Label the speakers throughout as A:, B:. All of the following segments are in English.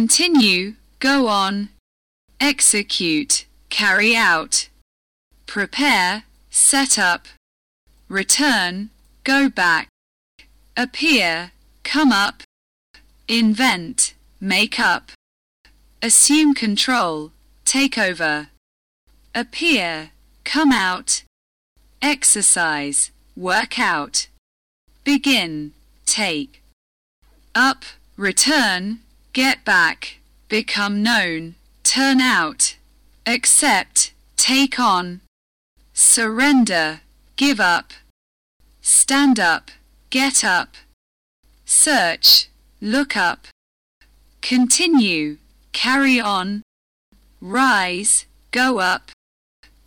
A: continue, go on, execute, carry out, prepare, set up, return, go back, appear, come up, invent, make up, assume control, take over, appear, come out, exercise, work out, begin, take, up, return, get back, become known, turn out, accept, take on, surrender, give up, stand up, get up, search, look up, continue, carry on, rise, go up,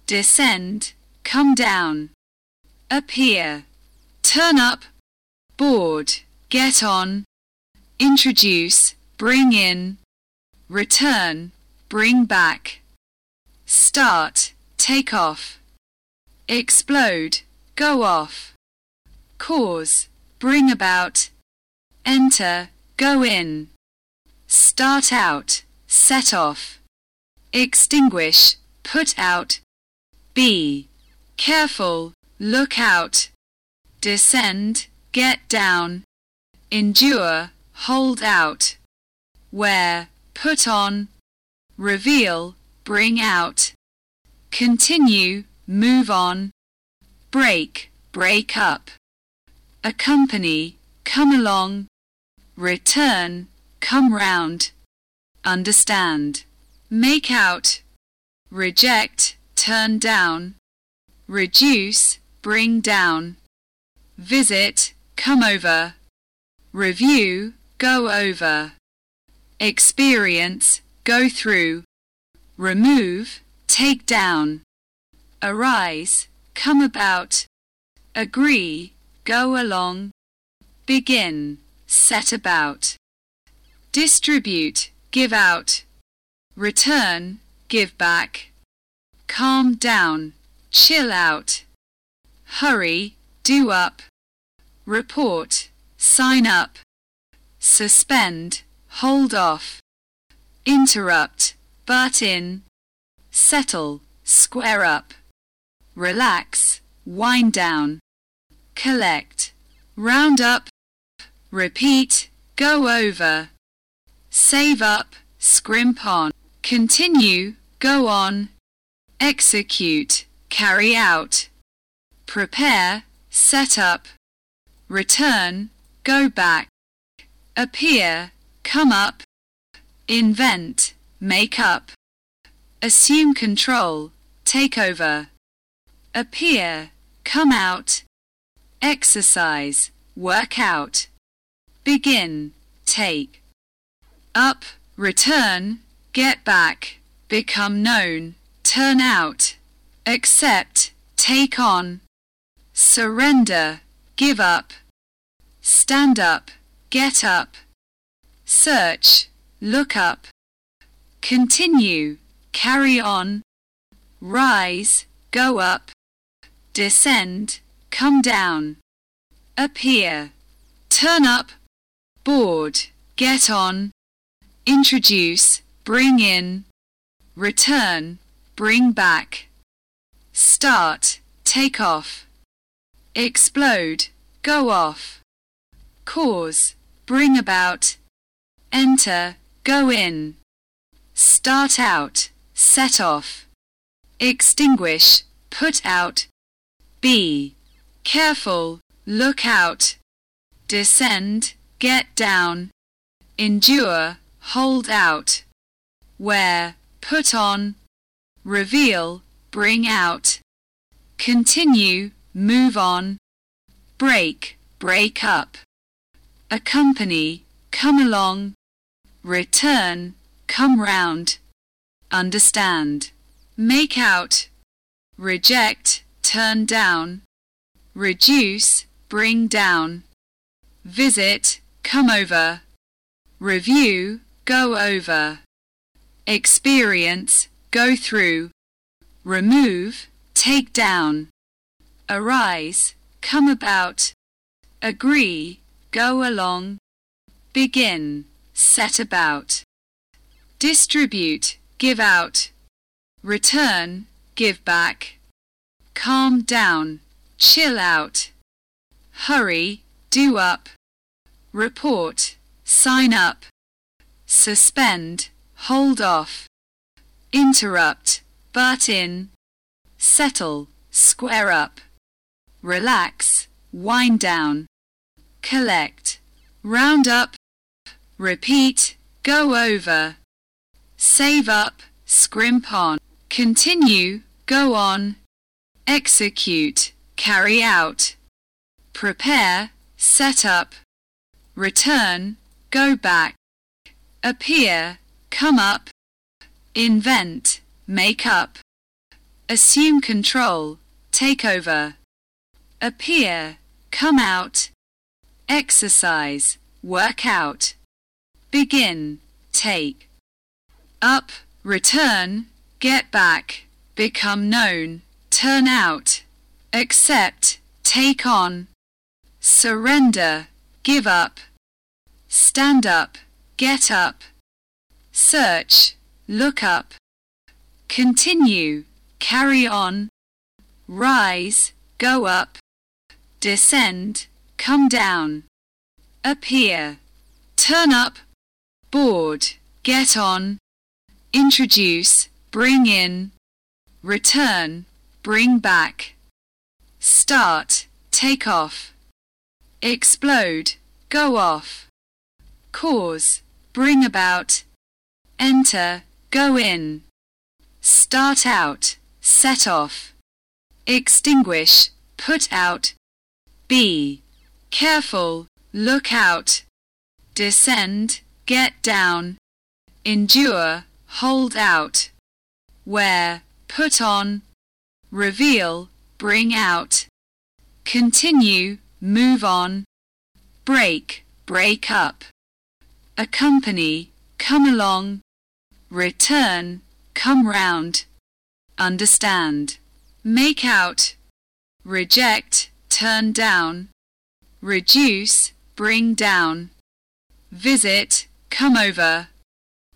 A: descend, come down, appear, turn up, board, get on, introduce, bring in, return, bring back, start, take off, explode, go off, cause, bring about, enter, go in, start out, set off, extinguish, put out, be, careful, look out, descend, get down, endure, hold out wear, put on, reveal, bring out, continue, move on, break, break up, accompany, come along, return, come round, understand, make out, reject, turn down, reduce, bring down, visit, come over, review, go over experience, go through, remove, take down, arise, come about, agree, go along, begin, set about, distribute, give out, return, give back, calm down, chill out, hurry, do up, report, sign up, suspend, hold off, interrupt, butt in, settle, square up, relax, wind down, collect, round up, repeat, go over, save up, scrimp on, continue, go on, execute, carry out, prepare, set up, return, go back, appear, come up, invent, make up, assume control, take over, appear, come out, exercise, work out, begin, take, up, return, get back, become known, turn out, accept, take on, surrender, give up, stand up, get up, search, look up, continue, carry on, rise, go up, descend, come down, appear, turn up, board, get on, introduce, bring in, return, bring back, start, take off, explode, go off, cause, bring about, enter, go in, start out, set off, extinguish, put out, be careful, look out, descend, get down, endure, hold out, wear, put on, reveal, bring out, continue, move on, break, break up, accompany, come along, return, come round, understand, make out, reject, turn down, reduce, bring down, visit, come over, review, go over, experience, go through, remove, take down, arise, come about, agree, go along, begin set about, distribute, give out, return, give back, calm down, chill out, hurry, do up, report, sign up, suspend, hold off, interrupt, butt in, settle, square up, relax, wind down, collect, round up, repeat, go over, save up, scrimp on, continue, go on, execute, carry out, prepare, set up, return, go back, appear, come up, invent, make up, assume control, take over, appear, come out, exercise, work out begin, take, up, return, get back, become known, turn out, accept, take on, surrender, give up, stand up, get up, search, look up, continue, carry on, rise, go up, descend, come down, appear, turn up, board, get on, introduce, bring in, return, bring back, start, take off, explode, go off, cause, bring about, enter, go in, start out, set off, extinguish, put out, be careful, look out, descend, get down, endure, hold out, wear, put on, reveal, bring out, continue, move on, break, break up, accompany, come along, return, come round, understand, make out, reject, turn down, reduce, bring down, visit, come over,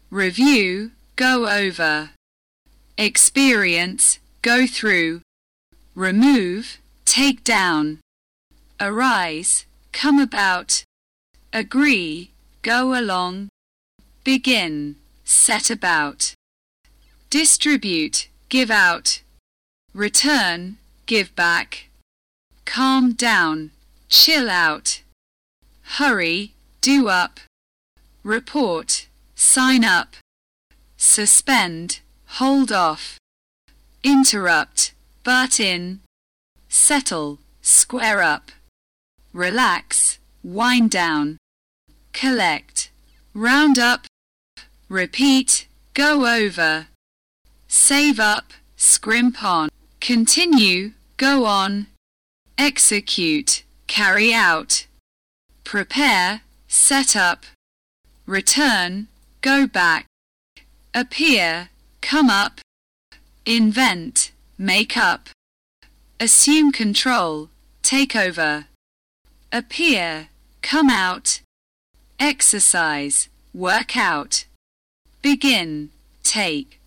A: review, go over, experience, go through, remove, take down, arise, come about, agree, go along, begin, set about, distribute, give out, return, give back, calm down, chill out, hurry, do up, report, sign up, suspend, hold off, interrupt, butt in, settle, square up, relax, wind down, collect, round up, repeat, go over, save up, scrimp on, continue, go on, execute, carry out, prepare, set up, return, go back, appear, come up, invent, make up, assume control, take over, appear, come out, exercise, work out, begin, take,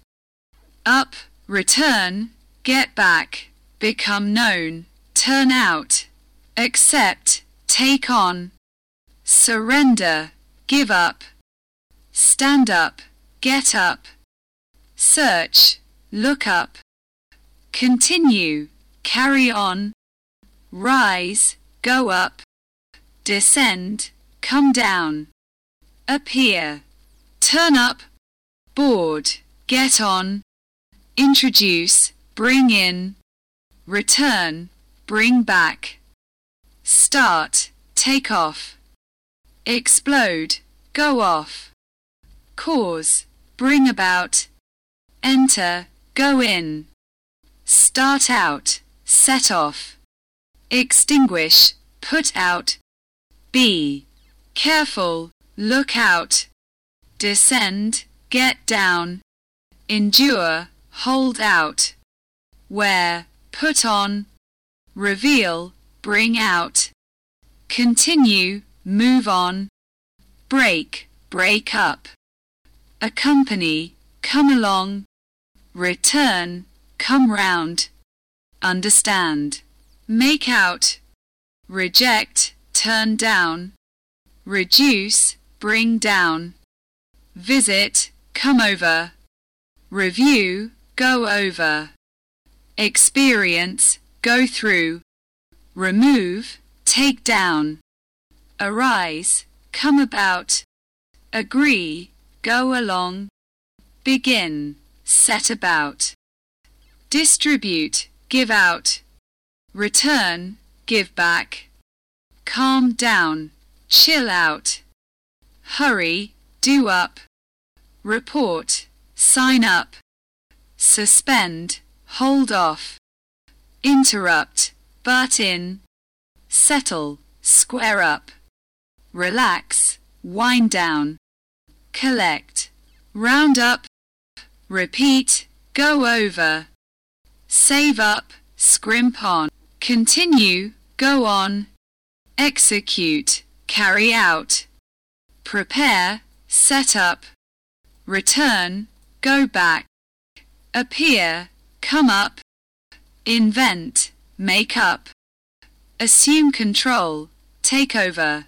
A: up, return, get back, become known, turn out, accept, take on, surrender, give up, stand up, get up, search, look up, continue, carry on, rise, go up, descend, come down, appear, turn up, board, get on, introduce, bring in, return, bring back, start, take off, explode, go off, cause, bring about, enter, go in, start out, set off, extinguish, put out, be careful, look out, descend, get down, endure, hold out, wear, put on, reveal, bring out, continue, move on, break, break up accompany, come along, return, come round, understand, make out, reject, turn down, reduce, bring down, visit, come over, review, go over, experience, go through, remove, take down, arise, come about, agree, go along, begin, set about, distribute, give out, return, give back, calm down, chill out, hurry, do up, report, sign up, suspend, hold off, interrupt, butt in, settle, square up, relax, wind down, collect, round up, repeat, go over, save up, scrimp on, continue, go on, execute, carry out, prepare, set up, return, go back, appear, come up, invent, make up, assume control, take over,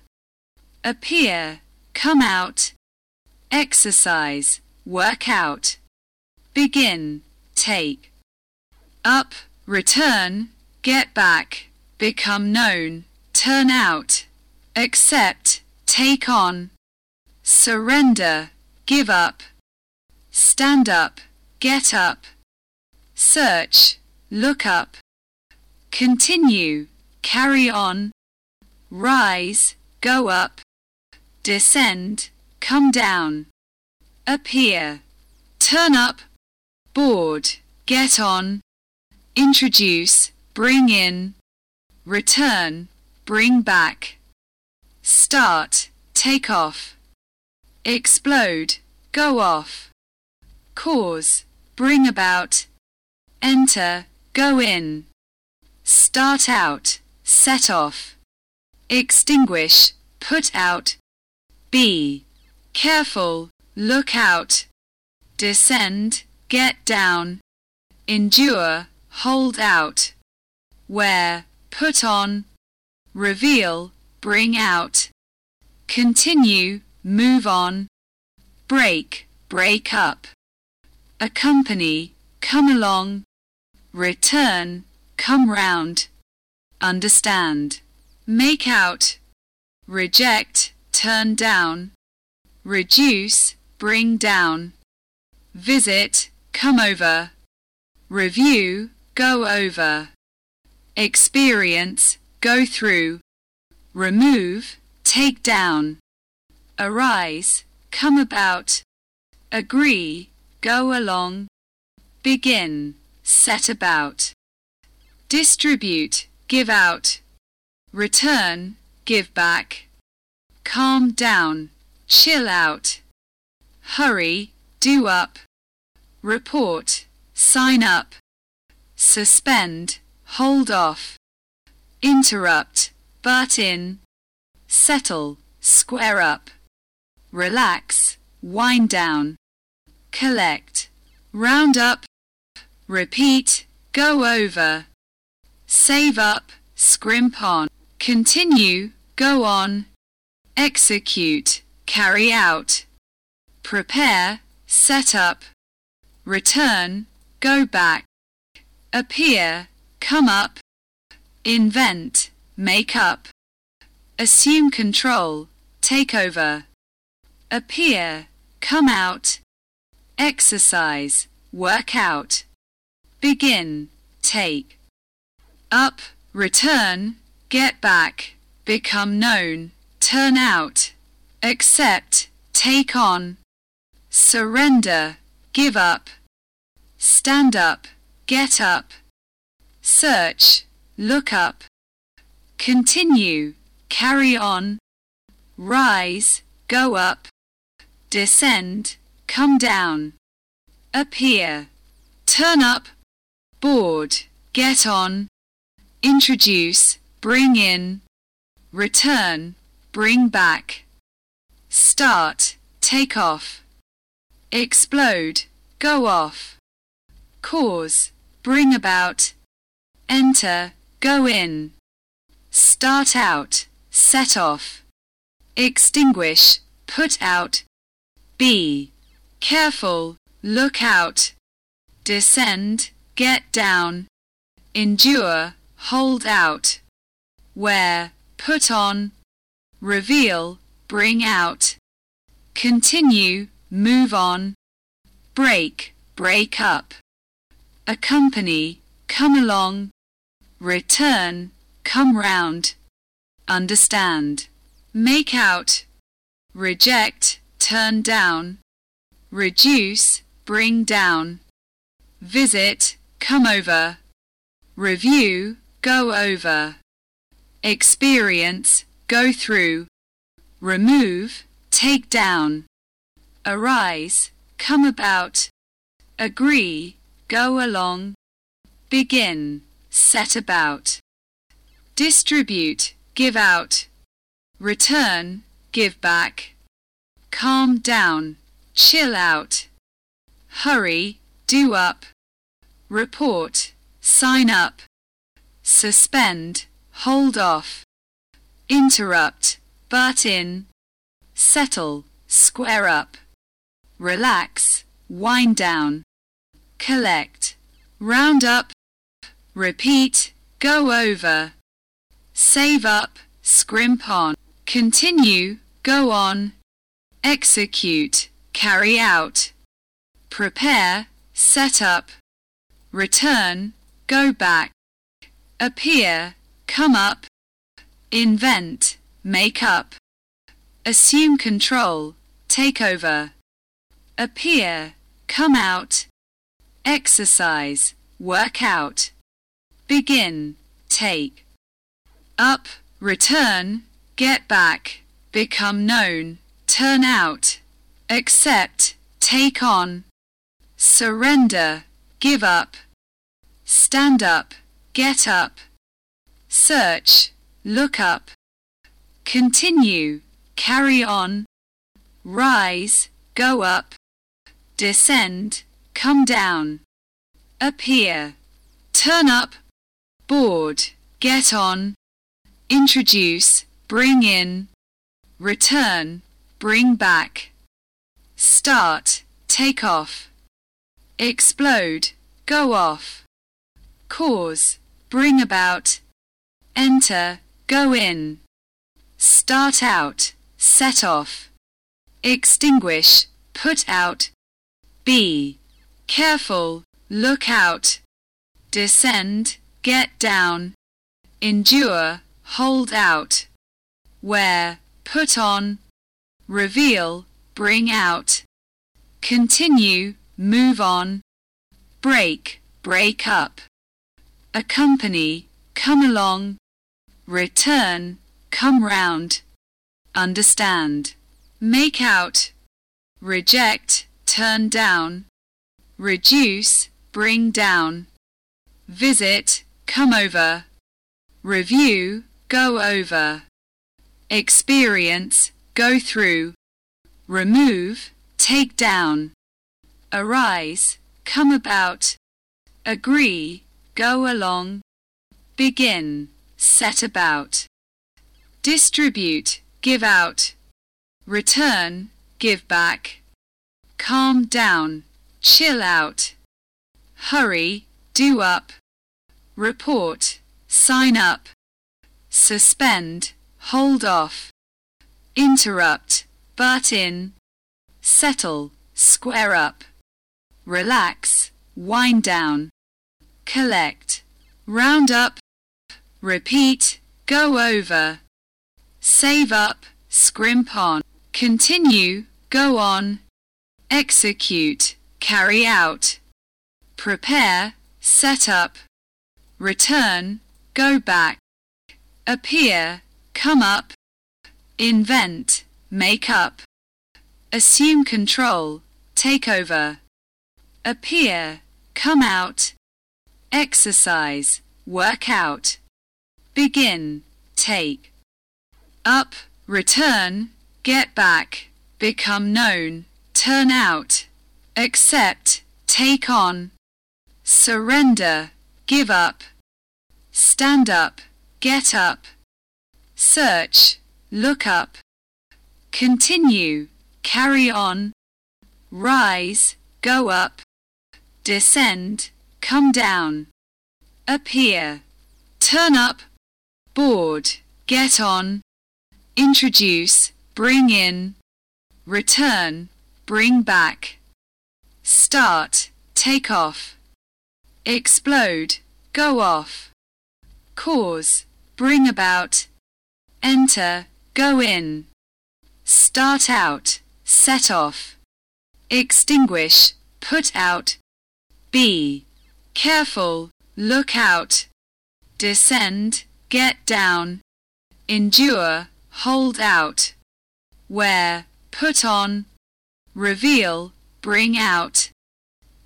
A: appear, come out, exercise, work out, begin, take, up, return, get back, become known, turn out, accept, take on, surrender, give up, stand up, get up, search, look up, continue, carry on, rise, go up, descend, come down, appear, turn up, board, get on, introduce, bring in, return, bring back, start, take off, explode, go off, cause, bring about, enter, go in, start out, set off, extinguish, put out, be, careful, look out, descend, get down, endure, hold out, wear, put on, reveal, bring out, continue, move on, break, break up, accompany, come along, return, come round, understand, make out, reject, turn down, reduce, bring down, visit, come over, review, go over, experience, go through, remove, take down, arise, come about, agree, go along, begin, set about, distribute, give out, return, give back, calm down, chill out, hurry, do up, report, sign up, suspend, hold off, interrupt, butt in, settle, square up, relax, wind down, collect, round up, repeat, go over, save up, scrimp on, continue, go on, execute, carry out, prepare, set up, return, go back, appear, come up, invent, make up, assume control, take over, appear, come out, exercise, work out, begin, take, up, return, get back, become known, turn out, accept, take on, surrender, give up, stand up, get up, search, look up, continue, carry on, rise, go up, descend, come down, appear, turn up, board, get on, introduce, bring in, return, bring back start, take off, explode, go off, cause, bring about, enter, go in, start out, set off, extinguish, put out, be, careful, look out, descend, get down, endure, hold out, wear, put on, reveal, bring out, continue, move on, break, break up, accompany, come along, return, come round, understand, make out, reject, turn down, reduce, bring down, visit, come over, review, go over, experience, go through, remove, take down, arise, come about, agree, go along, begin, set about, distribute, give out, return, give back, calm down, chill out, hurry, do up, report, sign up, suspend, hold off, interrupt, butt in, settle, square up, relax, wind down, collect, round up, repeat, go over, save up, scrimp on, continue, go on, execute, carry out, prepare, set up, return, go back, appear, come up, invent, make up, assume control, take over, appear, come out, exercise, work out, begin, take, up, return, get back, become known, turn out, accept, take on, surrender, give up, stand up, get up, search, look up, continue, carry on, rise, go up, descend, come down, appear, turn up, board, get on, introduce, bring in, return, bring back, start, take off, explode, go off, cause, bring about, enter, go in start out, set off, extinguish, put out, be careful, look out, descend, get down, endure, hold out, wear, put on, reveal, bring out, continue, move on, break, break up, accompany, come along, return, come round, understand, make out, reject, turn down, reduce, bring down, visit, come over, review, go over, experience, go through, remove, take down, arise, come about, agree, go along, begin, set about distribute, give out, return, give back, calm down, chill out, hurry, do up, report, sign up, suspend, hold off, interrupt, butt in, settle, square up, relax, wind down, collect, round up, repeat, go over, save up, scrimp on, continue, go on, execute, carry out, prepare, set up, return, go back, appear, come up, invent, make up, assume control, take over, appear, come out, exercise, work out, begin, take up, return, get back, become known, turn out, accept, take on, surrender, give up, stand up, get up, search, look up, continue, carry on, rise, go up, descend, come down, appear, turn up, board, get on, introduce, bring in, return, bring back, start, take off, explode, go off, cause, bring about, enter, go in, start out, set off, extinguish, put out, be, careful, look out, descend, get down, endure, hold out, wear, put on, reveal, bring out,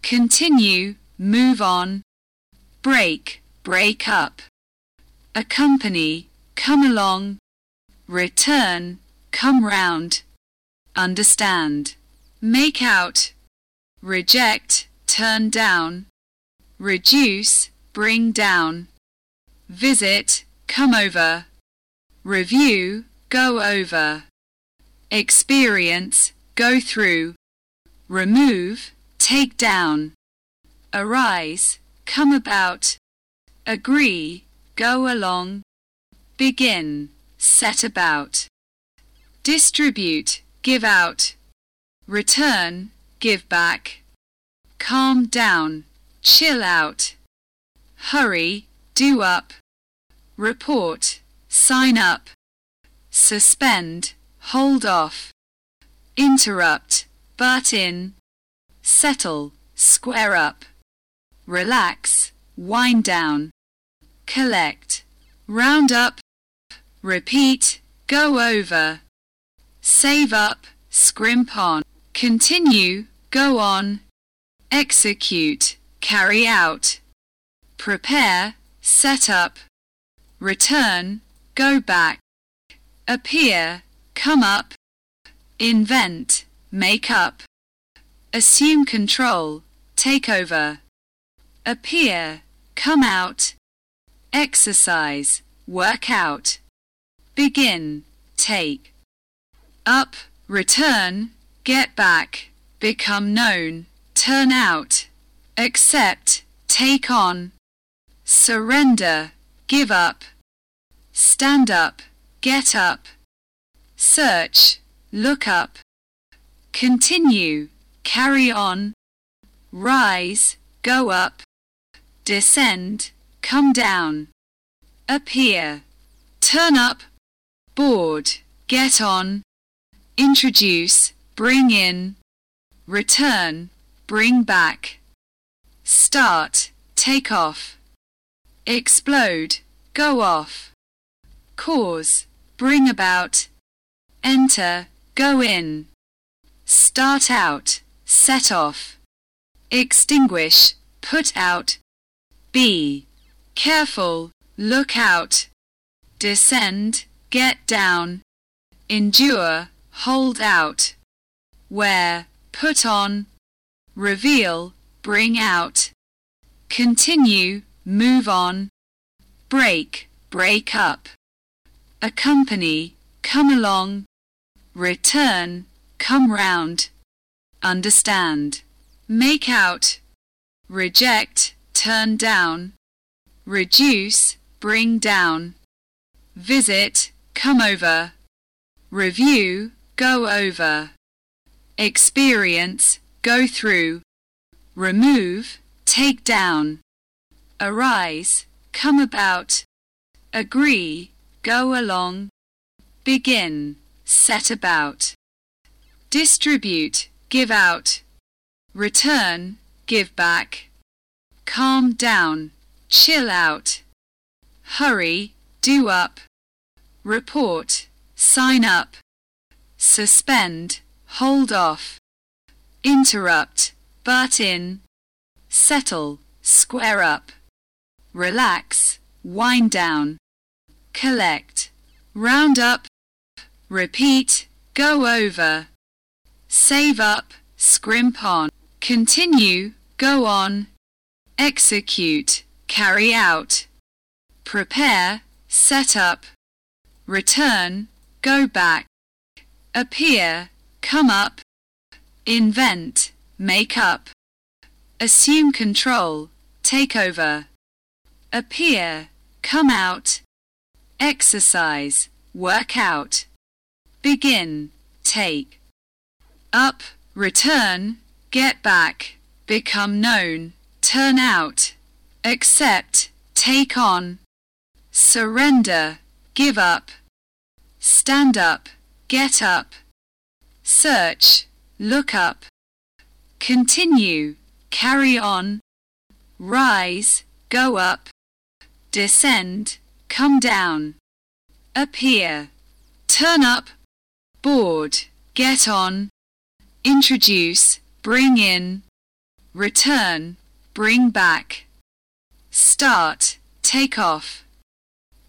A: continue, move on, break, break up, accompany, come along, return, come round, understand, make out, reject, turn down, reduce, bring down, visit, come over, review, go over, experience, go through, remove, take down, arise, come about, agree, go along, begin, set about, distribute, give out, return, give back, calm down, chill out, hurry, do up, report, sign up, suspend, hold off, interrupt, butt in, settle, square up, relax, wind down, collect, round up, repeat, go over, save up, scrimp on, continue, go on, execute, carry out, prepare, set up, return, go back, appear, come up, invent, make up, assume control, take over, appear, come out, exercise, work out, begin, take, up, return, get back, become known, turn out, accept, take on, surrender, give up, stand up, get up, search, look up, continue, carry on, rise, go up, descend, come down, appear, turn up, board, get on, introduce, bring in, return, bring back, start, take off, explode, go off, cause, bring about, enter, go in, start out, set off, extinguish, put out, be careful, look out, descend, get down, endure, hold out, wear, put on, reveal, bring out, continue, move on, break, break up, accompany, come along, return, come round, understand, make out, reject, turn down, reduce, bring down, visit, come over, review, go over, experience, go through, remove, take down, arise, come about, agree, go along, begin, set about, distribute, give out, return, give back, calm down, chill out, hurry, do up, report, sign up, suspend, hold off, interrupt, butt in, settle, square up, relax, wind down, collect, round up, repeat, go over, save up, scrimp on, continue, go on, execute, carry out, prepare, set up, return, go back, appear, come up, invent, make up, assume control, take over, appear, come out, exercise, work out, begin, take, up, return, get back, become known, turn out, accept, take on, surrender, give up, stand up, get up, search, look up, continue, carry on, rise, go up, descend, come down, appear, turn up, board, get on, introduce, bring in, return, bring back, start, take off,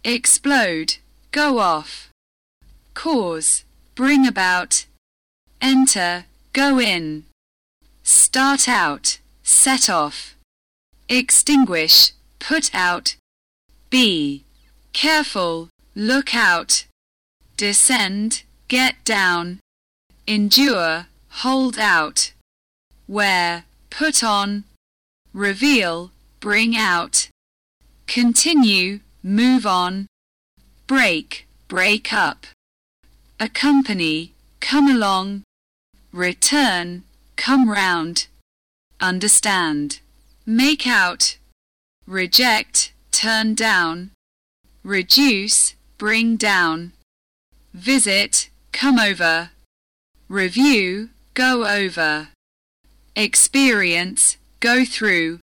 A: explode, go off, cause, bring about, enter, go in, start out, set off, extinguish, put out, be, careful, look out, descend, get down, endure, hold out, wear, put on, reveal, bring out, continue, move on, break, break up, accompany, come along, return, come round, understand, make out, reject, turn down, reduce, bring down, visit, come over, review, go over, experience, go through,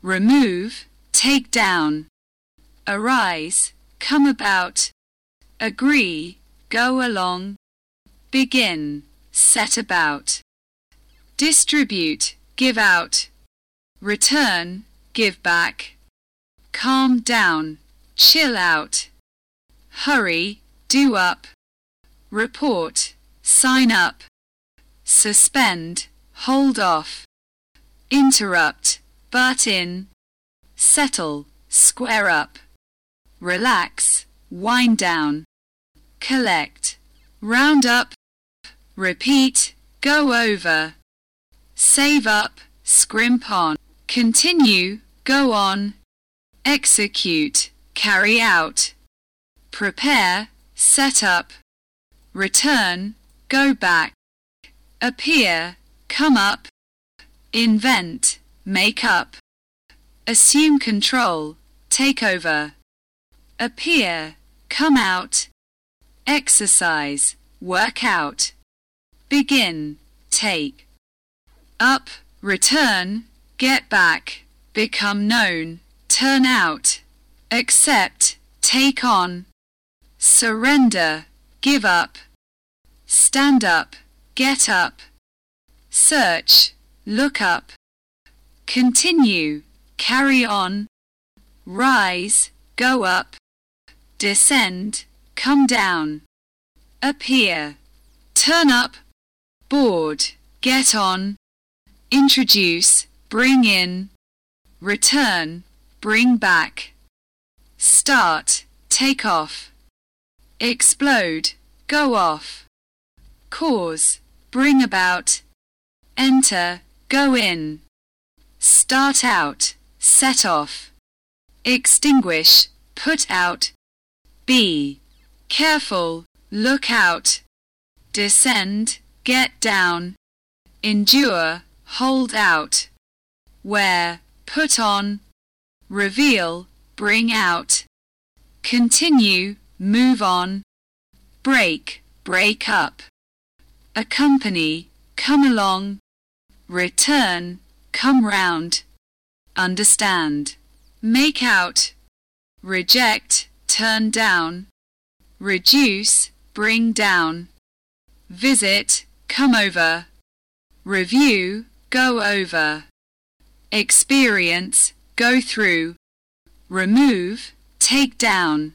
A: remove, take down, arise, come about, agree, go along, begin, set about, distribute, give out, return, give back, calm down, chill out, hurry, do up, report, sign up, suspend, hold off, interrupt, butt in, settle, square up, relax, wind down, collect, round up, repeat, go over, save up, scrimp on, continue, go on, execute, carry out, prepare, set up, return, go back, appear, come up, invent, make up, assume control, take over, appear, come out, exercise, work out, begin, take, up, return, get back, become known, turn out, accept, take on, surrender, give up, stand up, get up, search, look up, continue, carry on, rise, go up, descend, come down, appear, turn up, board, get on, introduce, bring in, return, bring back start, take off, explode, go off, cause, bring about, enter, go in, start out, set off, extinguish, put out, be, careful, look out, descend, get down, endure, hold out, wear, put on, reveal, bring out, continue, move on, break, break up, accompany, come along, return, come round, understand, make out, reject, turn down, reduce, bring down, visit, come over, review, go over, experience, go through, remove, take down,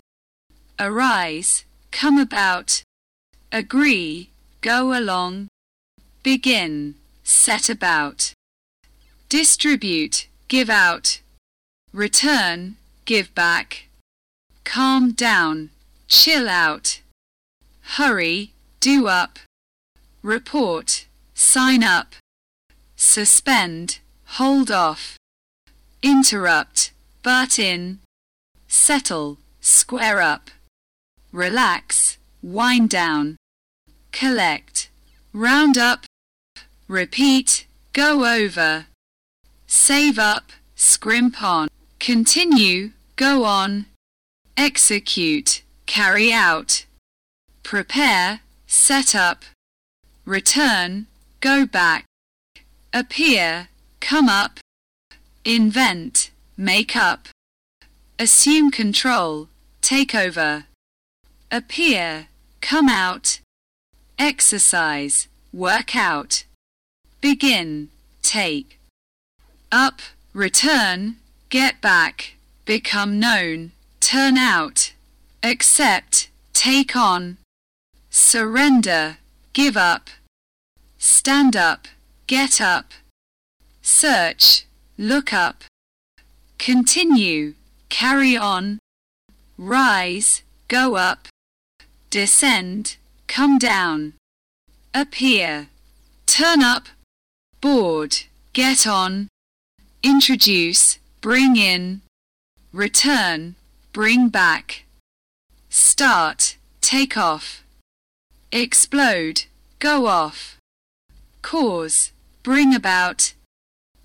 A: arise, come about, agree, go along, begin, set about, distribute, give out, return, give back, calm down, chill out, hurry, do up, report, sign up, suspend, hold off, interrupt, butt in, settle, square up, relax, wind down, collect, round up, repeat, go over, save up, scrimp on, continue, go on, execute, carry out, prepare, set up, return, go back, appear, come up, invent, make up, assume control, take over, appear, come out, exercise, work out, begin, take, up, return, get back, become known, turn out, accept, take on, surrender, give up, stand up, get up, search, look up, continue, carry on, rise, go up, descend, come down, appear, turn up, board, get on, introduce, bring in, return, bring back, start, take off, explode, go off, cause, bring about,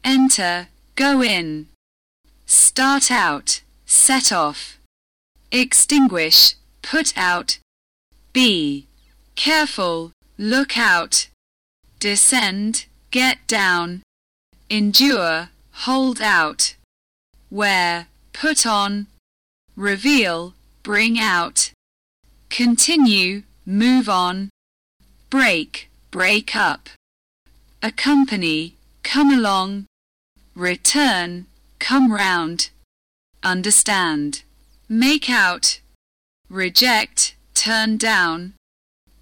A: enter, go in, start out, set off, extinguish, put out, be careful, look out, descend, get down, endure, hold out, wear, put on, reveal, bring out, continue, move on, break, break up, accompany, come along, return, come round, understand, make out, reject, turn down,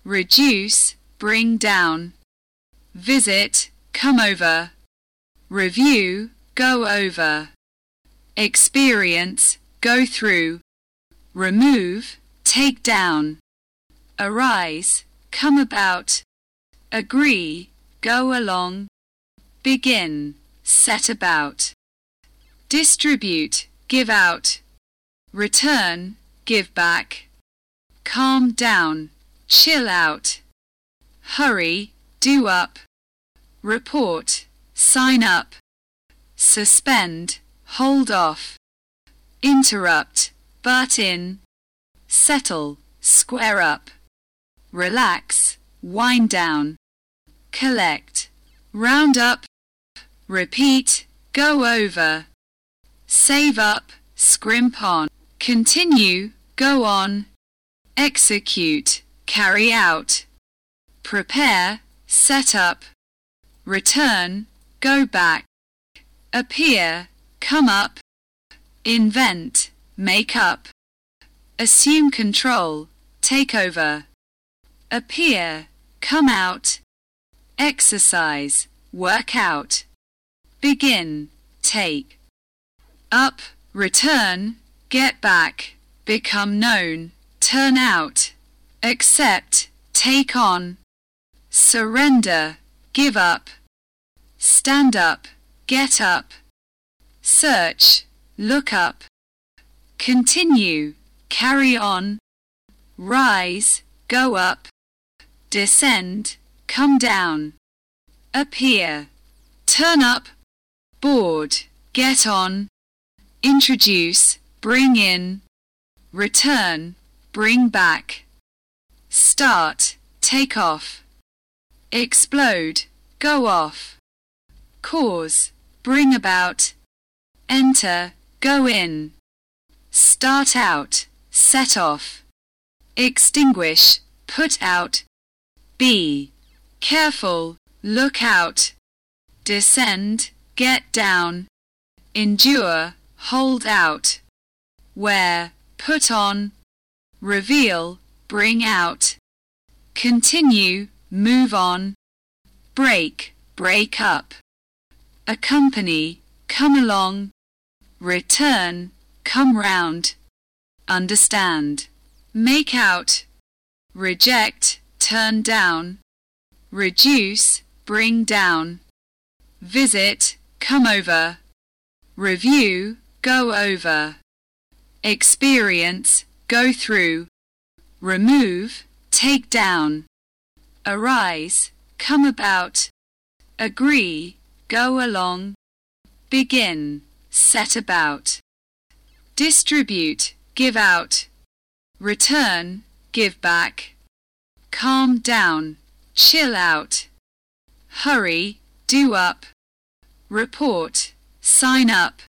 A: reduce, bring down, visit, come over, review, go over, experience, go through, remove, take down, arise, come about, agree, go along, begin, set about distribute, give out, return, give back, calm down, chill out, hurry, do up, report, sign up, suspend, hold off, interrupt, butt in, settle, square up, relax, wind down, collect, round up, repeat, go over, save up, scrimp on, continue, go on, execute, carry out, prepare, set up, return, go back, appear, come up, invent, make up, assume control, take over, appear, come out, exercise, work out, begin, take up, return, get back, become known, turn out, accept, take on, surrender, give up, stand up, get up, search, look up, continue, carry on, rise, go up, descend, come down, appear, turn up, board, get on, introduce, bring in, return, bring back, start, take off, explode, go off, cause, bring about, enter, go in, start out, set off, extinguish, put out, be, careful, look out, descend, get down, endure, hold out, wear, put on, reveal, bring out, continue, move on, break, break up, accompany, come along, return, come round, understand, make out, reject, turn down, reduce, bring down, visit, come over, review, go over, experience, go through, remove, take down, arise, come about, agree, go along, begin, set about, distribute, give out, return, give back, calm down, chill out, hurry, do up, report, sign up,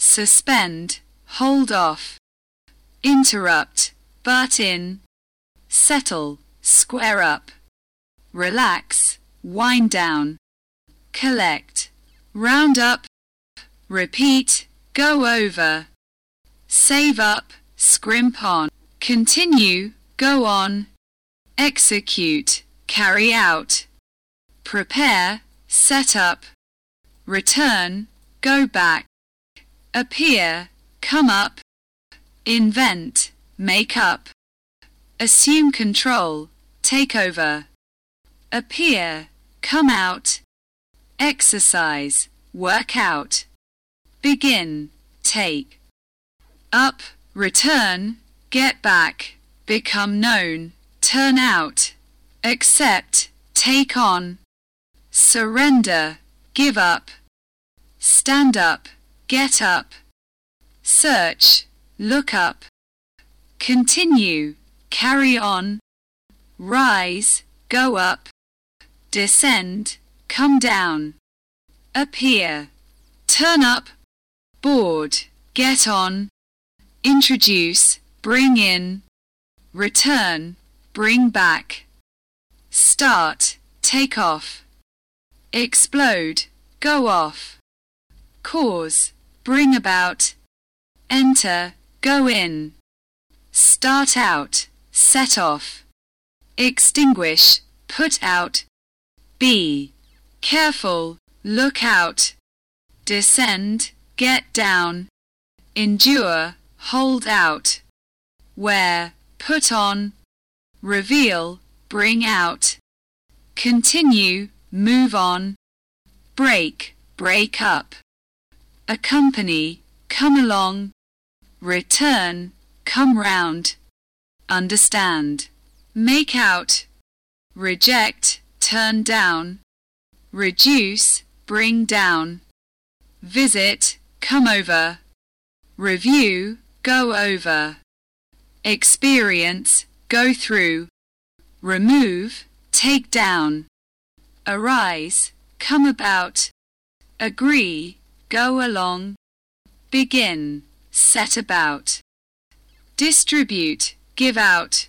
A: suspend, hold off, interrupt, butt in, settle, square up, relax, wind down, collect, round up, repeat, go over, save up, scrimp on, continue, go on, execute, carry out, prepare, set up, return, go back, appear, come up, invent, make up, assume control, take over, appear, come out, exercise, work out, begin, take, up, return, get back, become known, turn out, accept, take on, surrender, give up, stand up, get up, search, look up, continue, carry on, rise, go up, descend, come down, appear, turn up, board, get on, introduce, bring in, return, bring back, start, take off, explode, go off, cause, bring about, enter, go in, start out, set off, extinguish, put out, be careful, look out, descend, get down, endure, hold out, wear, put on, reveal, bring out, continue, move on, break, break up accompany, come along, return, come round, understand, make out, reject, turn down, reduce, bring down, visit, come over, review, go over, experience, go through, remove, take down, arise, come about, agree, go along, begin, set about, distribute, give out,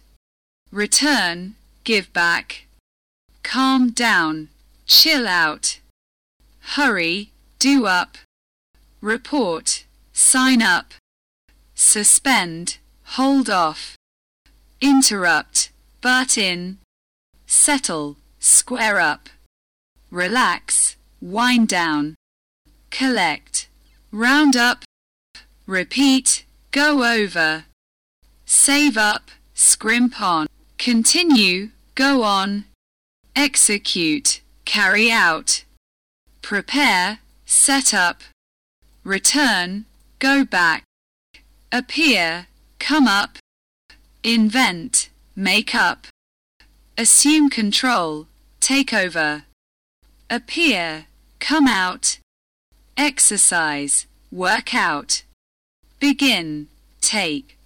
A: return, give back, calm down, chill out, hurry, do up, report, sign up, suspend, hold off, interrupt, butt in, settle, square up, relax, wind down, collect, round up, repeat, go over, save up, scrimp on, continue, go on, execute, carry out, prepare, set up, return, go back, appear, come up, invent, make up, assume control, take over, appear, come out, exercise, work out, begin, take,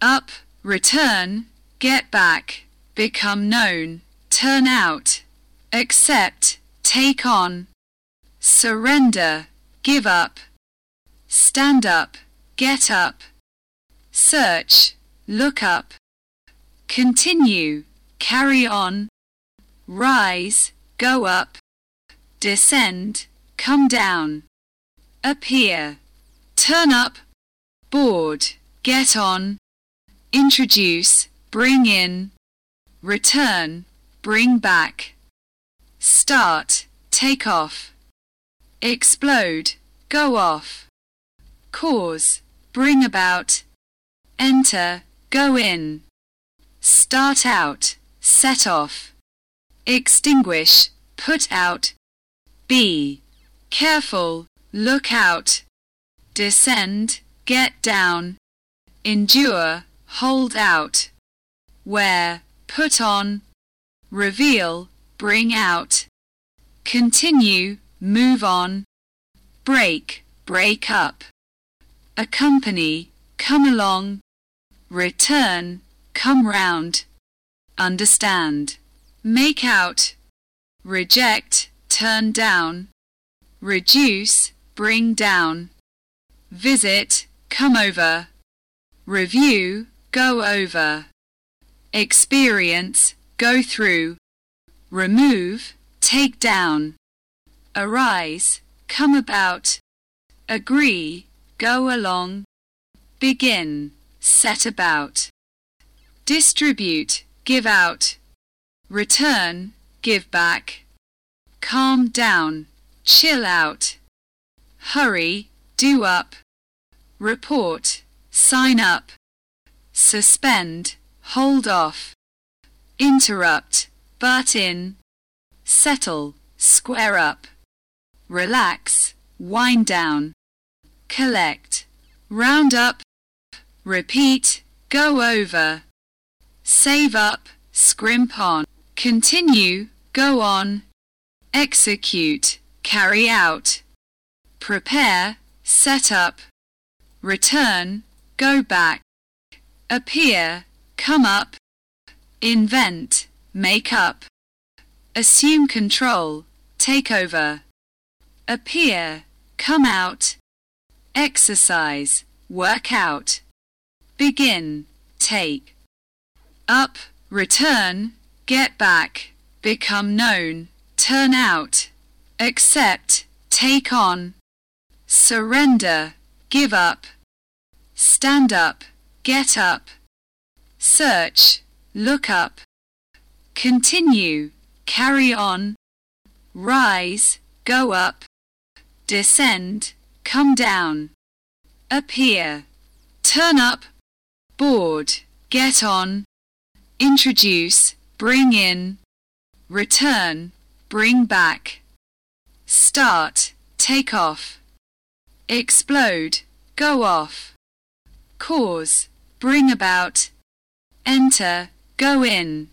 A: up, return, get back, become known, turn out, accept, take on, surrender, give up, stand up, get up, search, look up, continue, carry on, rise, go up, descend, come down, appear, turn up, board, get on, introduce, bring in, return, bring back, start, take off, explode, go off, cause, bring about, enter, go in, start out, set off, extinguish, put out, be, careful, look out, descend, get down, endure, hold out, wear, put on, reveal, bring out, continue, move on, break, break up, accompany, come along, return, come round, understand, make out, reject, turn down, reduce, bring down, visit, come over, review, go over, experience, go through, remove, take down, arise, come about, agree, go along, begin, set about, distribute, give out, return, give back, calm down, chill out, hurry, do up, report, sign up, suspend, hold off, interrupt, butt in, settle, square up, relax, wind down, collect, round up, repeat, go over, save up, scrimp on, continue, go on, execute, carry out, prepare, set up, return, go back, appear, come up, invent, make up, assume control, take over, appear, come out, exercise, work out, begin, take, up, return, get back, become known, turn out, accept, take on, surrender, give up, stand up, get up, search, look up, continue, carry on, rise, go up, descend, come down, appear, turn up, board, get on, introduce, bring in, return, bring back start, take off, explode, go off, cause, bring about, enter, go in,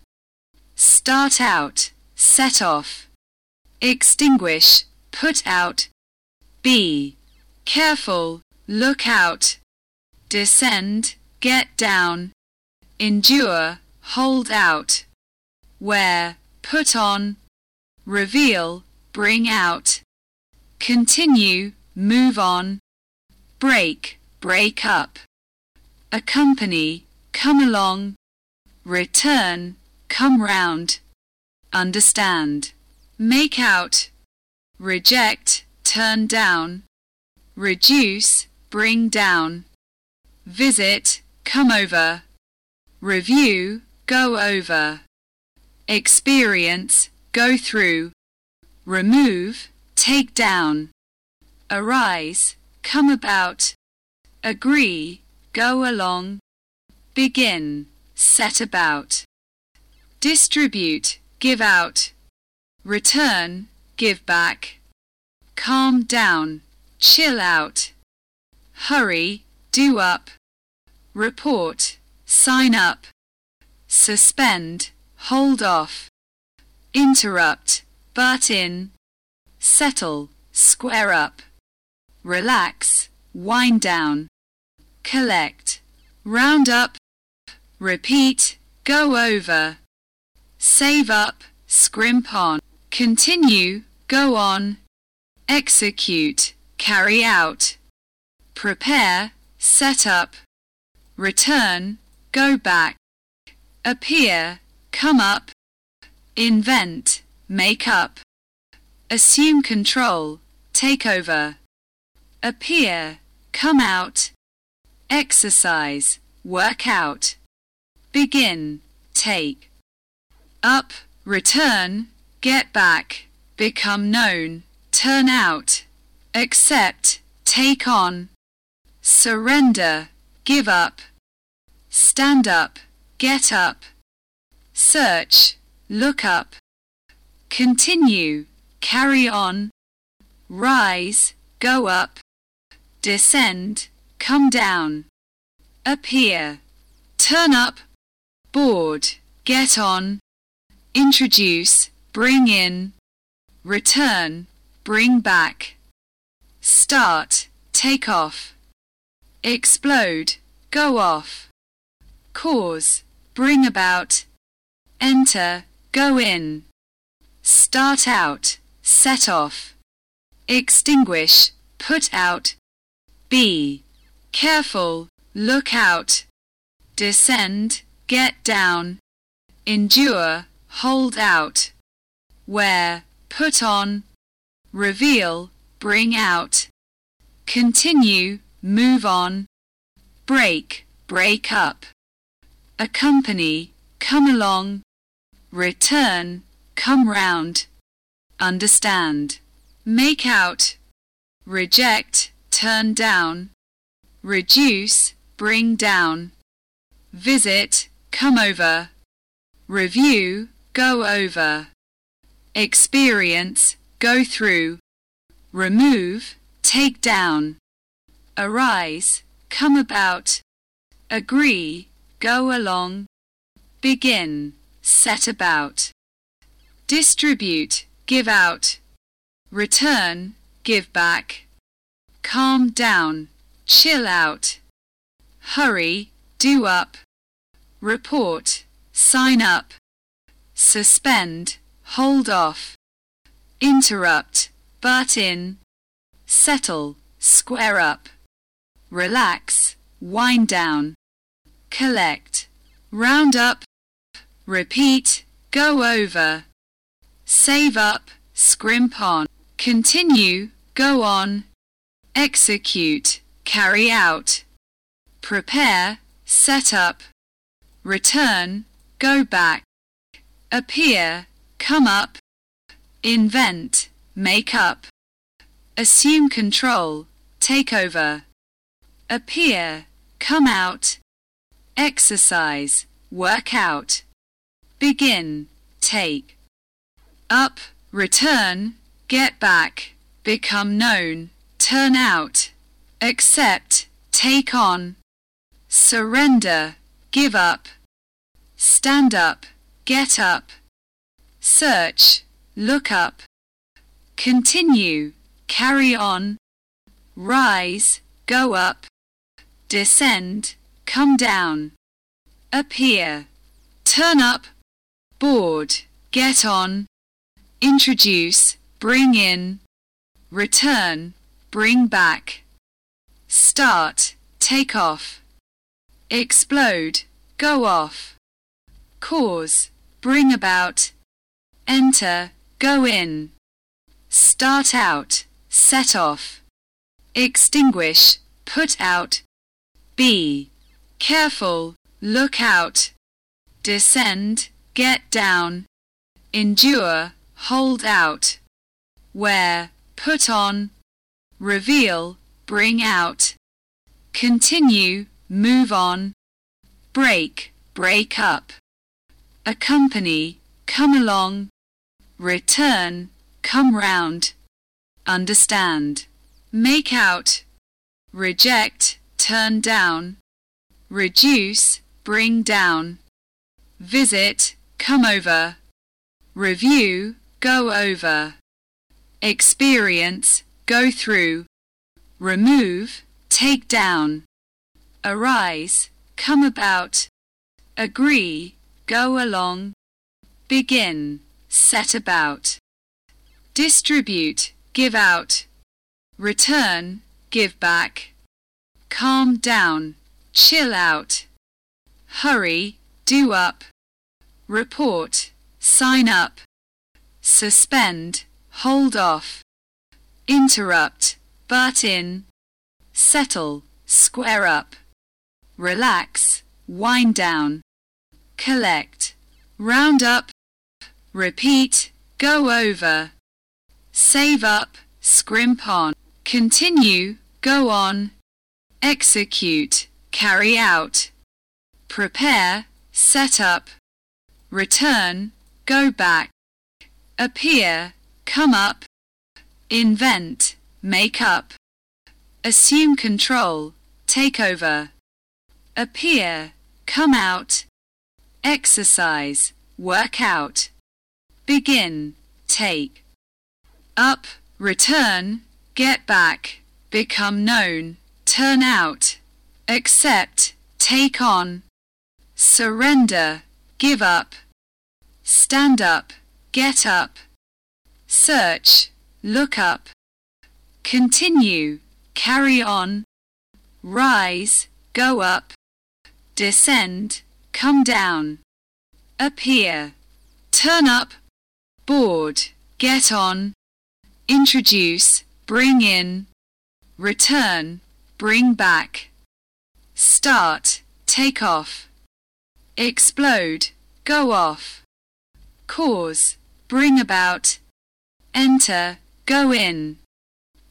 A: start out, set off, extinguish, put out, be, careful, look out, descend, get down, endure, hold out, wear, put on, reveal, bring out, continue, move on, break, break up, accompany, come along, return, come round, understand, make out, reject, turn down, reduce, bring down, visit, come over, review, go over, experience, go through, remove, take down, arise, come about, agree, go along, begin, set about, distribute, give out, return, give back, calm down, chill out, hurry, do up, report, sign up, suspend, hold off, interrupt, butt in, settle, square up, relax, wind down, collect, round up, repeat, go over, save up, scrimp on, continue, go on, execute, carry out, prepare, set up, return, go back, appear, come up, invent, make up, assume control, take over, appear, come out, exercise, work out, begin, take, up, return, get back, become known, turn out, accept, take on, surrender, give up, stand up, get up, search, look up, continue, carry on, rise, go up, descend, come down, appear, turn up, board, get on, introduce, bring in, return, bring back, start, take off, explode, go off, cause, bring about, enter, go in start out, set off, extinguish, put out, be careful, look out, descend, get down, endure, hold out, wear, put on, reveal, bring out, continue, move on, break, break up, accompany, come along, return, come round, understand, make out, reject, turn down, reduce, bring down, visit, come over, review, go over, experience, go through, remove, take down, arise, come about, agree, go along, begin, set about distribute, give out, return, give back, calm down, chill out, hurry, do up, report, sign up, suspend, hold off, interrupt, butt in, settle, square up, relax, wind down, collect, round up, repeat, go over, save up, scrimp on, continue, go on, execute, carry out, prepare, set up, return, go back, appear, come up, invent, make up, assume control, take over, appear, come out, exercise, work out, begin, take up, return, get back, become known, turn out, accept, take on, surrender, give up, stand up, get up, search, look up, continue, carry on, rise, go up, descend, come down, appear, turn up, board, get on, introduce, bring in, return, bring back, start, take off, explode, go off, cause, bring about, enter, go in, start out, set off, extinguish, put out, be, careful, look out, descend, get down, endure, hold out, wear, put on, reveal, bring out, continue, move on, break, break up, accompany, come along, return, come round, understand, make out, reject, turn down, reduce, bring down, visit, come over, review, go over, experience, go through, remove, take down, arise, come about, agree, go along, begin, set about, distribute, give out, return, give back, calm down, chill out, hurry, do up, report, sign up, suspend, hold off, interrupt, butt in, settle, square up, relax, wind down, collect, round up, repeat, go over, save up, scrimp on, continue, go on, execute, carry out, prepare, set up, return, go back, appear, come up, invent, make up, assume control, take over, appear, come out, exercise, work out, begin, take, up, return, get back, become known, turn out, accept, take on, surrender, give up, stand up, get up, search, look up, continue, carry on, rise, go up, descend, come down, appear, turn up, board, get on, introduce, bring in, return, bring back, start, take off, explode, go off, cause, bring about, enter, go in,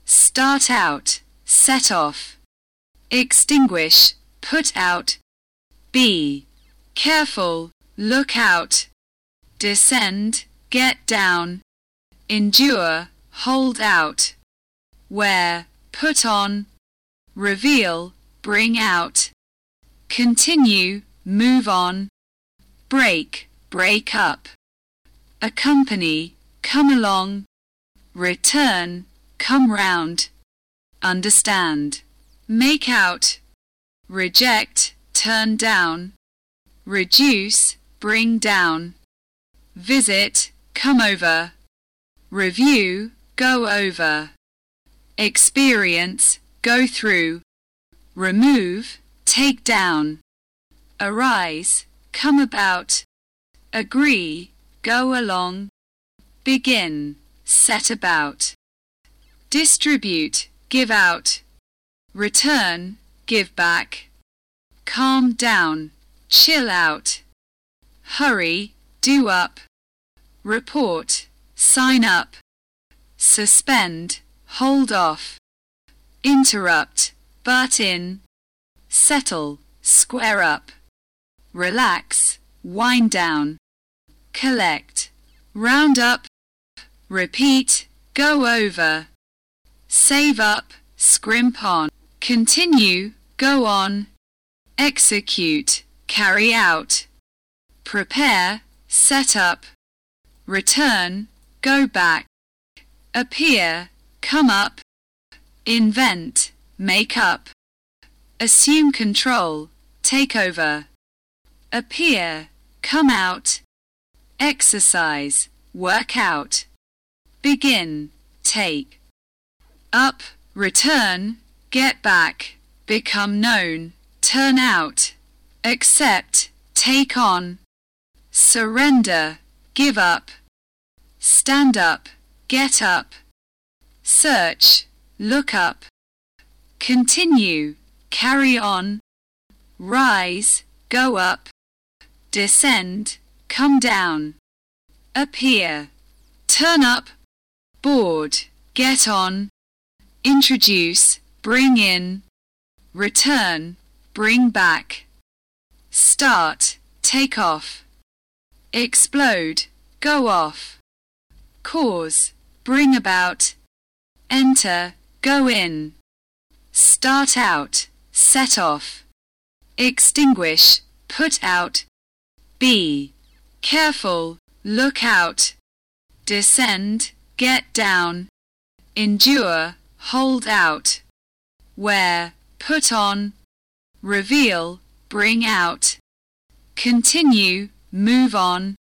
A: start out, set off, extinguish, put out, be careful, look out, descend, get down, endure, hold out, wear, put on, reveal, bring out, continue, move on, break, break up, accompany, come along, return, come round, understand, make out, reject, turn down, reduce, bring down, visit, come over, review, go over, experience, go through, remove, take down, arise, come about, agree, go along, begin, set about, distribute, give out, return, give back, calm down, chill out, hurry, do up, report, sign up, suspend, hold off, interrupt, butt in, settle, square up, relax, wind down, collect, round up, repeat, go over, save up, scrimp on, continue, go on, execute, carry out, prepare, set up, return, go back, appear, come up, invent, make up, assume control, take over, appear, come out, exercise, work out, begin, take, up, return, get back, become known, turn out, accept, take on, surrender, give up, stand up, get up, search, look up, continue, carry on, rise, go up, descend, come down, appear, turn up, board, get on, introduce, bring in, return, bring back, start, take off, explode, go off, cause, bring about, enter, go in, start out, set off, extinguish, put out, be, careful, look out, descend, get down, endure, hold out, wear, put on, reveal, bring out, continue, move on,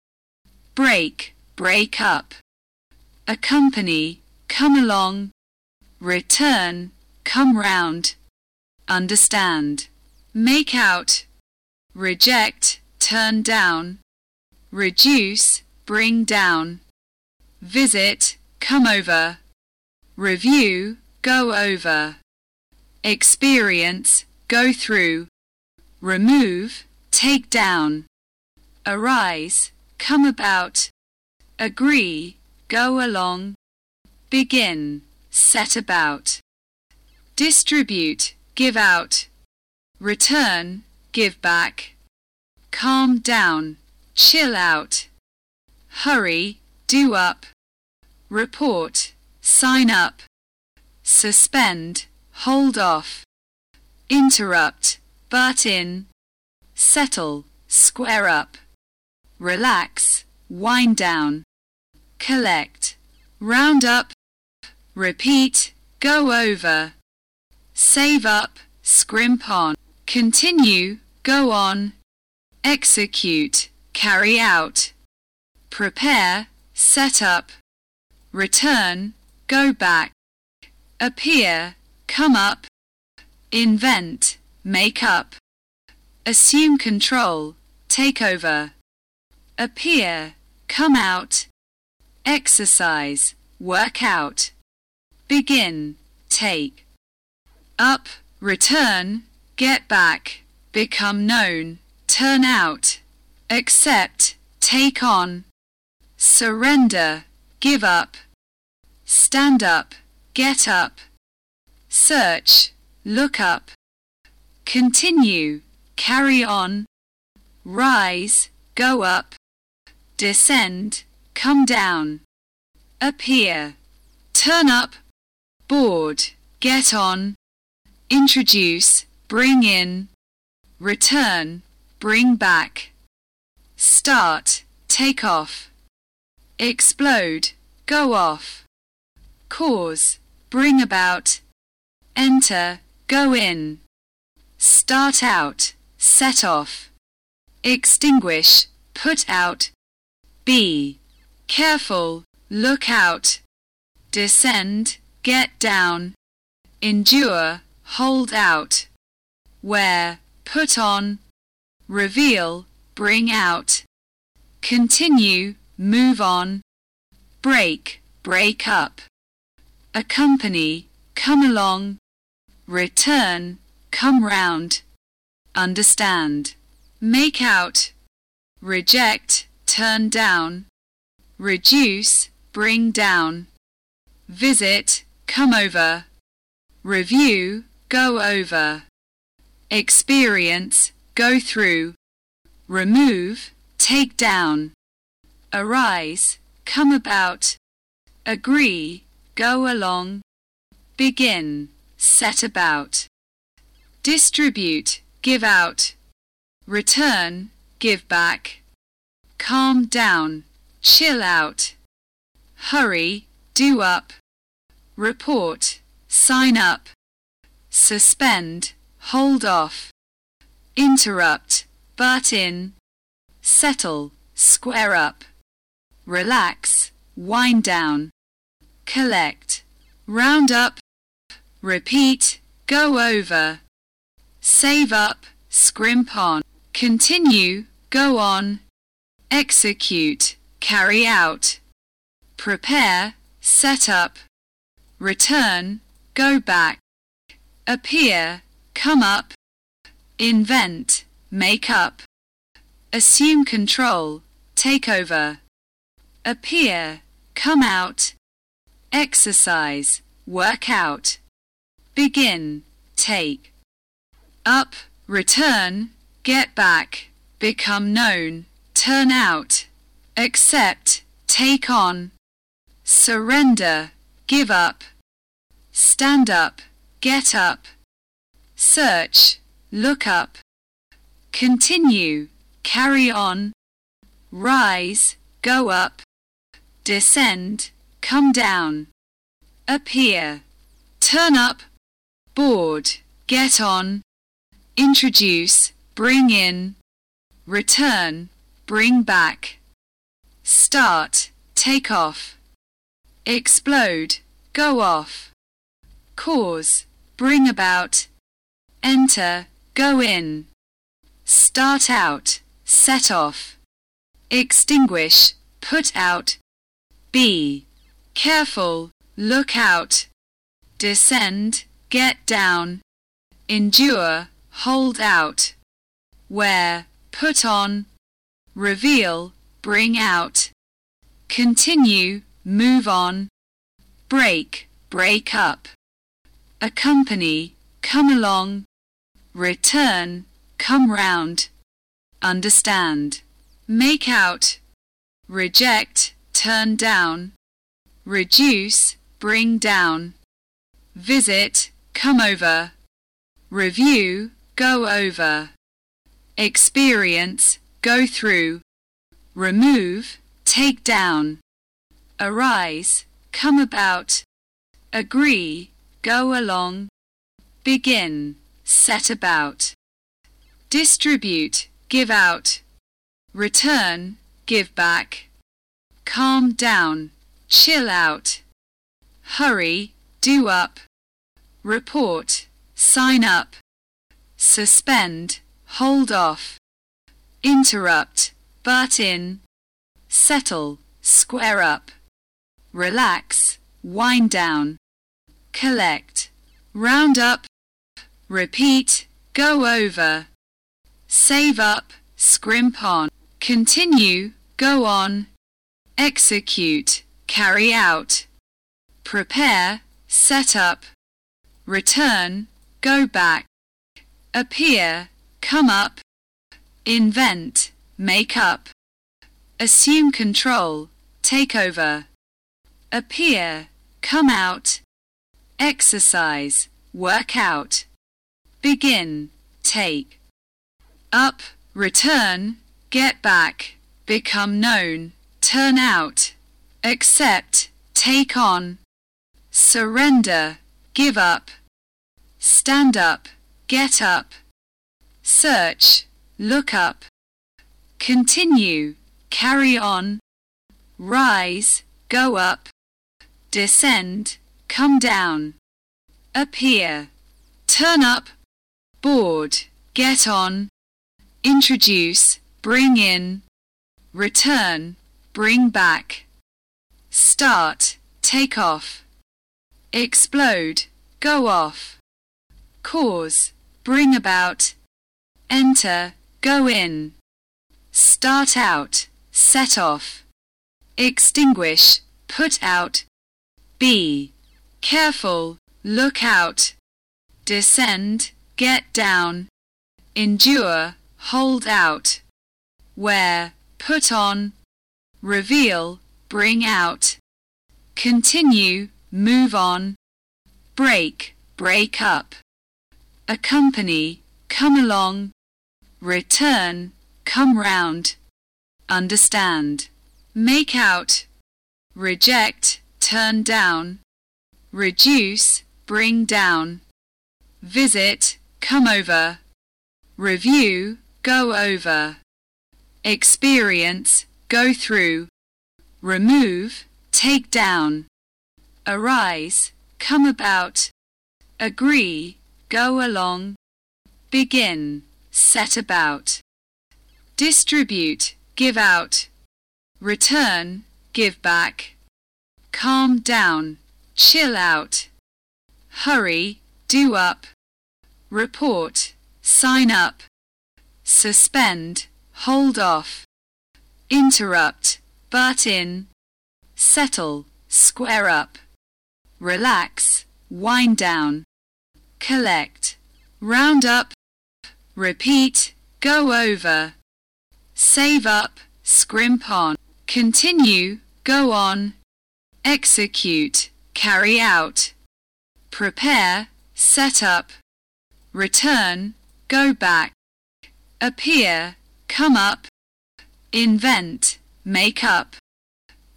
A: break, break up, accompany, come along, return, come round, understand, make out, reject, turn down, reduce, bring down, visit, come over, review, go over, experience, go through, remove, take down, arise, come about, agree, go along, begin, set about, distribute, give out, return, give back, calm down, chill out, hurry, do up, report, sign up, suspend, hold off, interrupt, butt in, settle, square up, relax, wind down, collect, round up, repeat, go over, save up, scrimp on, continue, go on, execute, carry out, prepare, set up, return, go back, appear, come up, invent, make up, assume control, take over, appear, come out, exercise, work out, begin, take, up, return, get back, become known, turn out, accept, take on, surrender, give up, stand up, get up, search, look up, continue, carry on, rise, go up, descend, come down, appear, turn up, board, get on, introduce, bring in, return, bring back start, take off, explode, go off, cause, bring about, enter, go in, start out, set off, extinguish, put out, be, careful, look out, descend, get down, endure, hold out, wear, put on, reveal, bring out, continue, move on, break, break up, accompany, come along, return, come round, understand, make out, reject, turn down, reduce, bring down, visit, come over, review, go over, experience, go through, remove, take down, arise, come about, agree, go along, begin, set about, distribute, give out, return, give back, calm down, chill out, hurry, do up, report, sign up, suspend, hold off, interrupt, butt in, settle, square up, relax, wind down, collect, round up, repeat, go over, save up, scrimp on, continue, go on, execute, carry out, prepare, set up, return, go back, appear, come up, invent, make up, assume control, take over, appear, come out, exercise, work out, begin, take, up, return, get back, become known, turn out, accept, take on, surrender, give up, stand up, get up, search, look up, continue, carry on, rise, go up, descend, come down, appear, turn up, board, get on, introduce, bring in, return, bring back, start, take off, explode, go off, cause, bring about, enter, go in, start out, set off, extinguish, put out, be careful, look out, descend, get down, endure, hold out, wear, put on, reveal, bring out, continue, move on, break, break up, accompany, come along, return, come round, understand, make out, reject, turn down, reduce, bring down, visit, come over, review, go over, experience, go through, remove, take down, arise, come about, agree, go along, begin, set about, distribute, give out, return, give back, calm down, chill out, hurry, do up, report, sign up, suspend, hold off, interrupt, butt in, settle, square up, relax, wind down, collect, round up, repeat, go over, save up, scrimp on, continue, go on, execute, carry out, prepare, set up, return, go back, appear, come up, invent, make up, assume control, take over, appear, come out, exercise, work out, begin, take up, return, get back, become known, turn out, accept, take on, surrender, give up, stand up, get up, search, look up, continue, carry on, rise, go up, descend, come down, appear, turn up, board, get on, introduce, bring in, return, bring back, start, take off, explode, go off, cause, bring about, enter, go in, start out, set off, extinguish, put out, be, careful, look out, descend, get down, endure, hold out, wear, put on, reveal, bring out, continue, move on, break, break up, accompany, come along, return, come round, understand, make out, reject, turn down, reduce, bring down, visit, come over, review, go over, experience, go through, remove, take down, arise, come about, agree, go along, begin, set about, distribute, give out, return, give back, calm down, chill out, hurry, do up, report, sign up, suspend, hold off, interrupt, butt in, settle, square up, relax, wind down, collect, round up, repeat, go over, save up, scrimp on, continue, go on, execute, carry out, prepare, set up, return, go back, appear, come up, invent, make up,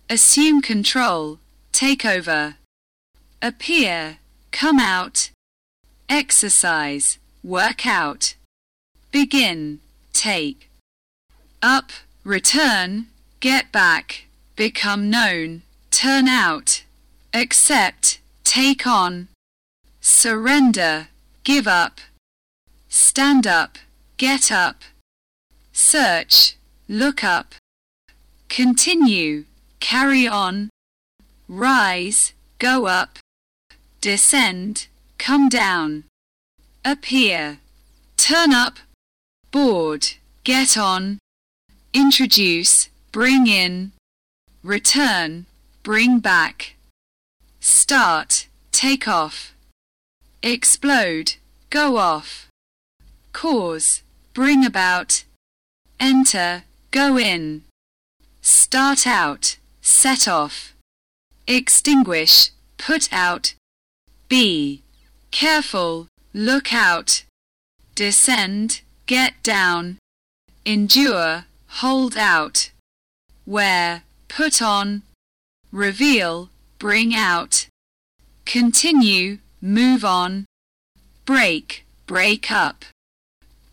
A: assume control, take over, appear, come out, exercise, work out, begin, take, up, return, get back, become known, turn out, accept, take on, surrender, give up, stand up, get up, search, look up, continue, carry on, rise, go up, descend, come down, appear, turn up, board, get on, introduce, bring in, return, bring back, start, take off, explode, go off, cause, bring about, enter, go in, start out, set off, extinguish, put out, be careful, look out, descend, get down, endure, hold out, wear, put on, reveal, bring out, continue, move on, break, break up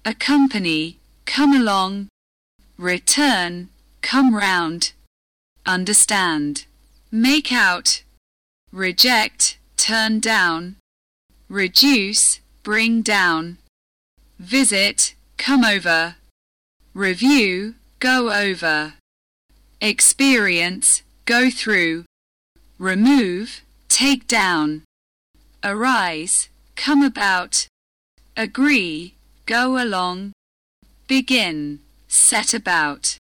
A: accompany, come along, return, come round, understand, make out, reject, turn down, reduce, bring down, visit, come over, review, go over, experience, go through, remove, take down, arise, come about, agree, go along, begin, set about,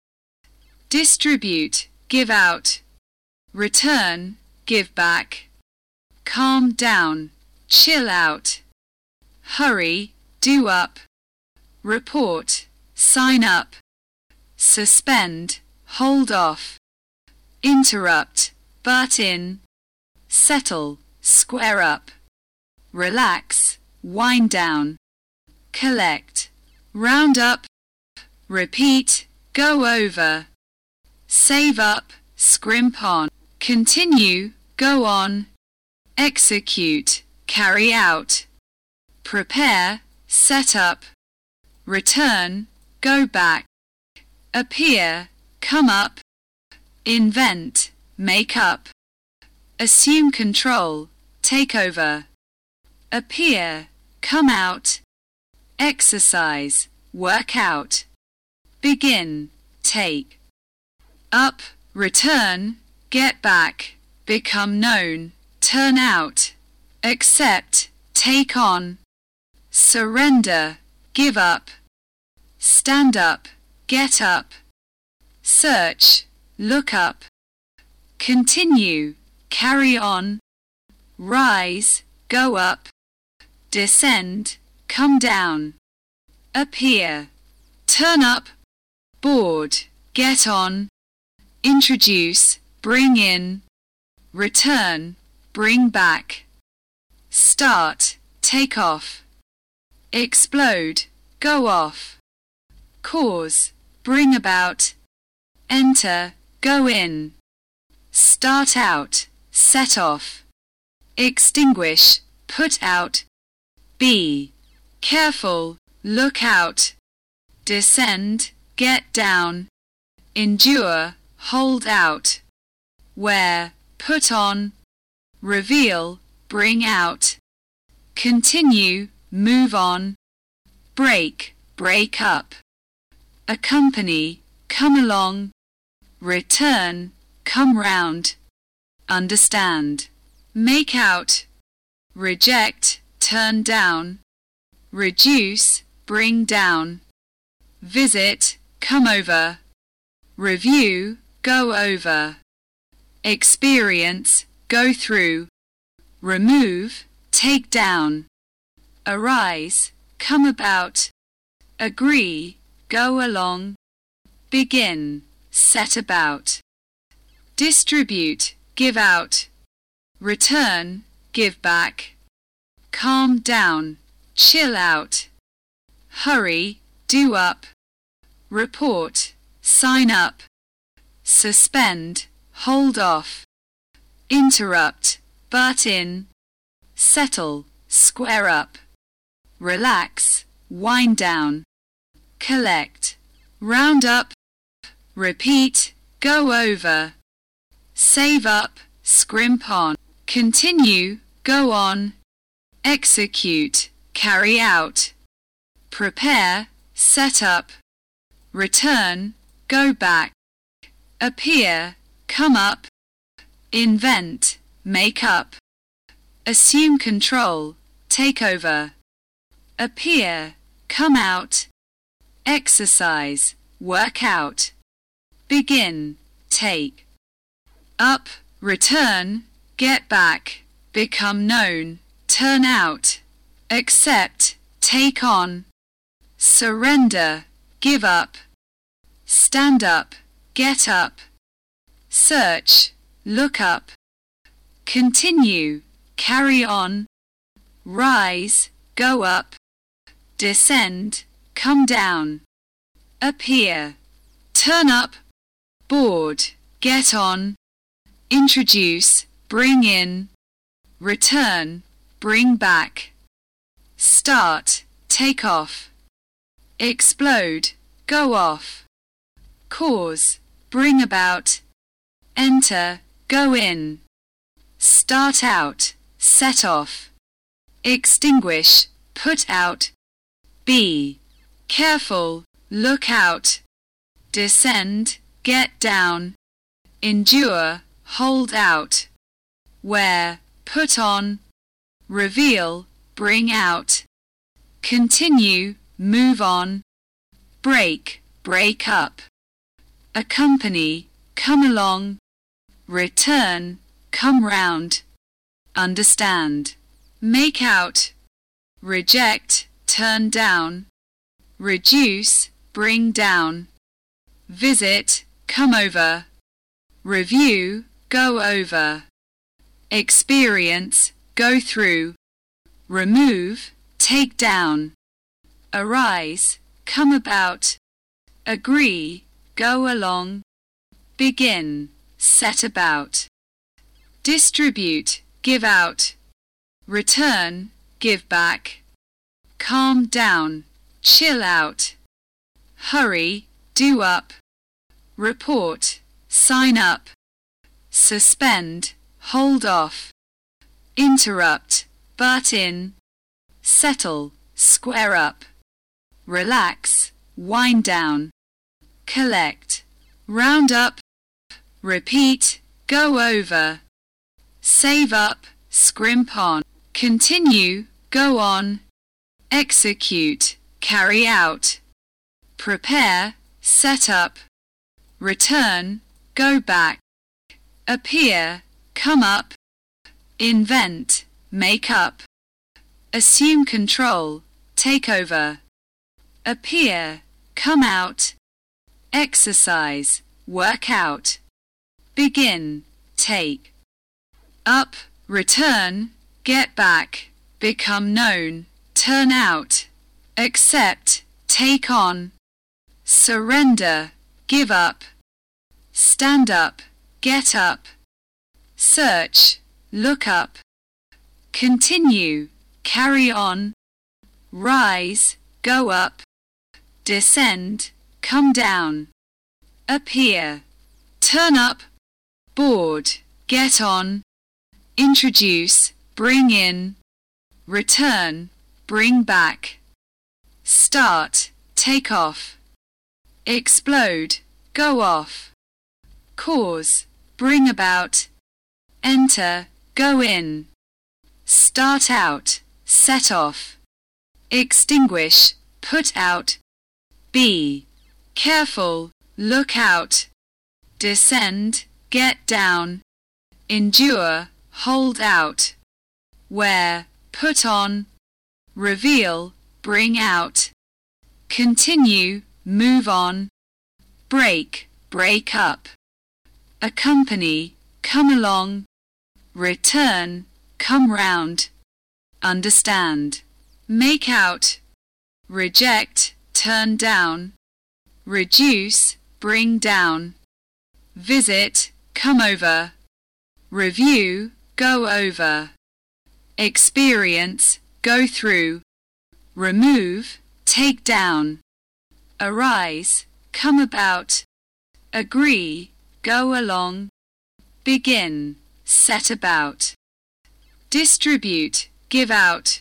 A: distribute, give out, return, give back, calm down, chill out, hurry, do up, report, sign up, suspend, hold off, interrupt, butt in, settle, square up, relax, wind down, collect, round up, repeat, go over, save up, scrimp on, continue, go on, execute, carry out, prepare, set up, return, go back, appear, come up, invent, make up, assume control, take over, appear, come out, exercise, work out, begin, take, up, return, get back, become known, turn out, accept, take on, surrender, give up, stand up, get up, search, look up, continue, carry on, rise, go up, descend, come down, appear, turn up, board, get on, introduce, bring in, return, bring back, start, take off, explode, go off, cause, bring about, enter, go in, start out, set off, extinguish, put out, be, careful, look out, descend, get down, endure, hold out, wear, put on, reveal, bring out, continue, move on, break, break up, accompany, come along, return, come round, understand, make out, reject, turn down, reduce, bring down, visit, come over, review, go over, experience, go through, remove, take down, arise, come about, agree, go along, begin, set about, distribute, give out, return, give back, calm down, chill out, hurry, do up, report, sign up, suspend, hold off, interrupt, butt in, settle, square up, relax, wind down, collect, round up, repeat, go over, save up, scrimp on, continue, go on, execute, carry out, prepare, set up, return, go back, appear, come up, invent, make up, assume control, take over, appear, come out, exercise, work out, begin, take, up, return, get back, become known, turn out, accept, take on, surrender, give up, stand up, get up, search, look up, continue, carry on, rise, go up, descend, come down, appear, turn up, board, get on, introduce, bring in, return, bring back start, take off, explode, go off, cause, bring about, enter, go in, start out, set off, extinguish, put out, be, careful, look out, descend, get down, endure, hold out, wear, put on, reveal, bring out, continue, move on, break, break up, accompany, come along, return, come round, understand, make out, reject, turn down, reduce, bring down, visit, come over, review, go over, experience, go through, remove, take down, arise, come about, agree, go along, begin, set about, distribute, give out, return, give back, calm down, chill out, hurry, do up, report, sign up, suspend, hold off, interrupt, butt in, settle, square up, relax, wind down, collect, round up, repeat, go over, save up, scrimp on, continue, go on, execute, carry out, prepare, set up, return, go back, appear, come up, invent, make up, assume control, take over, appear, come out, exercise, work out, begin, take, up, return, get back, become known, turn out, accept, take on, surrender, give up, stand up, get up, search, look up, continue, carry on, rise, go up, descend, come down, appear, turn up, board, get on, introduce, bring in, return, bring back, start, take off, explode, go off, cause, bring about, enter, go in start out, set off, extinguish, put out, be careful, look out, descend, get down, endure, hold out, wear, put on, reveal, bring out, continue, move on, break, break up, accompany, come along, return, come round, understand, make out, reject, turn down, reduce, bring down, visit, come over, review, go over, experience, go through, remove, take down, arise, come about, agree, go along, begin, set about distribute, give out,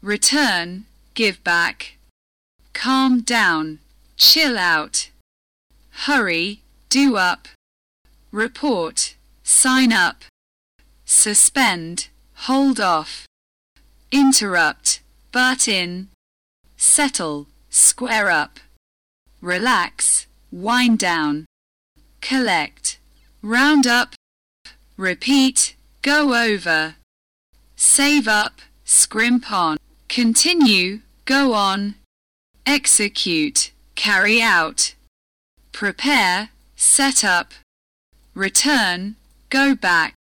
A: return, give back, calm down, chill out, hurry, do up, report, sign up, suspend, hold off, interrupt, butt in, settle, square up, relax, wind down, collect, round up, repeat, go over, save up, scrimp on, continue, go on, execute, carry out, prepare, set up, return, go back,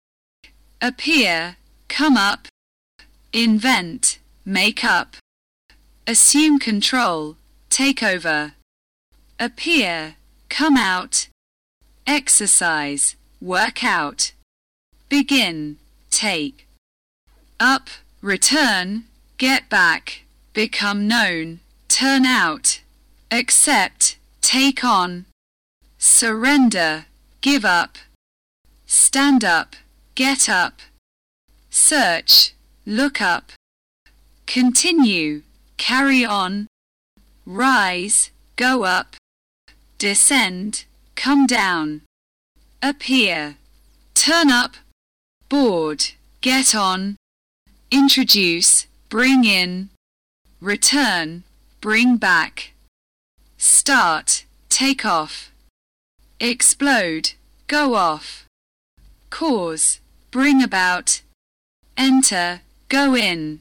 A: appear, come up, invent, make up, assume control, take over, appear, come out, exercise, work out, begin, take, up, return, get back, become known, turn out, accept, take on, surrender, give up, stand up, get up, search, look up, continue, carry on, rise, go up, descend, come down, appear, turn up, board, get on, introduce, bring in, return, bring back, start, take off, explode, go off, cause, bring about, enter, go in,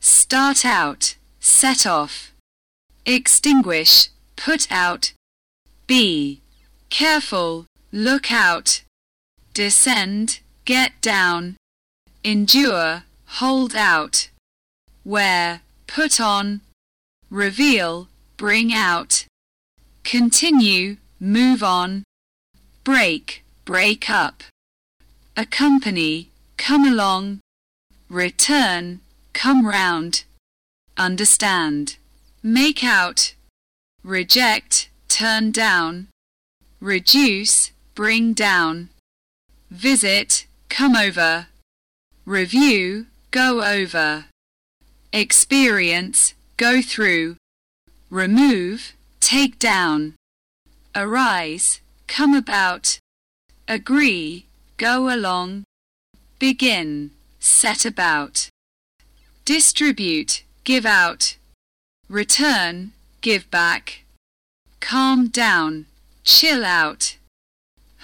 A: start out, set off, extinguish, put out, be, careful, look out, descend, get down, endure, hold out, wear, put on, reveal, bring out, continue, move on, break, break up, accompany, come along, return, come round, understand, make out, reject, turn down, reduce, bring down, visit, come over, review, go over, experience, go through, remove, take down, arise, come about, agree, go along, begin, set about, distribute, give out, return, give back, calm down, chill out,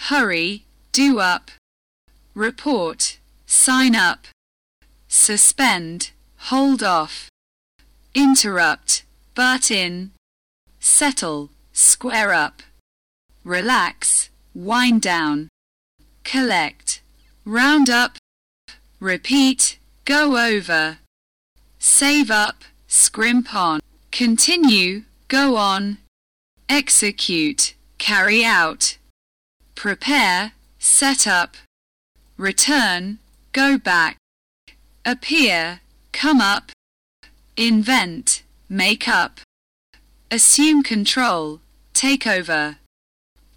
A: hurry, do up, report, sign up, suspend, hold off, interrupt, butt in, settle, square up, relax, wind down, collect, round up, repeat, go over, save up, scrimp on, continue, go on, execute, carry out, prepare, set up, return, go back, appear, come up, invent, make up, assume control, take over,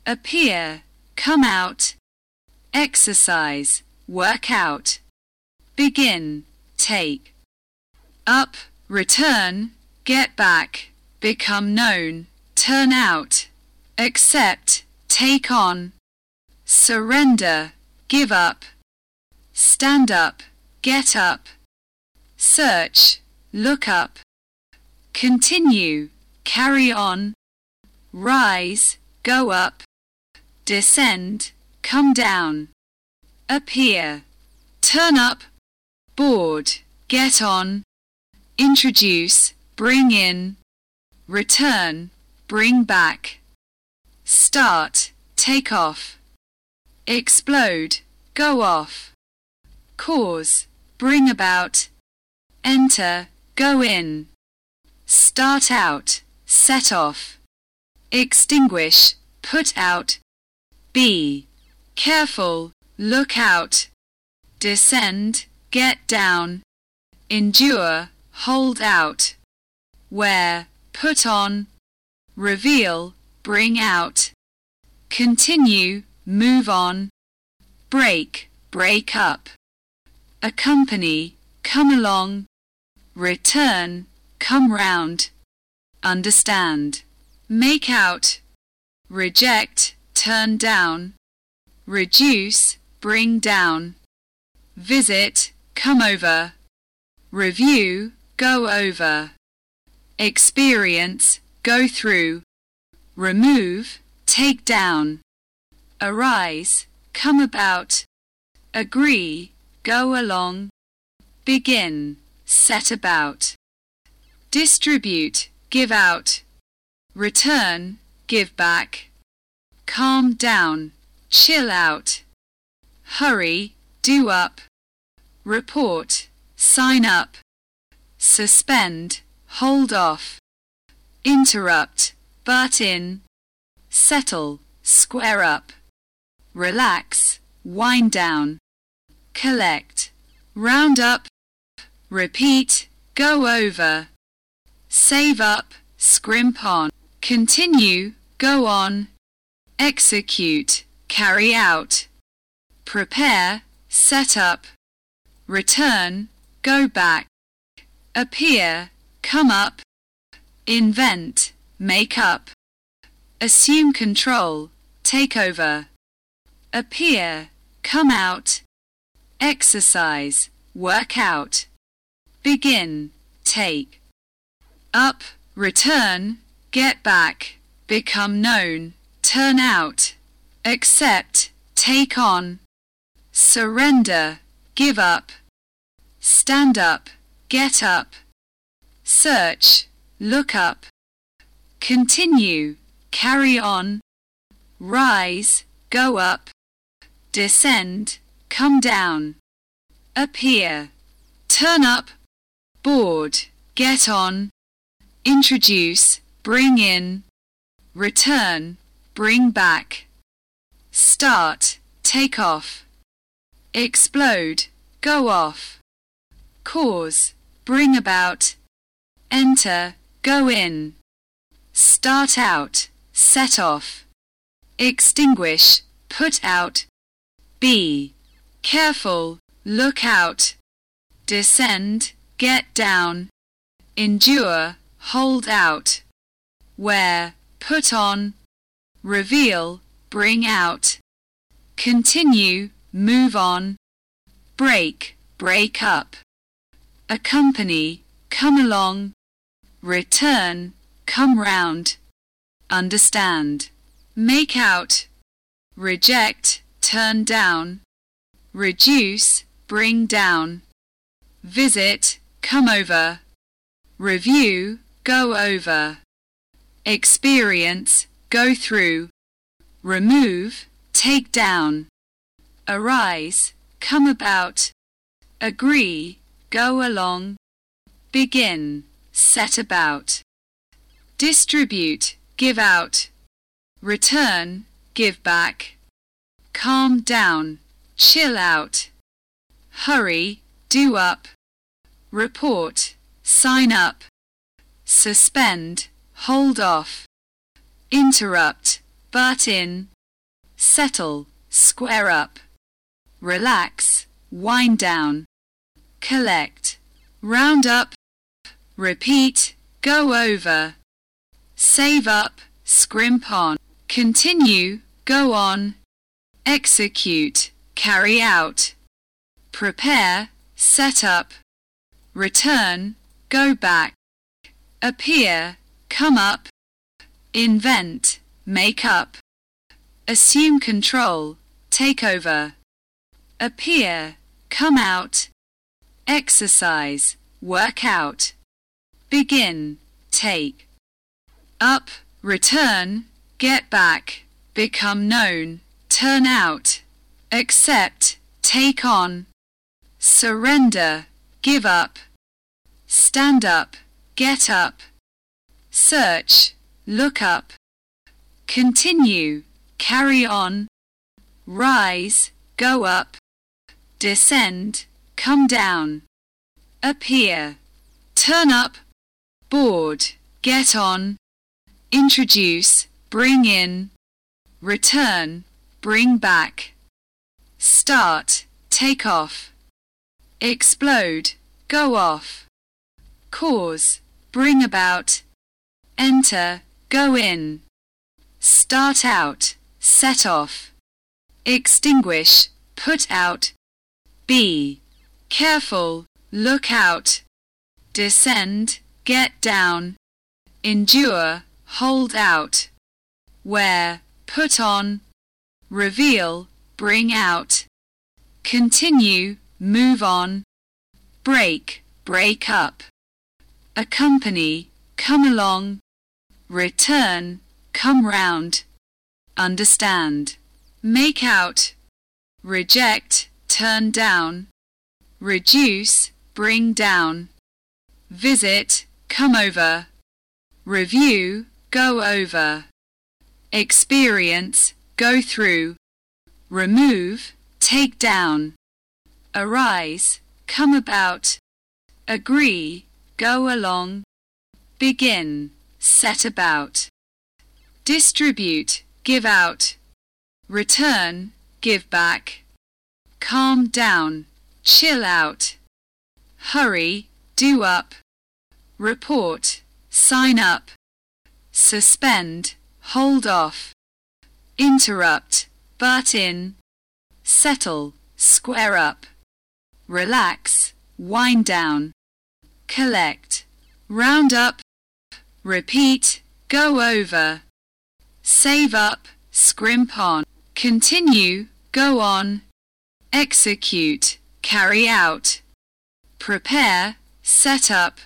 A: appear, come out, exercise, work out, begin, take, up, return, get back, become known, turn out, accept, take on, surrender, give up, stand up, get up, search, look up, continue, carry on, rise, go up, descend, come down, appear, turn up, board, get on, introduce, bring in, return, bring back, start, take off, explode, go off, cause, bring about, enter, go in, start out, set off, extinguish, put out, be careful, look out, descend, get down, endure, hold out, wear, put on, reveal, bring out, continue, move on, break, break up, accompany, come along, return, come round, understand, make out, reject, turn down, reduce, bring down, visit, come over, review, go over, experience, go through, remove, take down, arise, come about, agree, go along, begin, set about, distribute, give out, return, give back, calm down, chill out, hurry, do up, report, sign up, suspend, hold off, interrupt, butt in, settle, square up, relax, wind down, collect, round up, repeat, go over, save up, scrimp on, continue, go on, execute, carry out, prepare, set up, return, go back, appear, come up, invent, make up, assume control, take over, appear, come out, exercise, work out, begin, take, up, return, get back, become known, turn out, accept, take on, surrender, give up, stand up, get up, search, look up, continue, carry on, rise, go up, descend, come down, appear, turn up, board, get on, introduce, bring in, return, bring back, start, take off, explode, go off, cause, bring about, enter, go in, start out, set off, extinguish, put out, be, careful, look out, descend, get down, endure, hold out, wear, put on, reveal, bring out, continue, move on, break, break up, accompany, come along, return, come round, understand, make out, reject, turn down, reduce, bring down, visit, come over, review, go over, experience, go through, remove, take down, arise, come about, agree, go along, begin, set about, distribute, give out, return, give back, calm down, chill out, hurry, do up, report, sign up, suspend, hold off, interrupt, butt in, settle, square up, relax, wind down, collect, round up, repeat, go over, save up, scrimp on, continue, go on, execute, carry out, prepare, set up, return, go back, appear, come up, invent, make up, assume control, take over, appear, come out, exercise, work out, begin, take, up, return, get back, become known, turn out, accept, take on, surrender, give up, stand up, get up, search, look up, continue, carry on, rise, go up, descend, come down, appear, turn up, board, get on, introduce, bring in, return, bring back start, take off, explode, go off, cause, bring about, enter, go in, start out, set off, extinguish, put out, be, careful, look out, descend, get down, endure, hold out, wear, put on, reveal, bring out, continue, move on, break, break up, accompany, come along, return, come round, understand, make out, reject, turn down, reduce, bring down, visit, come over, review, go over, experience, go through, remove, take down, arise, come about, agree, go along, begin, set about, distribute, give out, return, give back, calm down, chill out, hurry, do up, report, sign up, suspend, hold off, interrupt, butt in, settle, square up, relax, wind down, collect, round up, repeat, go over, save up, scrimp on, continue, go on, execute, carry out, prepare, set up,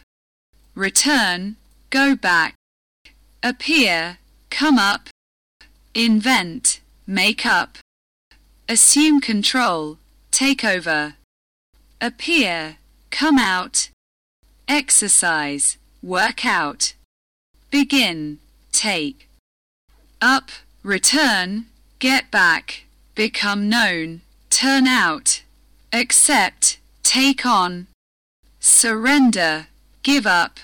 A: return, go back, appear, come up, invent, make up, assume control, take over, appear, come out, exercise, work out, begin, take, up, return, get back, become known, turn out, accept, take on, surrender, give up,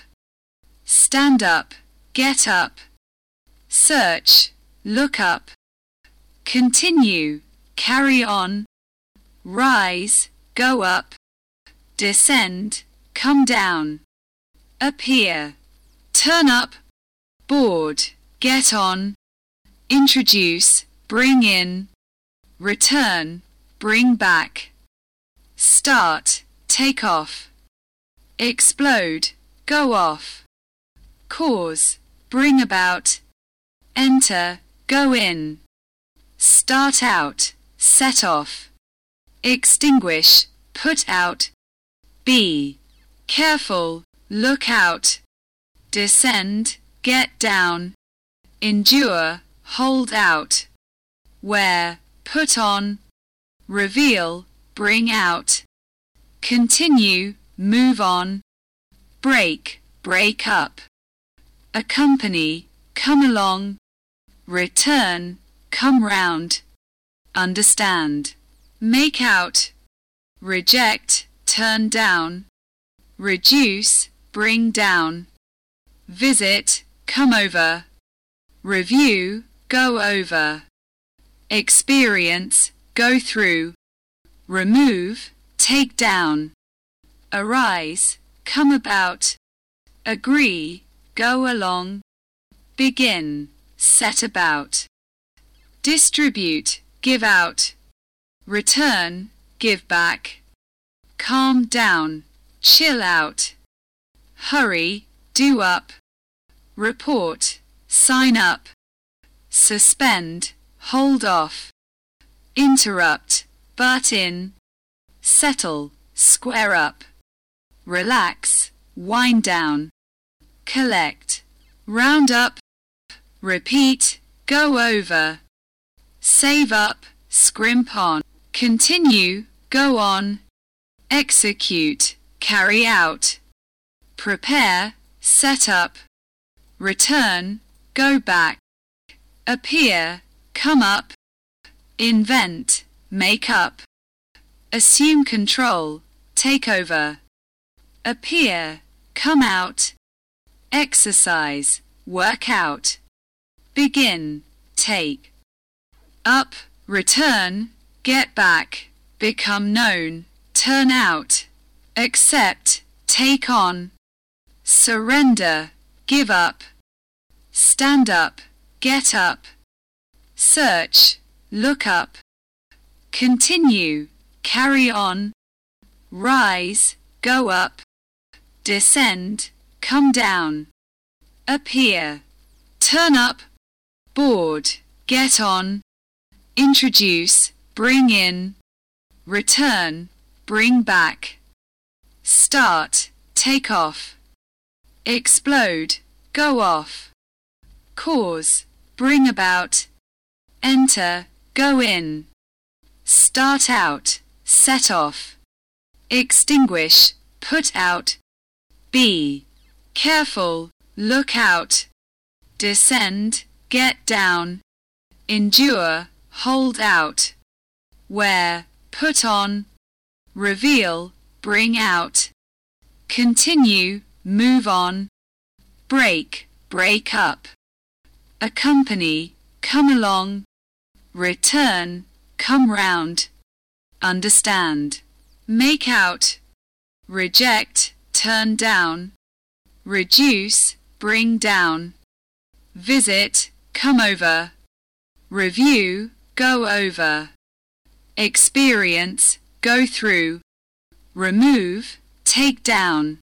A: stand up, get up, search, look up, continue, carry on, rise, go up, descend, come down, appear, turn up, board, get on, introduce, bring in, return, bring back, start, take off, explode, go off, cause, bring about, enter, go in start out, set off, extinguish, put out, be careful, look out, descend, get down, endure, hold out, wear, put on, reveal, bring out, continue, move on, break, break up, accompany, come along, return, come round, understand, make out, reject, turn down, reduce, bring down, visit, come over, review, go over, experience, go through, remove, take down, arise, come about, agree, go along, begin, set about distribute, give out, return, give back, calm down, chill out, hurry, do up, report, sign up, suspend, hold off, interrupt, butt in, settle, square up, relax, wind down, collect, round up, repeat, go over, save up, scrimp on, continue, go on, execute, carry out, prepare, set up, return, go back, appear, come up, invent, make up, assume control, take over, appear, come out, exercise, work out, begin, take up, return, get back, become known, turn out, accept, take on, surrender, give up, stand up, get up, search, look up, continue, carry on, rise, go up, descend, come down, appear, turn up, board, get on, introduce, bring in, return, bring back, start, take off, explode, go off, cause, bring about, enter, go in, start out, set off, extinguish, put out, be, careful, look out, descend, get down, endure, hold out, wear, put on, reveal, bring out, continue, move on, break, break up, accompany, come along, return, come round, understand, make out, reject, turn down, reduce, bring down, visit, come over, review, go over, experience, go through, remove, take down,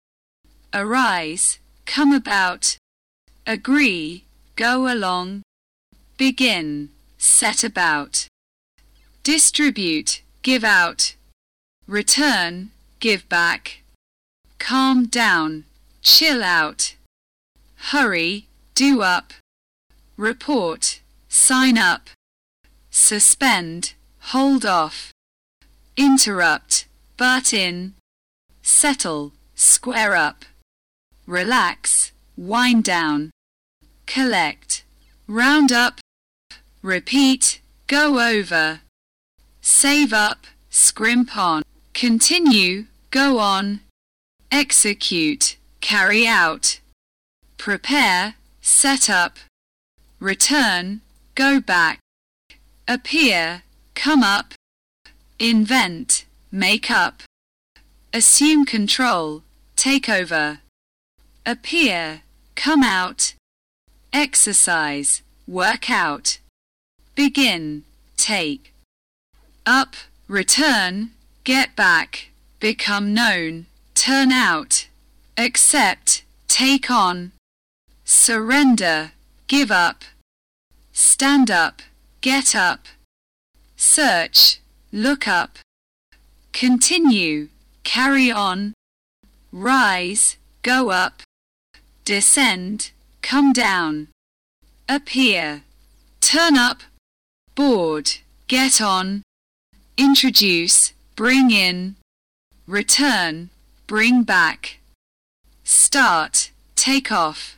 A: arise, come about, agree, go along, begin, set about, distribute, give out, return, give back, calm down, chill out, hurry, do up, report, sign up, suspend, hold off, interrupt, butt in, settle, square up, relax, wind down, collect, round up, repeat, go over, save up, scrimp on, continue, go on, execute, carry out, prepare, set up, return, go back, appear, come up, invent, make up, assume control, take over, appear, come out, exercise, work out, begin, take, up, return, get back, become known, turn out, accept, take on, surrender, give up, stand up, get up, search, look up, continue, carry on, rise, go up, descend, come down, appear, turn up, board, get on, introduce, bring in, return, bring back, start, take off,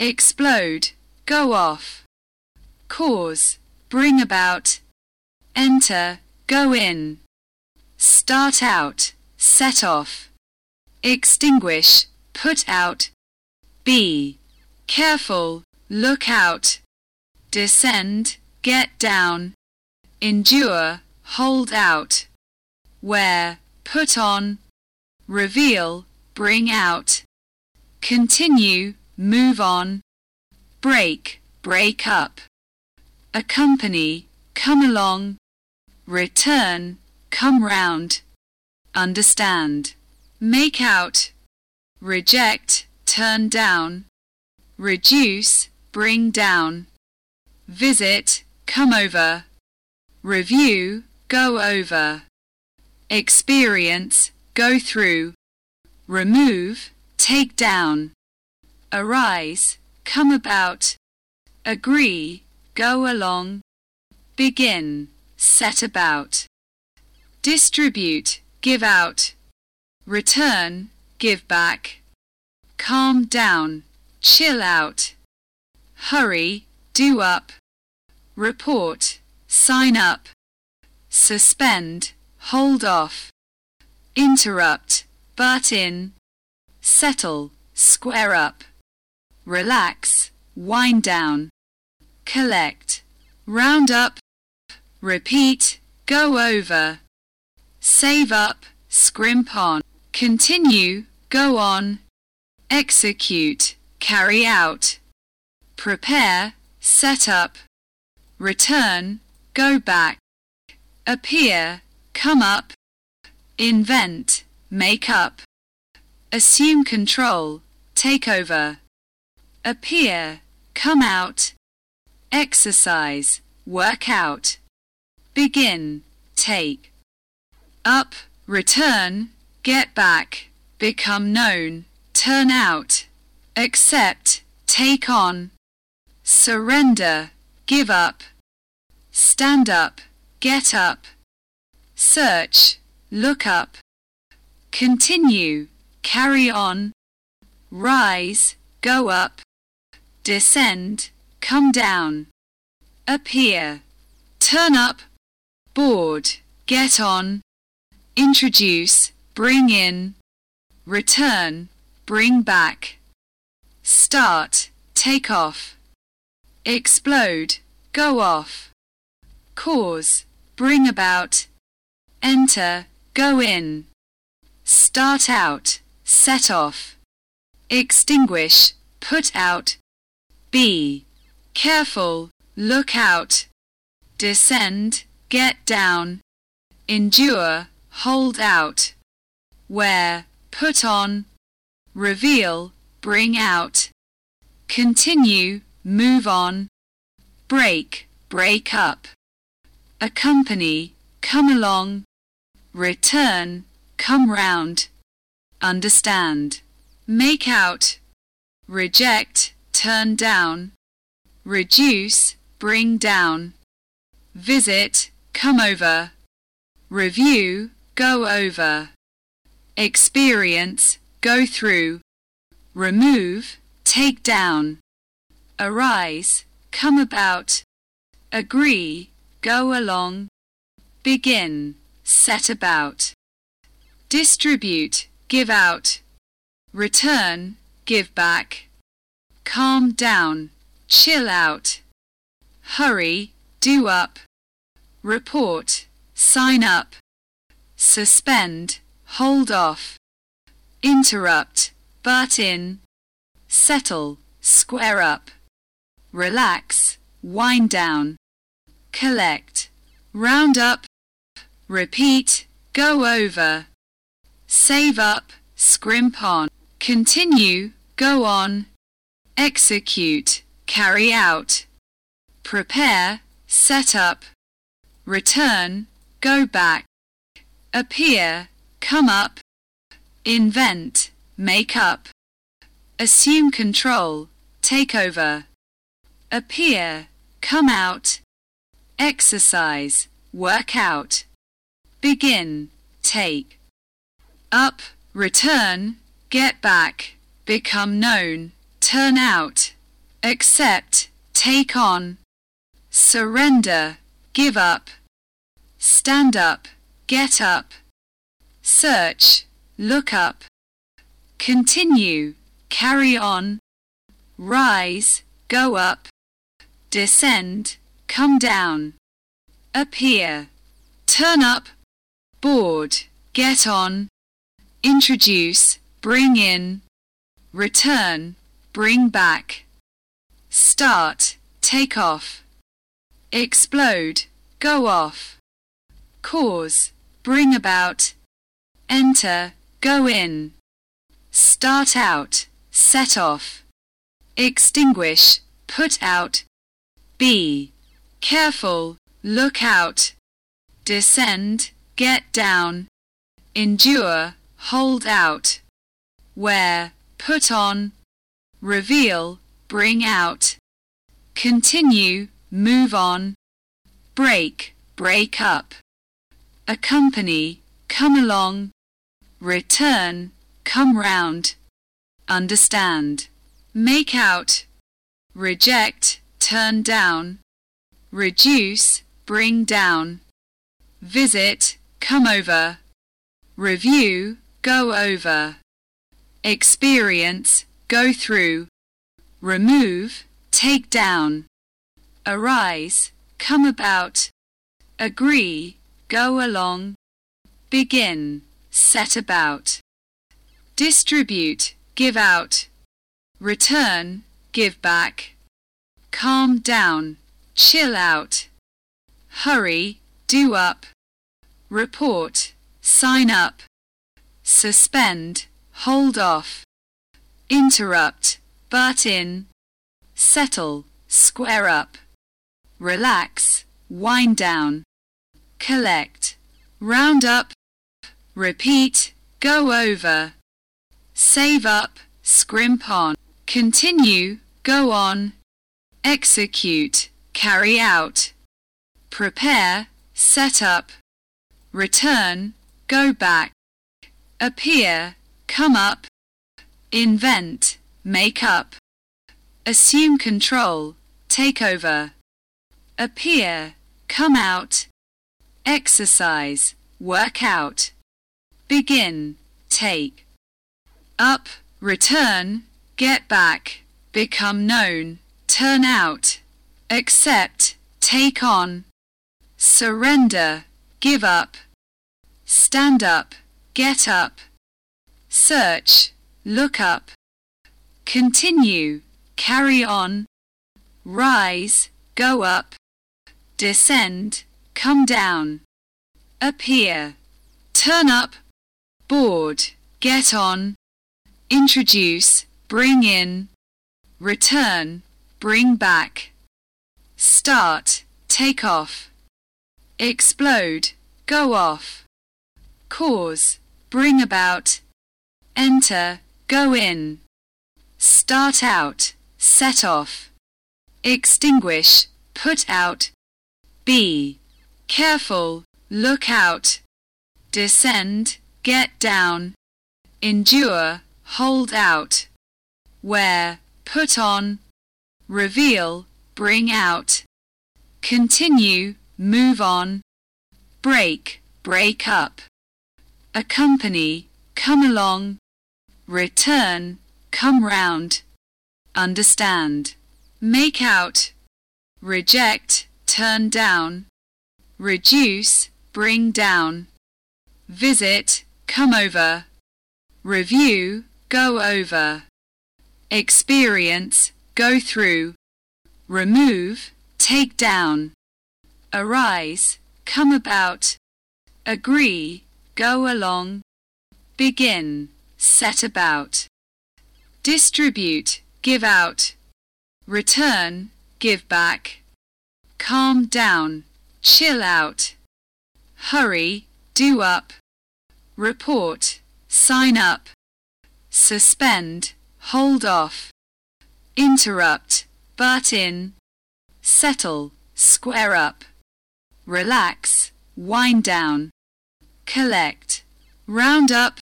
A: explode, go off, cause, bring about, enter, go in, start out, set off, extinguish, put out, be careful, look out, descend, get down, endure, hold out, wear, put on, reveal, bring out, continue, move on, break, break up, accompany, come along, return, come round, understand, make out, reject, turn down, reduce, bring down, visit, come over, review, go over, experience, go through, remove, take down, arise, come about, agree, go along, begin, set about, distribute, give out, return, give back, calm down, chill out, hurry, do up, report, sign up, suspend, hold off, interrupt, butt in, settle, square up, relax, wind down, collect, round up, repeat, go over, save up, scrimp on, continue, go on, execute, carry out, prepare, set up, return, go back, appear, come up, invent, make up, assume control, take over, appear, come out, exercise, work out, begin, take, up, return, get back, become known, turn out, accept, take on, surrender, give up, stand up, get up, search, look up, continue, carry on, rise, go up, descend, come down, appear, turn up, board, get on, introduce, bring in, return, bring back, start, take off, explode, go off, cause, bring about, enter, go in, start out, set off, extinguish, put out, be, careful, look out, descend, get down, endure, hold out, wear, put on, reveal, bring out, continue, move on, break, break up, accompany, come along, return, come round, understand, make out, reject, turn down, reduce, bring down, visit, come over, review, go over, experience, go through, remove, take down, arise, come about, agree, go along, begin, set about, distribute, give out, return, give back, calm down, chill out, hurry, do up, report, sign up, suspend, hold off, interrupt, butt in, settle, square up, relax, wind down, collect, round up, repeat, go over, save up, scrimp on, continue, go on, execute, carry out, prepare, set up, return, go back, appear, come up, invent, make up, assume control, take over, appear, come out, exercise, work out, begin, take, up, return, get back, become known, turn out, accept, take on, surrender, give up, stand up, get up, search, look up, continue, carry on, rise, go up, descend, come down, appear, turn up, board, get on, introduce, bring in, return, bring back start, take off, explode, go off, cause, bring about, enter, go in, start out, set off, extinguish, put out, be, careful, look out, descend, get down, endure, hold out, wear, put on, reveal, bring out, continue, move on, break, break up, accompany, come along, return, come round, understand, make out, reject, turn down, reduce, bring down, visit, come over, review, go over, experience, go through, remove, take down, arise, come about, agree, go along, begin, set about, distribute, give out, return, give back, calm down, chill out, hurry, do up, report, sign up, suspend, hold off, interrupt, butt in, settle, square up, relax, wind down, collect, round up, repeat, go over, save up, scrimp on, continue, go on, execute, carry out, prepare, set up, return, go back, appear, come up, invent, make up, assume control, take over, appear, come out, exercise, work out, begin, take, up, return, get back, become known, turn out, accept, take on, surrender, give up, stand up, get up, search, look up, continue, carry on, rise, go up, descend, come down, appear, turn up, board, get on, introduce, bring in, return, bring back, start, take off, explode, go off, cause, bring about, enter, go in, start out, set off, extinguish, put out, be careful, look out, descend, get down, endure, hold out, wear, put on, reveal, bring out, continue, move on, break, break up, accompany, come along, return, come round, understand, make out, reject, turn down, reduce, bring down, visit, come over, review, go over, experience, go through, remove, take down, arise, come about, agree, go along, begin, set about distribute, give out, return, give back, calm down, chill out, hurry, do up, report, sign up, suspend, hold off, interrupt, butt in, settle, square up, relax, wind down, collect, round up,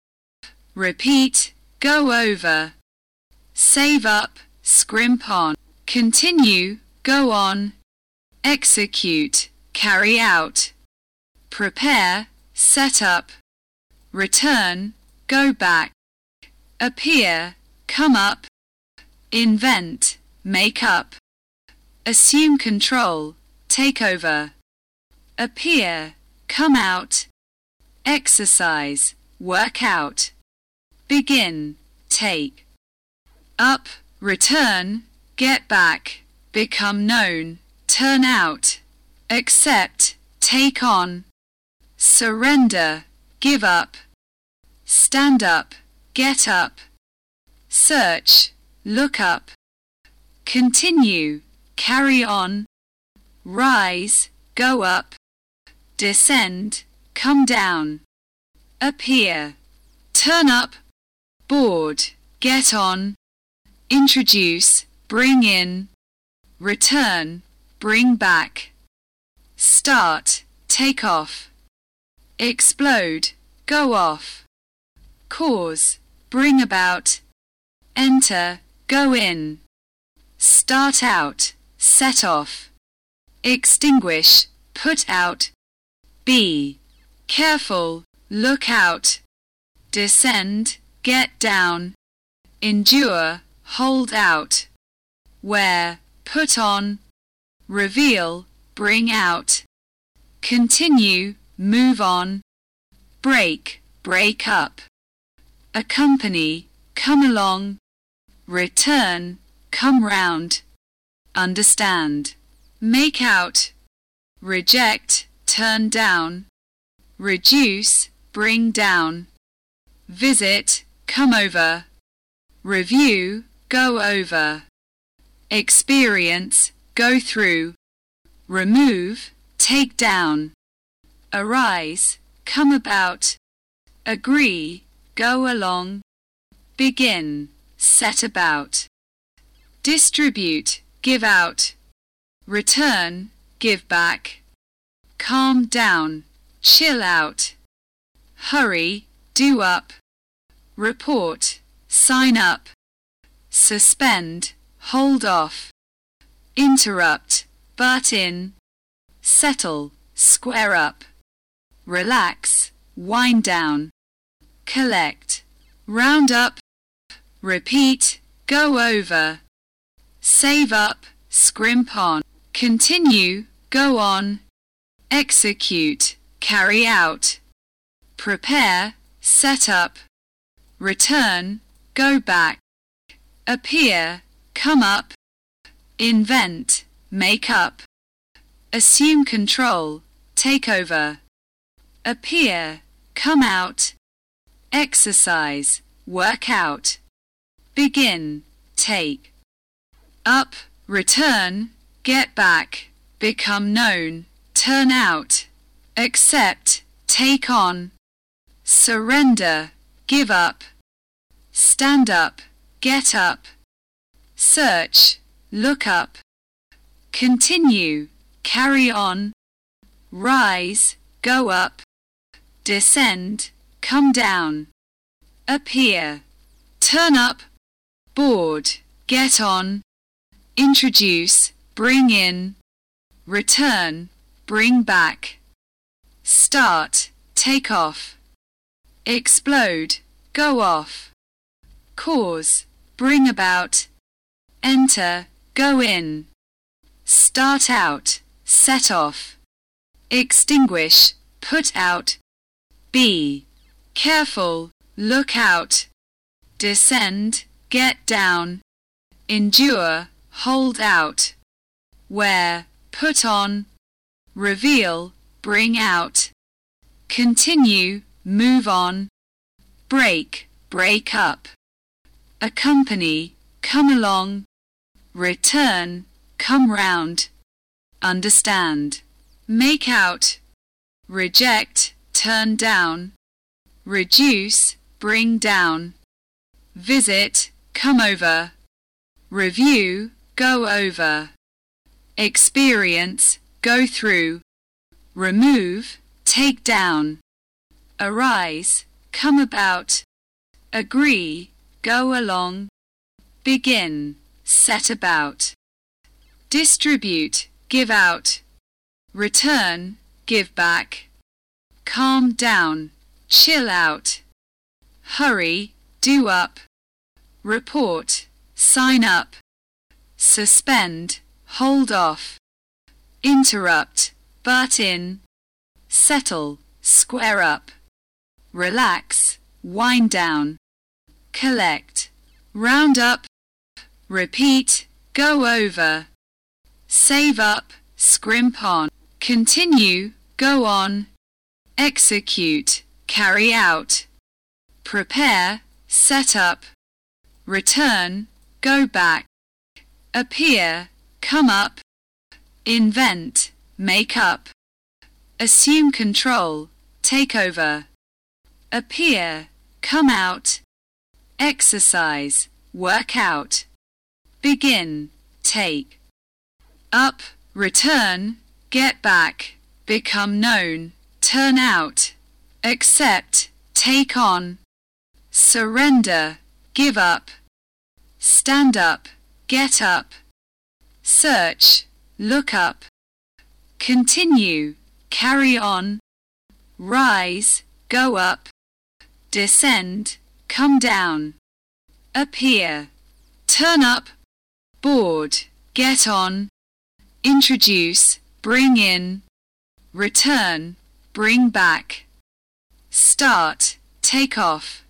A: repeat, go over, save up, scrimp on, continue, go on, execute, carry out, prepare, set up, return, go back, appear, come up, invent, make up, assume control, take over, appear, come out, exercise, work out, begin, take up, return, get back, become known, turn out, accept, take on, surrender, give up, stand up, get up, search, look up, continue, carry on, rise, go up, descend, come down, appear, turn up, board, get on, introduce, bring in, return, bring back, start, take off, explode, go off, cause, bring about, enter, go in, start out, set off, extinguish, put out, be, careful, look out, descend, get down, endure, hold out, wear, put on, reveal, bring out, continue, move on, break, break up, accompany, come along, return, come round, understand, make out, reject, turn down, reduce, bring down, visit, come over, review, go over, experience, go through, remove, take down, arise, come about, agree, go along, begin, set about, distribute, give out, return, give back, calm down, chill out, hurry, do up, report, sign up, suspend, hold off, interrupt, butt in, settle, square up, relax, wind down, collect, round up, repeat, go over, save up, scrimp on, continue, go on, execute, carry out, prepare, set up, return, go back, appear, come up, invent, make up, assume control, take over, appear, come out, exercise, work out, begin, take, up, return, get back, become known, turn out, accept, take on, surrender, give up, stand up, get up, search, look up, continue, carry on, rise, go up, descend, come down, appear, turn up, board, get on, introduce, bring in, return, bring back, start, take off, explode, go off, cause, bring about, enter, go in, start out, set off, extinguish, put out, be careful, look out, descend, get down, endure, hold out, wear, put on, reveal, bring out, continue, move on, break, break up, accompany, come along, return, come round, understand, make out, reject, turn down, reduce, bring down, visit, come over, review, go over, experience, go through, remove, take down, arise, come about, agree, go along, begin, set about, distribute, give out, return, give back, calm down, chill out, hurry, do up, report, sign up, suspend, hold off, interrupt, butt in, settle, square up, relax, wind down, collect, round up, repeat, go over, save up, scrimp on, continue, go on, execute, carry out, prepare, set up, return, go back, appear, come up, invent, make up, assume control, take over, appear, come out, exercise, work out, begin, take, up, return, get back, become known, turn out, accept, take on, surrender, give up, stand up, get up, search, look up, continue, carry on, rise, go up, descend, come down, appear, turn up, board, get on, introduce, bring in, return, bring back, start, take off,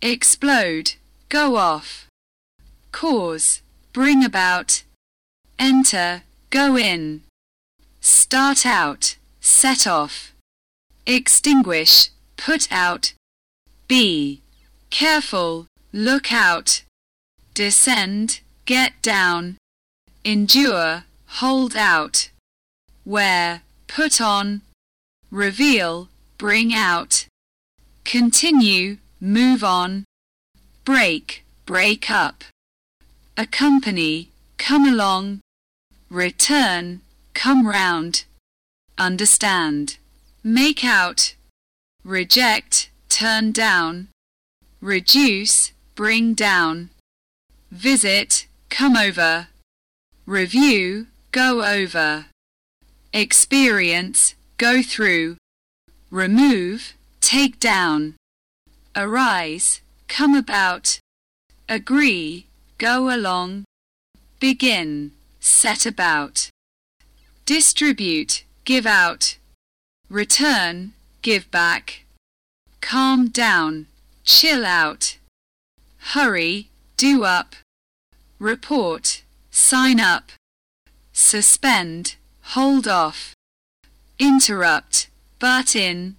A: explode, go off, cause, bring about, enter, go in, start out, set off, extinguish, put out, be, careful, look out, descend, get down, endure, hold out, wear, put on, reveal, bring out, continue, move on, break, break up, accompany, come along, return, come round, understand, make out, reject, turn down, reduce, bring down, visit, come over, review, go over, experience, go through, remove, take down, arise, come about, agree, go along, begin, set about, distribute, give out, return, give back, calm down, chill out, hurry, do up, report, sign up, suspend, hold off, interrupt, butt in,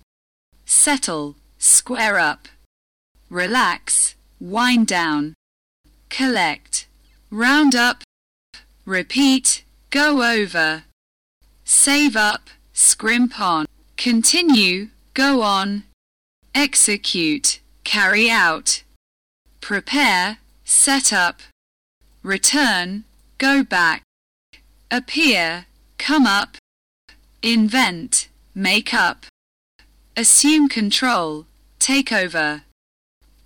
A: settle, square up, relax, wind down, collect, round up, repeat, go over, save up, scrimp on, continue, go on, execute, carry out, prepare, set up, return, go back, appear, come up, invent, make up, assume control, take over,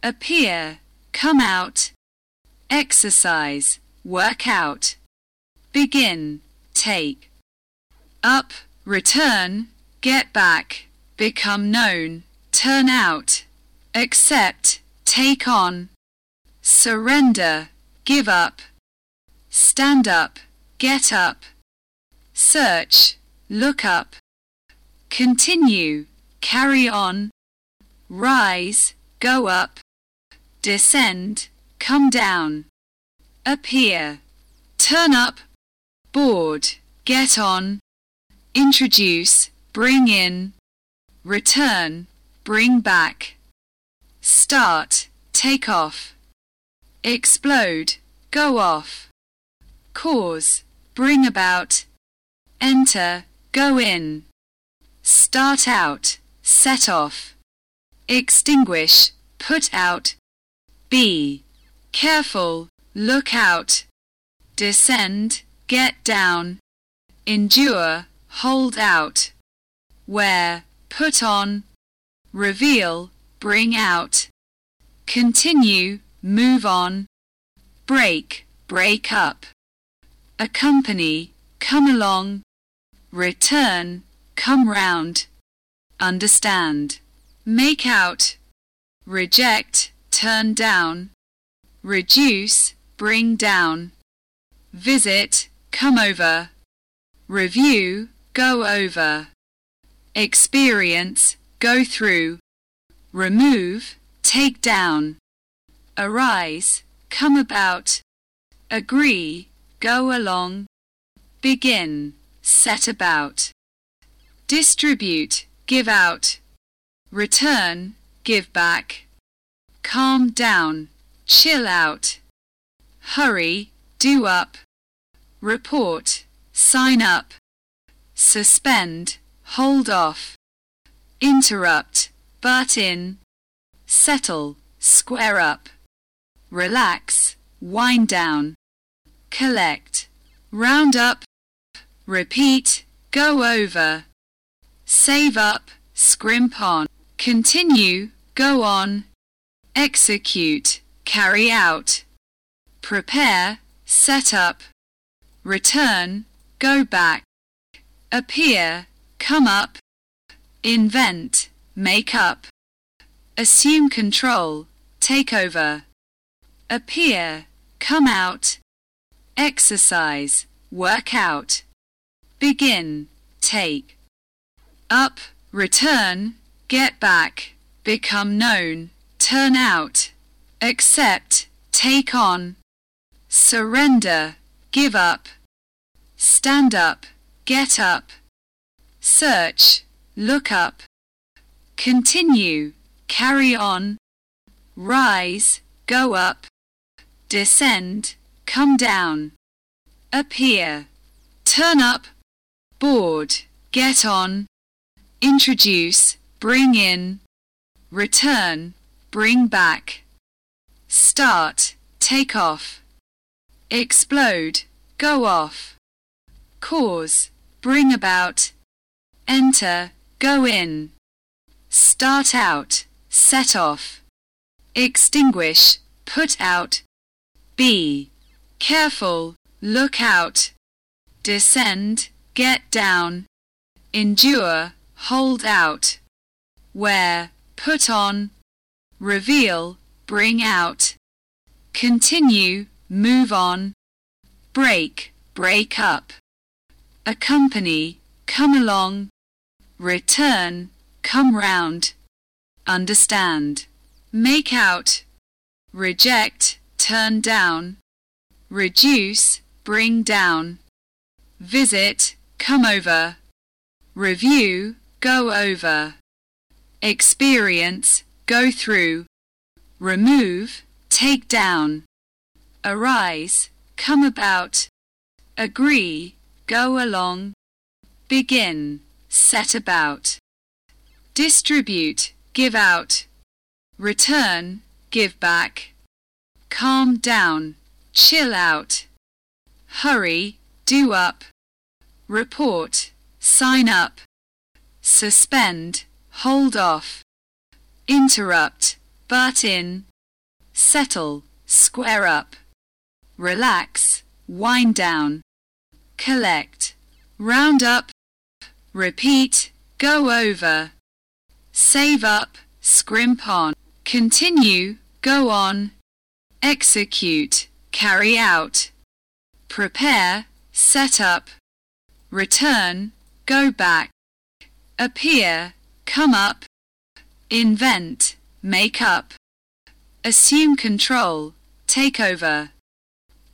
A: appear, come out, exercise, work out, begin, take, up, return, get back, become known, turn out, accept, take on, surrender, give up, stand up, get up, search, look up, continue, carry on, rise, go up, descend, come down, appear, turn up, board, get on, introduce, bring in, return, bring back start, take off, explode, go off, cause, bring about, enter, go in, start out, set off, extinguish, put out, be, careful, look out, descend, get down, endure, hold out, wear, put on, reveal, bring out, continue, move on, break, break up, accompany, come along, return, come round, understand, make out, reject, turn down, reduce, bring down, visit, come over, review, go over, experience, go through, remove, take down, arise, come about, agree, go along, begin, set about, distribute, give out, return, give back, calm down, chill out, hurry, do up, report, sign up, suspend, hold off, interrupt, butt in, settle, square up, relax, wind down, collect, round up, repeat, go over, save up, scrimp on, continue, go on, execute, carry out, prepare, set up, return, go back, appear, come up, invent, make up, assume control, take over, appear, come out, exercise, work out, begin, take, up, return, get back, become known, turn out, accept, take on, surrender, give up, stand up, get up, search, look up, continue, carry on, rise, go up, descend, come down, appear, turn up, board, get on, introduce, bring in, return, bring back, start, take off, explode, go off, cause, bring about, enter, go in start out, set off, extinguish, put out, be careful, look out, descend, get down, endure, hold out, wear, put on, reveal, bring out, continue, move on, break, break up, accompany, come along, return, come round, understand, make out, reject, turn down, reduce, bring down, visit, come over, review, go over, experience, go through, remove, take down, arise, come about, agree, go along, begin, set about distribute, give out, return, give back, calm down, chill out, hurry, do up, report, sign up, suspend, hold off, interrupt, butt in, settle, square up, relax, wind down, collect, round up, repeat, go over, save up, scrimp on, continue, go on, execute, carry out, prepare, set up, return, go back, appear, come up, invent, make up, assume control, take over,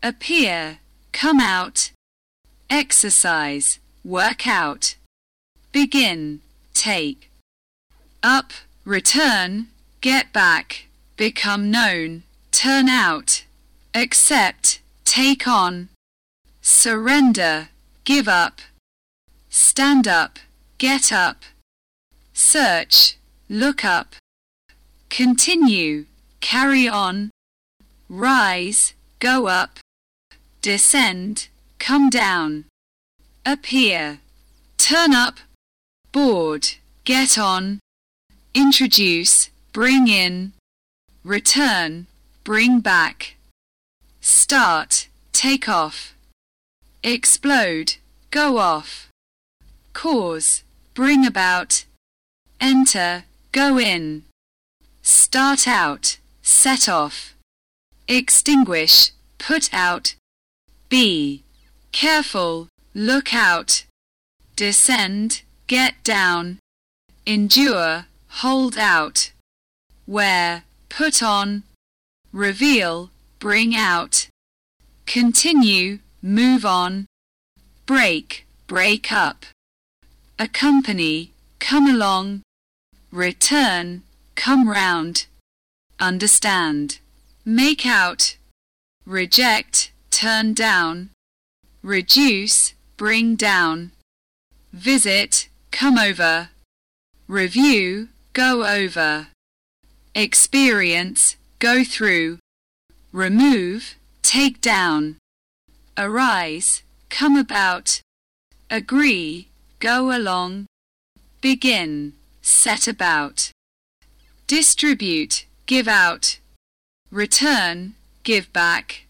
A: appear, come out, exercise, work out, begin, take, up, return, get back, become known, turn out, accept, take on, surrender, give up, stand up, get up, search, look up, continue, carry on, rise, go up, descend, come down, appear, turn up, board, get on, introduce, bring in, return, bring back, start, take off, explode, go off, cause, bring about, enter, go in, start out, set off, extinguish, put out, be, careful, look out, descend, get down, endure, hold out, wear, put on, reveal, bring out, continue, move on, break, break up, accompany, come along, return, come round, understand, make out, reject, turn down, reduce, bring down, visit, come over, review, go over, experience, go through, remove, take down, arise, come about, agree, go along, begin, set about, distribute, give out, return, give back,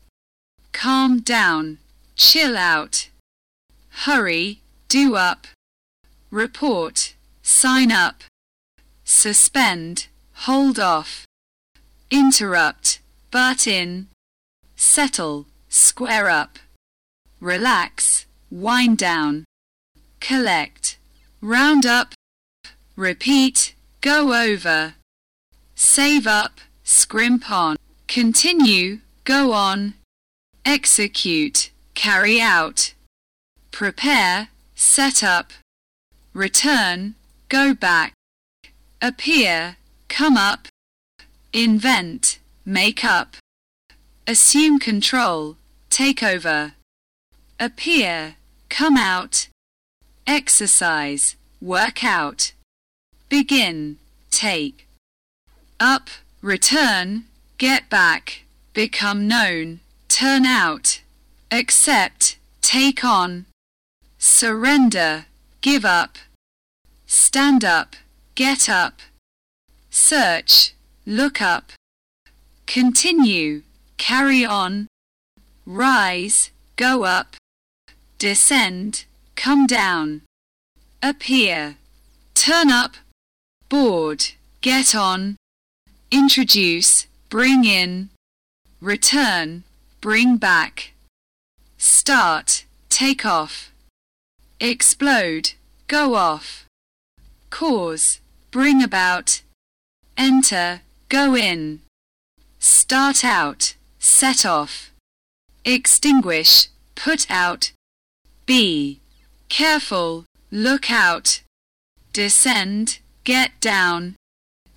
A: calm down, chill out, hurry, do up, report, sign up, suspend, hold off, interrupt, butt in, settle, square up, relax, wind down, collect, round up, repeat, go over, save up, scrimp on, continue, go on, execute, carry out, prepare, set up, return, go back, appear, come up, invent, make up, assume control, take over, appear, come out, exercise, work out, begin, take, up, return, get back, become known, turn out, accept, take on, surrender, give up, stand up, get up, search, look up, continue, carry on, rise, go up, descend, come down, appear, turn up, board, get on, introduce, bring in, return, bring back, start, take off, explode, go off, cause, bring about, enter, go in, start out, set off, extinguish, put out, be careful, look out, descend, get down,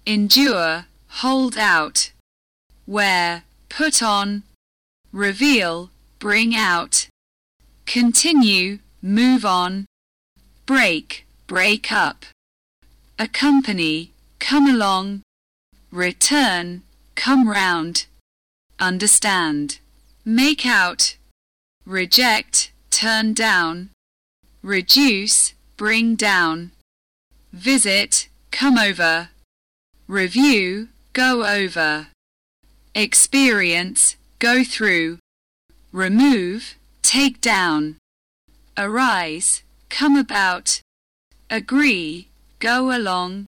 A: endure, hold out, wear, put on, reveal, bring out, continue, move on, break, break up, accompany, come along, return, come round, understand, make out, reject, turn down, reduce, bring down, visit, come over, review, go over, experience, go through, remove, take down, arise, come about, agree, go along,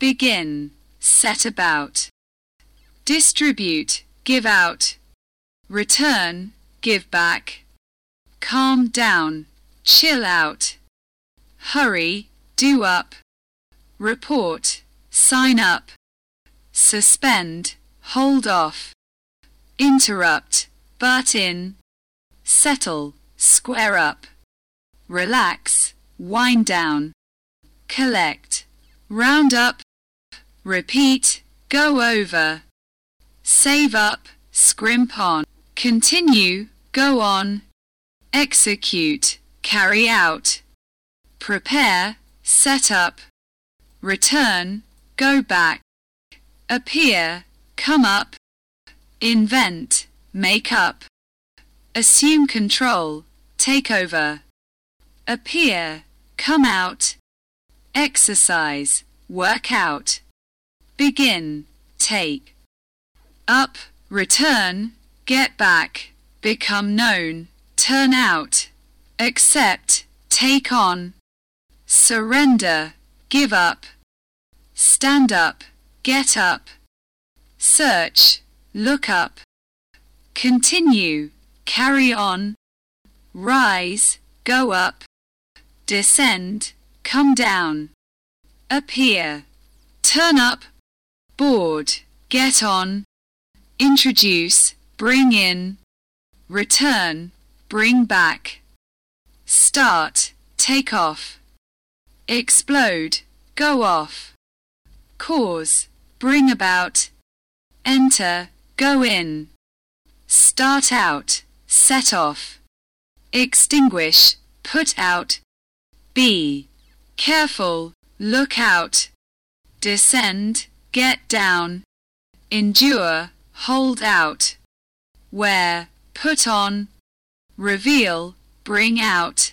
A: begin, set about, distribute, give out, return, give back, calm down, chill out, hurry, do up, report, sign up, suspend, hold off, interrupt, butt in, settle, square up, relax, wind down, collect, round up, repeat, go over, save up, scrimp on, continue, go on, execute, carry out, prepare, set up, return, go back, appear, come up, invent, make up, assume control, take over, appear, come out, exercise, work out, begin, take, up, return, get back, become known, turn out, accept, take on, surrender, give up, stand up, get up, search, look up, continue, carry on, rise, go up, descend, come down, appear, turn up, board, get on, introduce, bring in, return, bring back, start, take off, explode, go off, cause, bring about, enter, go in, start out, set off, extinguish, put out, be, careful, look out, descend, get down, endure, hold out, wear, put on, reveal, bring out,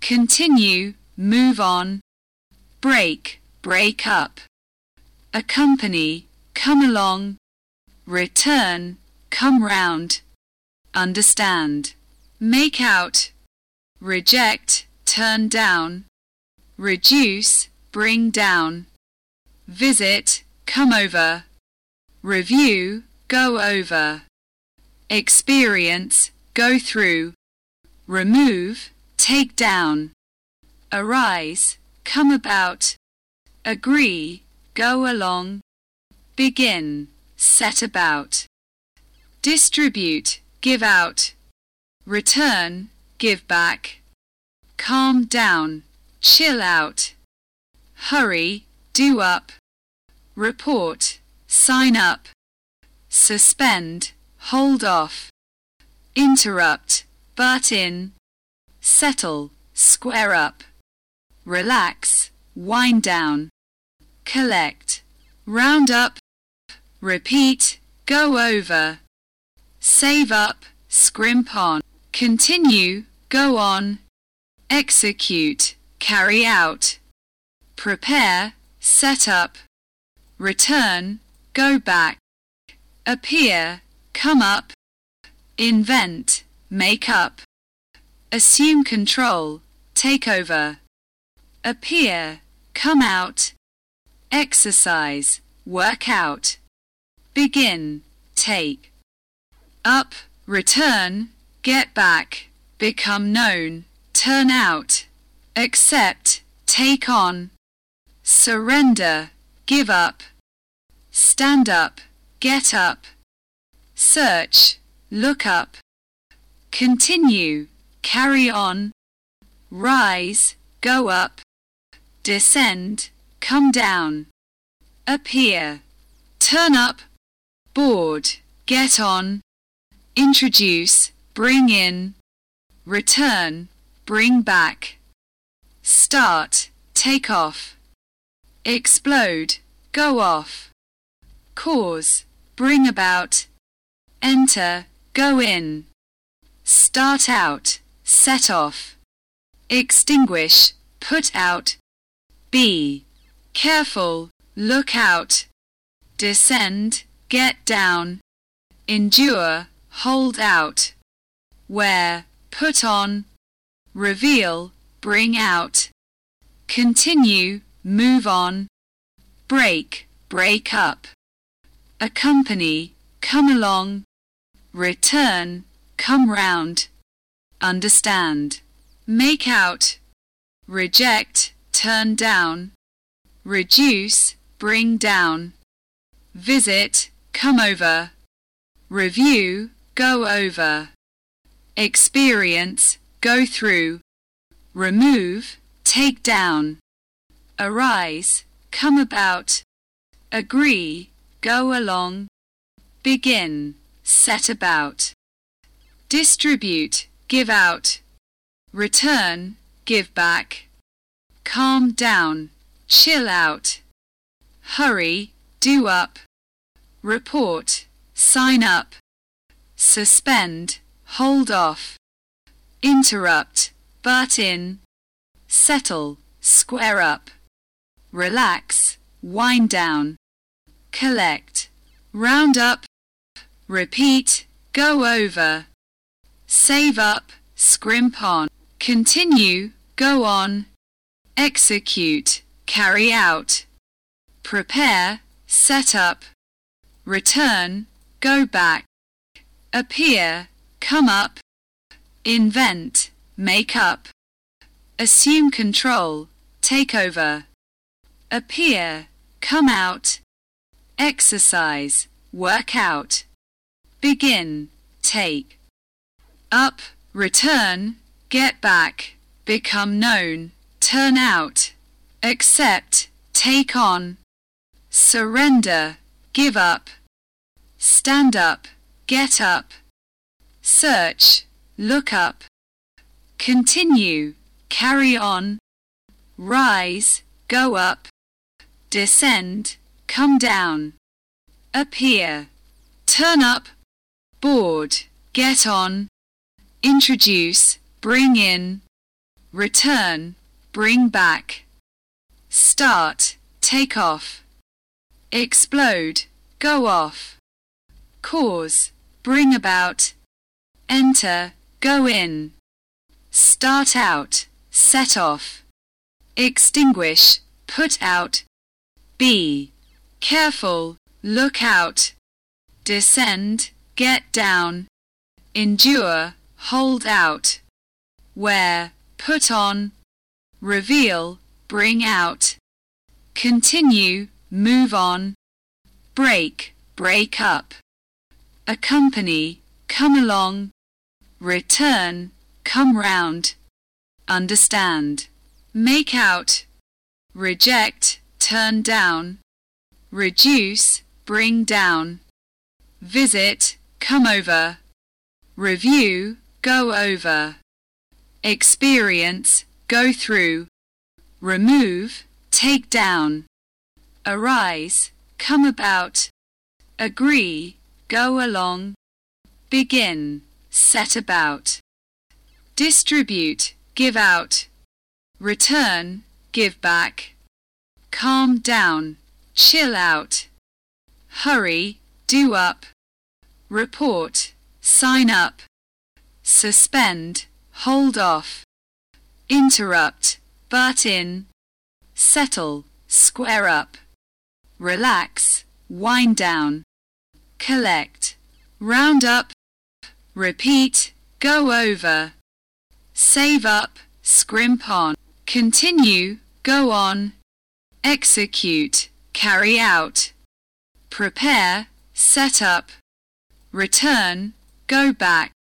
A: continue, move on, break, break up, accompany, come along, return, come round, understand, make out, reject, turn down, reduce, bring down, visit, come over, review, go over, experience, go through, remove, take down, arise, come about, agree, go along, begin, set about, distribute, give out, return, give back, calm down, chill out, hurry, do up, report, sign up, suspend, hold off, interrupt, butt in, settle, square up, relax, wind down, collect, round up, repeat, go over, save up, scrimp on, continue, go on, execute, carry out, prepare, set up, return, go back, appear, come up, invent, make up, assume control, take over, appear, come out, exercise, work out, begin, take, up, return, get back, become known, turn out, accept, take on, surrender, give up, stand up, get up, search, look up, continue, carry on, rise, go up, descend, come down, appear, turn up, board, get on, introduce, bring in, return, bring back start, take off, explode, go off, cause, bring about, enter, go in, start out, set off, extinguish, put out, be, careful, look out, descend, get down, endure, hold out, wear, put on, reveal, bring out, continue, move on, break, break up, accompany, come along, return, come round, understand, make out, reject, turn down, reduce, bring down, visit, come over, review, go over, experience, go through, remove, take down, arise, come about, agree, go along, begin, set about, distribute, give out, return, give back, calm down, chill out, hurry, do up, report, sign up, suspend, hold off, interrupt, butt in, settle, square up, relax, wind down, collect, round up, repeat, go over, save up, scrimp on, continue, go on, execute, carry out, prepare, set up, return, go back, appear, come up, invent, make up, assume control, take over, appear, come out, exercise, work out, begin, take, up, return, get back, become known, turn out, accept, take on, surrender, give up, stand up, get up, search, look up, continue, carry on, rise, go up, descend, come down, appear, turn up, board, get on, introduce, bring in, return, bring back, start, take off, explode, go off, cause, bring about, enter, go in, start out, set off, extinguish, put out, be careful, look out, descend, get down, endure, hold out, wear, put on, reveal, bring out, continue, move on, break, break up, accompany, come along, return, come round, understand, make out, reject, turn down, reduce, bring down, visit, come over, review, go over, experience, go through, remove, take down, arise, come about, agree, go along, begin, set about distribute, give out, return, give back, calm down, chill out, hurry, do up, report, sign up, suspend, hold off, interrupt, butt in, settle, square up, relax, wind down, collect, round up, repeat, go over, save up, scrimp on, continue, go on, execute, carry out, prepare, set up, return, go back,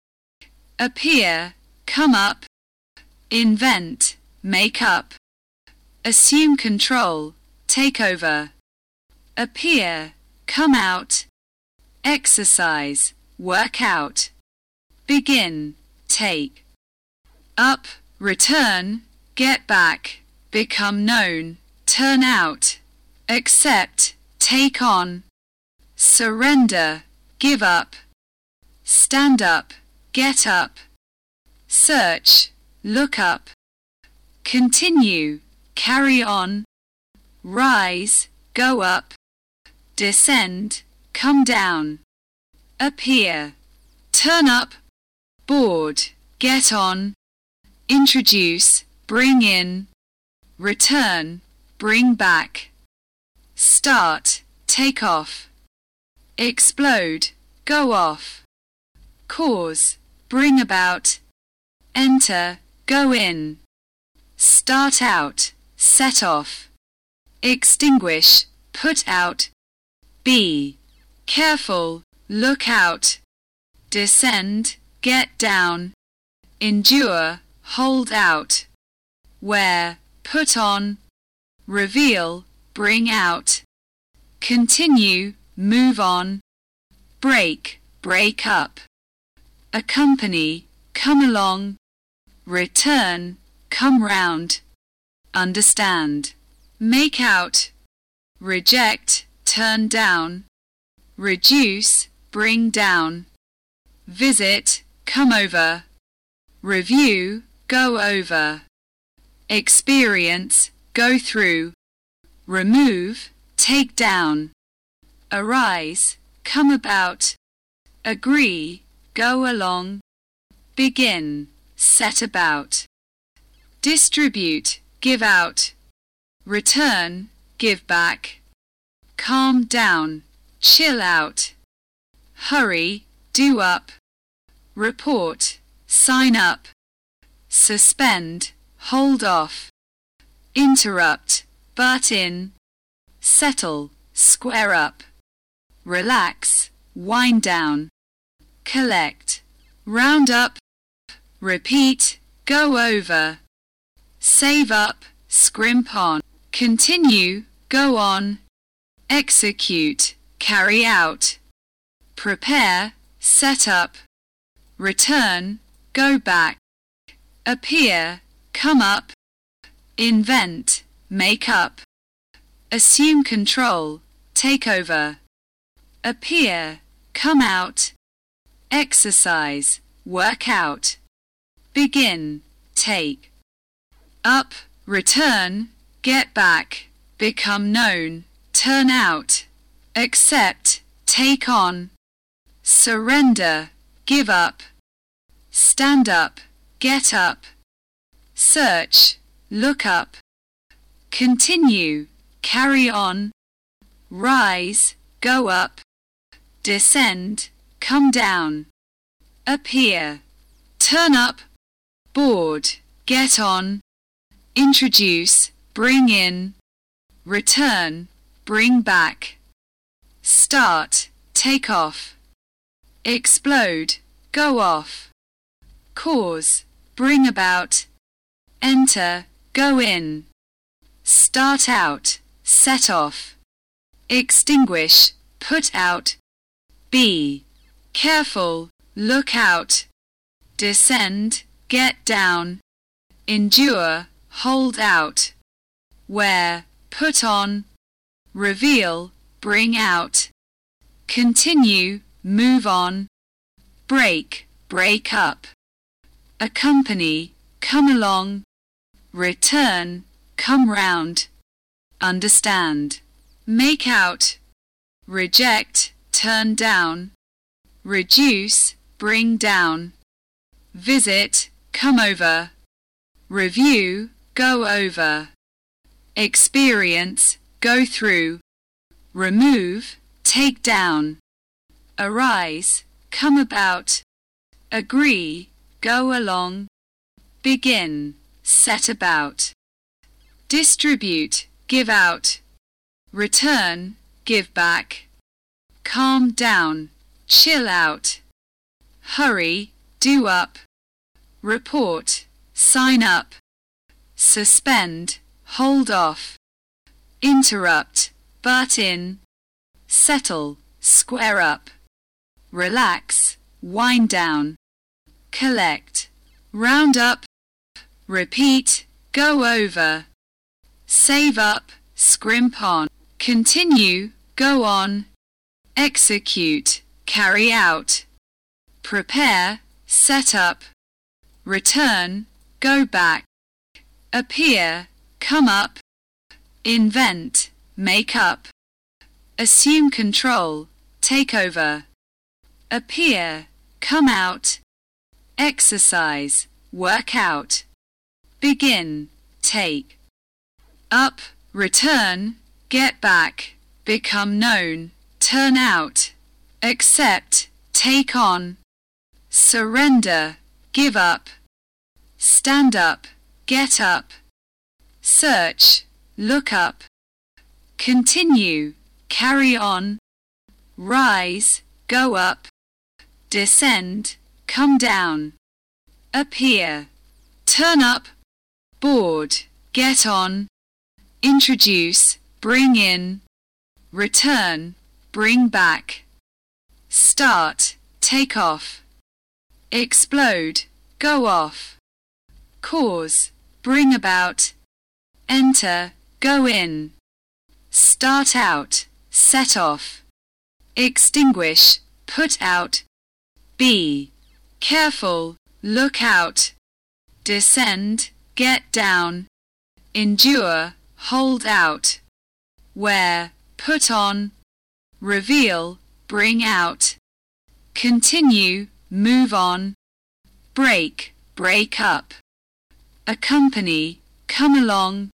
A: appear, come up, invent, make up, assume control, take over, appear, come out, exercise, work out, begin, take up, return, get back, become known, turn out, accept, take on, surrender, give up, stand up, get up, search, look up, continue, carry on, rise, go up, descend, come down, appear, turn up, board, get on, introduce, bring in, return, bring back, start, take off, explode, go off, cause, bring about, enter, go in, start out, set off, extinguish, put out, be, careful, look out, descend, get down, endure, hold out, wear, put on, reveal, bring out, continue, move on, break, break up, accompany, come along, return, come round, understand, make out, reject, turn down, reduce, bring down, visit, come over, review, go over, experience, go through, remove, take down, arise, come about, agree, go along, begin, set about, distribute, give out, return, give back, calm down, chill out, hurry, do up, report, sign up, suspend, hold off, interrupt, butt in, settle, square up, relax, wind down, collect, round up, repeat, go over, save up, scrimp on, continue, go on, execute, carry out, prepare, set up, return, go back, appear, come up, invent, make up, assume control, take over, appear, come out, exercise, work out, begin, take, up, return, get back, become known, turn out, accept, take on, surrender, give up, stand up, get up, search, look up, continue, carry on, rise, go up, descend, come down, appear, turn up, board, get on, introduce, bring in, return, bring back, start, take off, explode, go off, cause, bring about, enter, go in, start out, set off, extinguish, put out, be careful, look out, descend, get down, endure, hold out, wear, put on, reveal, bring out, continue, move on, break, break up, accompany, come along, return, come round, understand, make out, reject, turn down, reduce, bring down, visit, come over, review, go over, experience, go through, remove, take down, arise, come about, agree, go along, begin, set about, distribute, give out, return, give back, calm down, chill out, hurry, do up, report, sign up, suspend, hold off, interrupt, butt in, settle, square up, relax, wind down, collect, round up, repeat, go over, save up, scrimp on, continue, go on, execute, carry out, prepare, set up, return, go back, appear, come up, invent, make up, assume control, take over, appear, come out, exercise, work out, begin, take, up, return, get back, become known, turn out, accept, take on, surrender, give up, stand up, get up, search, look up, continue, carry on, rise, go up, descend, come down, appear, turn up, board, get on, introduce, bring in, return, bring back, start, take off, explode, go off, cause, bring about, enter, go in, start out, set off, extinguish, put out, be, careful, look out, descend, get down, endure, hold out, wear, put on, reveal, bring out, continue, move on, break, break up, accompany, come along,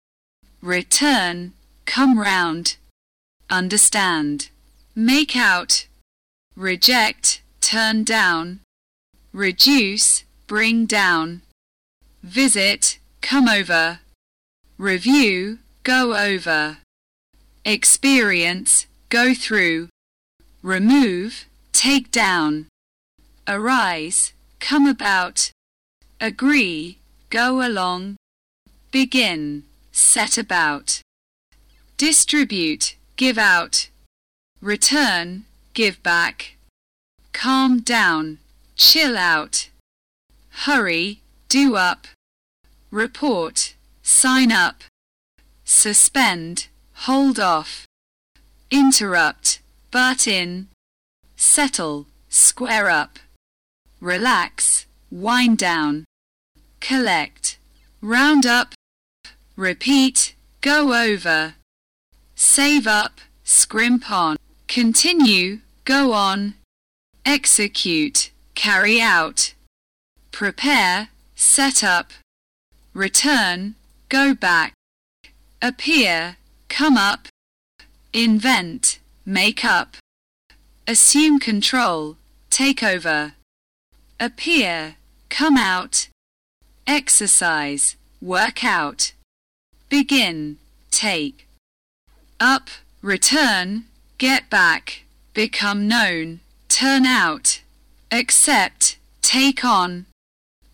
A: return, come round, understand, make out, reject, turn down, reduce, bring down, visit, come over, review, go over, experience, go through, remove, take down, arise, come about, agree, go along, begin, set about, distribute, give out, return, give back, calm down, chill out, hurry, do up, report, sign up, suspend, hold off, interrupt, butt in, settle, square up, relax, wind down, collect, round up, repeat, go over, save up, scrimp on, continue, go on, execute, carry out, prepare, set up, return, go back, appear, come up, invent, make up, assume control, take over, appear, come out, exercise, work out, begin, take, up, return, get back, become known, turn out, accept, take on,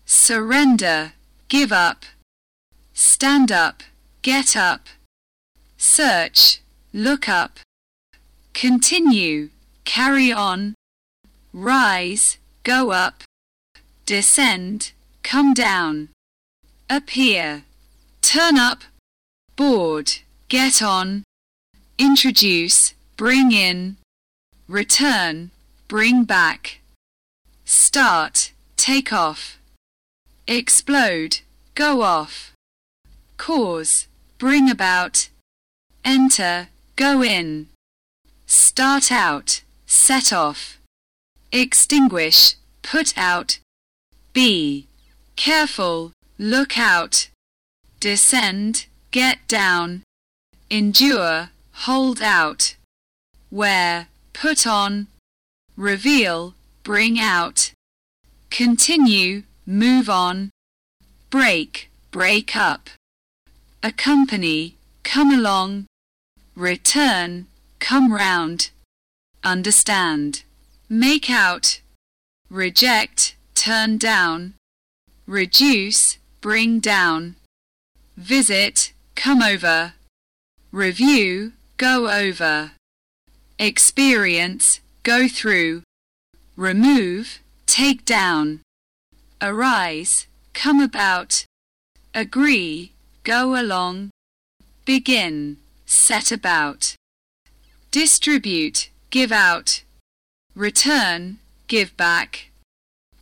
A: surrender, give up, stand up, get up, search, look up, continue, carry on, rise, go up, descend, come down, appear, turn up, board, get on, introduce, bring in, return, bring back start, take off, explode, go off, cause, bring about, enter, go in, start out, set off, extinguish, put out, be, careful, look out, descend, get down, endure, hold out, wear, put on, reveal, bring out, continue, move on, break, break up, accompany, come along, return, come round, understand, make out, reject, turn down, reduce, bring down, visit, come over, review, go over, experience, go through, remove, take down, arise, come about, agree, go along, begin, set about, distribute, give out, return, give back,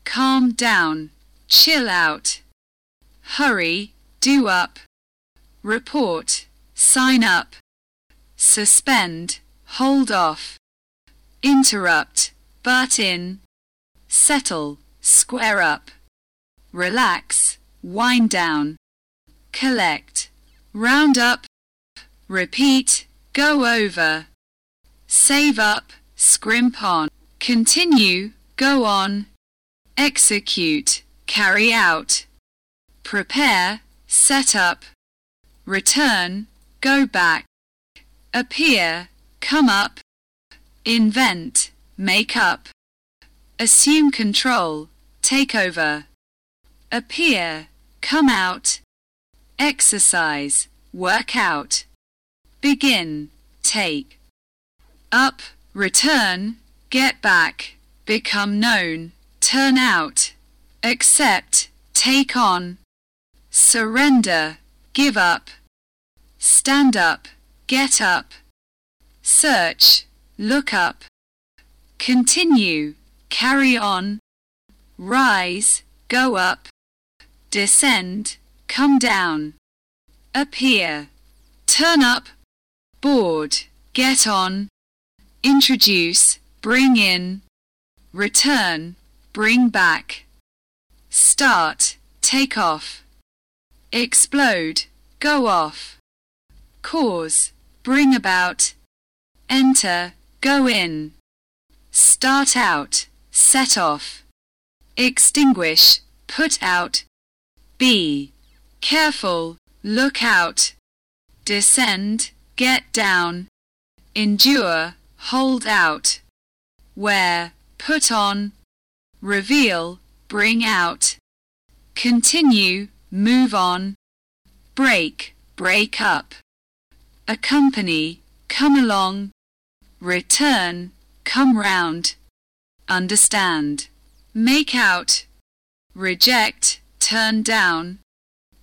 A: calm down, chill out, hurry, do up, report, sign up, suspend, hold off, interrupt, butt in, settle, square up, relax, wind down, collect, round up, repeat, go over, save up, scrimp on, continue, go on, execute, carry out, prepare, set up, return, go back, appear, come up, invent, make up, assume control, take over, appear, come out, exercise, work out, begin, take, up, return, get back, become known, turn out, accept, take on, surrender, give up, stand up, get up, search, look up, continue, carry on, rise, go up, descend, come down, appear, turn up, board, get on, introduce, bring in, return, bring back, start, take off, explode, go off, cause, bring about, enter, go in start out, set off, extinguish, put out, be careful, look out, descend, get down, endure, hold out, wear, put on, reveal, bring out, continue, move on, break, break up, accompany, come along, return, come round, understand, make out, reject, turn down,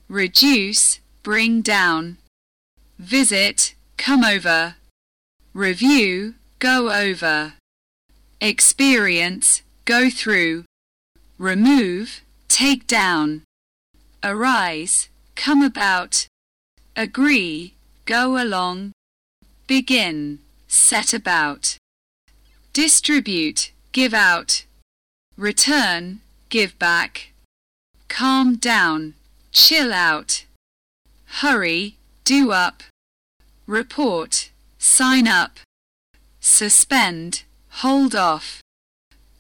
A: reduce, bring down, visit, come over, review, go over, experience, go through, remove, take down, arise, come about, agree, go along, begin, set about distribute, give out, return, give back, calm down, chill out, hurry, do up, report, sign up, suspend, hold off,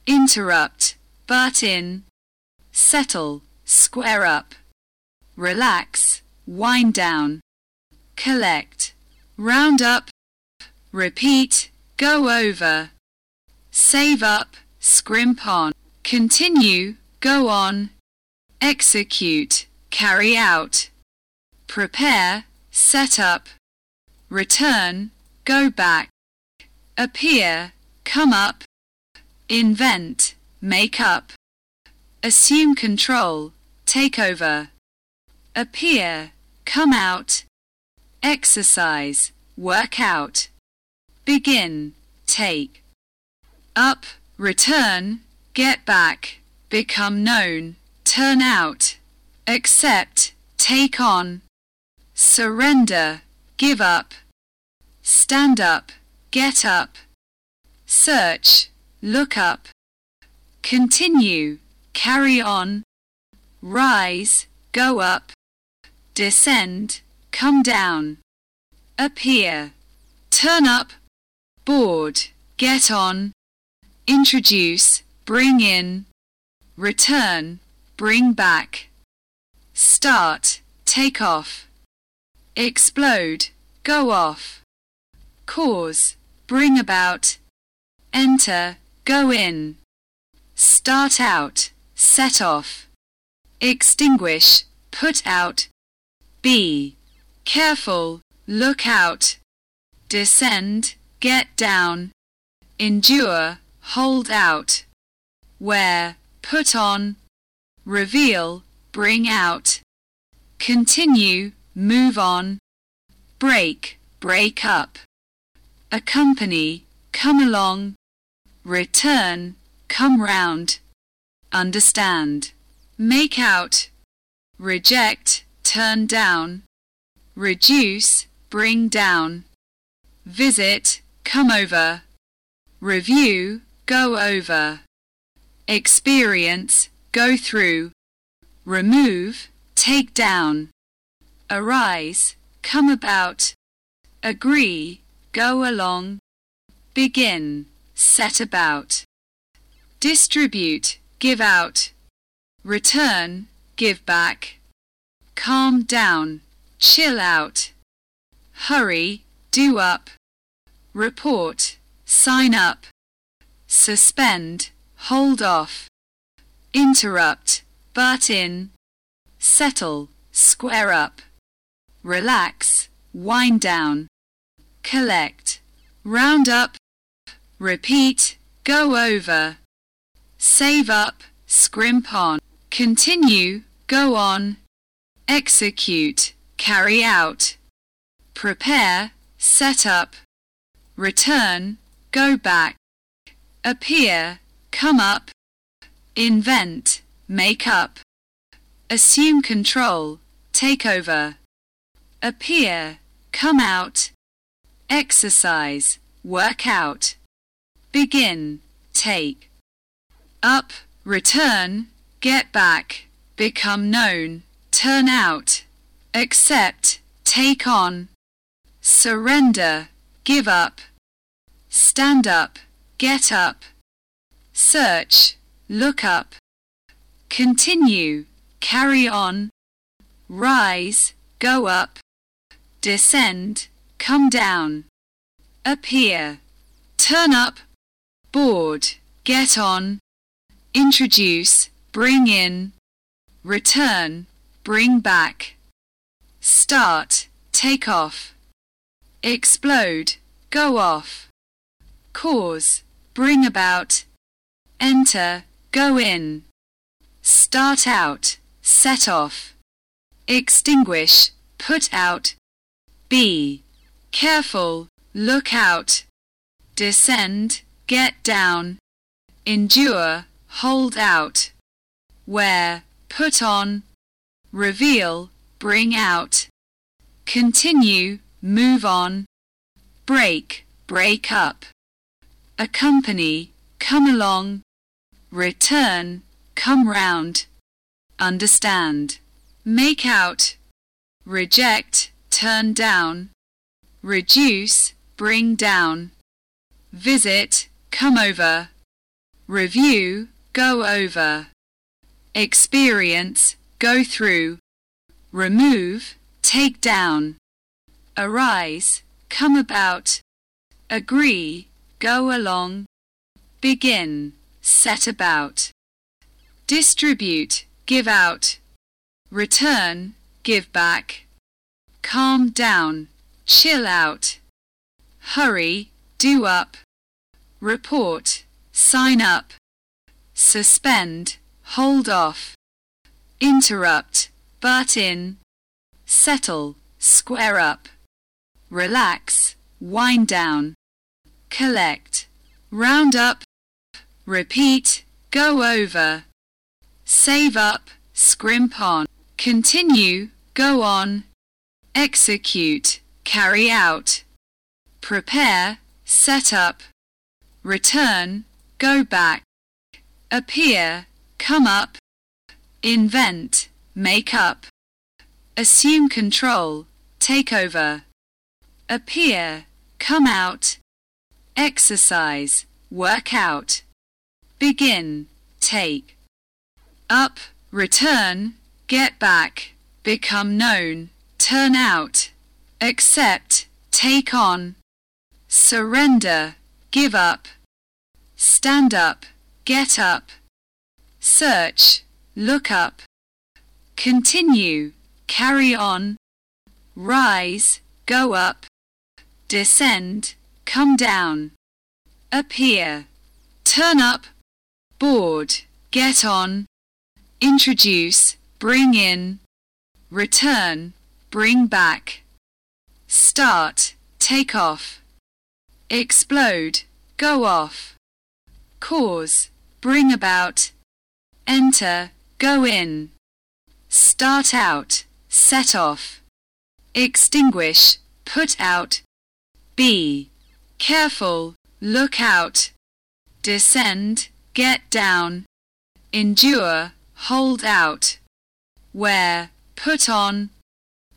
A: interrupt, butt in, settle, square up, relax, wind down, collect, round up, repeat, go over, save up, scrimp on, continue, go on, execute, carry out, prepare, set up, return, go back, appear, come up, invent, make up, assume control, take over, appear, come out, exercise, work out, begin, take up, return, get back, become known, turn out, accept, take on, surrender, give up, stand up, get up, search, look up, continue, carry on, rise, go up, descend, come down, appear, turn up, board, get on, introduce, bring in, return, bring back, start, take off, explode, go off, cause, bring about, enter, go in, start out, set off, extinguish, put out, be, careful, look out, descend, get down, endure, hold out, wear, put on, reveal, bring out, continue, move on, break, break up, accompany, come along, return, come round, understand, make out, reject, turn down, reduce, bring down, visit, come over, review, go over, experience, go through, remove, take down, arise, come about, agree, go along, begin, set about, distribute, give out, return, give back, calm down, chill out, hurry, do up, report, sign up, suspend, hold off, interrupt, butt in, settle, square up, relax, wind down, collect, round up, repeat, go over, save up, scrimp on, continue, go on, execute, carry out, prepare, set up, return, go back, appear, come up, invent, make up, assume control, take over, appear, come out, exercise, work out, begin, take, up, return, get back, become known, turn out, accept, take on, surrender, give up, stand up, get up, search, look up, continue, carry on, rise, go up, descend, come down, appear, turn up, board, get on, introduce, bring in, return, bring back, start, take off, explode, go off, cause, bring about, enter, go in, start out, set off, extinguish, put out, be careful, look out, descend, get down, endure, hold out, wear, put on, reveal, bring out, continue, move on, break, break up, accompany, come along, return, come round, understand, make out, reject, turn down, reduce, bring down, visit, come over, review, go over, experience, go through, remove, take down, arise, come about, agree, go along, begin, set about, distribute, give out, return, give back, calm down, chill out, hurry, do up, report, sign up, suspend, hold off, interrupt, butt in, settle, square up, relax, wind down, collect, round up, repeat, go over, save up, scrimp on, continue, go on, execute, carry out, prepare, set up, return, go back, appear, come up, invent, make up, assume control, take over, appear, come out, exercise, work out, begin, take, up, return, get back, become known, turn out, accept, take on, surrender, give up, stand up, get up, search, look up, continue, carry on, rise, go up, descend, come down, appear, turn up, board, get on, introduce, bring in, return, bring back, start, take off, explode, go off, cause, bring about, enter, go in, start out, set off, extinguish, put out, be, careful, look out, descend, get down, endure, hold out, wear, put on,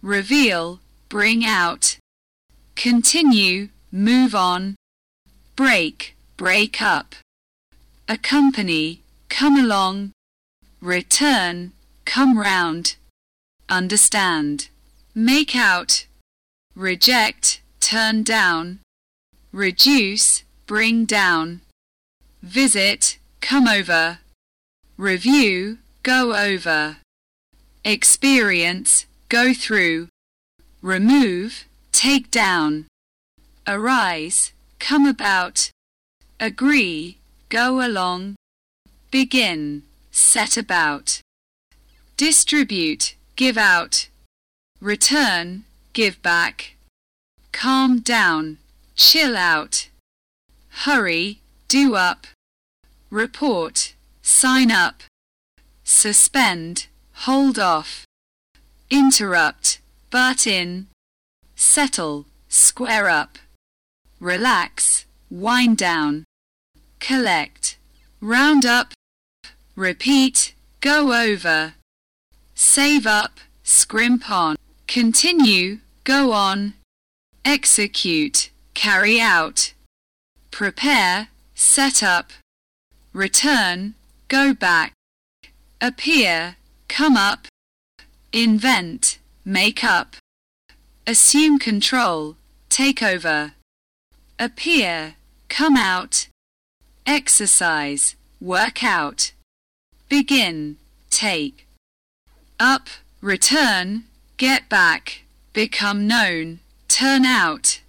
A: reveal, bring out, continue, move on, break, break up, accompany, come along, return, come round, understand, make out, reject, turn down, reduce, bring down, visit, come over, review, go over, experience, go through, remove, take down, arise, come about, agree, go along, begin, set about, distribute, give out, return, give back, calm down, chill out, hurry, do up, report, sign up, suspend, hold off, interrupt, butt in, settle, square up, relax, wind down, collect, round up, repeat, go over, save up, scrimp on, continue, go on, execute, carry out, prepare, set up, return, go back, appear, come up, invent, make up, assume control, take over, appear, come out, exercise, work out, begin, take, up, return, get back, become known, turn out,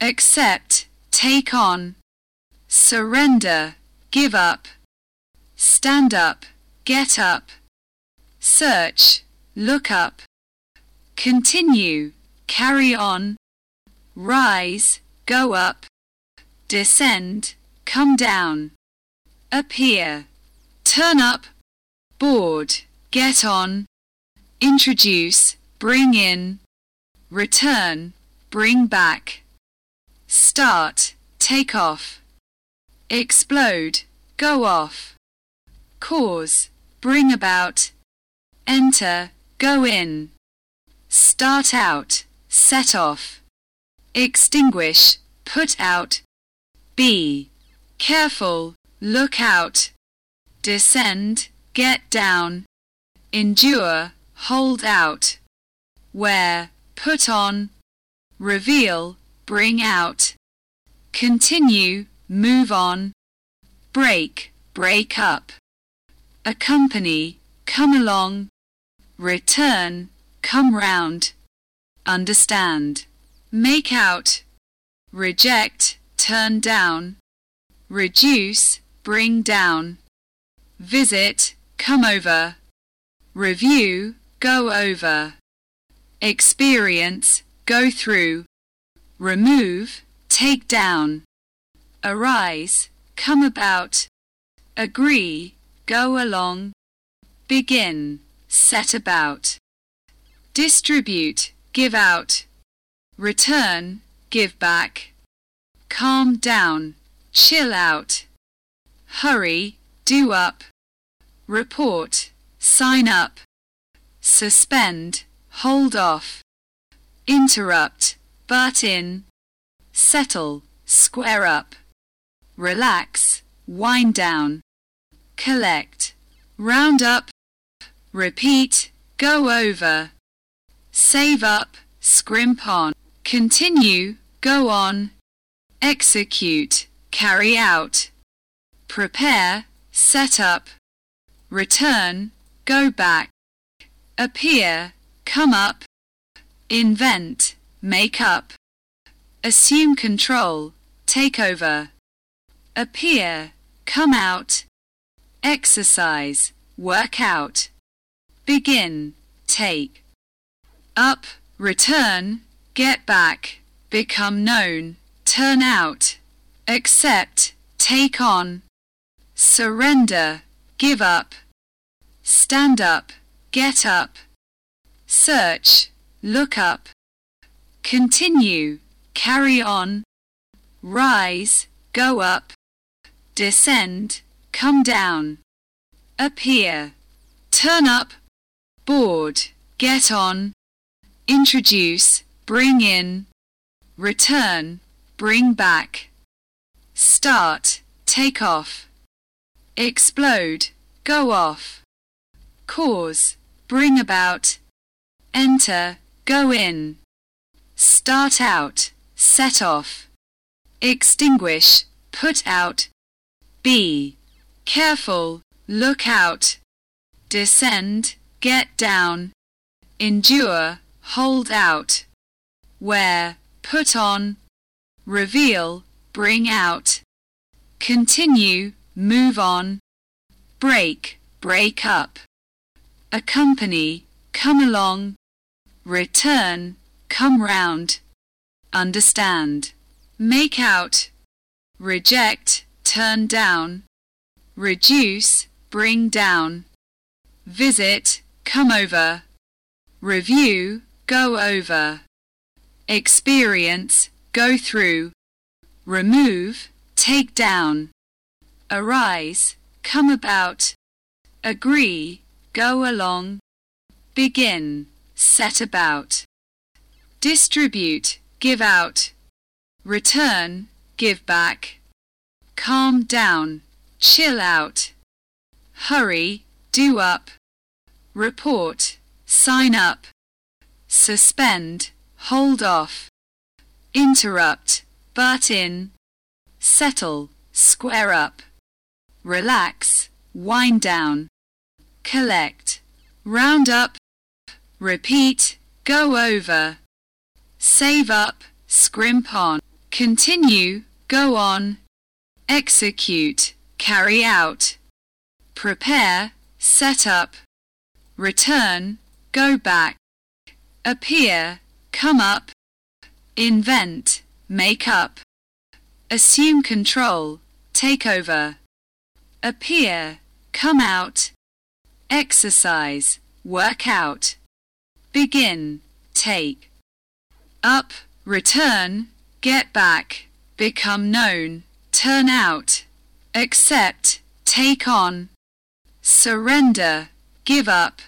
A: accept, take on, surrender, give up, stand up, get up, search, look up, continue, carry on, rise, go up, descend, come down, appear, turn up, board, get on, introduce, bring in, return, bring back start, take off, explode, go off, cause, bring about, enter, go in, start out, set off, extinguish, put out, be, careful, look out, descend, get down, endure, hold out, wear, put on, reveal, bring out, continue, move on, break, break up, accompany, come along, return, come round, understand, make out, reject, turn down, reduce, bring down, visit, come over, review, go over, experience, go through, remove, take down, arise, come about, agree, go along, begin, set about, distribute, give out, return, give back, calm down, chill out, hurry, do up, report, sign up, suspend, hold off, interrupt, butt in, settle, square up, relax, wind down, collect, round up, repeat, go over, save up, scrimp on, continue, go on, execute, carry out, prepare, set up, return, go back, appear, come up, invent, make up, assume control, take over, appear, come out, exercise, work out, begin, take, up, return, get back, become known, turn out, accept, take on, surrender, give up, stand up, get up, search, look up, continue, carry on, rise, go up, descend, come down, appear, turn up, board, get on, introduce, bring in, return, bring back, start, take off, explode, go off, cause, bring about, enter, go in, start out, set off, extinguish, put out, be careful, look out, descend, get down, endure, hold out, wear, put on, reveal, bring out, continue, move on, break, break up, accompany, come along, return, come round, understand, make out, reject, turn down, reduce, bring down, visit, come over, review, go over, experience, go through, remove, take down, arise, come about, agree, go along, begin, set about, distribute, give out, return, give back, calm down, chill out, hurry, do up, report, sign up, suspend, hold off, interrupt, butt in, settle, square up, relax, wind down, collect, round up, repeat, go over, save up, scrimp on, continue, go on, execute, carry out, prepare, set up, return, go back, appear, come up, invent, make up, assume control, take over, appear, come out, exercise, work out, begin, take up, return, get back, become known, turn out, accept, take on, surrender, give up,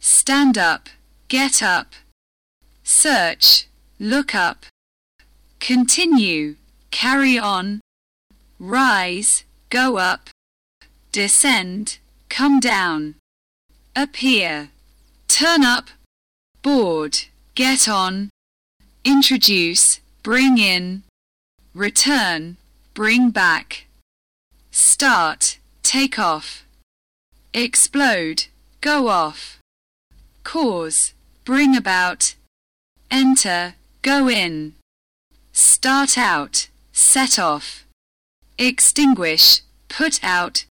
A: stand up, get up, search, look up, continue, carry on, rise, go up, descend, come down, appear, turn up, board, get on, introduce, bring in, return, bring back, start, take off, explode, go off, cause, bring about, enter, go in, start out, set off, extinguish, put out,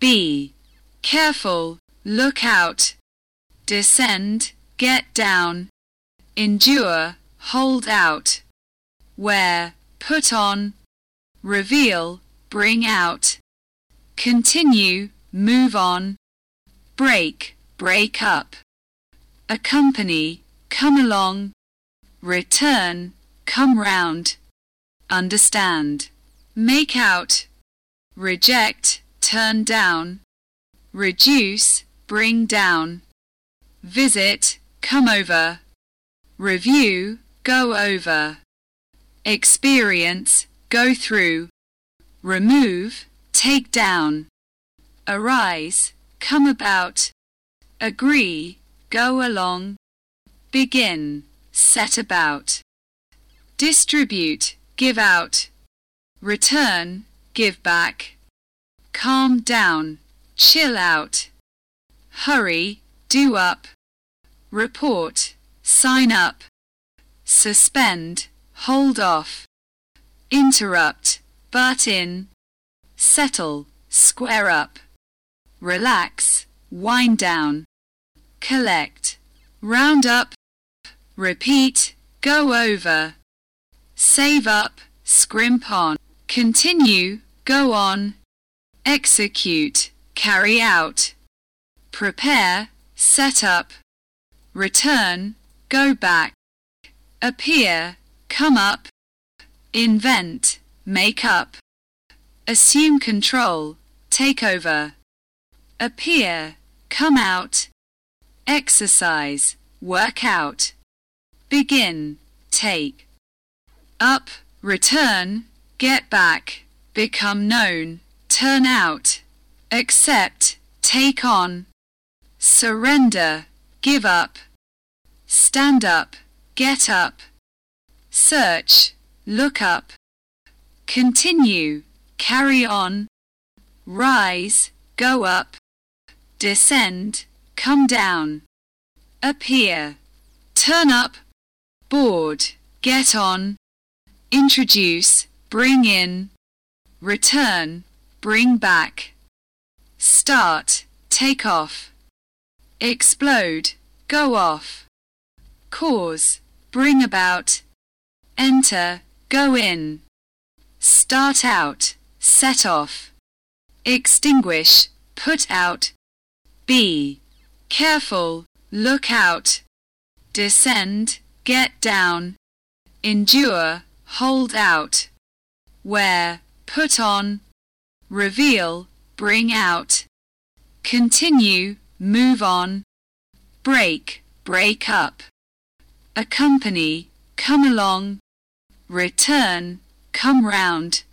A: be, careful, look out, descend, get down, endure, hold out, wear, put on, reveal, bring out, continue, move on, break, break up, accompany, come along, return, come round, understand, make out, reject, turn down, reduce, bring down, visit, come over, review, go over, experience, go through, remove, take down, arise, come about, agree, go along, begin, set about, distribute, give out, return, give back, calm down, chill out, hurry, do up, report, sign up, suspend, hold off, interrupt, butt in, settle, square up, relax, wind down, collect, round up, repeat, go over, save up, scrimp on, continue, go on, execute, carry out, prepare, set up, return, go back, appear, come up, invent, make up, assume control, take over, appear, come out, exercise, work out, begin, take, up, return, get back, become known, turn out, accept, take on, surrender, give up, stand up, get up, search, look up, continue, carry on, rise, go up, descend, come down, appear, turn up, board, get on, introduce, bring in, return, bring back, start, take off, explode, go off, cause, bring about, enter, go in, start out, set off, extinguish, put out, be careful, look out, descend, get down, endure, hold out, wear, put on, reveal, bring out, continue, move on, break, break up accompany, come along, return, come round,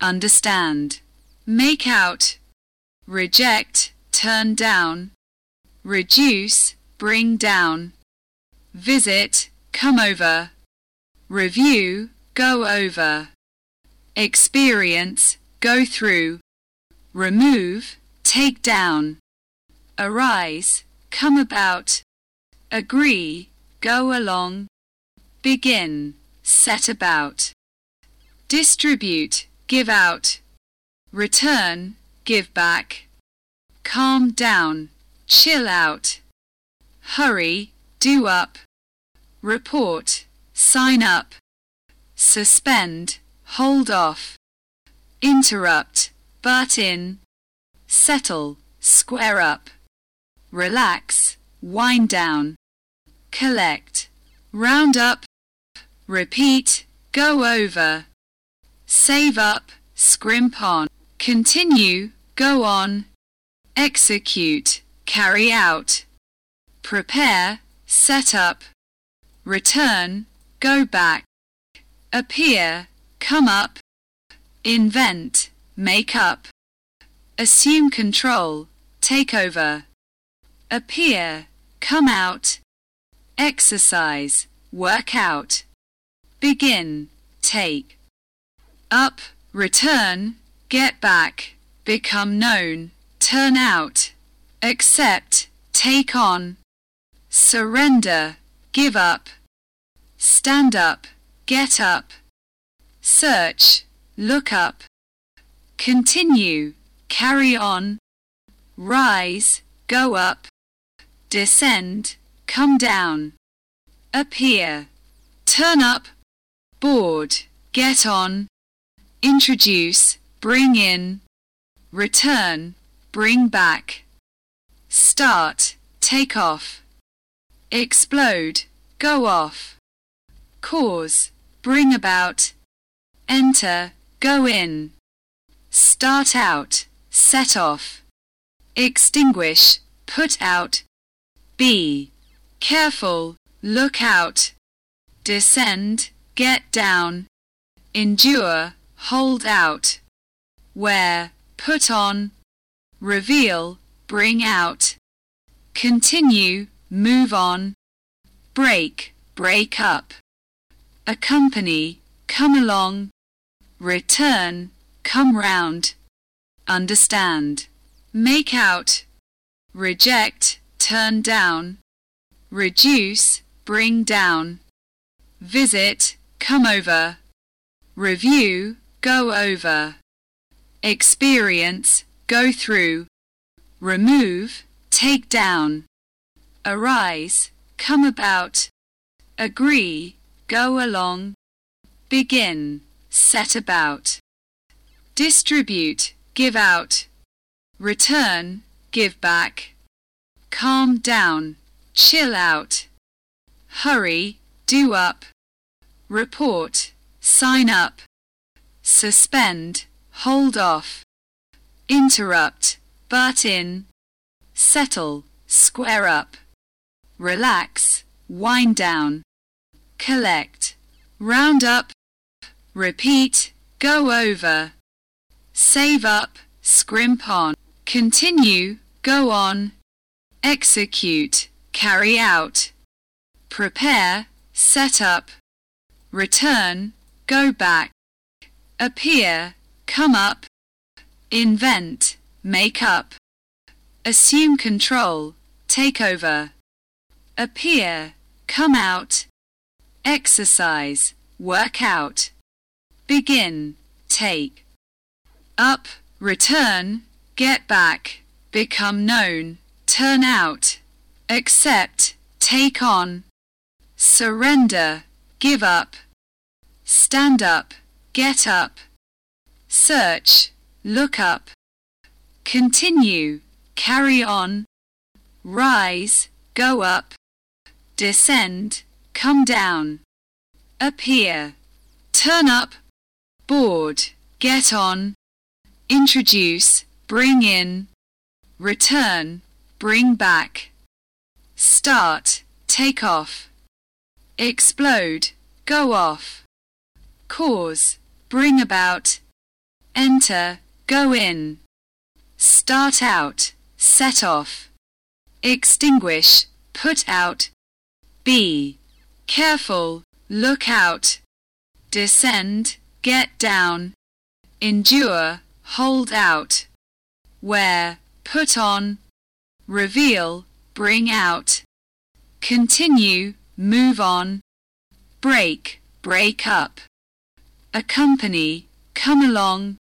A: understand, make out, reject, turn down, reduce, bring down, visit, come over, review, go over, experience, go through, remove, take down, arise, come about, agree, go along, begin, set about, distribute, give out, return, give back, calm down, chill out, hurry, do up, report, sign up, suspend, hold off, interrupt, butt in, settle, square up, relax, wind down, collect, round up, repeat, go over, save up, scrimp on, continue, go on, execute, carry out, prepare, set up, return, go back, appear, come up, invent, make up, assume control, take over, appear, come out, exercise, work out, begin, take, up, return, get back, become known, turn out, accept, take on, surrender, give up, stand up, get up, search, look up, continue, carry on, rise, go up, descend, come down, appear, turn up, board, get on, introduce, bring in, return, bring back, start, take off, explode, go off, cause, bring about, enter, go in, start out, set off, extinguish, put out, be, careful, look out, descend, get down, endure, hold out, wear, put on, reveal, bring out, continue, move on, break, break up, accompany, come along, return, come round, understand, make out, reject, turn down, reduce, bring down, visit, come over, review, go over, experience, go through, remove, take down, arise, come about, agree, go along, begin, set about, distribute, give out, return, give back, calm down, chill out, hurry, do up, report, sign up, suspend, hold off, interrupt, butt in, settle, square up, relax, wind down, collect, round up, repeat, go over, save up, scrimp on, continue, go on, execute, carry out, prepare, set up, return, go back, appear, come up, invent, make up, assume control, take over, appear, come out, exercise, work out, begin, take, up, return, get back, become known, turn out, accept, take on, surrender, give up, stand up, get up, search, look up, continue, carry on, rise, go up, descend, come down, appear, turn up, board, get on, introduce, bring in, return, bring back start, take off, explode, go off, cause, bring about, enter, go in, start out, set off, extinguish, put out, be, careful, look out, descend, get down, endure, hold out, wear, put on, reveal, bring out, continue, move on, break, break up, accompany, come along,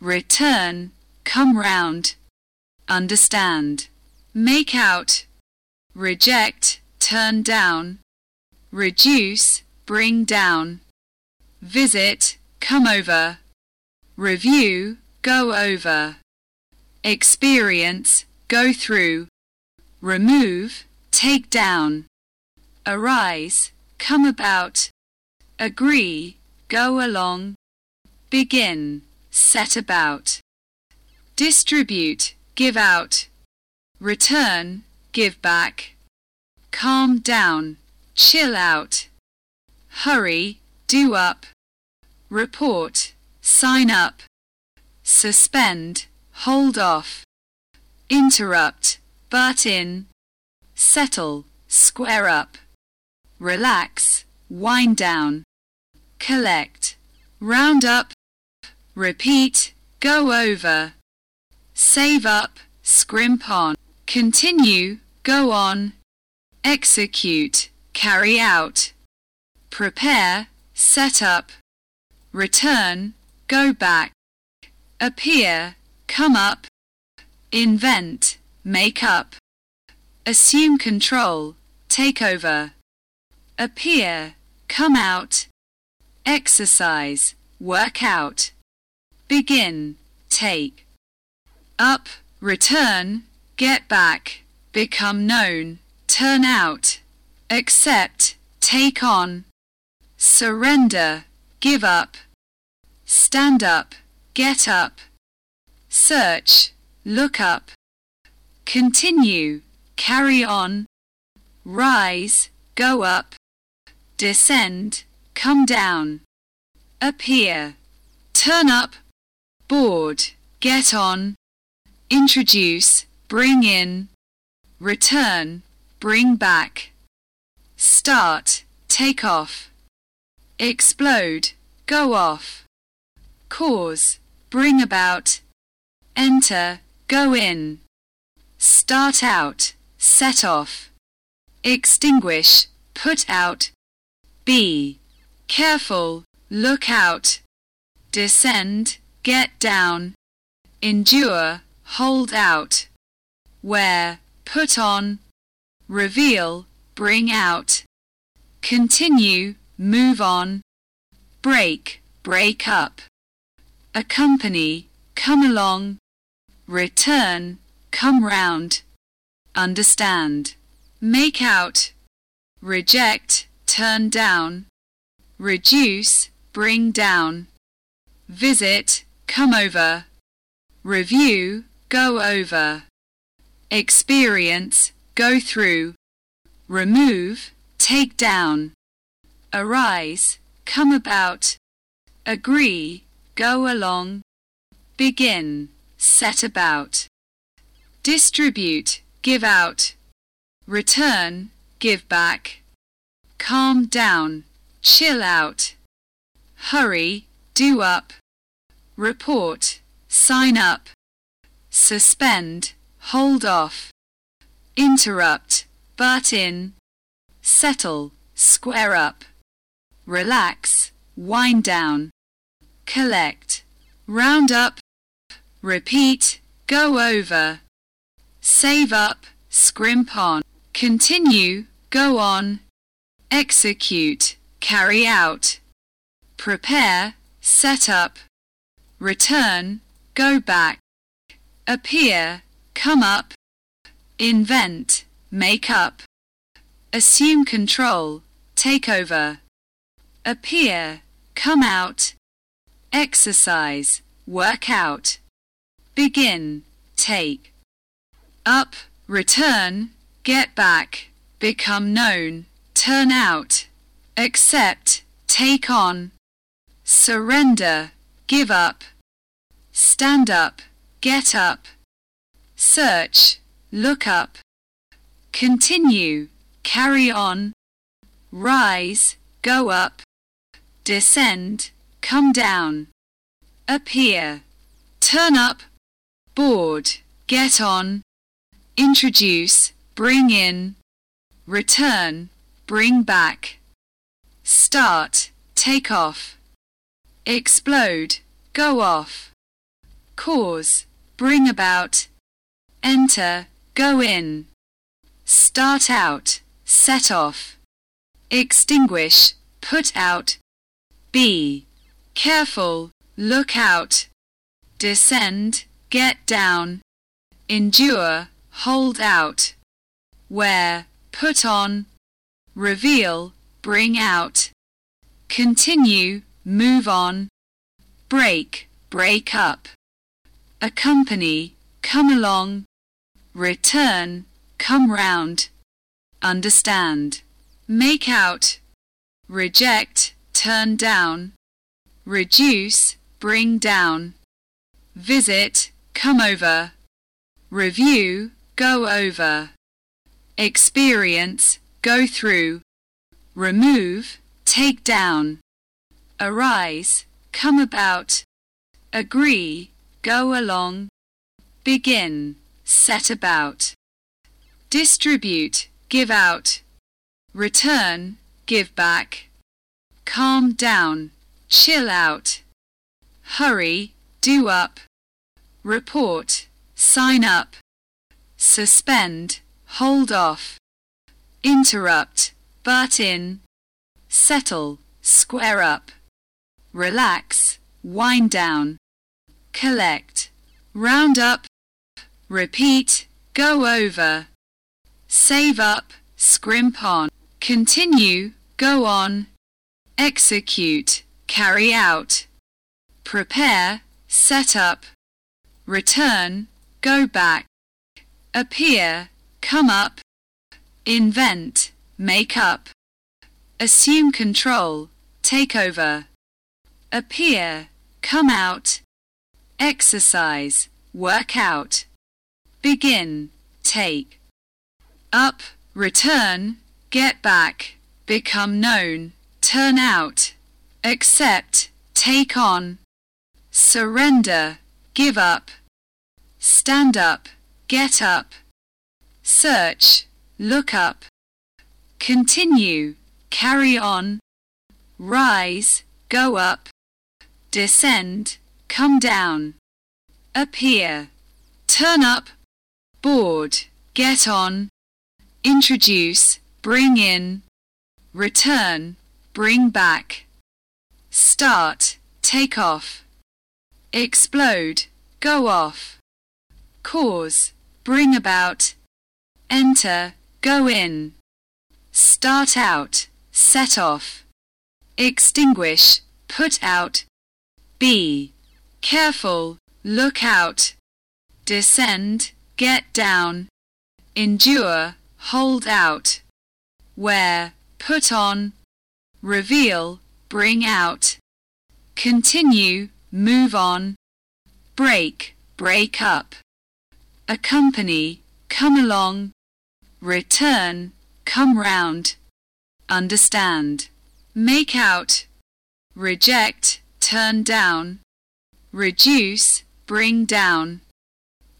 A: return, come round, understand, make out, reject, turn down, reduce, bring down, visit, come over, review, go over, experience, go through, remove, take down, arise, come about, agree, go along, begin, set about, distribute, give out, return, give back, calm down, chill out, hurry, do up, report, sign up, suspend, hold off, interrupt, butt in, settle, square up, relax, wind down, collect, round up, repeat, go over, save up, scrimp on, continue, go on, execute, carry out, prepare, set up, return, go back, appear, come up, invent, make up, assume control, take over, appear, come out, exercise, work out, begin, take, up, return, get back, become known, turn out, accept, take on, surrender, give up, stand up, get up, search, look up, continue, carry on, rise, go up, descend, come down, appear, turn up, board, get on, introduce, bring in, return, bring back, start, take off, explode, go off, cause, bring about, enter, go in start out, set off, extinguish, put out, be careful, look out, descend, get down, endure, hold out, wear, put on, reveal, bring out, continue, move on, break, break up, accompany, come along, return, come round, understand, make out, reject, turn down, reduce, bring down, visit, come over, review, go over, experience, go through, remove, take down, arise, come about, agree, go along, begin, set about distribute, give out, return, give back, calm down, chill out, hurry, do up, report, sign up, suspend, hold off, interrupt, butt in, settle, square up, relax, wind down, collect, round up, repeat, go over, save up, scrimp on, continue, go on, execute, carry out, prepare, set up, return, go back, appear, come up, invent, make up, assume control, take over, appear, come out, exercise, work out, begin, take up, return, get back, become known, turn out, accept, take on, surrender, give up, stand up, get up, search, look up, continue, carry on, rise, go up, descend, come down, appear, turn up, board, get on, introduce, bring in, return, bring back, start, take off, explode, go off, cause, bring about, enter, go in, start out, set off, extinguish, put out, be, careful, look out, descend, get down, endure, hold out, wear, put on, reveal, bring out, continue, move on, break, break up, accompany, come along, return, come round, understand, make out, reject, turn down, reduce, bring down, visit, come over, review, go over, experience, go through, remove, take down, arise, come about, agree, go along, begin, set about, distribute, give out, return, give back, calm down, chill out, hurry, do up, report, sign up, suspend, hold off, interrupt, butt in, settle, square up, relax, wind down, collect, round up, repeat, go over, save up, scrimp on, continue, go on, execute, carry out, prepare, set up, return, go back, appear, come up, invent, make up, assume control, take over, appear, come out, exercise, work out, begin, take, up, return, get back, become known, turn out, accept, take on, surrender, give up, stand up, get up, search, look up, continue, carry on, rise, go up, descend, come down, appear, turn up, board, get on, introduce, bring in, return, bring back, start, take off, explode, go off, cause, bring about, enter, go in, start out, set off, extinguish, put out, be careful, look out, descend, get down, endure, hold out, wear, put on, reveal, bring out, continue, move on, break, break up, accompany, come along, return, come round, understand, make out, reject, turn down, reduce, bring down,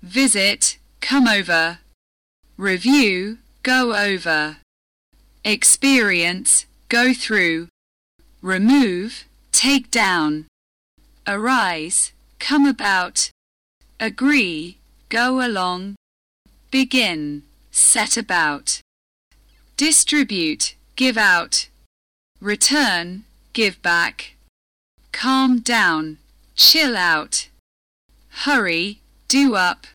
A: visit, come over, review, go over, experience, go through, remove, take down, arise, come about, agree, go along, begin, set about, distribute, give out, return, give back, calm down, chill out, hurry, do up,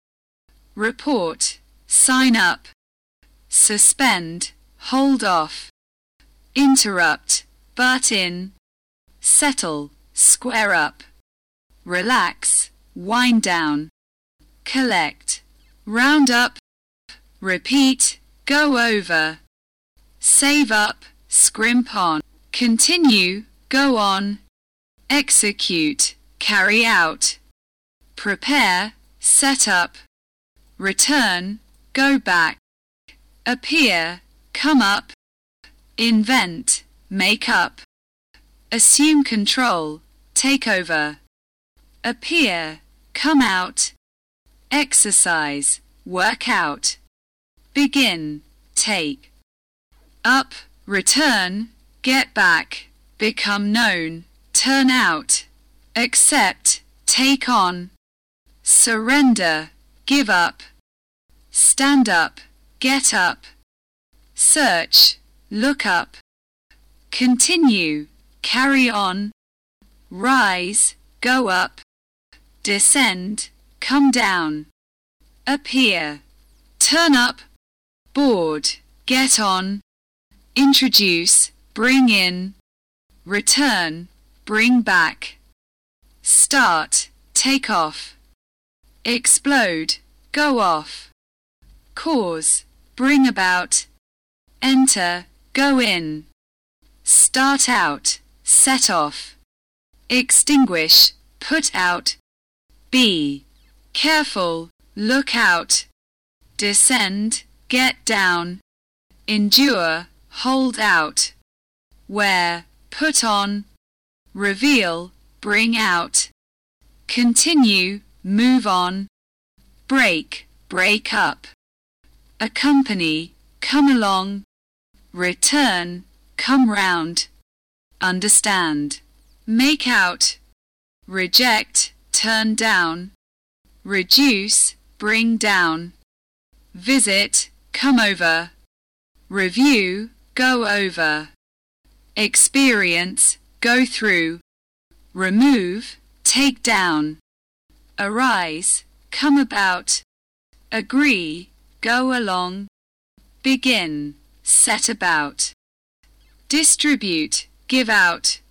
A: report, sign up, suspend, hold off, interrupt, butt in, settle, square up, relax, wind down, collect, round up, repeat, go over, save up, scrimp on, continue, go on, execute, carry out, prepare, set up, return, go back, appear, come up, invent, make up, assume control, take over, appear, come out, exercise, work out, begin, take, up, return, get back, become known, turn out, accept, take on, surrender, give up, stand up, get up, search, look up, continue, carry on, rise, go up, descend, come down, appear, turn up, board, get on, introduce, bring in, return, bring back, start, take off, explode, go off, cause, bring about, enter, go in, start out, set off, extinguish, put out, be, careful, look out, descend, get down, endure, hold out, wear, put on, reveal, bring out, continue, move on, break, break up, accompany, come along, return, come round, understand, make out, reject, turn down, reduce, bring down, visit, come over, review, go over, experience, go through, remove, take down, arise, come about, agree, go along, begin, set about, distribute, give out,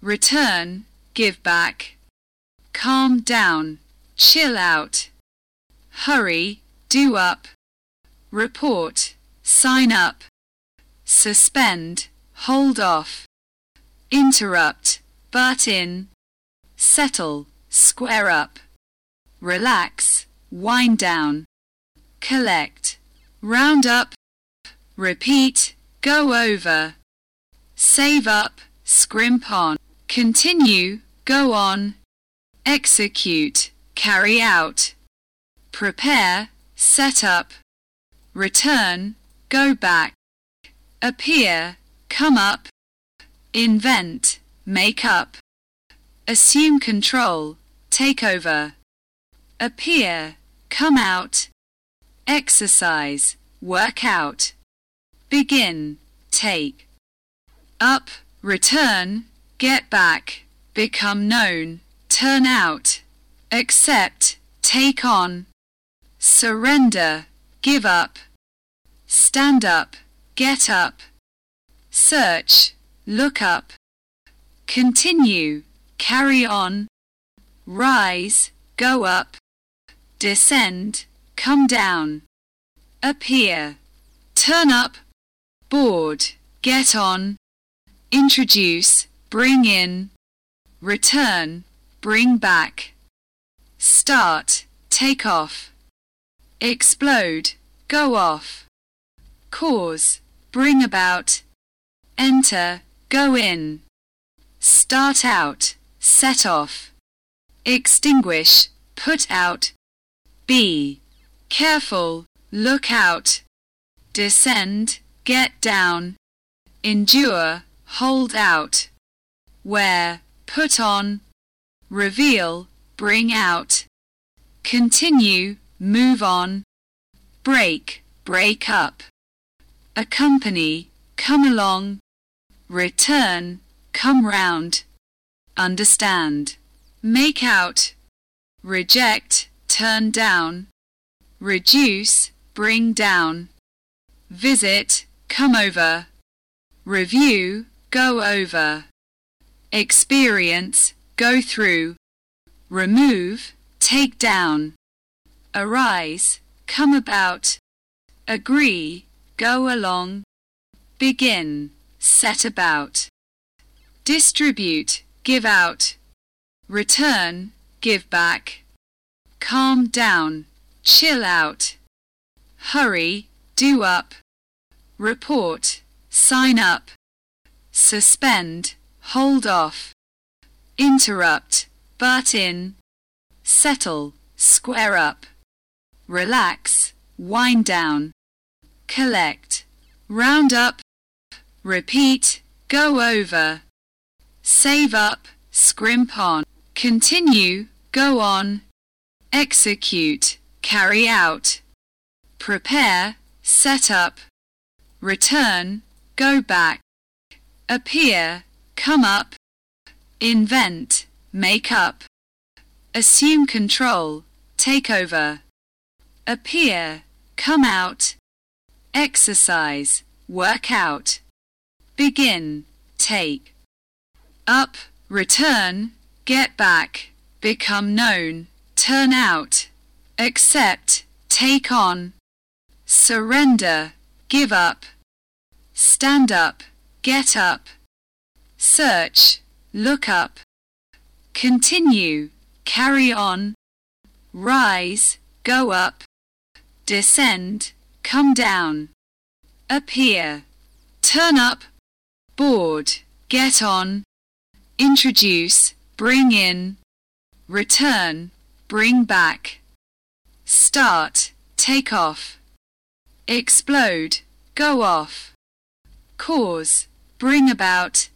A: return, give back, calm down, chill out, hurry, do up, report, sign up, suspend, hold off, interrupt, butt in, settle, square up, relax, wind down, collect, round up, repeat, go over, save up, scrimp on, continue, go on, execute, carry out, prepare, set up, return, go back, appear, come up, invent, make up, assume control, take over, appear, come out, exercise, work out, begin, take, up, return, get back, become known, turn out, accept, take on, surrender, give up, stand up, get up, search, look up, continue, carry on, rise, go up, descend, come down, appear, turn up, board, get on, introduce, bring in, return, bring back start, take off, explode, go off, cause, bring about, enter, go in, start out, set off, extinguish, put out, be, careful, look out, descend, get down, endure, hold out, wear, put on, reveal, bring out, continue, move on, break, break up, accompany, come along, return, come round, understand, make out, reject, turn down, reduce, bring down, visit, come over, review, go over, experience, go through, remove, take down, arise, come about, agree, go along, begin, set about, distribute, give out, return, give back, calm down, chill out, hurry, do up, report, sign up, suspend, hold off, interrupt, butt in, settle, square up, relax, wind down, collect, round up, repeat, go over, save up, scrimp on, continue, go on, execute, carry out, prepare, set up, return, go back, appear, come up, invent, make up, assume control, take over, appear, come out, exercise, work out, begin, take, up, return, get back, become known, turn out, accept, take on, surrender, give up, stand up, get up, search, look up, continue, carry on, rise, go up, descend, come down, appear, turn up, board, get on, introduce, bring in, return, bring back, start, take off, explode, go off, cause, bring about,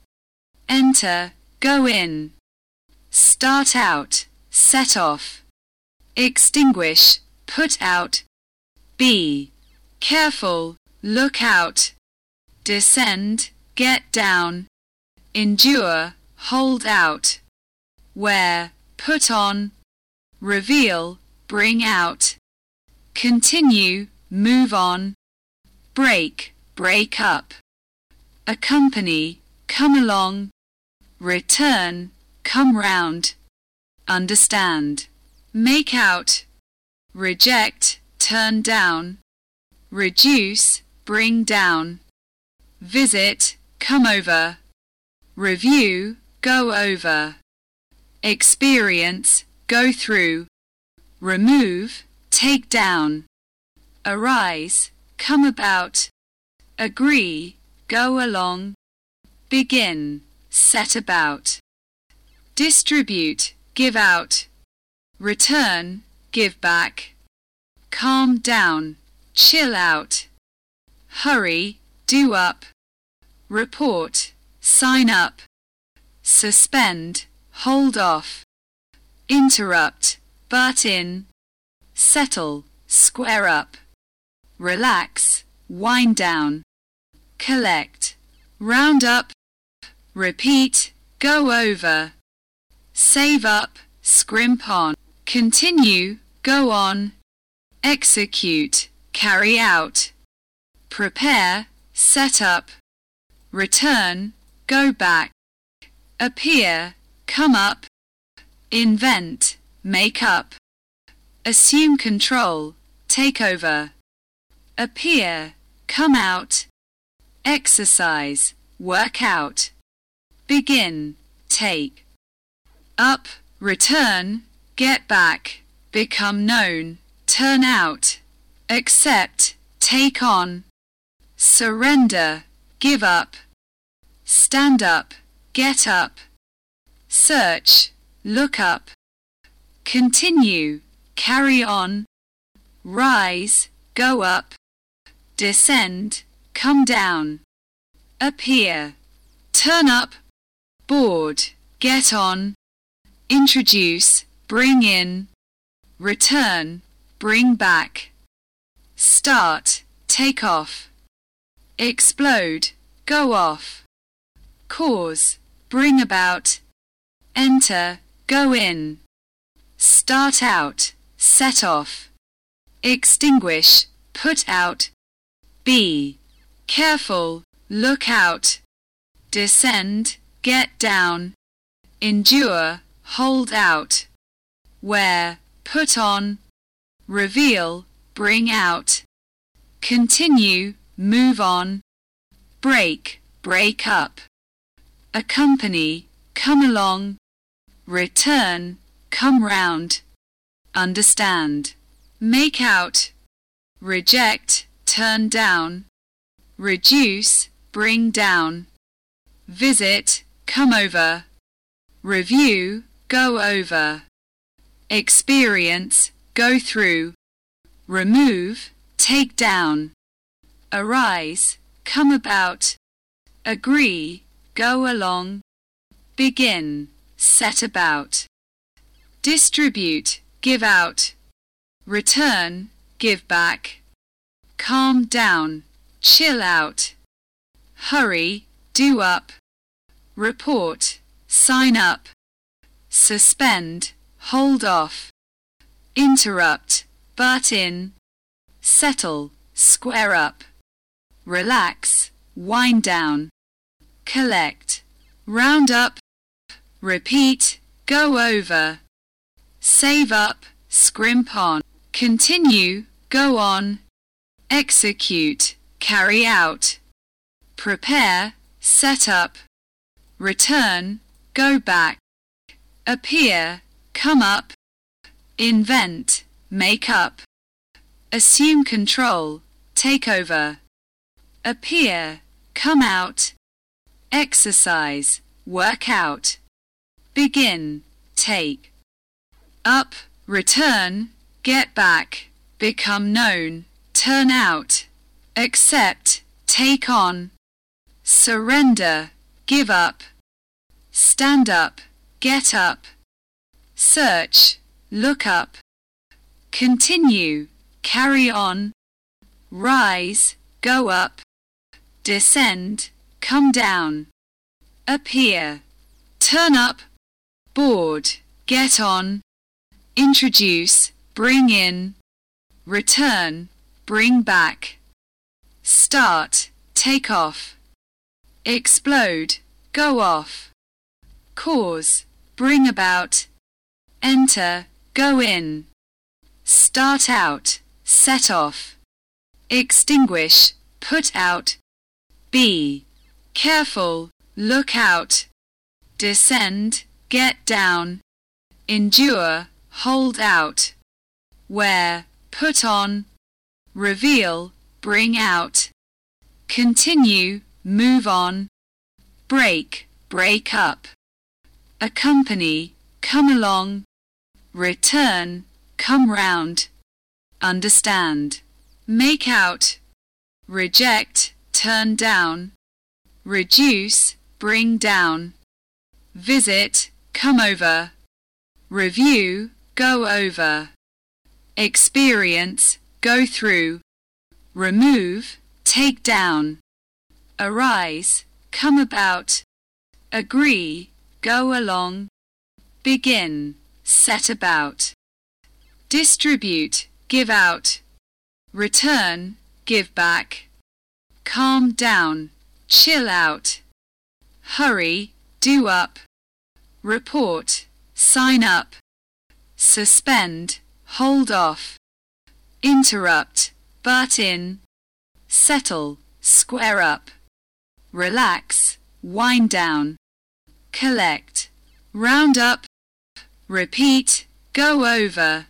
A: enter, go in, start out, set off, extinguish, put out, be careful, look out, descend, get down, endure, hold out, wear, put on, reveal, bring out, continue, move on, break, break up, accompany, come along, return, come round, understand, make out, reject, turn down, reduce, bring down, visit, come over, review, go over, experience, go through, remove, take down, arise, come about, agree, go along, begin, set about, distribute, give out, return, give back, calm down, chill out, hurry, do up, report, sign up, suspend, hold off, interrupt, butt in, settle, square up, relax, wind down, collect, round up, repeat, go over, save up, scrimp on, continue, go on, execute, carry out, prepare, set up, return, go back, appear, come up, invent, make up, assume control, take over, appear, come out, exercise, work out, begin, take up, return, get back, become known, turn out, accept, take on, surrender, give up, stand up, get up, search, look up, continue, carry on, rise, go up, descend, come down, appear, turn up, board, get on, introduce, bring in, return, bring back, start, take off, explode, go off, cause, bring about, enter, go in, start out, set off, extinguish, put out, be, careful, look out, descend, get down, endure, hold out, wear, put on, reveal, bring out, continue, move on, break, break up, accompany, come along, return, come round, understand, make out, reject, turn down, reduce, bring down, visit, come over, review, go over, experience, go through, remove, take down, arise, come about, agree, go along, begin, set about, distribute, give out, return, give back, calm down, chill out, hurry, do up, report, sign up, suspend, hold off, interrupt, butt in, settle, square up, relax, wind down, collect, round up, repeat, go over, save up, scrimp on, continue, go on, execute, carry out, prepare, set up, return, go back, appear, come up, invent, make up, assume control, take over, appear, come out, exercise, work out, begin, take, up, return, get back, become known, turn out, accept, take on, surrender, give up, stand up, get up, search, look up, continue, carry on, rise, go up, descend, come down, appear, turn up, board, get on, introduce, bring in, return, bring back, start, take off, explode, go off, cause, bring about, enter, go in, start out, set off, extinguish, put out, be careful, look out, descend, get down, endure, hold out, wear, put on, reveal, bring out, continue, move on, break, break up accompany, come along, return, come round, understand, make out, reject, turn down, reduce, bring down, visit, come over, review, go over, experience, go through, remove, take down, arise, come about, agree, go along, begin, set about, distribute, give out, return, give back, calm down, chill out, hurry, do up, report, sign up, suspend, hold off, interrupt, butt in, settle, square up, relax, wind down, collect, round up, repeat, go over,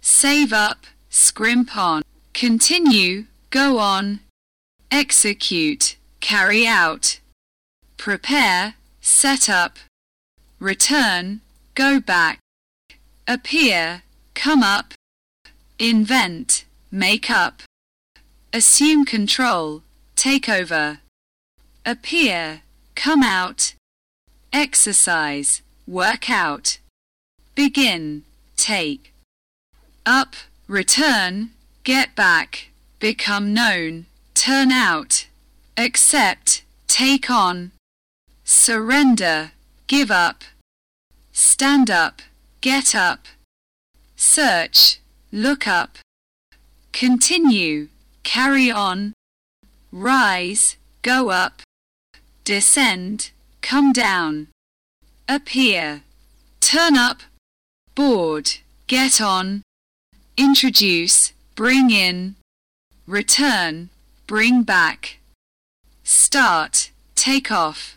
A: save up, scrimp on, continue, go on, execute, carry out, prepare, set up, return, go back, appear, come up, invent, make up, assume control, take over, appear, come out, exercise, work out, begin, take, up, return, get back, become known, turn out, accept, take on, surrender, give up, stand up, get up, search, look up, continue, carry on, rise, go up, descend, come down, appear, turn up, board, get on, introduce, bring in, return, bring back, start, take off,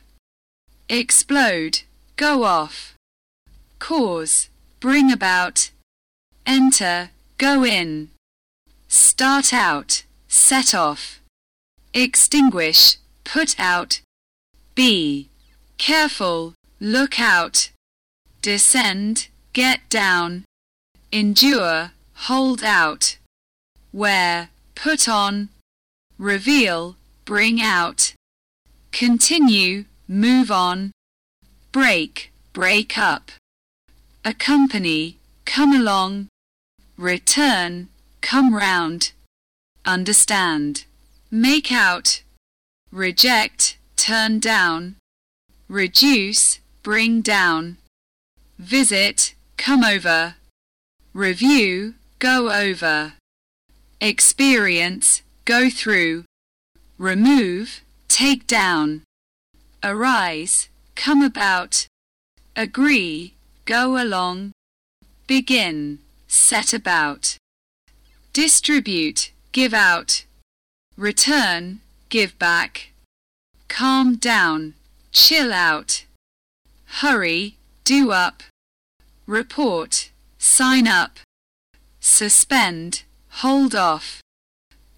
A: explode, go off, cause, bring about, enter, go in, start out, set off, extinguish, put out, be, careful, look out, descend, get down, endure, hold out, wear, put on, reveal, bring out, continue, move on, break, break up, accompany, come along, return, come round, understand, make out, reject, turn down, reduce, bring down, visit, come over, review, go over, experience, go through, remove, take down, arise, come about, agree, go along, begin, set about, distribute, give out, return, give back, calm down, chill out, hurry, do up, report, sign up, suspend, hold off,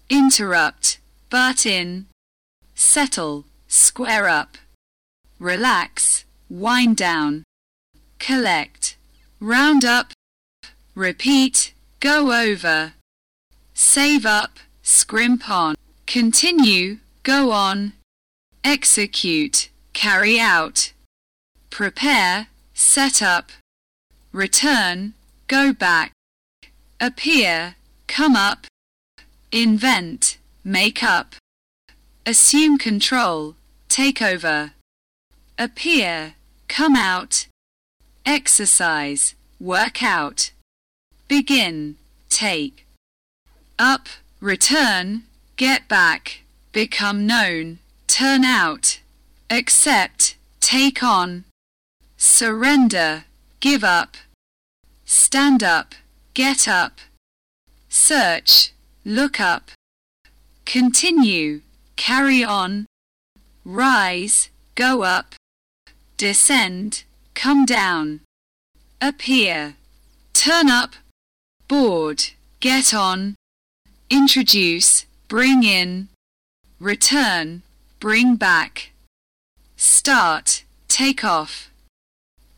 A: interrupt, butt in, settle, square up, relax, wind down, collect, round up, repeat, go over, save up, scrimp on, continue, go on, execute, carry out, prepare, set up, return, go back, appear, come up, invent, make up, assume control, take over, appear, come out, exercise, work out, begin, take, up, return, get back, become known, turn out, accept, take on, surrender, give up, stand up, get up, search, look up, continue, carry on, rise, go up, descend, come down, appear, turn up, board, get on, introduce, bring in, return, bring back start, take off,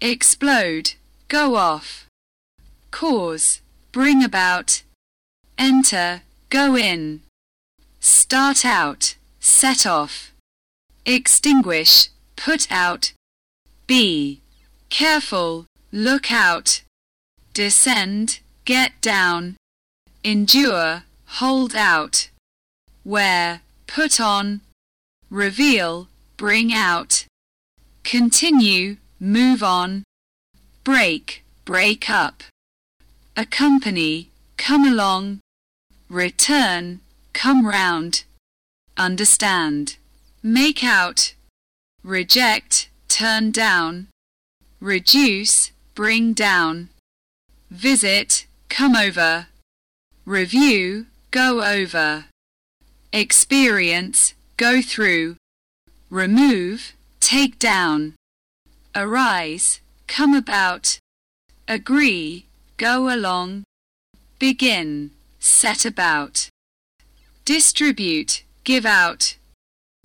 A: explode, go off, cause, bring about, enter, go in, start out, set off, extinguish, put out, be, careful, look out, descend, get down, endure, hold out, wear, put on, reveal, bring out, continue, move on, break, break up, accompany, come along, return, come round, understand, make out, reject, turn down, reduce, bring down, visit, come over, review, go over, experience, go through, remove, take down, arise, come about, agree, go along, begin, set about, distribute, give out,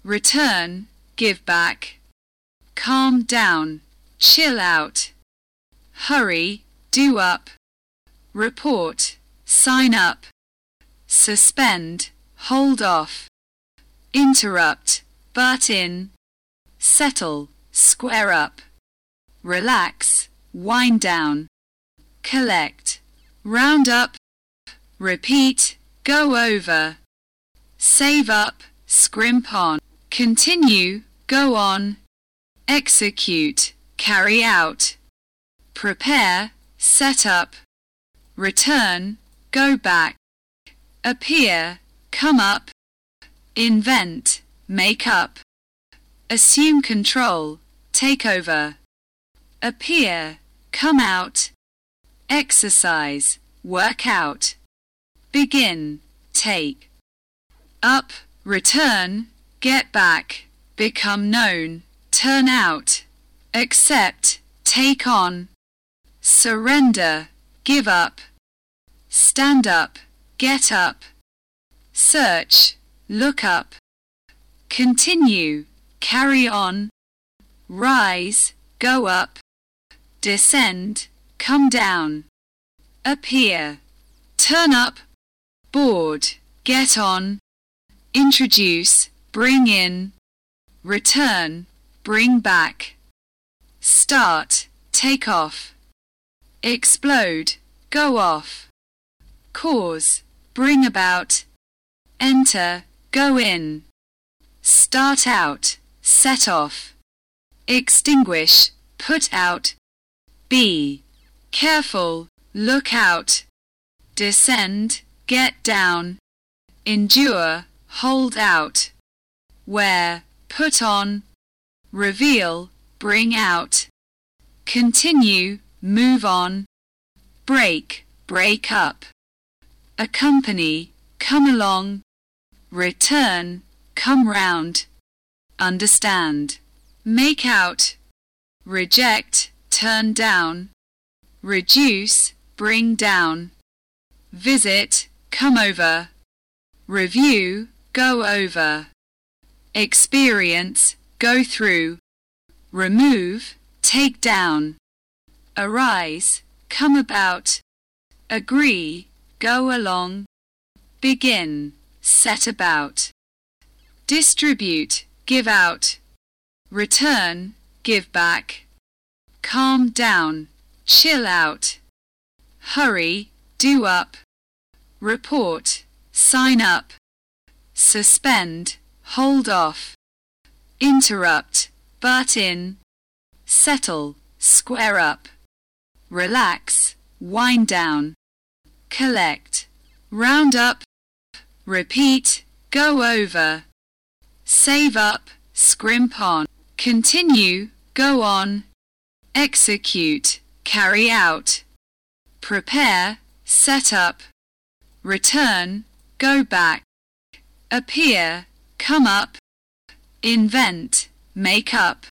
A: return, give back, calm down, chill out, hurry, do up, report, sign up, suspend, hold off, interrupt, butt in, settle, square up, relax, wind down, collect, round up, repeat, go over, save up, scrimp on, continue, go on, execute, carry out, prepare, set up, return, go back, appear, come up, invent, make up, assume control, take over, appear, come out, exercise, work out, begin, take, up, return, get back, become known, turn out, accept, take on, surrender, give up, stand up, get up, search, look up, continue, carry on, rise, go up, descend, come down, appear, turn up, board, get on, introduce, bring in, return, bring back, start, take off, explode, go off, cause, bring about, enter, go in start out, set off, extinguish, put out, be careful, look out, descend, get down, endure, hold out, wear, put on, reveal, bring out, continue, move on, break, break up, accompany, come along, return, come round, understand, make out, reject, turn down, reduce, bring down, visit, come over, review, go over, experience, go through, remove, take down, arise, come about, agree, go along, begin, set about distribute, give out, return, give back, calm down, chill out, hurry, do up, report, sign up, suspend, hold off, interrupt, butt in, settle, square up, relax, wind down, collect, round up, repeat, go over, save up, scrimp on, continue, go on, execute, carry out, prepare, set up, return, go back, appear, come up, invent, make up,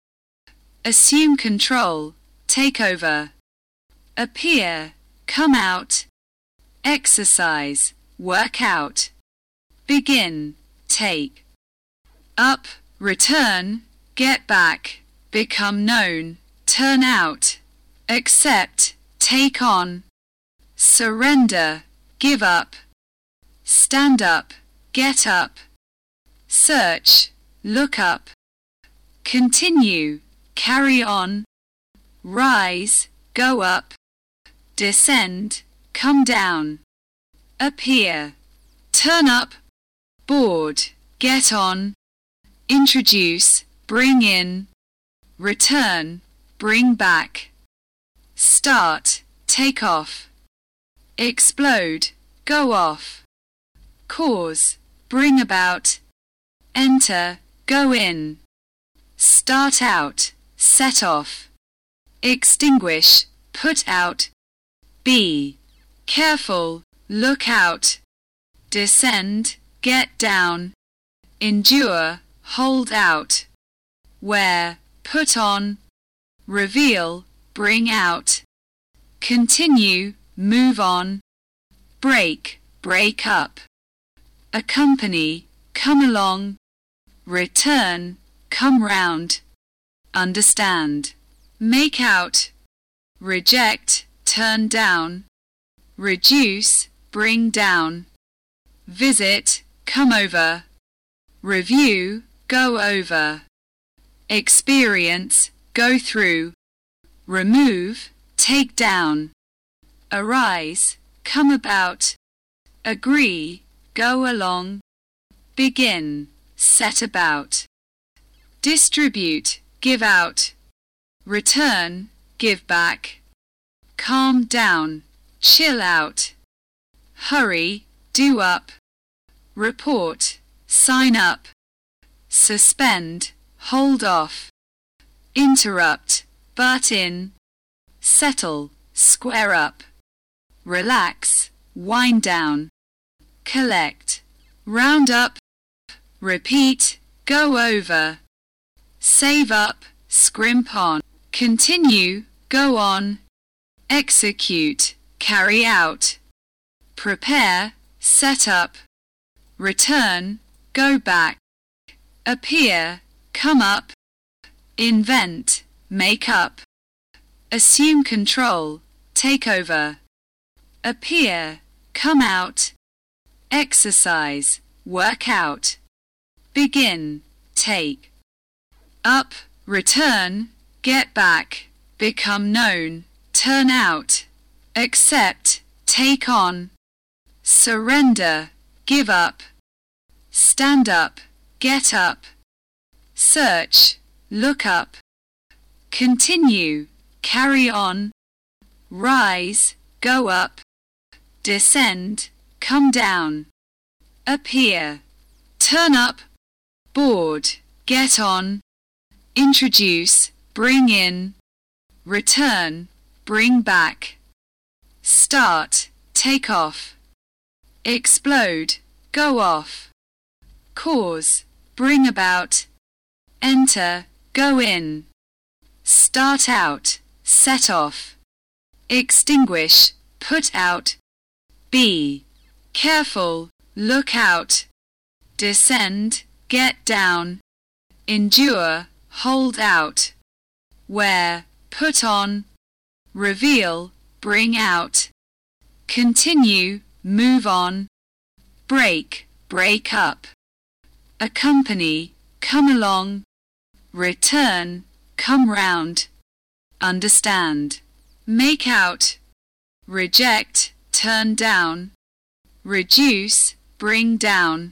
A: assume control, take over, appear, come out, exercise, work out, begin, take, up, return, get back, become known, turn out, accept, take on, surrender, give up, stand up, get up, search, look up, continue, carry on, rise, go up, descend, come down, appear, turn up, board, get on, introduce, bring in, return, bring back, start, take off, explode, go off, cause, bring about, enter, go in, start out, set off, extinguish, put out, be, careful, look out, descend, get down, endure, hold out, wear, put on, reveal, bring out, continue, move on, break, break up, accompany, come along, return, come round, understand, make out, reject, turn down, reduce, bring down, visit, come over, review, go over, experience, go through, remove, take down, arise, come about, agree, go along, begin, set about, distribute, give out, return, give back, calm down, chill out, hurry, do up, report, sign up, suspend, hold off, interrupt, butt in, settle, square up, relax, wind down, collect, round up, repeat, go over, save up, scrimp on, continue, go on, execute, carry out, prepare, set up, return, go back, appear, come up, invent, make up, assume control, take over, appear, come out, exercise, work out, begin, take, up, return, get back, become known, turn out, accept, take on, surrender, give up, stand up, get up, search, look up, continue, carry on, rise, go up, descend, come down, appear, turn up, board, get on, introduce, bring in, return, bring back, start, take off, explode, go off, cause, bring about, enter, go in, start out, set off, extinguish, put out, be careful, look out, descend, get down, endure, hold out, wear, put on, reveal, bring out, continue, move on, break, break up, accompany, come along, return, come round, understand, make out, reject, turn down, reduce, bring down,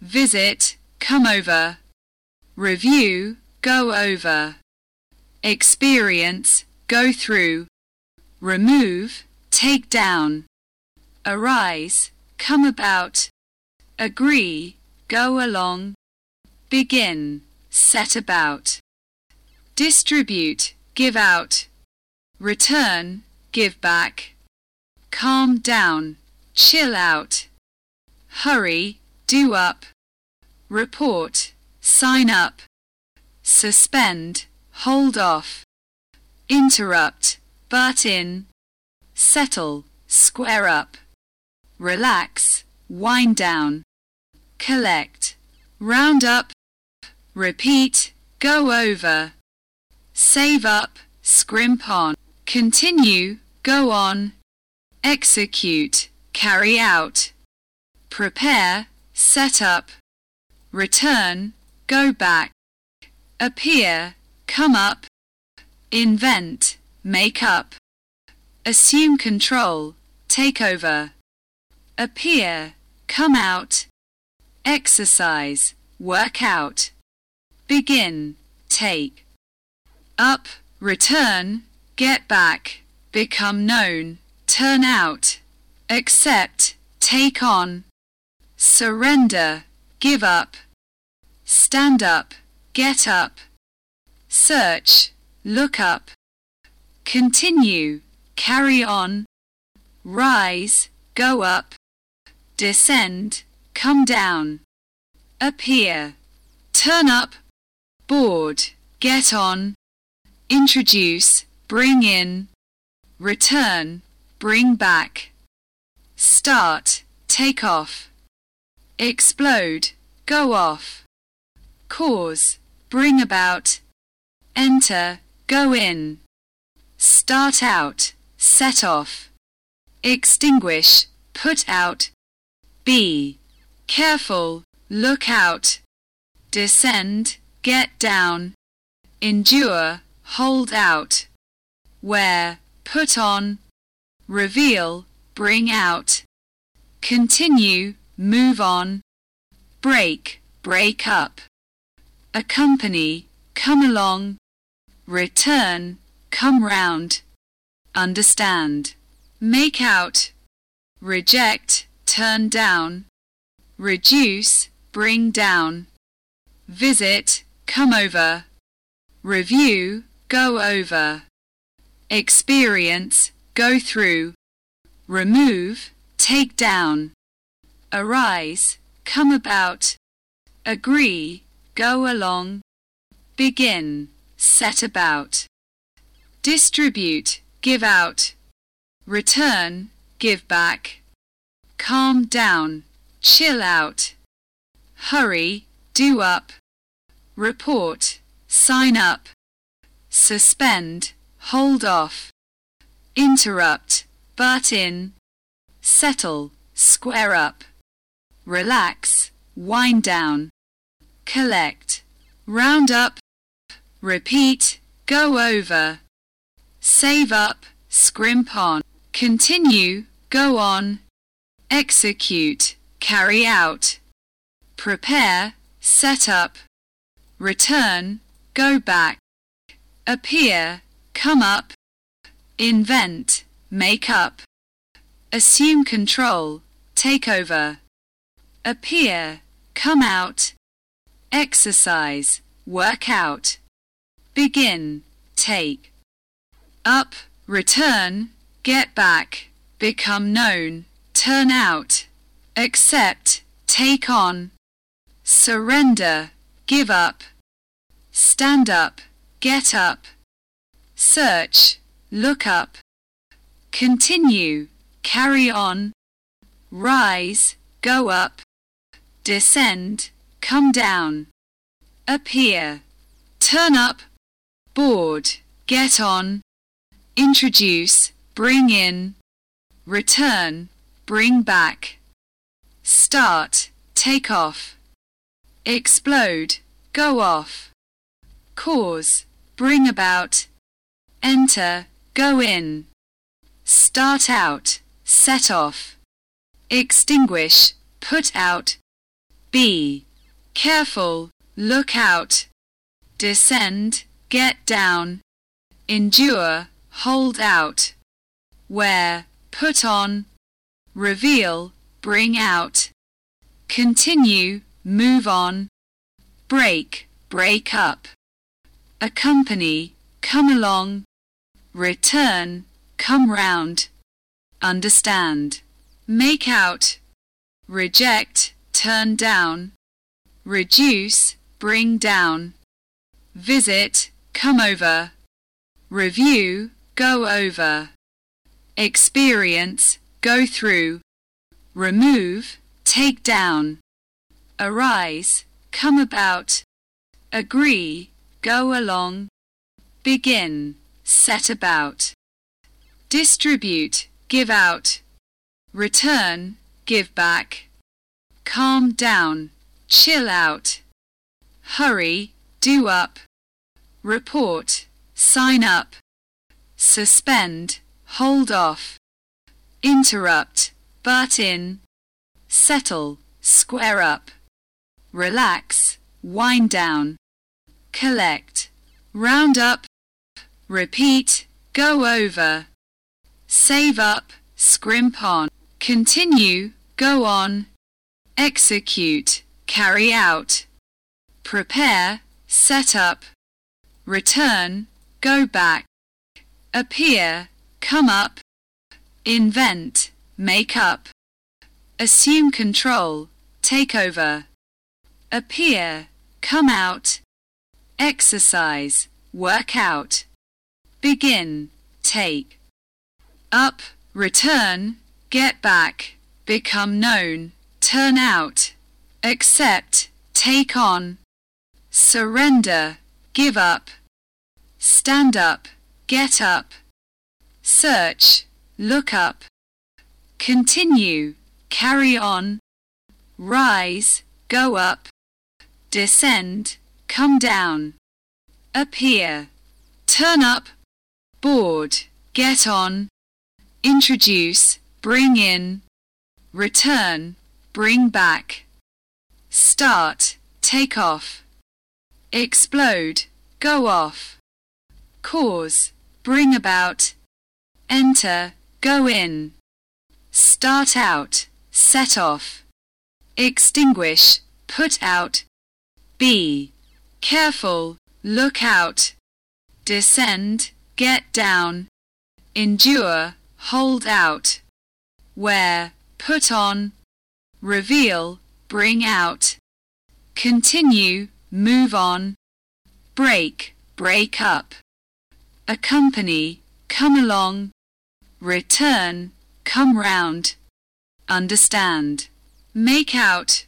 A: visit, come over, review, go over, experience, go through, remove, take down, arise, come about, agree, go along, begin, set about, distribute, give out, return, give back, calm down, chill out, hurry, do up, report, sign up, suspend, hold off, interrupt, butt in, settle, square up, relax, wind down, collect, round up, repeat, go over, save up, scrimp on, continue, go on, execute, carry out, prepare, set up, return, go back, appear, come up, invent, make up, assume control, take over, appear, come out, exercise, work out, begin, take, up, return, get back, become known, turn out, accept, take on, surrender, give up, stand up, get up, search, look up, continue, carry on, rise, go up, descend, come down, appear, turn up, board, get on, introduce, bring in, return, bring back, start, take off, explode, go off, cause, bring about, enter, go in, start out, set off, extinguish, put out, be, careful, look out, descend, get down, endure, hold out, wear, put on, reveal, bring out, continue, move on, break, break up, accompany, come along, return, come round, understand, make out, reject, turn down, reduce, bring down, visit, come over, review, go over, experience, go through, remove, take down, arise, come about, agree, go along, begin, set about, distribute, give out, return, give back, calm down, chill out, hurry, do up, report, sign up, suspend, hold off, interrupt, butt in, settle, square up, relax, wind down, collect, round up, repeat, go over, save up, scrimp on, continue, go on, execute, carry out, prepare, set up, return, go back, appear, come up, invent, make up, assume control, take over, appear, come out, exercise, work out, begin, take, up, return, get back, become known, turn out, accept, take on, surrender, give up, stand up, get up, search, look up, continue, carry on, rise, go up, descend, come down, appear, turn up, board, get on, introduce, bring in, return, bring back start, take off, explode, go off, cause, bring about, enter, go in, start out, set off, extinguish, put out, be, careful, look out, descend, get down, endure, hold out, wear, put on, reveal, bring out, continue, move on, break, break up, accompany, come along, return, come round, understand, make out, reject, turn down, reduce, bring down, visit, come over, review, go over, experience, go through, remove, take down, arise, come about, agree, go along, begin, set about, distribute, give out, return, give back, calm down, chill out, hurry, do up, report, sign up, suspend, hold off, interrupt, butt in, settle, square up, relax, wind down, collect, round up, repeat, go over, save up, scrimp on, continue, go on, execute, carry out, prepare, set up, return, go back, appear, come up, invent, make up, assume control, take over, appear, come out, exercise, work out, begin, take, up, return, get back, become known, turn out, accept, take on, surrender, give up, stand up, get up, search, look up, continue, carry on, rise, go up, descend, come down, appear, turn up, board, get on, introduce, bring in, return, bring back, start, take off, explode, go off, cause, bring about, enter, go in start out, set off, extinguish, put out, be careful, look out, descend, get down, endure, hold out, wear, put on, reveal, bring out, continue, move on, break, break up, accompany, come along, return, come round, understand, make out,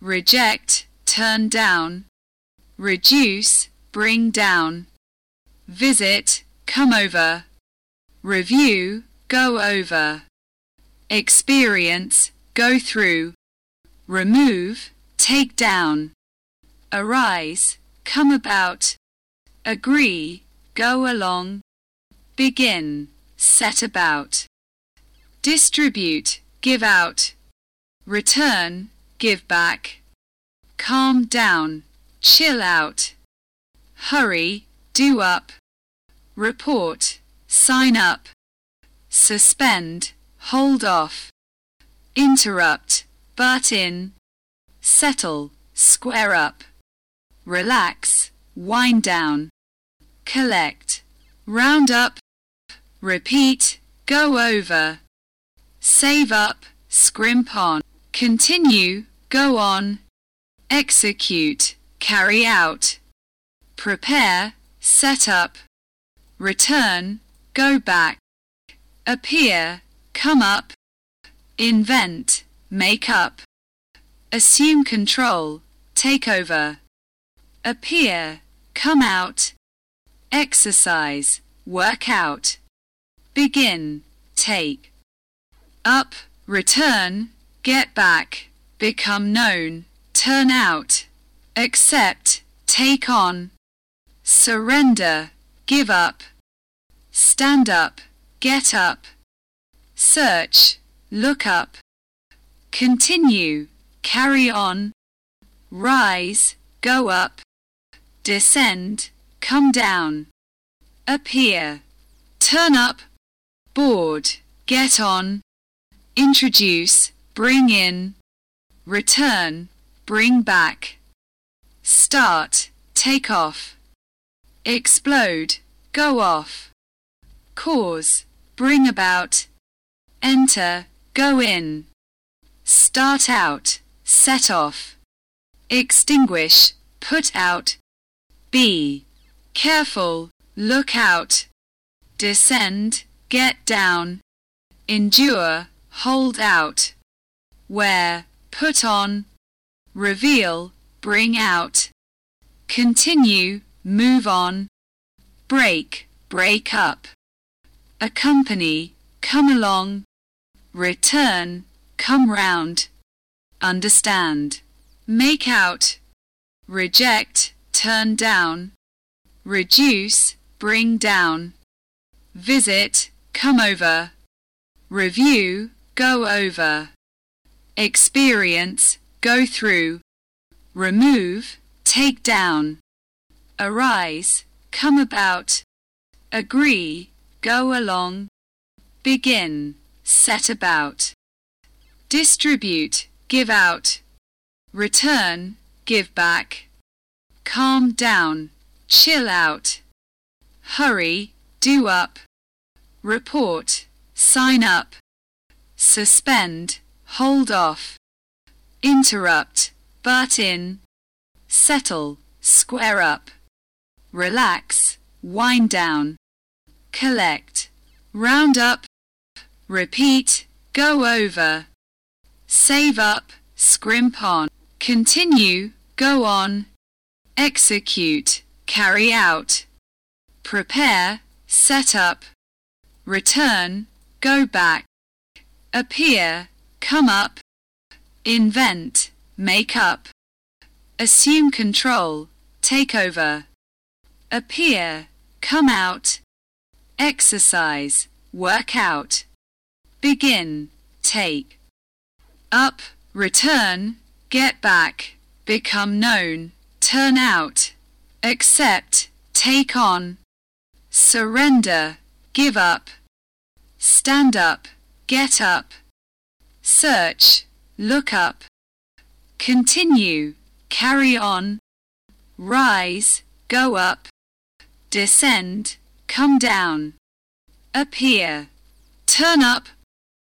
A: reject, turn down, reduce, bring down, visit, come over, review, go over, experience, go through, remove, take down, arise, come about, agree, go along, begin, set about distribute, give out, return, give back, calm down, chill out, hurry, do up, report, sign up, suspend, hold off, interrupt, butt in, settle, square up, relax, wind down, collect, round up, repeat, go over, save up, scrimp on, continue, go on, execute, carry out, prepare, set up, return, go back, appear, come up, invent, make up, assume control, take over, appear, come out, exercise, work out, begin, take, up, return, get back, become known, turn out, accept, take on, surrender, give up, stand up, get up, search, look up, continue, carry on, rise, go up, descend, come down, appear, turn up, board, get on, introduce, bring in, return, bring back, start, take off, explode, go off, cause, bring about, enter, go in, start out, set off, extinguish, put out, be, careful, look out, descend, get down, endure, hold out, wear, put on, reveal, bring out, continue, move on, break, break up, accompany, come along, return, come round, understand, make out, reject, turn down, reduce, bring down, visit, come over, review, go over, experience, go through, remove, take down, arise, come about, agree, go along, begin, set about, distribute, give out, return, give back, calm down, chill out, hurry, do up, report, sign up, suspend, hold off, interrupt, butt in, settle, square up, relax, wind down, collect, round up, repeat, go over, save up, scrimp on, continue, go on, execute, carry out, prepare, set up, return, go back, appear, come up, invent, make up, assume control, take over, appear, come out, exercise, work out, begin, take, up, return, get back, become known, turn out, accept, take on, surrender, give up, stand up, get up, search, look up, continue, carry on, rise, go up, descend, come down, appear, turn up,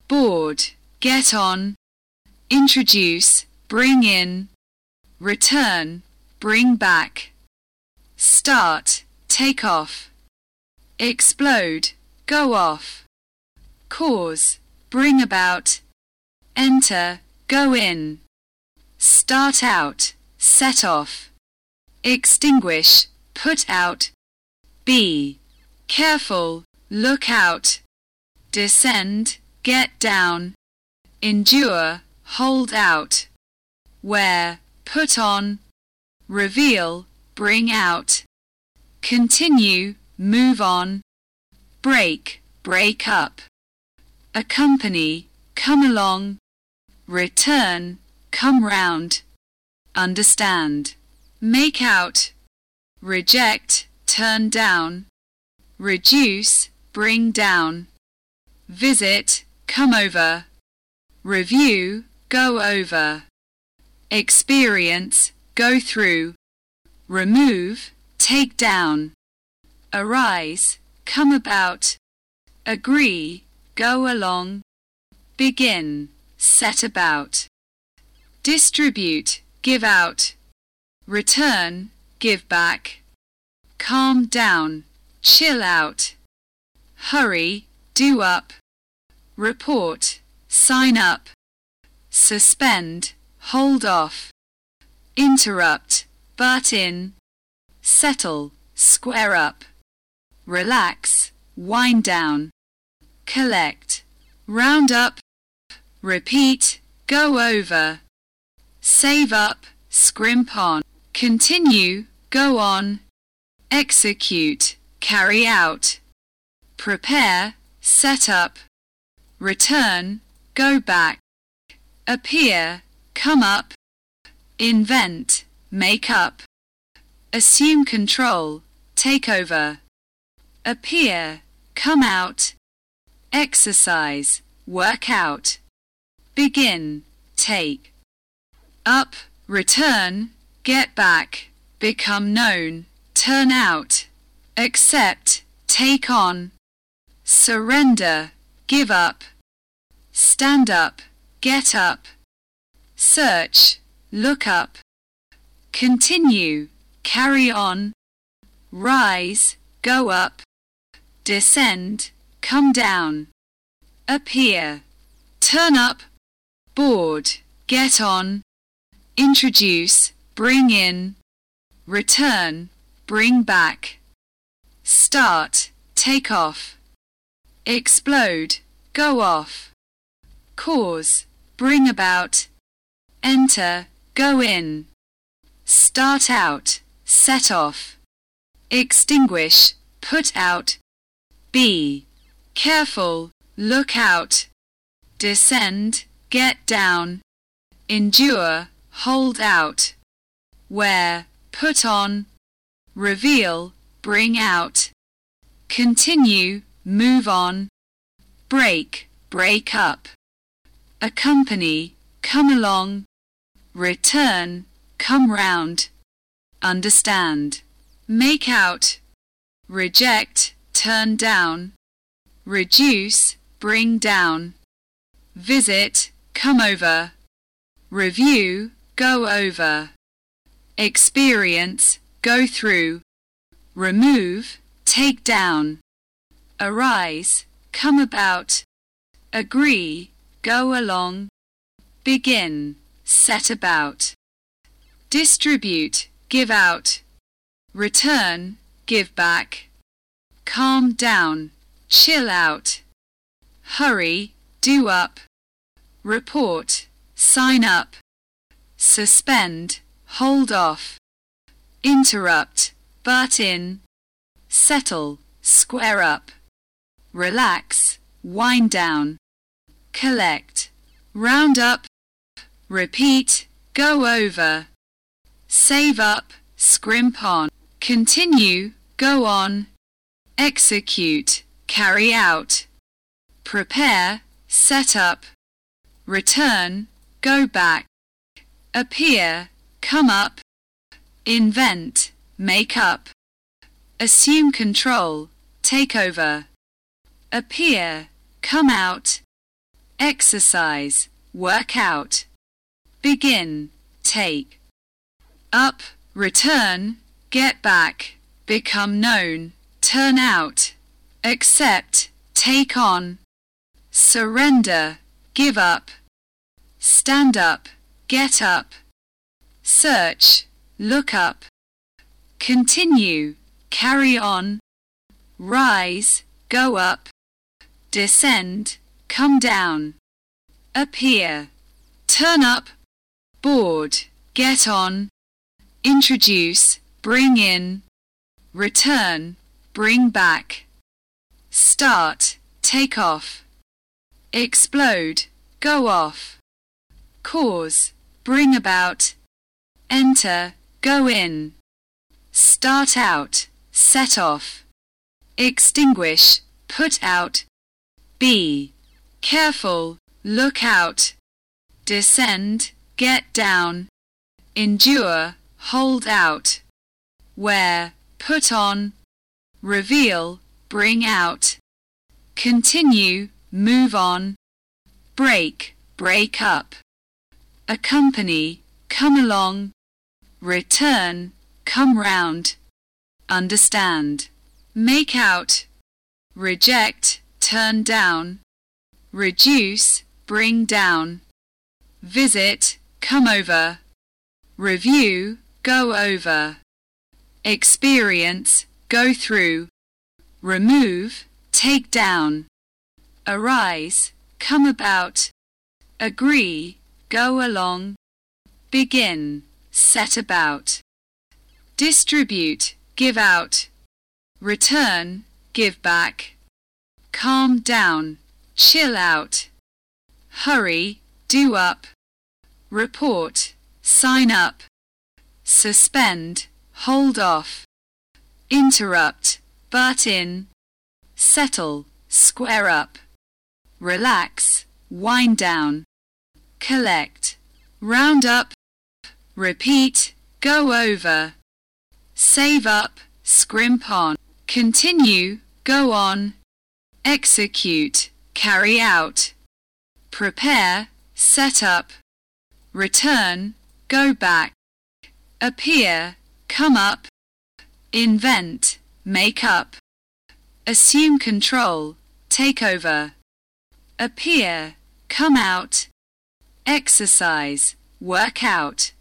A: board, get on, introduce, bring in, return, bring back, start, take off, explode, go off, cause, bring about, enter, go in, start out, set off, extinguish, put out, be careful, look out, descend, get down, endure, hold out, wear, put on, reveal, bring out, continue, move on, break, break up accompany, come along, return, come round, understand, make out, reject, turn down, reduce, bring down, visit, come over, review, go over, experience, go through, remove, take down, arise, come about, agree, go along, begin, set about, distribute, give out, return, give back, calm down, chill out, hurry, do up, report, sign up, suspend, hold off, interrupt, butt in, settle, square up, relax, wind down, collect, round up, repeat, go over, save up, scrimp on, continue, go on, execute, carry out, prepare, set up, return, go back, appear, come up, invent, make up, assume control, take over, appear, come out, exercise, work out, begin, take, up, return, get back, become known, turn out, accept, take on, surrender, give up, stand up, get up, search, look up, continue, carry on, rise, go up, descend, come down, appear, turn up, board, get on, introduce, bring in, return, bring back, start, take off, explode, go off, cause, bring about, enter, go in, start out, set off, extinguish, put out, be, careful, look out, descend, get down, endure, hold out, wear, put on, reveal, bring out, continue, move on, break, break up, accompany, come along, return, come round, understand, make out, reject, turn down, reduce, bring down, visit, come over, review, go over, experience, go through, remove, take down, arise, come about, agree, go along, begin, set about, distribute, give out, return, give back, calm down, chill out, hurry, do up, report, sign up, suspend, hold off, interrupt, butt in, settle, square up, relax, wind down, collect, round up, repeat, go over, save up, scrimp on, continue, go on, execute, carry out, prepare, set up, return, go back, appear, come up, invent, make up, assume control, take over, appear, come out, exercise, work out, begin, take, up, return, get back, become known, turn out, accept, take on, surrender, give up, stand up, get up, search, look up, continue, carry on, rise, go up, descend, come down, appear, turn up, board, get on, introduce, bring in, return, bring back start, take off, explode, go off, cause, bring about, enter, go in, start out, set off, extinguish, put out, be, careful, look out, descend, get down, endure, hold out, wear, put on, reveal, bring out, continue, move on, break, break up, accompany, come along, return, come round, understand, make out, reject, turn down, reduce, bring down, visit, come over, review, go over, experience, go through, remove, take down, arise, come about, agree, go along, begin, set about, distribute, give out, return, give back, calm down, chill out, hurry, do up, report, sign up, suspend, hold off, interrupt, butt in, settle, square up, relax, wind down, collect, round up, repeat, go over, save up, scrimp on, continue, go on, execute, carry out, prepare, set up, return, go back, appear, come up, invent, make up, assume control, take over, appear, come out, exercise, work out,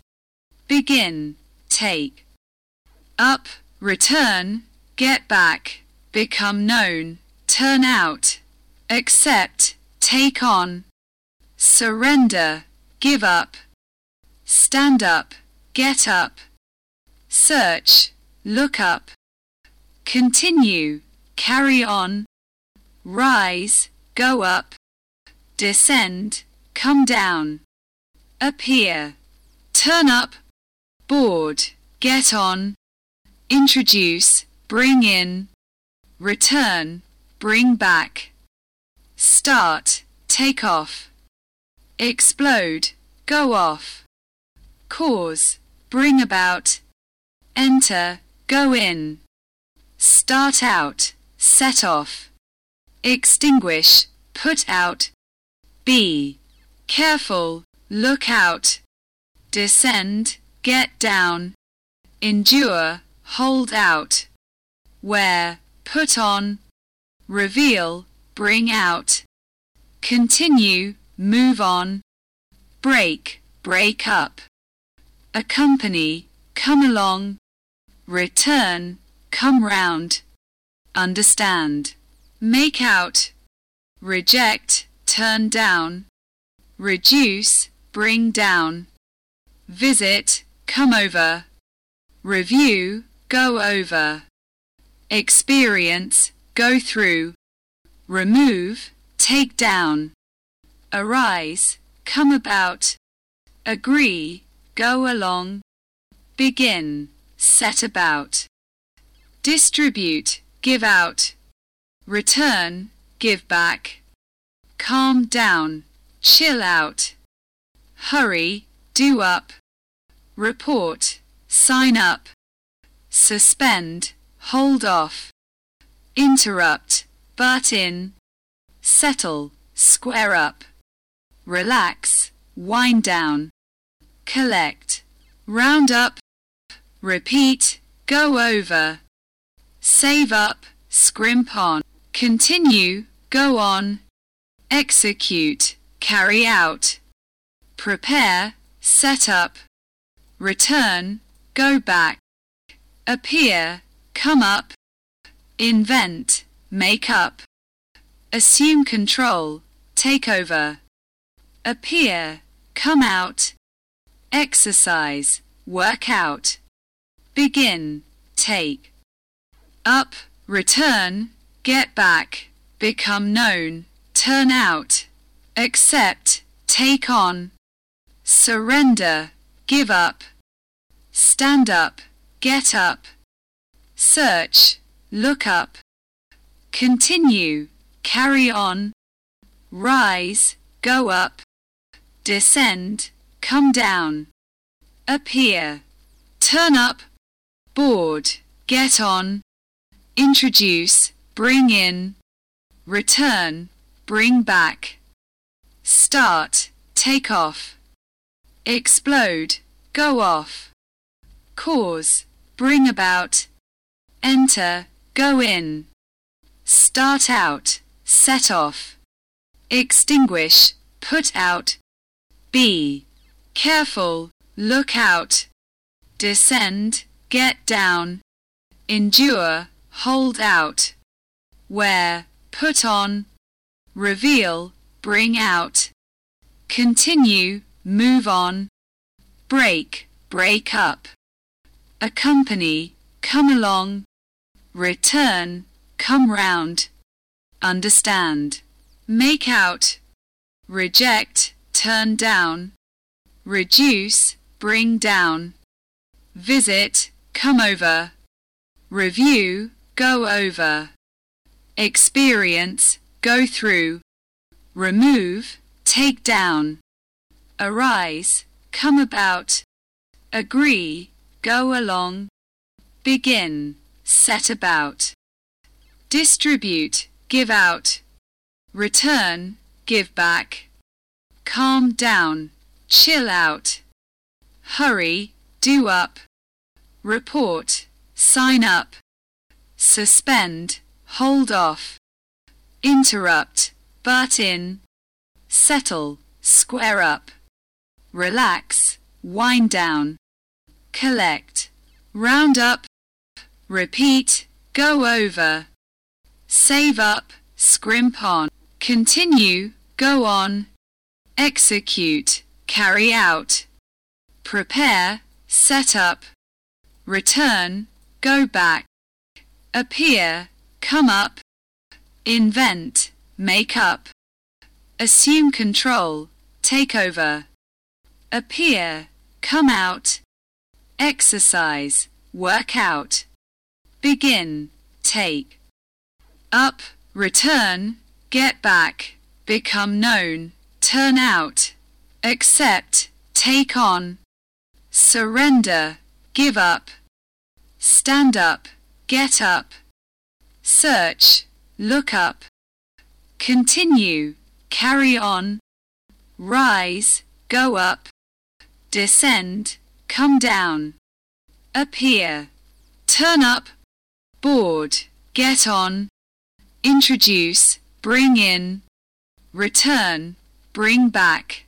A: begin, take, up, return, get back, become known, turn out, accept, take on, surrender, give up, stand up, get up, search, look up, continue, carry on, rise, go up, descend, come down, appear, turn up, board, get on, introduce, bring in, return, bring back, start, take off, explode, go off, cause, bring about, enter, go in, start out, set off, extinguish, put out, be careful, look out, descend, get down, endure, hold out, wear, put on, reveal, bring out, continue, move on, break, break up, accompany, come along, return, come round, understand, make out, reject, turn down, reduce, bring down, visit, come over, review, go over, experience, go through, remove, take down, arise, come about, agree, go along, begin, set about distribute, give out, return, give back, calm down, chill out, hurry, do up, report, sign up, suspend, hold off, interrupt, butt in, settle, square up, relax, wind down, collect, round up, repeat, go over, save up, scrimp on, continue, go on, execute, carry out, prepare, set up, return, go back, appear, come up, invent, make up, assume control, take over, appear, come out, exercise, work out, begin, take up, return, get back, become known, turn out, accept, take on, surrender, give up, stand up, get up, search, look up, continue, carry on, rise, go up, descend, come down, appear, turn up, board, get on, introduce, bring in, return, bring back, start, take off, explode, go off, cause, bring about, enter, go in, start out, set off, extinguish, put out, be, careful, look out, descend, get down, endure, hold out, wear, put on, reveal, bring out, continue, move on, break, break up, accompany, come along, return, come round, understand, make out, reject, turn down, reduce, bring down, visit, come over, review, go over, experience, go through, remove, take down, arise, come about, agree, go along, begin, set about, distribute, give out, return, give back, calm down, chill out, hurry, do up, report, sign up, suspend, hold off, interrupt, butt in, settle, square up, relax, wind down, collect, round up, repeat, go over, save up, scrimp on, continue, go on, execute, carry out, prepare, set up, return, go back, appear, come up, invent, make up, assume control, take over, appear, come out, exercise, work out, begin, take, up, return, get back, become known, turn out, accept, take on, surrender, give up, stand up, get up, search, look up, continue, carry on, rise, go up, descend, come down, appear, turn up, board, get on, introduce, bring in, return, bring back,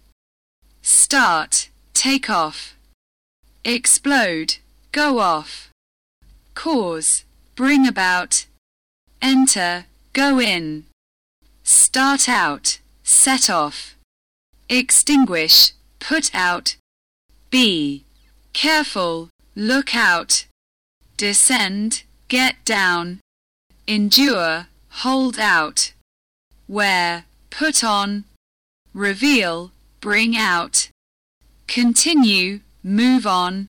A: start, take off, explode, go off, cause, bring about, enter, go in, start out, set off, extinguish, put out, be careful, look out, descend, get down, endure, hold out, wear, put on, reveal, bring out, continue, move on,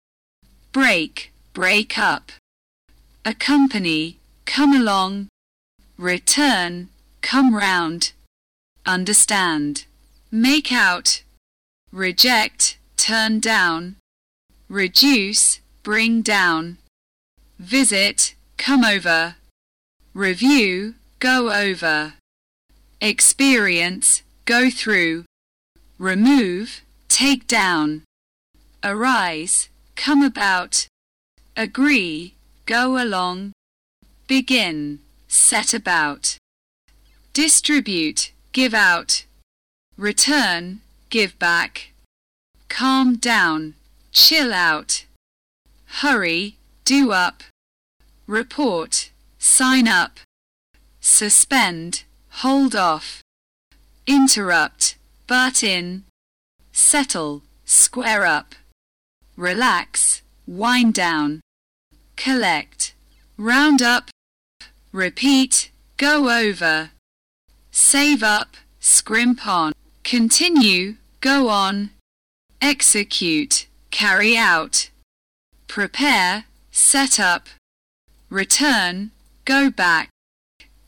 A: break, break up, accompany, come along, return, come round, understand, make out, reject, turn down, reduce, bring down, visit, come over, review, go over, experience, go through, remove, take down, arise, come about, agree, go along, begin, set about, distribute, give out, return, give back, calm down, chill out, hurry, do up, report, sign up, suspend, hold off, interrupt, butt in, settle, square up, relax, wind down, collect, round up, repeat, go over, save up, scrimp on, continue, go on, execute, carry out, prepare, set up, return, go back,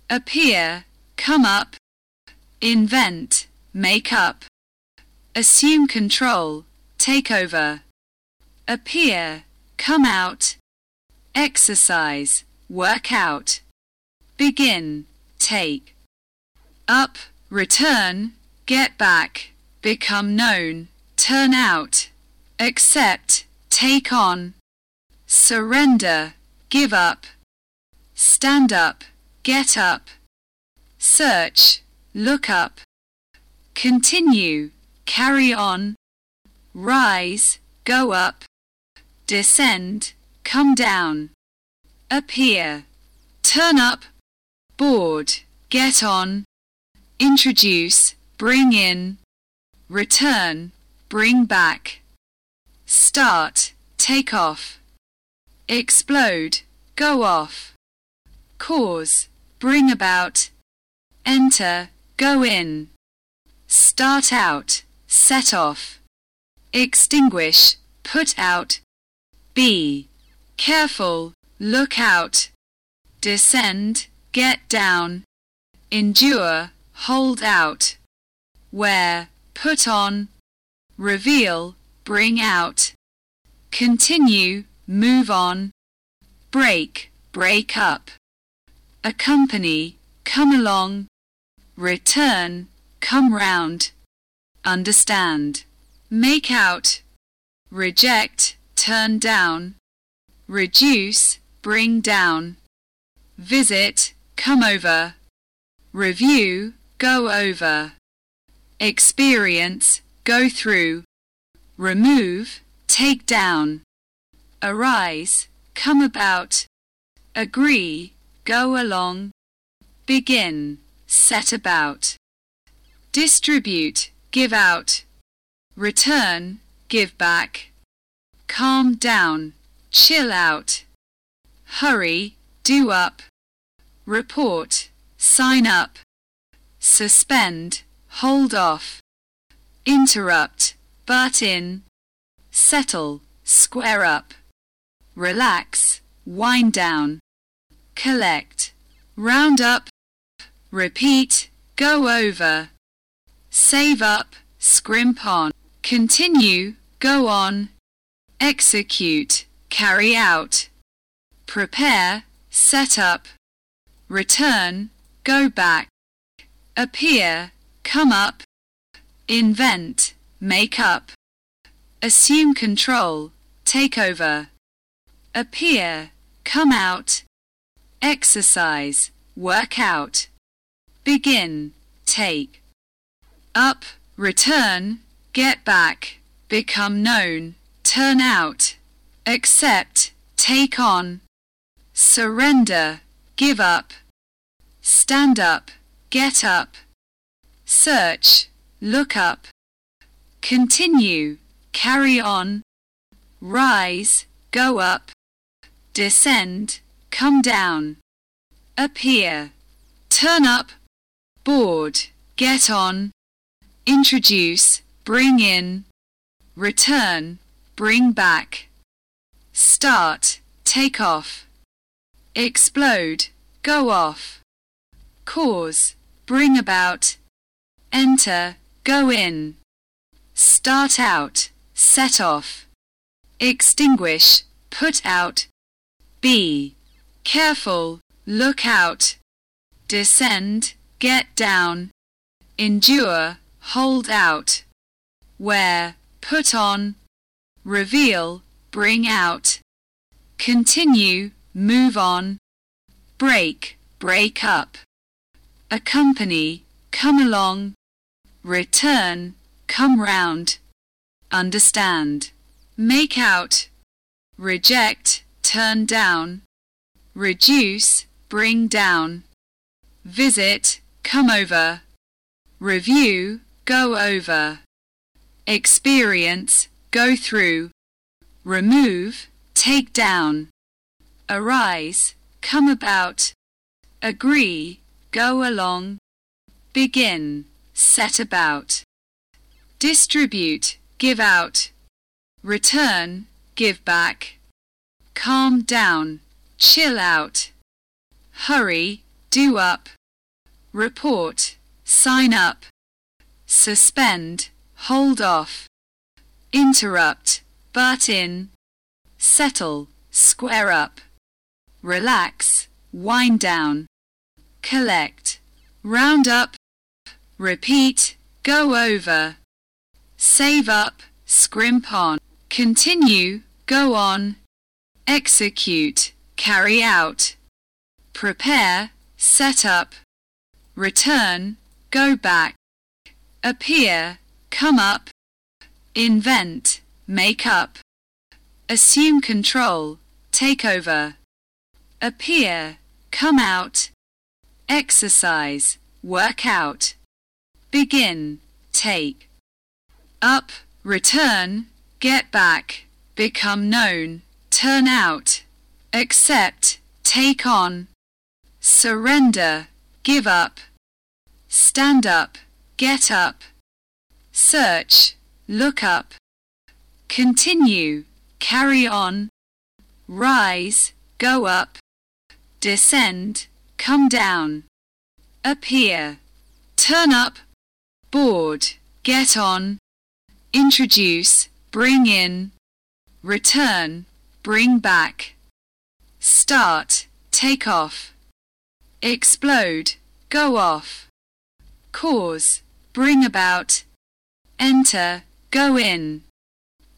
A: appear, come up, invent, make up, assume control, take over, appear, come out, exercise, work out, begin, take, up, return, get back, become known, turn out, accept, take on, surrender, give up, stand up, get up, search, look up, continue, carry on, rise, go up, descend, come down, appear, turn up, board, get on, introduce, bring in, return, bring back, start, take off, explode, go off, cause, bring about, enter, go in, start out, set off, extinguish, put out, be, careful, look out, descend, get down, endure, hold out, wear, put on, reveal, bring out, continue, move on, break, break up, accompany, come along, return, come round, understand, make out, reject, turn down, reduce, bring down, visit, come over, review, go over, experience, go through, remove, take down, arise, come about, agree, go along, begin, set about, distribute, give out, return, give back, calm down, chill out, hurry, do up, report, sign up, suspend, hold off, interrupt, butt in, settle, square up, relax, wind down, collect, round up, repeat, go over, save up, scrimp on, continue, go on, execute, carry out, prepare, set up, return, go back, appear, come up, invent, make up, assume control, take over, appear, come out, exercise, work out, begin, take, up, return, get back, become known, turn out, accept, take on, surrender, give up, stand up, get up, search, look up, continue, carry on, rise, go up, descend, come down, appear, turn up, board, get on, introduce, bring in, return, bring back start, take off, explode, go off, cause, bring about, enter, go in, start out, set off, extinguish, put out, be, careful, look out, descend, get down, endure, hold out, wear, put on, reveal, bring out, continue, move on, break, break up, accompany, come along, return, come round, understand, make out, reject, turn down, reduce, bring down, visit, come over, review, go over, experience, go through, remove, take down, arise, come about, agree, go along, begin, set about, distribute, give out, return, give back, calm down, chill out, hurry, do up, report, sign up, suspend, hold off, interrupt, butt in, settle, square up, relax, wind down, collect, round up, repeat, go over, save up, scrimp on, continue, go on, execute, carry out, prepare, set up, return, go back, appear, come up, invent, make up, assume control, take over, appear, come out, exercise, work out, begin, take, up, return, get back, become known, turn out, accept, take on, surrender, give up, stand up, get up, search, look up, continue, carry on, rise, go up, descend, come down, appear, turn up, board, get on, introduce, bring in, return, bring back, start, take off, explode, go off, cause, bring about, enter, go in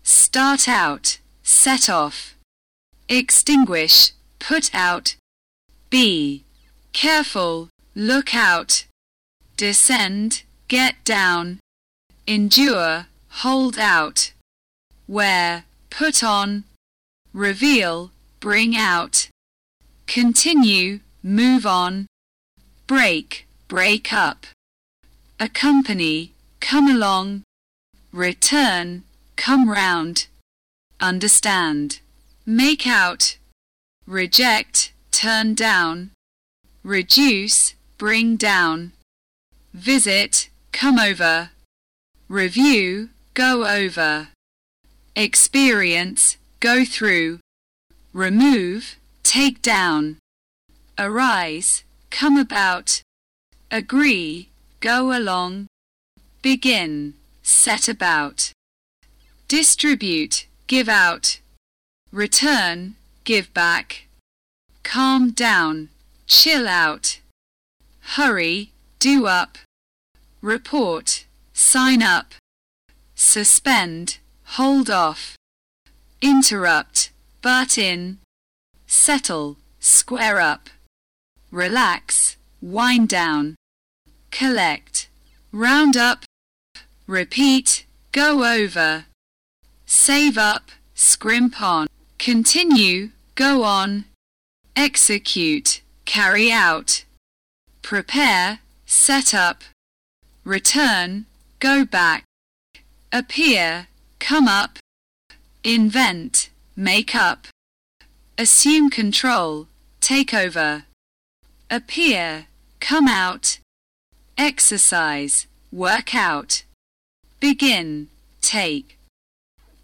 A: start out, set off, extinguish, put out, be careful, look out, descend, get down, endure, hold out, wear, put on, reveal, bring out, continue, move on, break, break up, accompany, come along, return, come round, understand, make out, reject, turn down, reduce, bring down, visit, come over, review, go over, experience, go through, remove, take down, arise, come about, agree, go along, begin, set about distribute, give out, return, give back, calm down, chill out, hurry, do up, report, sign up, suspend, hold off, interrupt, butt in, settle, square up, relax, wind down, collect, round up, repeat, go over, save up, scrimp on, continue, go on, execute, carry out, prepare, set up, return, go back, appear, come up, invent, make up, assume control, take over, appear, come out, exercise, work out, begin, take,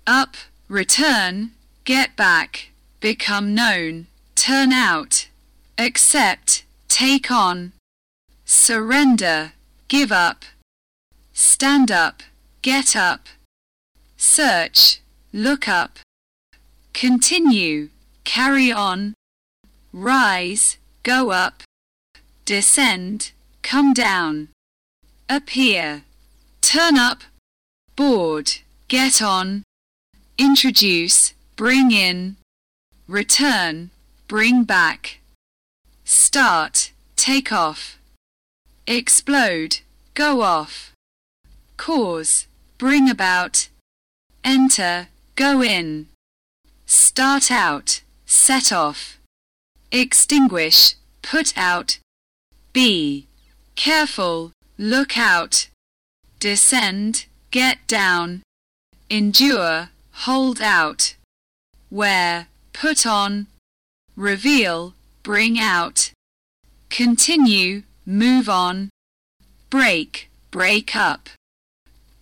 A: up, return, get back, become known, turn out, accept, take on, surrender, give up, stand up, get up, search, look up, continue, carry on, rise, go up, descend, come down, appear, turn up, board, get on, introduce, bring in, return, bring back, start, take off, explode, go off, cause, bring about, enter, go in, start out, set off, extinguish, put out, be, careful, look out, descend, get down, endure, hold out, wear, put on, reveal, bring out, continue, move on, break, break up,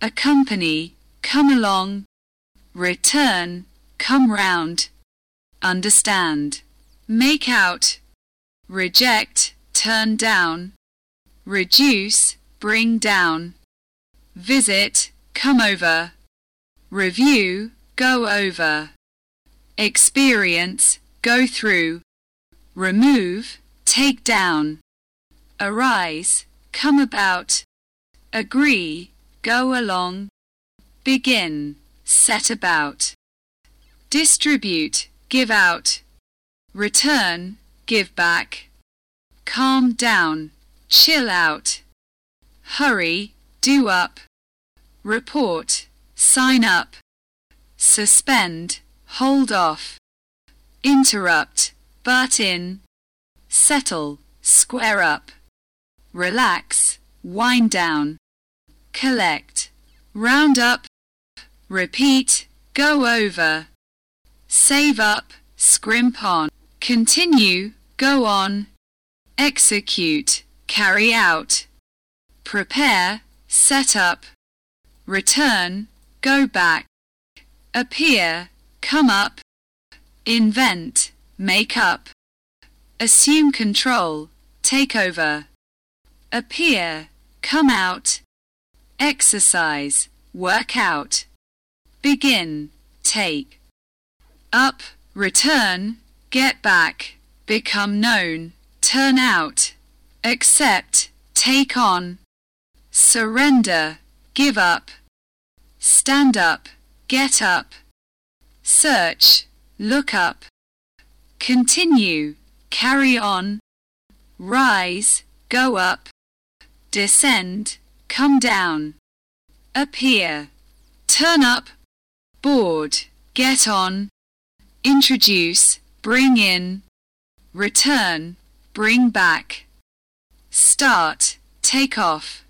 A: accompany, come along, return, come round, understand, make out, reject, turn down, reduce, bring down, visit, come over, review, go over, experience, go through, remove, take down, arise, come about, agree, go along, begin, set about, distribute, give out, return, give back, calm down, chill out, hurry, do up, report, sign up, suspend, hold off, interrupt, butt in, settle, square up, relax, wind down, collect, round up, repeat, go over, save up, scrimp on, continue, go on, execute, carry out, prepare, set up, return, go back, appear, come up, invent, make up, assume control, take over, appear, come out, exercise, work out, begin, take, up, return, get back, become known, turn out, accept, take on, surrender, give up, stand up, get up, search, look up, continue, carry on, rise, go up, descend, come down, appear, turn up, board, get on, introduce, bring in, return, bring back, start, take off,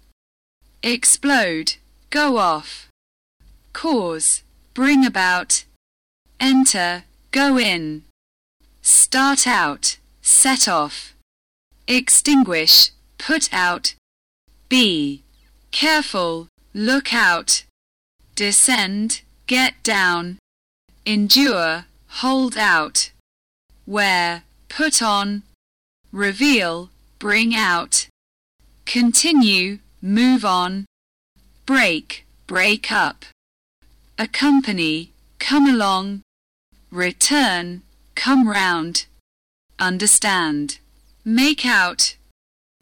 A: explode, go off, cause, bring about, enter, go in, start out, set off, extinguish, put out, be careful, look out, descend, get down, endure, hold out, wear, put on, reveal, bring out, continue, move on, break, break up, accompany, come along, return, come round, understand, make out,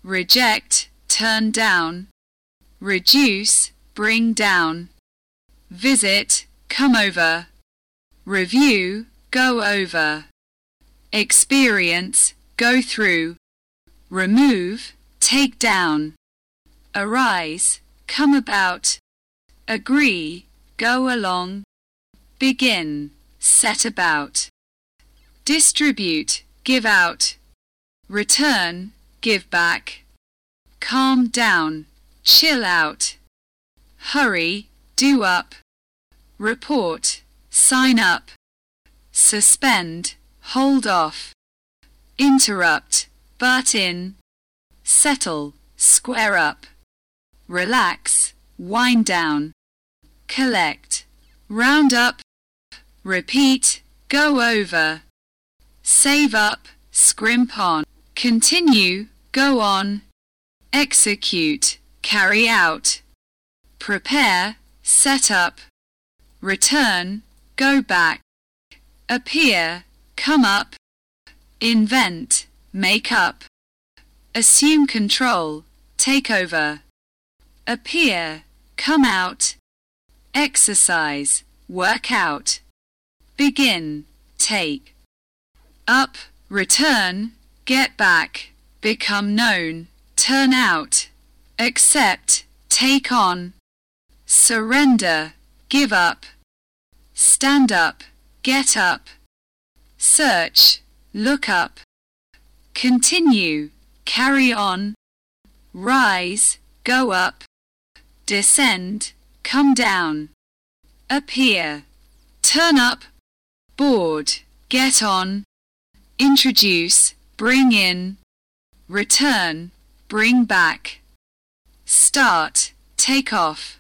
A: reject, turn down, reduce, bring down, visit, come over, review, go over, experience, go through, remove, take down, arise, come about, agree, go along, begin, set about, distribute, give out, return, give back, calm down, chill out, hurry, do up, report, sign up, suspend, hold off, interrupt, butt in, settle, square up, relax, wind down, collect, round up, repeat, go over, save up, scrimp on, continue, go on, execute, carry out, prepare, set up, return, go back, appear, come up, invent, make up, assume control, take over, appear, come out, exercise, work out, begin, take, up, return, get back, become known, turn out, accept, take on, surrender, give up, stand up, get up, search, look up, continue, carry on, rise, go up, descend, come down, appear, turn up, board, get on, introduce, bring in, return, bring back, start, take off,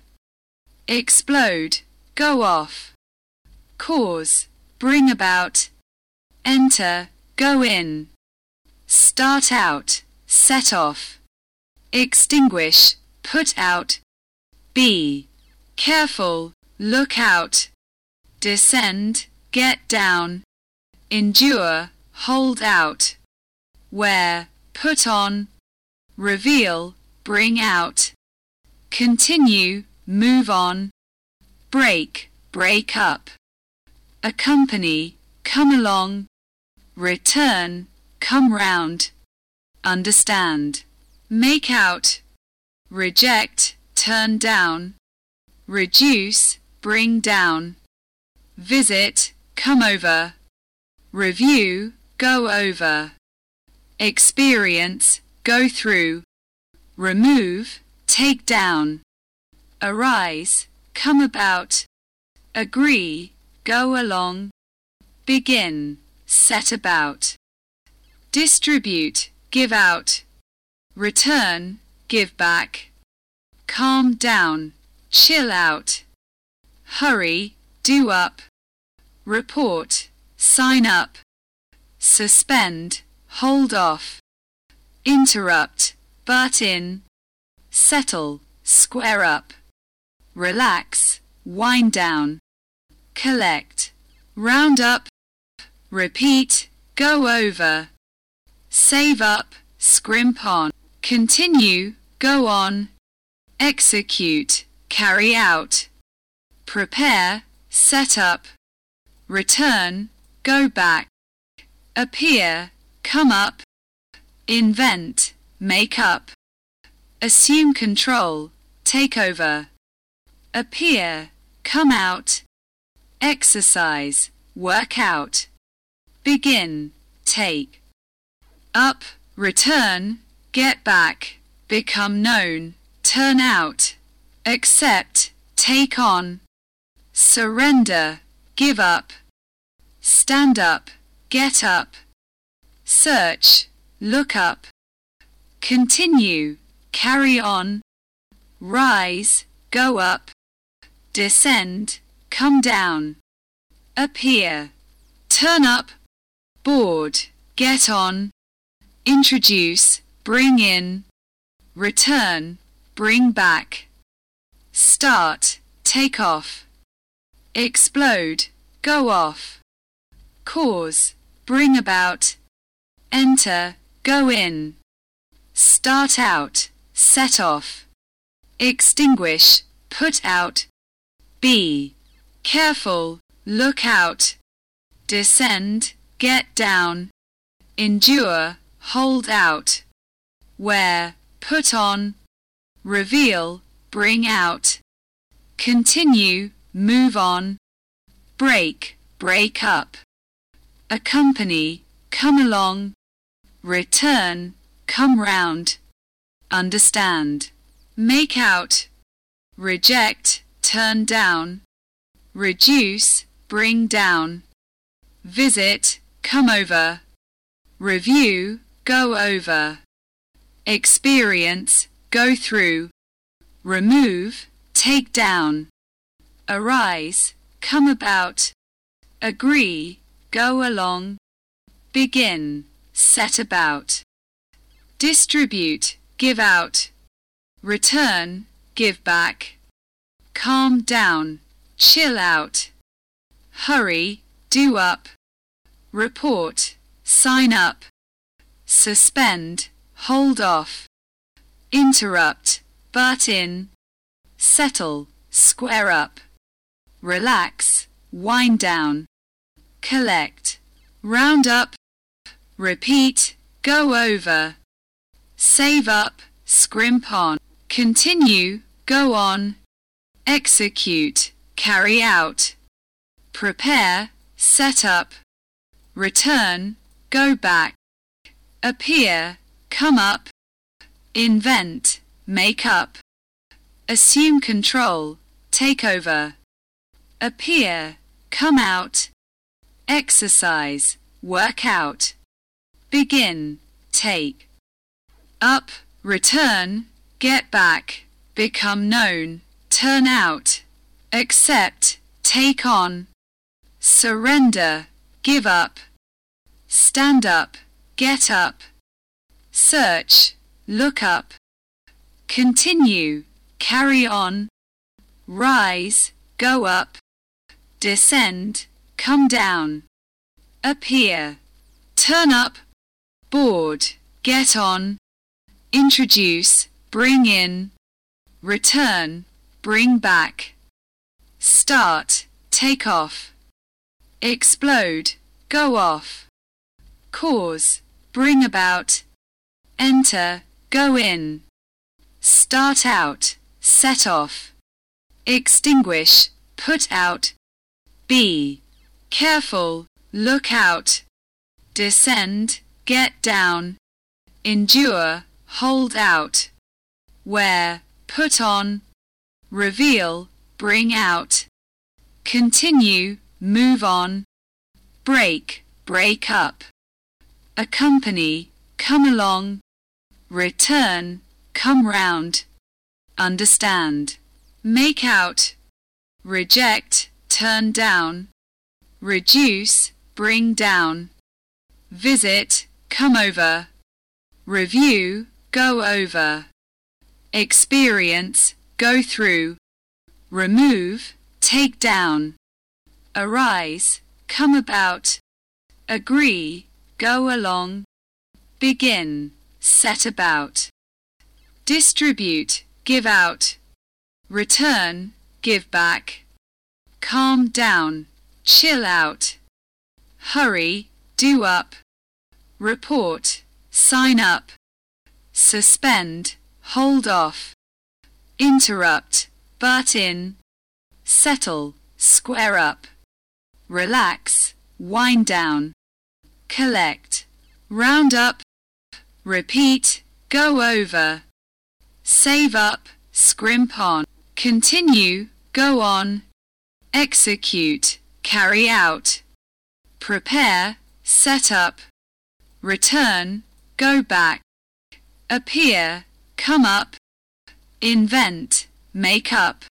A: explode, go off, cause, bring about, enter, go in, start out, set off, extinguish, put out, be, careful, look out, descend, get down, endure, hold out, wear, put on, reveal, bring out, continue, move on, break, break up, accompany, come along, return, come round, understand, make out, reject, turn down, reduce, bring down, visit, come over, review, go over, experience, go through, remove, take down, arise, come about, agree, go along, begin, set about, distribute, give out, return, give back, calm down, chill out, hurry, do up, report, sign up, suspend, hold off, interrupt, butt in, settle, square up, relax, wind down, collect, round up, repeat, go over, save up, scrimp on, continue, go on, execute, carry out, prepare, set up, return, go back, appear, come up, invent, make up, assume control, take over, appear, come out, exercise, work out, begin, take, up, return, get back, become known, turn out, accept, take on, surrender, give up, stand up, get up, search, look up, continue, carry on, rise, go up, descend, come down, appear, turn up, board, get on, introduce, bring in, return, bring back start, take off, explode, go off, cause, bring about, enter, go in, start out, set off, extinguish, put out, be, careful, look out, descend, get down, endure, hold out, wear, put on, reveal, bring out, continue, move on, break, break up, accompany, come along, return, come round, understand, make out, reject, turn down, reduce, bring down, visit, come over, review, go over, experience, go through, remove, take down, arise, come about, agree, go along, begin, set about, distribute, give out, return, give back, calm down, chill out, hurry, do up, report, sign up, suspend, hold off, interrupt, butt in, settle, square up, relax, wind down, collect, round up, repeat, go over, save up, scrimp on, continue, go on, execute, carry out, prepare, set up, return, go back, appear, come up, invent, make up, assume control, take over, appear, come out, exercise, work out, begin, take, up, return, get back, become known, turn out, accept, take on, surrender, give up, stand up, get up, search, look up, continue, carry on, rise, go up, descend, come down, appear, turn up, board, get on, introduce, bring in, return, bring back, start, take off, explode, go off, cause, bring about, enter, go in, start out, set off, extinguish, put out, be careful, look out, descend, get down, endure, hold out, wear, put on, reveal, bring out, continue, move on, break, break up, accompany, come along, return, come round, understand, make out, reject, turn down, reduce, bring down, visit, come over, review, go over, experience, go through, remove, take down, arise, come about, agree, go along, begin, set about distribute, give out, return, give back, calm down, chill out, hurry, do up, report, sign up, suspend, hold off, interrupt, butt in, settle, square up, relax, wind down, collect, round up, repeat, go over, save up, scrimp on, continue, go on, execute, carry out, prepare, set up, return, go back, appear, come up, invent, make up,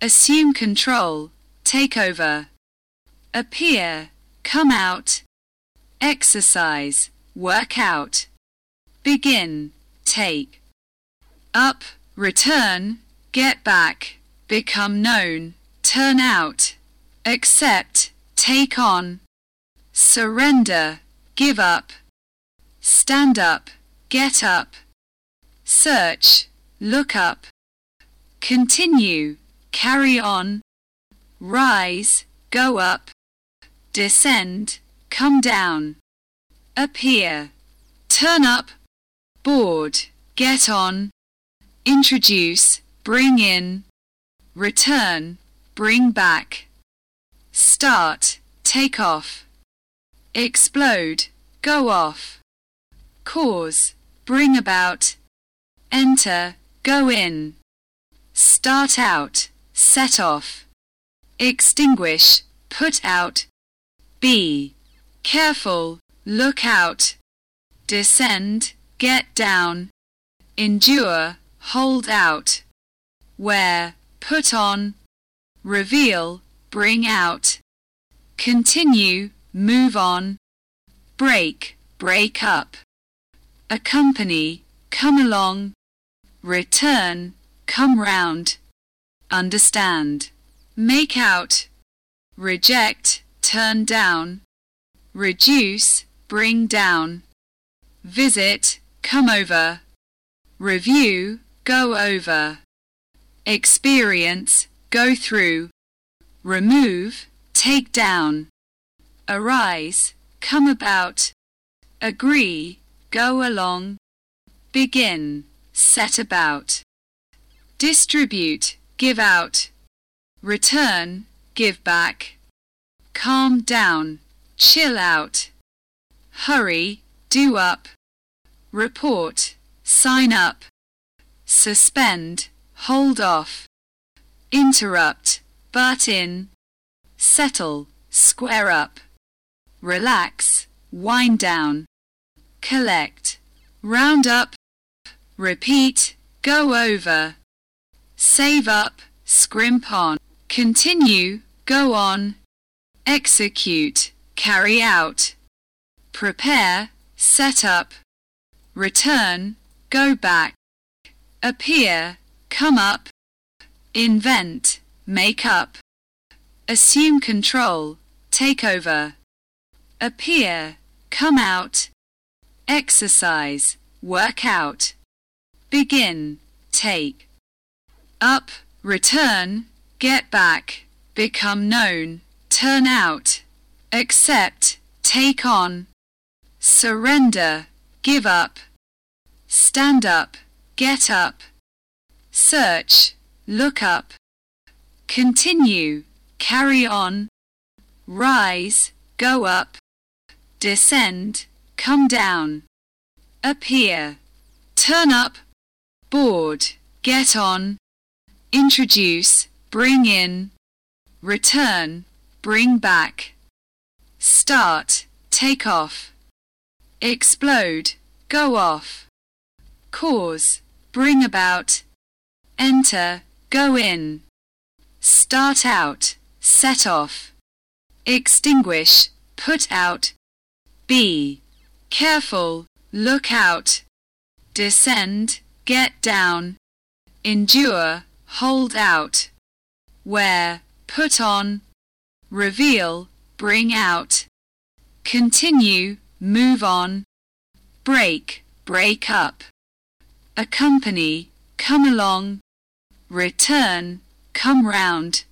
A: assume control, take over, appear, come out, exercise, work out, begin, take up, return, get back, become known, turn out, accept, take on, surrender, give up, stand up, get up, search, look up, continue, carry on, rise, go up, descend, come down, appear, turn up, board, get on, introduce, bring in, return, bring back, start, take off, explode, go off, cause, bring about, enter, go in, start out, set off, extinguish, put out, be, careful, look out, descend, get down, endure, hold out, wear, put on, reveal, bring out, continue, move on, break, break up, accompany, come along, return, come round, understand, make out, reject, turn down, reduce, bring down, visit, come over, review, go over, experience, go through, remove, take down, arise, come about, agree, go along, begin, set about, distribute, give out, return, give back, calm down, chill out, hurry, do up, report, sign up, suspend, hold off, interrupt, butt in, settle, square up, relax, wind down, collect, round up, repeat, go over, save up, scrimp on, continue, go on, execute, carry out, prepare, set up, return, go back, appear, come up, invent, make up, assume control, take over, appear, come out, exercise, work out, begin, take, up, return, get back, become known, turn out, accept, take on, surrender, give up, stand up, get up, search, look up, continue, carry on, rise, go up, descend, come down, appear, turn up, board, get on, introduce, bring in, return, bring back, start, take off, explode, go off, cause, bring about, enter, go in, start out, set off, extinguish, put out, be, careful, look out, descend, get down, endure, hold out, wear, put on, reveal, bring out, continue, move on, break, break up, accompany, come along, return, come round,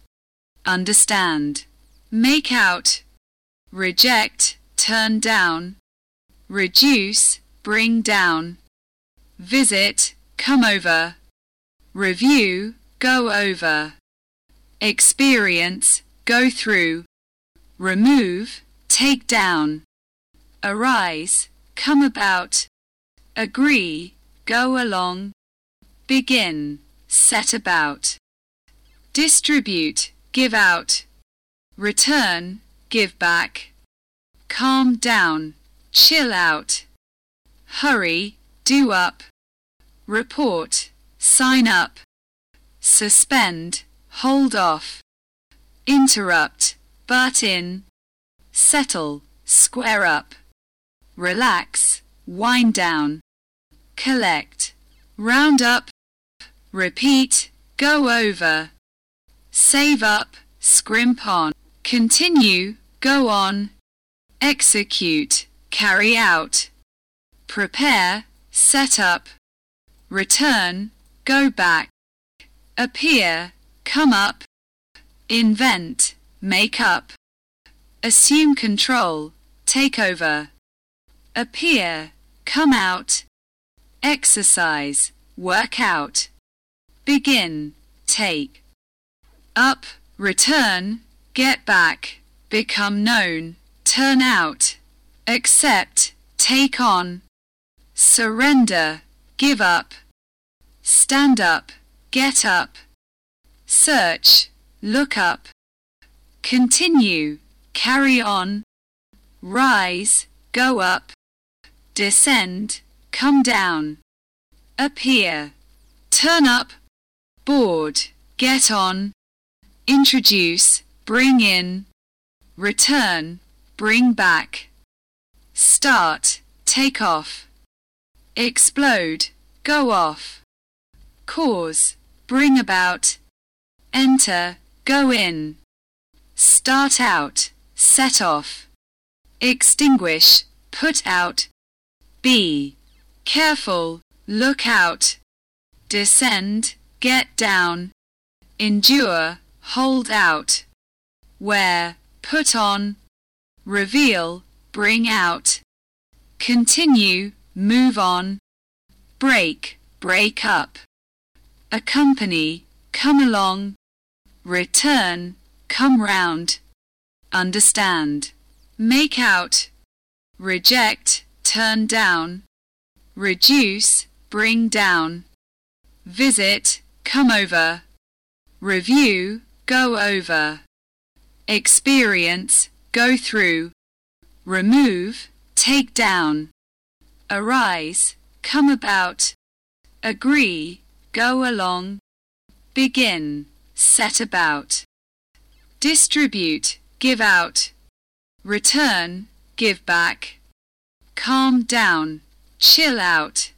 A: understand, make out, reject, turn down, reduce, bring down, visit, come over, review, go over, experience, go through, remove, take down, arise, come about, agree, go along, begin, set about, distribute, give out, return, give back, calm down, chill out, hurry, do up, report, sign up, suspend, hold off, interrupt, butt in, settle, square up, relax, wind down, collect, round up, repeat, go over, save up, scrimp on, continue, go on, execute, carry out, prepare, set up, return, go back, appear, come up, invent, make up, assume control, take over, appear, come out, exercise, work out, begin, take, up, return, get back, become known, turn out, accept, take on, surrender, give up, stand up, get up, search, look up, continue, carry on, rise, go up, descend, come down, appear, turn up, board, get on, introduce, bring in, return, bring back, start, take off, explode, go off, cause, bring about, enter, go in, start out, set off, extinguish, put out, be, careful, look out, descend, get down, endure, hold out, wear, put on, reveal, bring out, continue, move on, break, break up, accompany, come along, return, come round, understand, make out, reject, turn down, reduce, bring down, visit, come over, review, go over, experience, go through, remove, take down, arise, come about, agree, go along, begin, set about, distribute, give out, return, give back, calm down, chill out,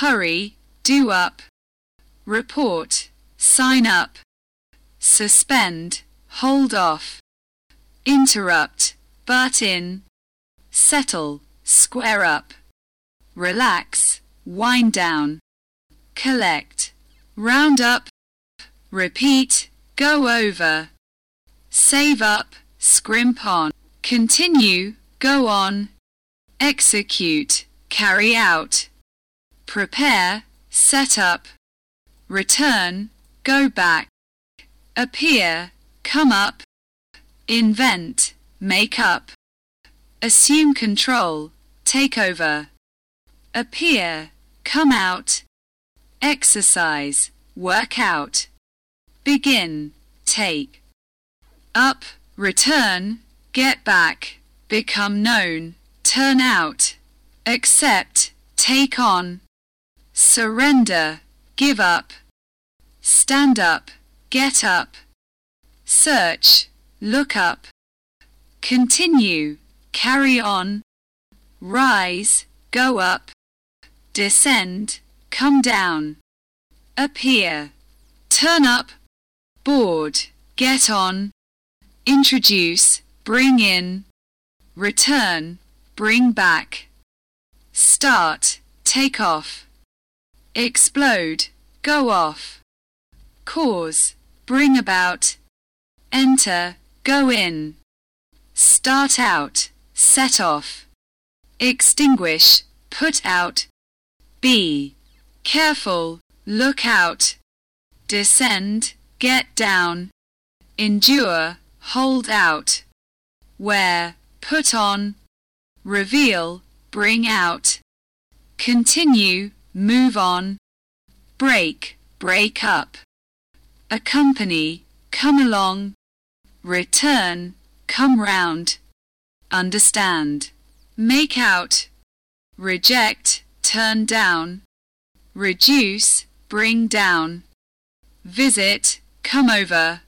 A: hurry, do up, report, sign up, suspend, hold off, interrupt, butt in, settle, square up, relax, wind down, collect, round up, repeat, go over, save up, scrimp on, continue, go on, execute, carry out, prepare, set up, return, go back, appear, come up, invent, make up, assume control, take over, appear, come out, exercise, work out, begin, take, up, return, get back, become known, turn out, accept, take on, surrender, give up, stand up, get up, search, look up, continue, carry on, rise, go up, descend, come down, appear, turn up, board, get on, introduce, bring in, return, bring back start, take off, explode, go off, cause, bring about, enter, go in, start out, set off, extinguish, put out, be, careful, look out, descend, get down, endure, hold out, wear, put on, reveal, bring out, continue, move on, break, break up, accompany, come along, return, come round, understand, make out, reject, turn down, reduce, bring down, visit, come over,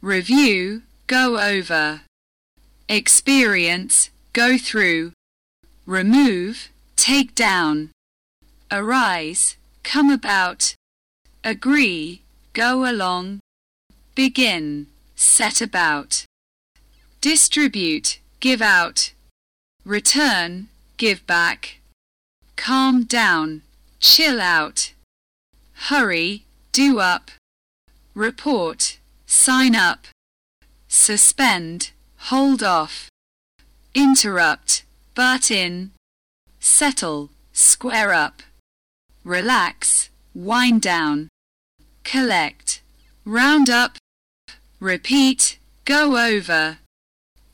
A: review, go over, experience, go through, remove, take down, arise, come about, agree, go along, begin, set about, distribute, give out, return, give back, calm down, chill out, hurry, do up, report, sign up, suspend, hold off, interrupt, butt in, settle, square up, relax, wind down, collect, round up, repeat, go over,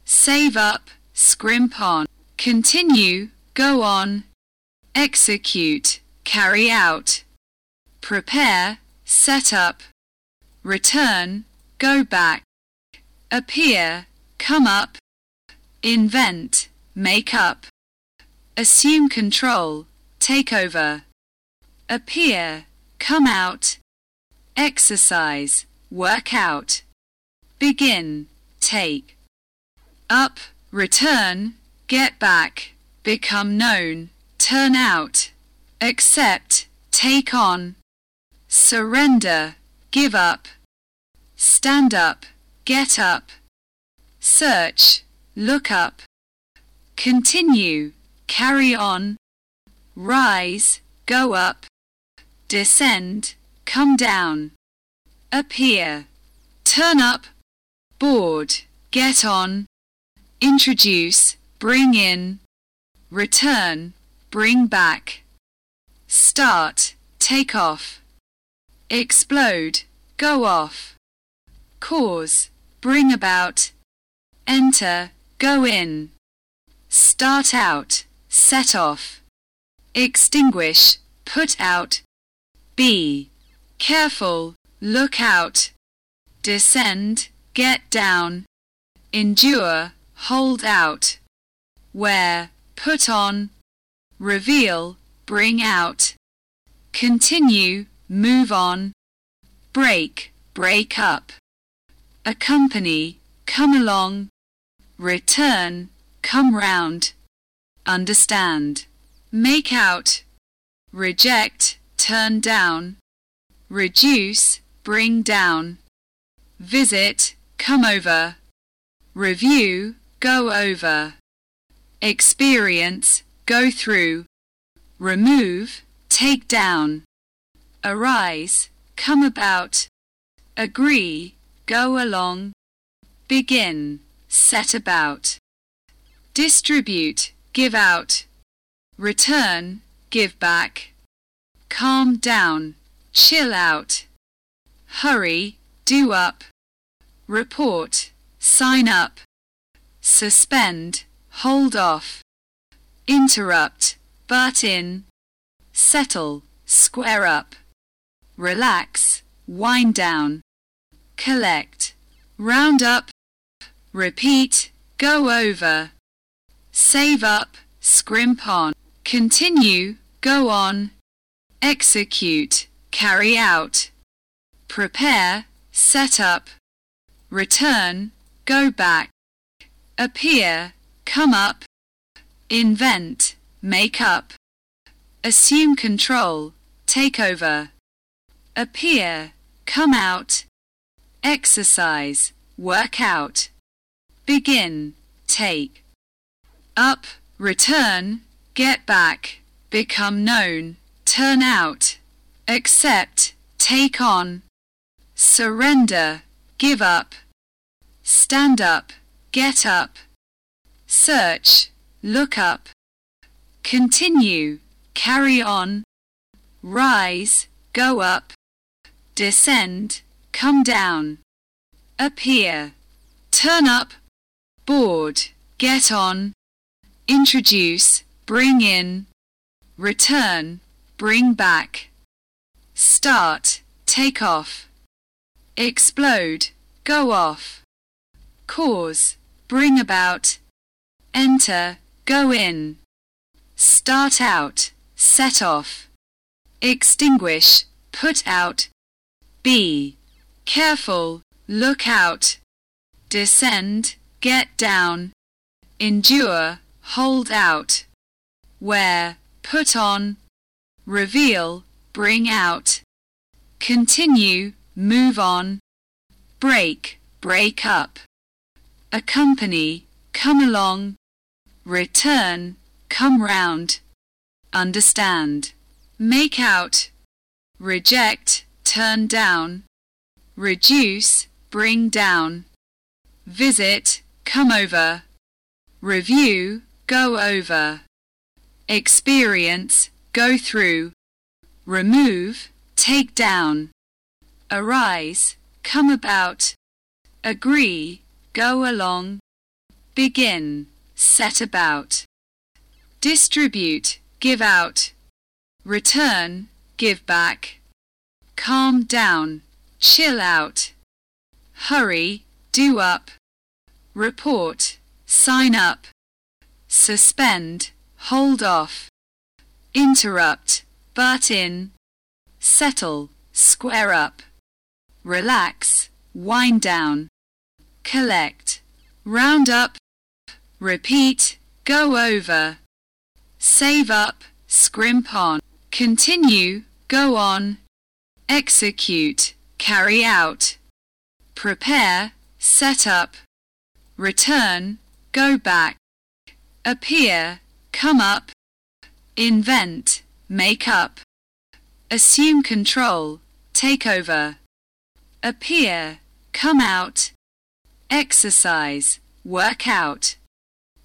A: save up, scrimp on, continue, go on, execute, carry out, prepare, set up, return, go back, appear, come up, invent, make up, assume control, take over, appear, come out, exercise, work out, begin, take, up, return, get back, become known, turn out, accept, take on, surrender, give up, stand up, get up, search, look up, continue, carry on, rise, go up, descend, come down, appear, turn up, board, get on, introduce, bring in, return, bring back, start, take off, explode, go off, cause, bring about, enter, go in start out, set off, extinguish, put out, be careful, look out, descend, get down, endure, hold out, wear, put on, reveal, bring out, continue, move on, break, break up, accompany, come along, return, come round, understand, make out, reject, turn down, reduce, bring down, visit, come over, review, go over, experience, go through, remove, take down, arise, come about, agree, go along, begin, set about, distribute, give out, return, give back, calm down, chill out, hurry, do up, report, sign up, suspend, hold off, interrupt, butt in, settle, square up, relax, wind down, collect, round up, repeat, go over, save up, scrimp on, continue, go on, execute, carry out, prepare, set up, return, go back, appear, come up, invent, make up, assume control, take over, appear, come out, exercise, work out, begin, take up, return, get back, become known, turn out, accept, take on, surrender, give up, stand up, get up, search, look up, continue, carry on, rise, go up, descend, come down, appear, turn up, board, get on, introduce, bring in, return, bring back, start, take off, explode, go off, cause, bring about, enter, go in, start out, set off, extinguish, put out, be, careful, look out, descend, get down, endure, hold out, wear, put on, reveal, bring out, continue, move on, break, break up, accompany, come along, return, come round, understand, make out, reject, turn down, reduce, bring down, visit, come over, review, go over, experience, go through, remove, take down, arise, come about, agree, go along, begin, set about, distribute, give out, return, give back, calm down, chill out, hurry, do up, report, sign up, suspend, hold off, interrupt, butt in, settle, square up, relax, wind down, collect, round up, repeat, go over, save up, scrimp on, continue, go on, execute, carry out, prepare, set up, return, go back, appear, come up, invent, make up, assume control, take over, appear, come out, exercise, work out,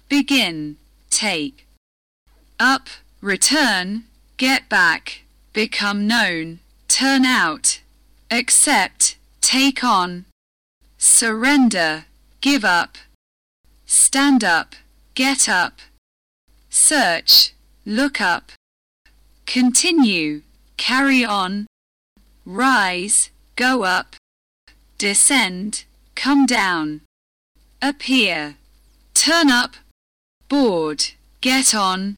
A: begin, take, up, return, get back, become known, turn out, accept, take on, surrender, give up, stand up, get up, search, look up, continue, carry on, rise, go up, descend, come down, appear, turn up, board, get on,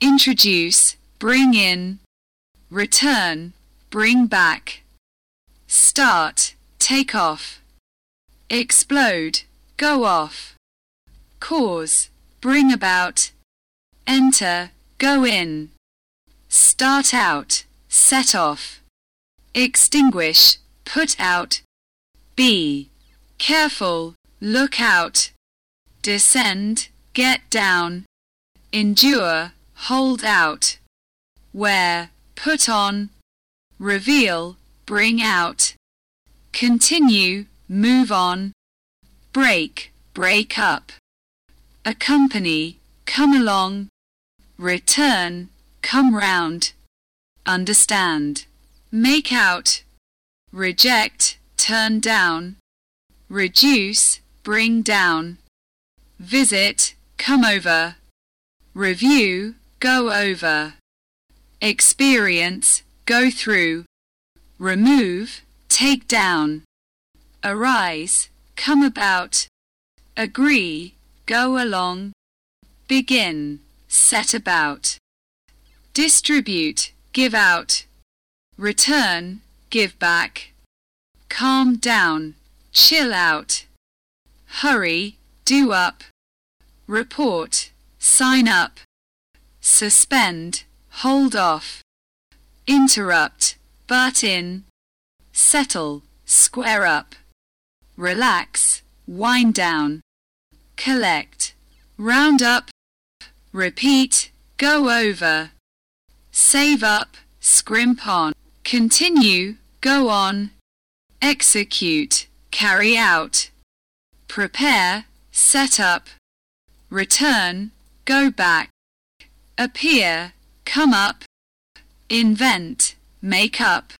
A: introduce, bring in, return, bring back, start, take off, explode, go off, cause, bring about, enter, go in, start out, set off, extinguish, put out, be careful, look out, descend, get down, endure, hold out, wear, put on, reveal, bring out, continue, move on, break, break up, accompany, come along, return, come round, understand, make out, reject, turn down, reduce, bring down, visit, come over, review, go over, experience, go through, remove, take down, arise, come about, agree, go along, begin, set about, distribute, give out, return, give back, calm down, chill out, hurry, do up, report, sign up, suspend, hold off, interrupt, butt in, settle, square up, relax, wind down, collect, round up, repeat, go over, save up, scrimp on, continue, go on, execute, carry out, prepare, set up, return, go back, appear, come up, invent, make up,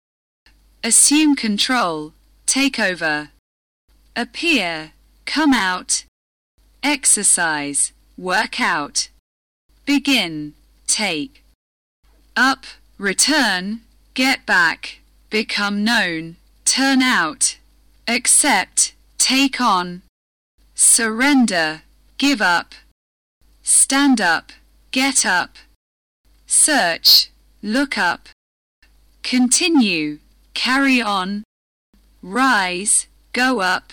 A: assume control, take over, appear, come out, exercise, work out, begin, take, up, return, get back, become known, turn out, accept, take on, surrender, give up, stand up, get up, search, look up, continue, carry on, rise, go up,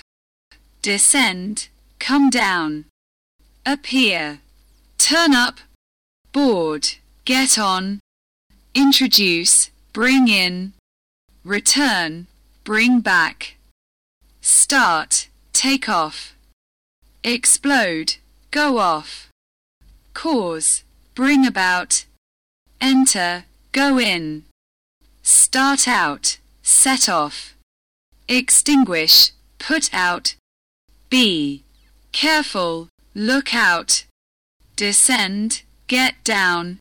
A: descend, come down, appear, turn up, board, get on, introduce, bring in, return, bring back, start, take off, explode, go off, cause, bring about, enter, go in, start out, set off, extinguish, put out, be, careful, look out, descend, get down,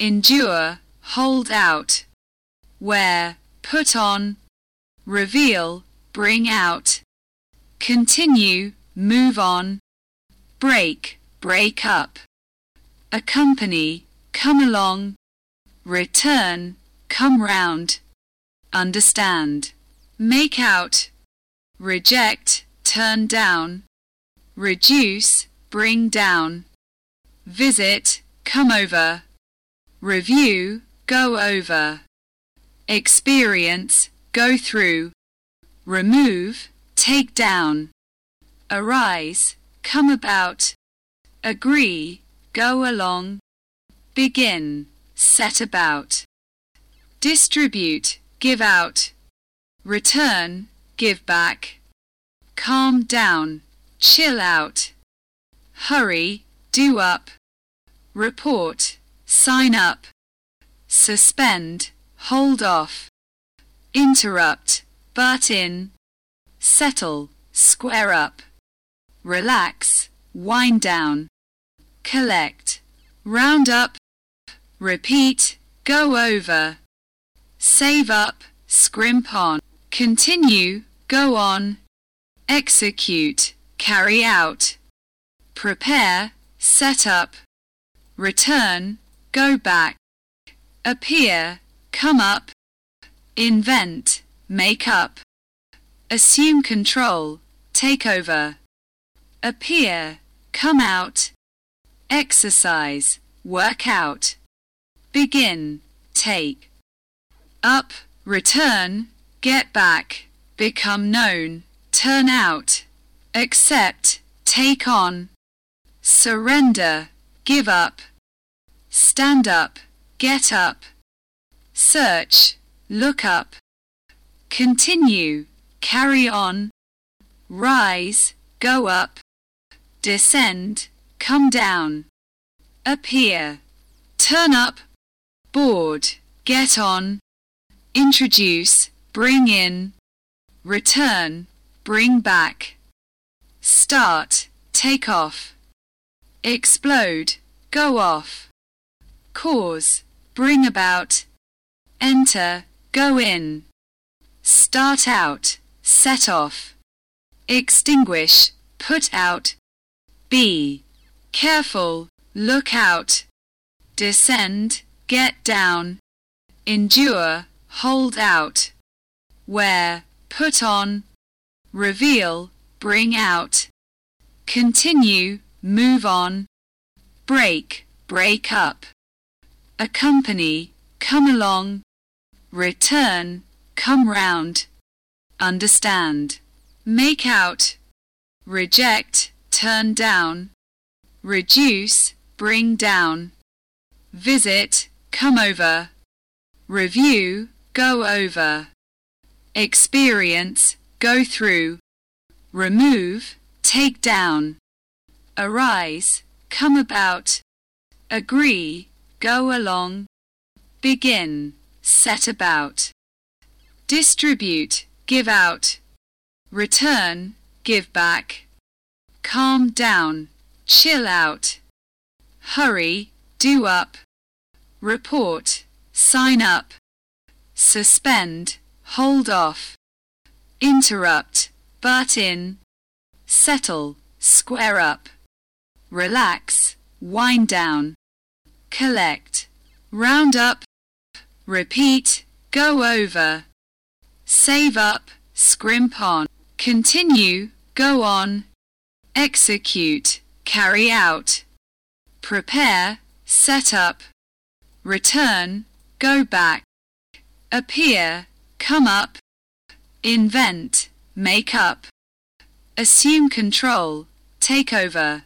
A: endure, hold out, wear, put on, reveal, bring out, continue, move on, break, break up, accompany, come along, return, come round, understand, make out, reject, turn down, reduce, bring down, visit, come over, review, go over, experience, go through, remove, take down, arise, come about, agree, go along, begin, set about, distribute, give out, return, give back, calm down, chill out, hurry, do up, report, sign up, suspend, hold off, interrupt, butt in, settle, square up, relax, wind down, collect, round up, repeat, go over, save up, scrimp on, continue, go on, execute, carry out, prepare, set up, return, go back, appear, come up, invent, make up, assume control, take over, appear, come out, exercise, work out, begin, take, up, return, get back, become known, turn out, accept, take on, surrender, give up, stand up, get up, search, look up, continue, carry on, rise, go up, descend, come down, appear, turn up, board, get on, introduce, bring in, return, bring back start, take off, explode, go off, cause, bring about, enter, go in, start out, set off, extinguish, put out, be, careful, look out, descend, get down, endure, hold out, wear, put on, reveal, bring out, continue, move on, break, break up, accompany, come along, return, come round, understand, make out, reject, turn down, reduce, bring down, visit, come over, review, go over, experience, go through, remove, take down, arise, come about, agree, go along, begin, set about, distribute, give out, return, give back, calm down, chill out, hurry, do up, report, sign up, suspend, hold off, interrupt, butt in, settle, square up, relax, wind down, collect, round up, repeat, go over, save up, scrimp on, continue, go on, execute, carry out, prepare, set up, return, go back, appear, come up, invent, make up, assume control, take over,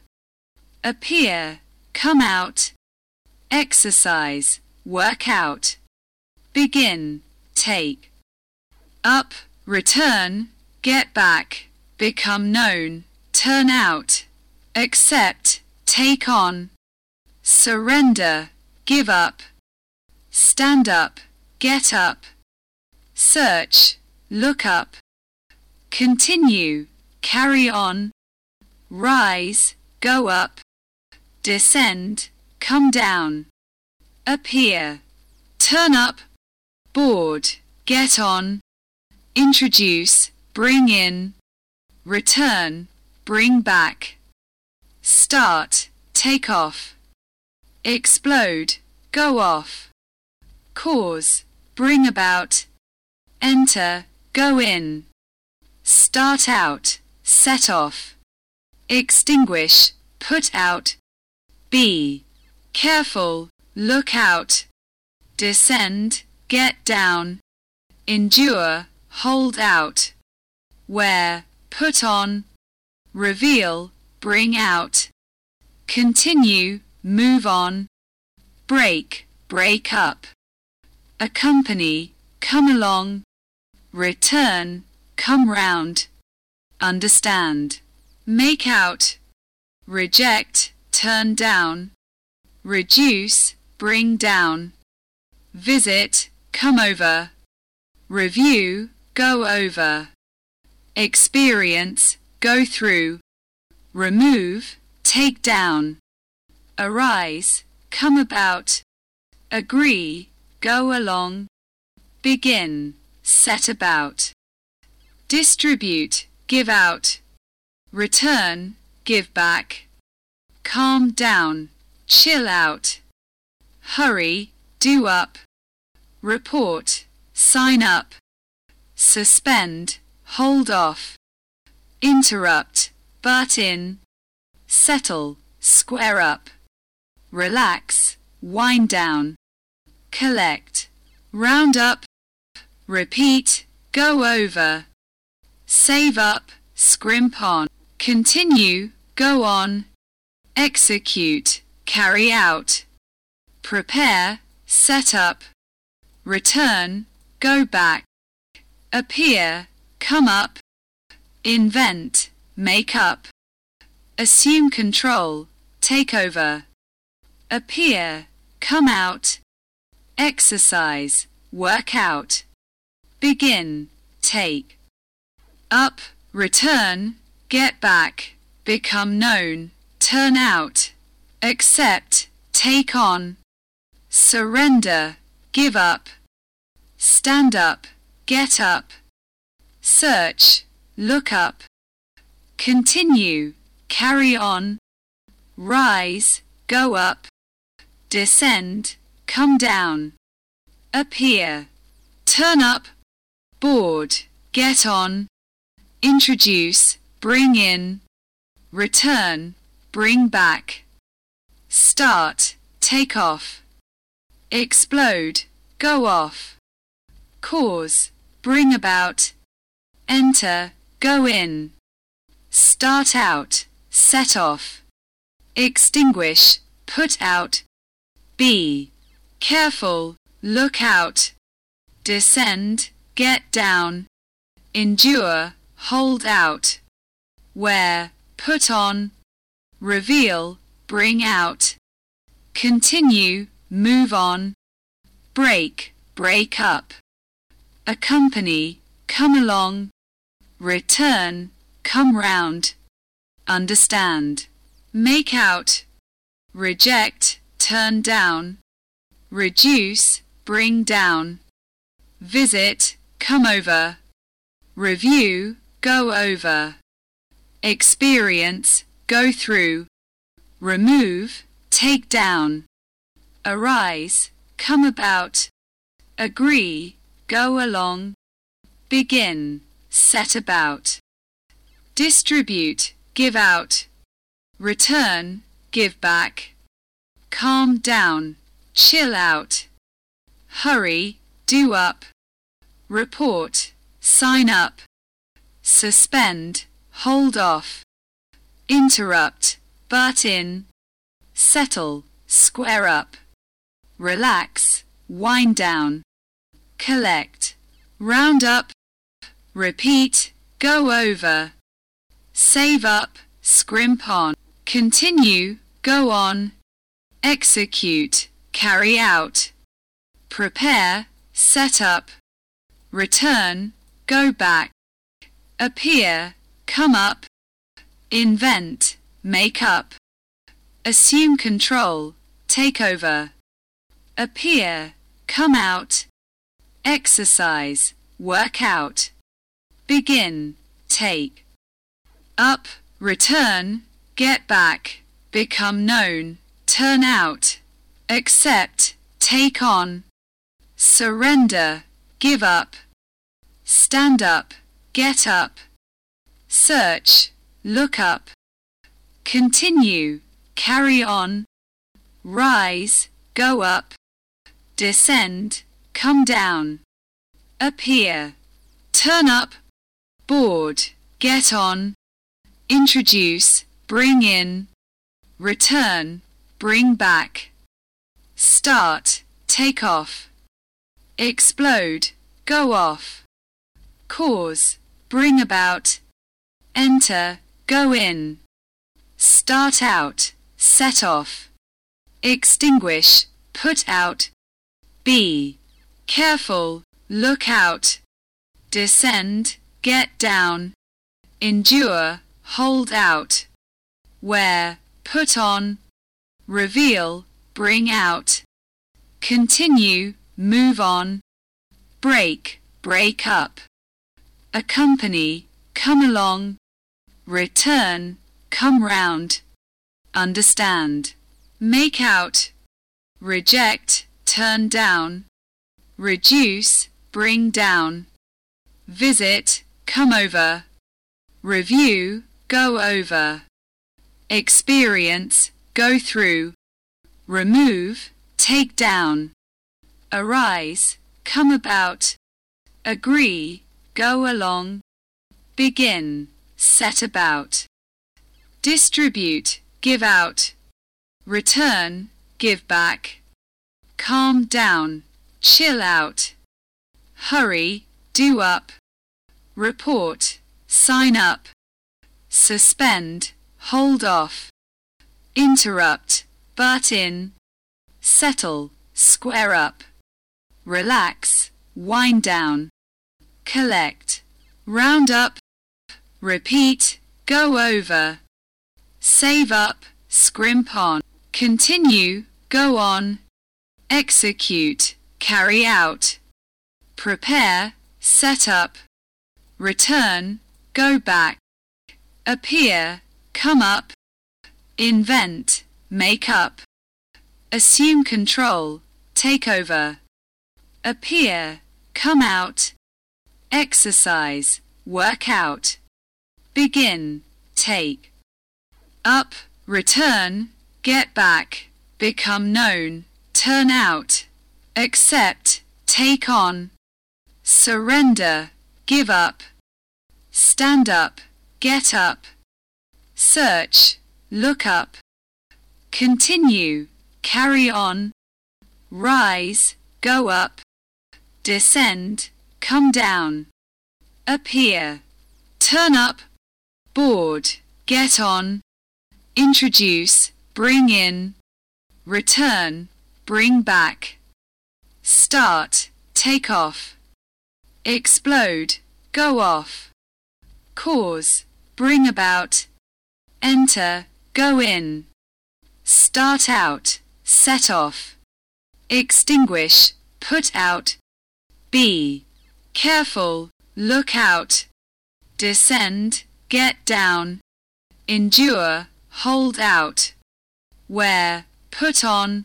A: appear, come out, exercise, work out, begin, take, up, return, get back, become known, turn out, accept, take on, surrender, give up, stand up, get up, search, look up, continue, carry on, rise, go up, descend, come down, appear, turn up, board, get on, introduce, bring in, return, bring back, start, take off, explode, go off, cause, bring about, enter, go in, start out, set off, extinguish, put out, be careful, look out, descend, get down, endure, hold out, wear, put on, reveal, bring out, continue, move on, break, break up, accompany, come along, return, come round, understand, make out, reject, turn down, reduce, bring down, visit, come over, review, go over, experience, go through, remove, take down, arise, come about, agree, go along, begin, set about distribute, give out, return, give back, calm down, chill out, hurry, do up, report, sign up, suspend, hold off, interrupt, butt in, settle, square up, relax, wind down, collect, round up, repeat, go over, save up, scrimp on, continue, go on, execute, carry out, prepare, set up, return, go back, appear, come up, invent, make up, assume control, take over, appear, come out, exercise, work out, begin, take up, return, get back, become known, turn out, accept, take on, surrender, give up, stand up, get up, search, look up, continue, carry on, rise, go up, descend, come down, appear, turn up, board, get on, introduce, bring in, return, bring back, start, take off, explode, go off, cause, bring about, enter, go in, start out, set off, extinguish, put out, be, careful, look out, descend, get down, endure, hold out, wear, put on, reveal, bring out, continue, move on, break, break up, accompany, come along, return, come round, understand, make out, reject, turn down, reduce, bring down, visit, come over, review, go over, experience, go through, remove, take down, arise, come about, agree, go along, begin, set about, distribute, give out, return, give back, calm down, chill out, hurry, do up, report, sign up, suspend, hold off, interrupt, butt in, settle, square up, relax, wind down, collect, round up, repeat, go over, save up, scrimp on, continue, go on, execute, carry out, prepare, set up, return, go back, appear, come up, invent, make up, assume control, take over, appear, come out, exercise, work out, begin, take, up, return, get back, become known, turn out, accept, take on, surrender, give up, stand up, get up, search, look up, continue, carry on, rise, go up, descend, come down, appear, turn up, board, get on, introduce, bring in, return, bring back, start, take off, explode, go off, cause, bring about, enter, go in, start out, set off, extinguish, put out, be careful, look out, descend, get down, endure, hold out, wear, put on, reveal, bring out, continue, move on, break, break up accompany, come along, return, come round, understand, make out, reject, turn down, reduce, bring down, visit, come over, review, go over, experience, go through, remove, take down, arise, come about, agree, go along, begin, set about, distribute, give out, return, give back, calm down, chill out, hurry, do up, report, sign up, suspend, hold off, interrupt, butt in, settle, square up, relax, wind down, collect, round up, repeat, go over, save up, scrimp on, continue, go on, execute, carry out, prepare, set up, return, go back, appear, come up, invent, make up, assume control, take over, appear, come out, exercise, work out, begin, take, up, return, get back, become known, turn out, accept, take on, surrender, give up, stand up, get up, search, look up, continue, carry on, rise, go up, descend, come down, appear, turn up, board, get on, introduce, bring in, return, bring back, start, take off, explode, go off, cause, bring about, enter, go in, start out, set off, extinguish, put out, be, careful, look out, descend, get down, endure, hold out, wear, put on,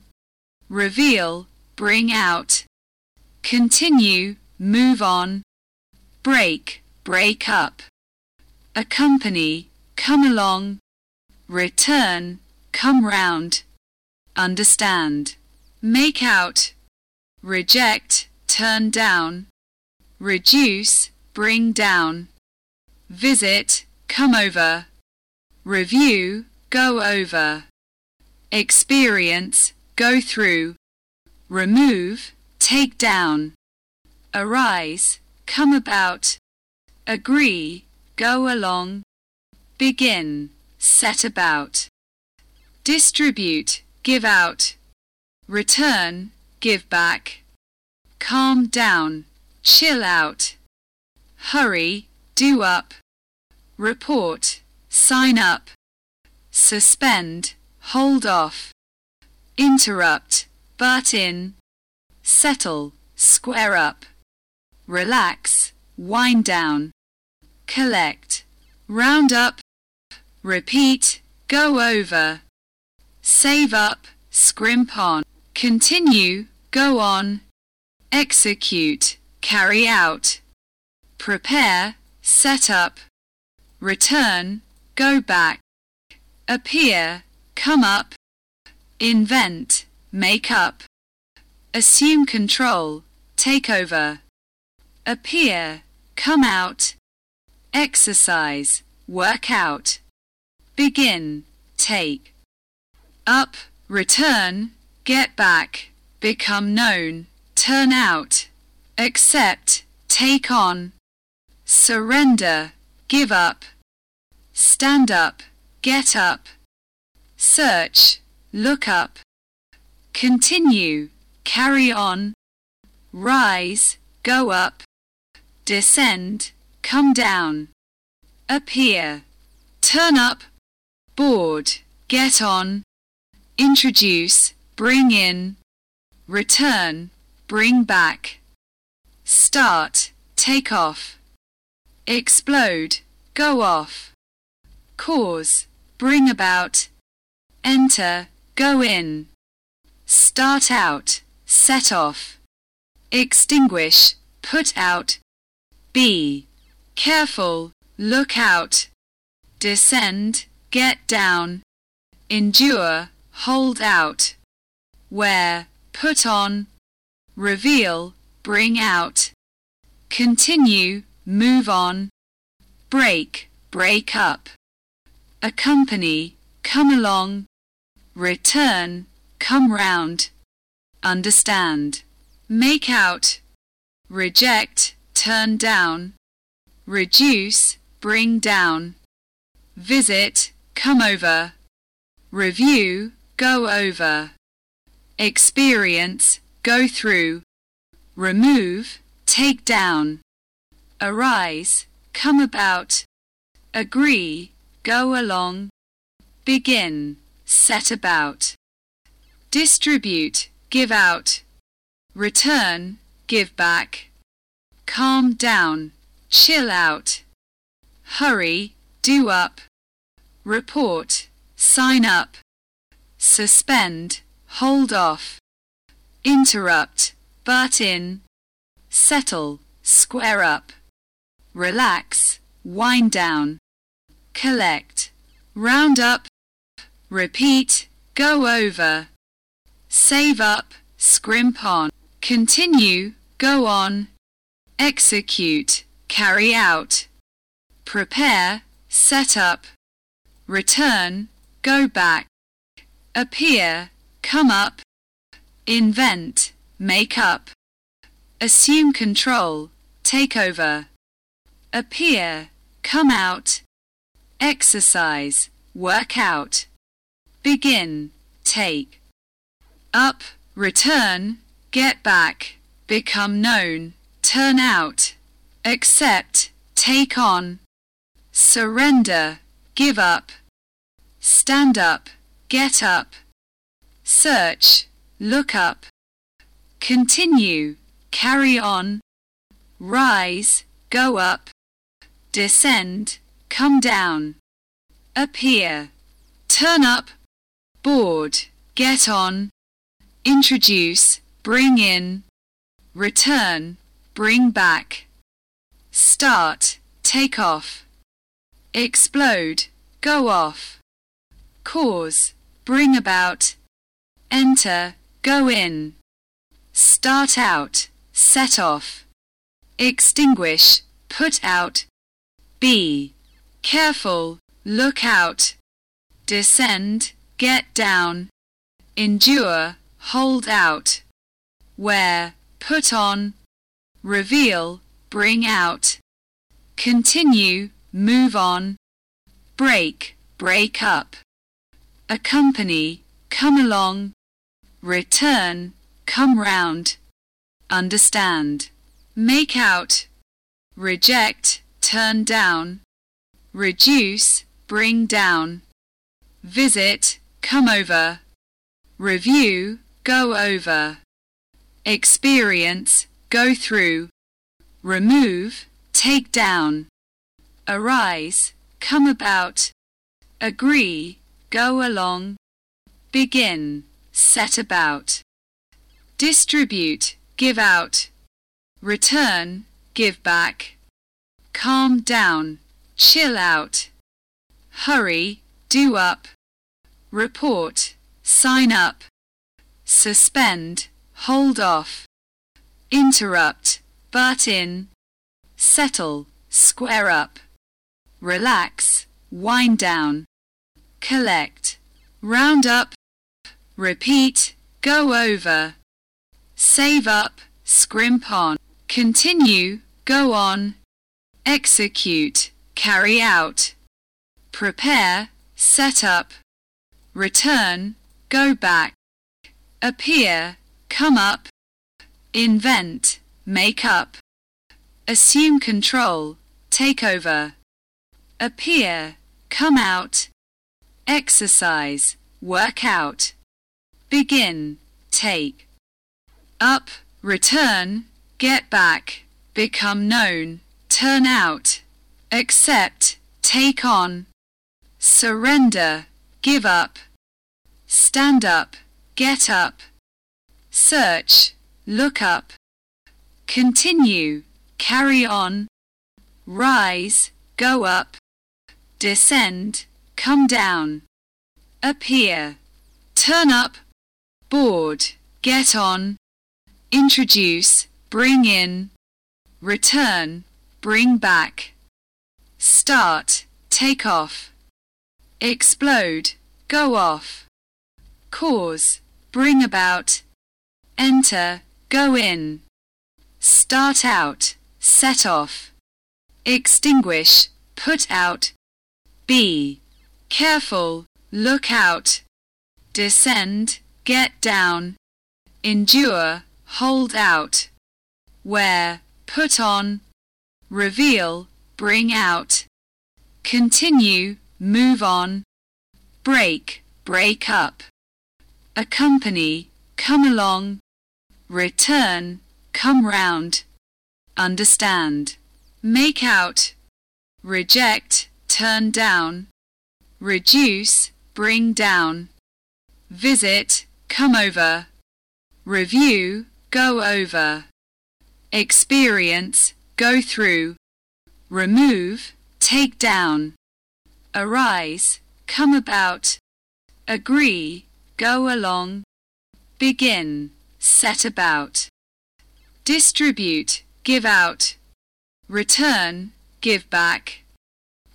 A: reveal, bring out, continue, move on, break, break up, accompany, come along, return, come round, understand, make out, reject, turn down, reduce, bring down, visit, come over, review, go over, experience, go through, remove, take down, arise, come about, agree, go along, begin, set about, distribute, give out, return, give back, calm down, chill out, hurry, do up, report, sign up, suspend, hold off, interrupt, butt in, settle, square up, relax, wind down, collect, round up, repeat, go over, save up, scrimp on, continue, go on, execute, carry out, prepare, set up, return, go back, appear, come up, invent, make up, assume control, take over, appear, come out, exercise, work out, begin, take, up, return, get back, become known, turn out, accept, take on, surrender, give up, stand up, get up, search, look up, continue, carry on, rise, go up, descend, come down, appear, turn up, board, get on, introduce, bring in, return, bring back start, take off, explode, go off, cause, bring about, enter, go in, start out, set off, extinguish, put out, be, careful, look out, descend, get down, endure, hold out, wear, put on, reveal, bring out, continue, move on, break, break up, accompany, come along, return, come round, understand, make out, reject, turn down, reduce, bring down, visit, come over, review, go over, experience, go through, remove, take down, arise, come about, agree, go along, begin, set about, distribute, give out, return, give back, calm down, chill out, hurry, do up, report, sign up, suspend, hold off, interrupt, butt in, settle, square up, relax, wind down, collect, round up, repeat, go over, save up, scrimp on, continue, go on, execute, carry out, prepare, set up, return, go back, appear, come up, invent, make up, assume control, take over, appear, come out, exercise, work out, begin, take, up, return, get back, become known, turn out, accept, take on, surrender, give up, stand up, get up, search, look up, continue, carry on, rise, go up, descend, come down, appear, turn up, board, get on, introduce, bring in, return, bring back, start, take off, explode, go off, cause, bring about, enter, go in start out, set off, extinguish, put out, be careful, look out, descend, get down, endure, hold out, wear, put on, reveal, bring out, continue, move on, break, break up, accompany, come along, return, come round, understand, make out, reject, turn down, reduce, bring down, visit, come over, review, go over, experience, go through, remove, take down, arise, come about, agree, go along, begin, set about distribute, give out, return, give back, calm down, chill out, hurry, do up, report, sign up, suspend, hold off, interrupt, butt in, settle, square up, relax, wind down, collect, round up, repeat, go over, save up, scrimp on, continue, go on, execute, carry out, prepare, set up, return, go back, appear, come up, invent, make up, assume control, take over, appear, come out, exercise, work out, begin, take up, return, get back, become known, turn out, accept, take on, surrender, give up, stand up, get up, search, look up, continue, carry on, rise, go up, descend, come down, appear, turn up, board, get on, introduce, bring in, return, bring back, start, take off, explode, go off, cause, bring about, enter, go in, start out, set off, extinguish, put out, be, careful, look out, descend, get down, endure, hold out, wear, put on, reveal, bring out, continue, move on, break, break up, accompany, come along, return, come round, understand, make out, reject, turn down, reduce, bring down, visit, come over, review, go over, experience, go through, remove, take down, arise, come about, agree, go along, begin, set about, distribute, give out, return, give back,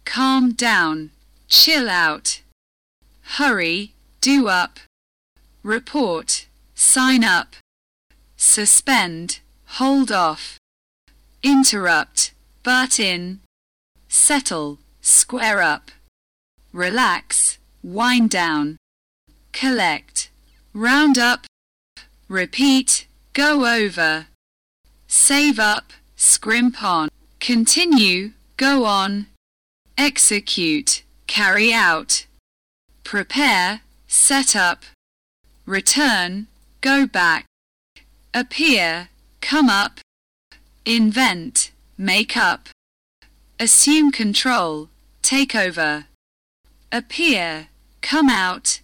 A: calm down, chill out, hurry, do up, report, sign up, suspend, hold off, interrupt, butt in, settle, square up, relax, wind down, collect, round up, repeat, go over, save up, scrimp on, continue, go on, execute, carry out, prepare, set up, return, go back, appear, come up, invent, make up, assume control, take over, appear, come out,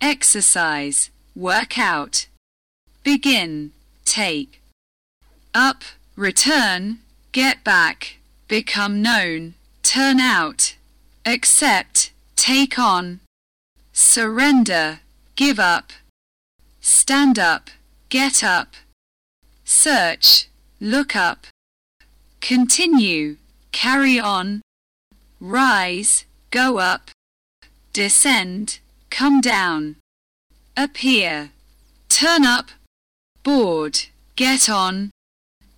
A: exercise, work out, begin, take, up, return, get back, become known, turn out, accept, take on, surrender, give up, stand up, get up, search, look up, continue, carry on, rise, go up, descend, come down, appear, turn up, board, get on,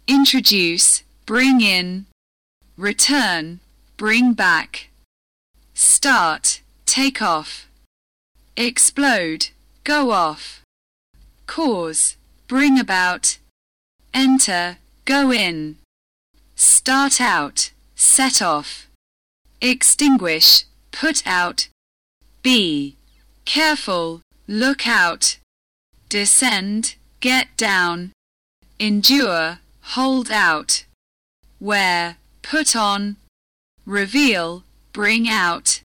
A: introduce, bring in, return, bring back, start, take off, explode, go off, cause, bring about, enter, go in, start out, set off, extinguish, put out, be careful, look out, descend, get down, endure, hold out, wear, put on, reveal, bring out,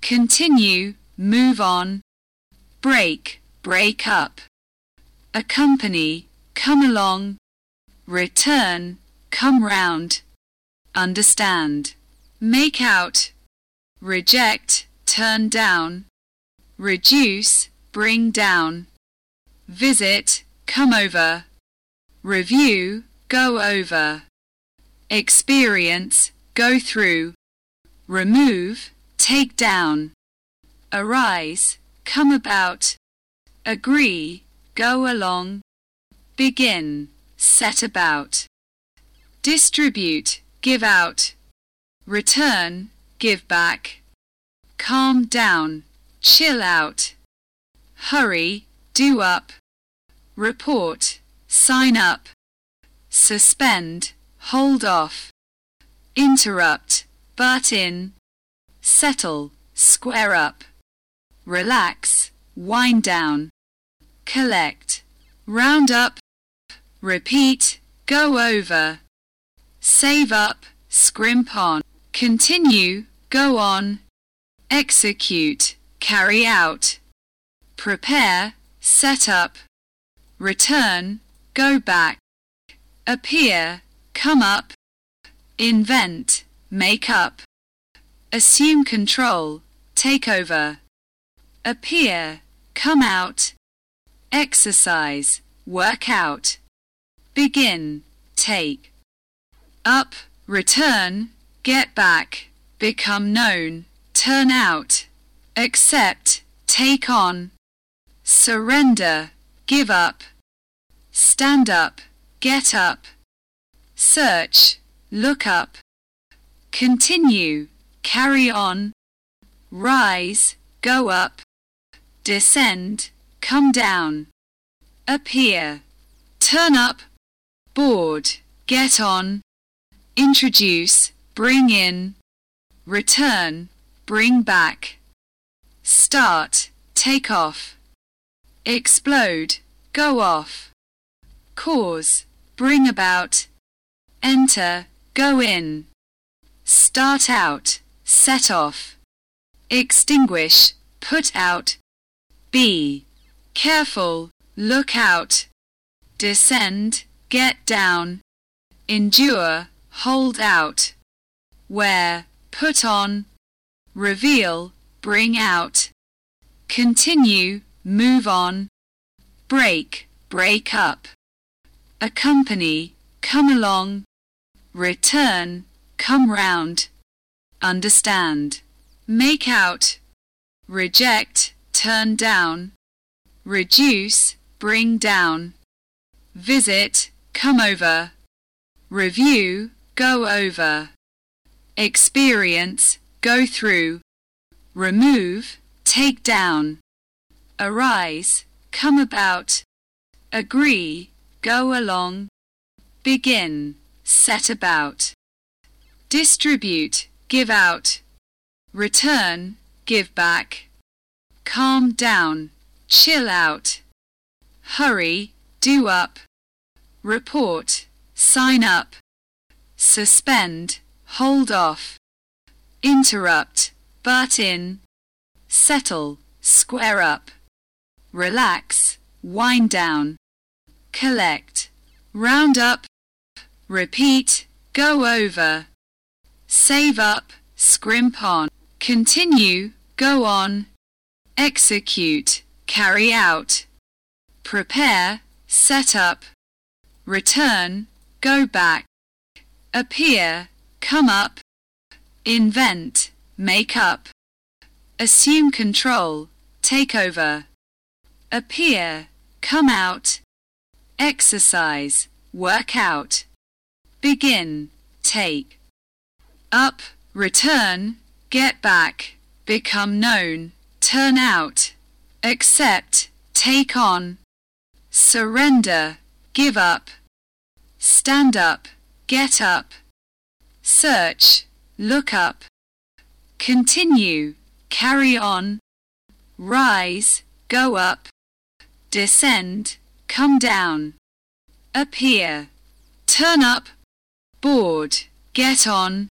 A: continue, move on, break, break up, accompany, come along, return, come round, understand, make out, reject, turn down, reduce, bring down, visit, come over, review, go over, experience, go through, remove, take down, arise, come about, agree, go along, begin, set about, distribute, give out, return, give back, calm down, chill out, hurry, do up, report, sign up, suspend, hold off, interrupt, butt in, settle, square up, relax, wind down, collect, round up, repeat, go over, save up, scrimp on, continue, go on, execute, carry out, prepare, set up, return, go back, appear, come up, invent, make up, assume control, take over, appear, come out, exercise, work out, begin, take, up, return, get back, become known, turn out, accept, take on, surrender, give up, stand up, get up, search, look up, continue, carry on, rise, go up, descend, come down, appear, turn up, board, get on, introduce, bring in, return, bring back, start, take off, explode, go off, cause, bring about, enter, go in, start out, set off, extinguish, put out, be, careful, look out, descend, get down, endure, hold out, wear, put on, reveal, bring out, continue, move on, break, break up, accompany, come along, return, come round, understand, make out, reject, turn down, reduce, bring down, visit, come over, review, go over, experience, go through, remove, take down, arise, come about, agree, go along, begin, set about, distribute, give out, return, give back, calm down, chill out, hurry, do up, report, sign up, suspend, hold off, interrupt, butt in, settle, square up, relax, wind down, collect, round up, repeat, go over, save up, scrimp on, continue, go on, execute, carry out, prepare, set up, return, go back, appear, come up, invent, make up, assume control, take over, appear, come out, exercise, work out, begin, take, up, return, get back, become known, turn out, accept, take on, surrender, give up, stand up, get up, search, look up, continue, carry on, rise, go up, descend, come down, appear, turn up, board, get on,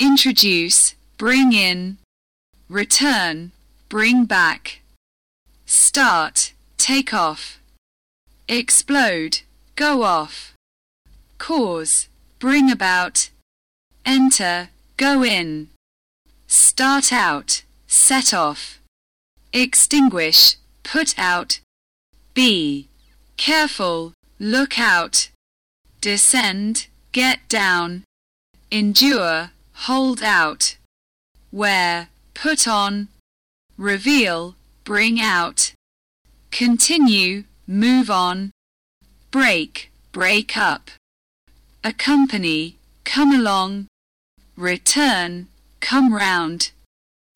A: introduce, bring in, return, bring back start, take off, explode, go off, cause, bring about, enter, go in, start out, set off, extinguish, put out, be, careful, look out, descend, get down, endure, hold out, wear, put on, reveal, bring out, continue, move on, break, break up, accompany, come along, return, come round,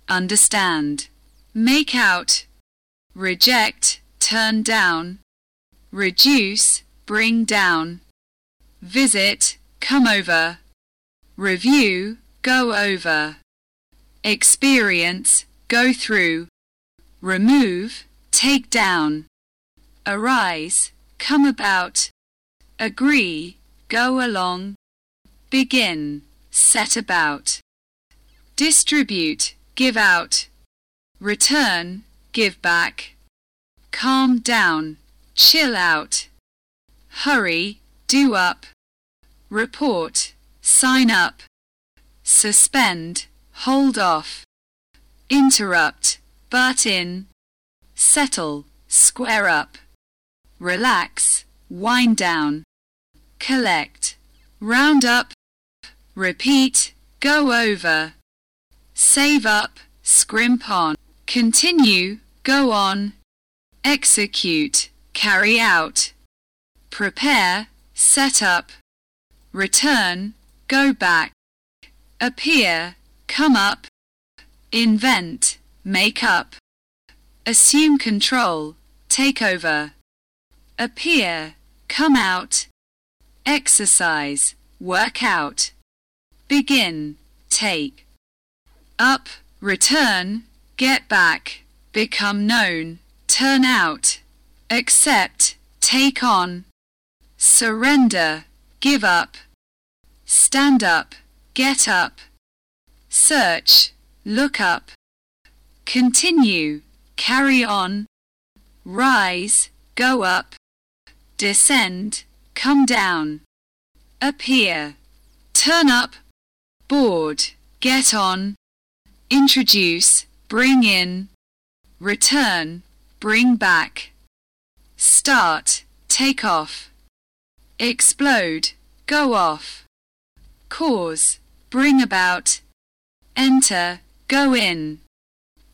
A: understand, make out, reject, turn down, reduce, bring down, visit, come over, review, go over, experience, go through, remove, take down, arise, come about, agree, go along, begin, set about, distribute, give out, return, give back, calm down, chill out, hurry, do up, report, sign up, suspend, hold off, interrupt, butt in, settle, square up, relax, wind down, collect, round up, repeat, go over, save up, scrimp on, continue, go on, execute, carry out, prepare, set up, return, go back, appear, come up, invent, make up, assume control, take over, appear, come out, exercise, work out, begin, take, up, return, get back, become known, turn out, accept, take on, surrender, give up, stand up, get up, search, look up, continue, carry on, rise, go up, descend, come down, appear, turn up, board, get on, introduce, bring in, return, bring back, start, take off, explode, go off, cause, bring about, enter, go in,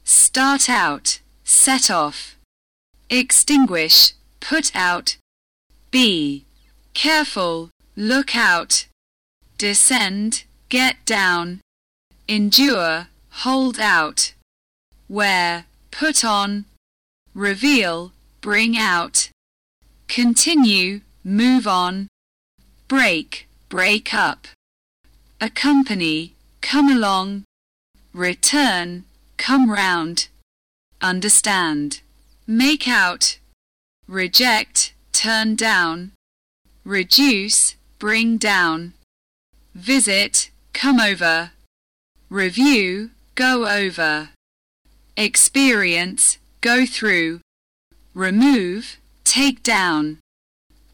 A: start out, set off, extinguish, put out, be careful, look out, descend, get down, endure, hold out, wear, put on, reveal, bring out, continue, move on, break, break up, accompany, come along, return, come round, understand, make out, reject, turn down, reduce, bring down, visit, come over, review, go over, experience, go through, remove, take down,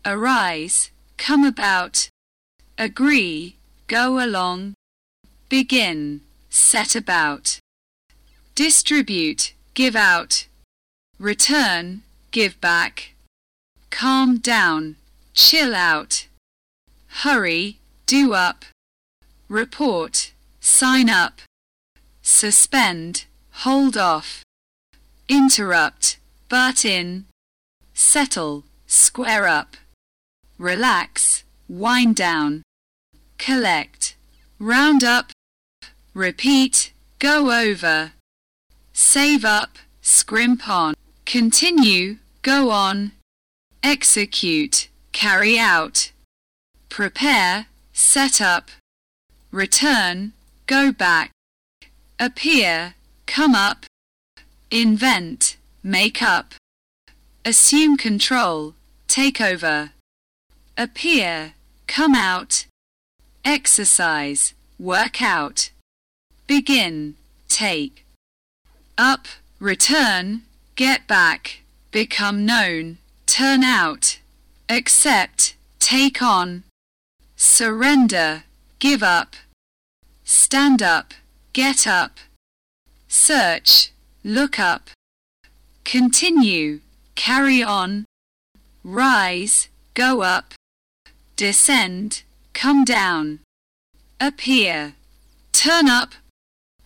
A: arise, come about, agree, go along, begin, set about, distribute, give out, return, give back, calm down, chill out, hurry, do up, report, sign up, suspend, hold off, interrupt, butt in, settle, square up, relax, wind down, collect, round up, repeat, go over, save up, scrimp on, continue, go on, execute, carry out, prepare, set up, return, go back, appear, come up, invent, make up, assume control, take over, appear, come out, exercise, work out, begin, take up, return, get back, become known, turn out, accept, take on, surrender, give up, stand up, get up, search, look up, continue, carry on, rise, go up, descend, come down, appear, turn up,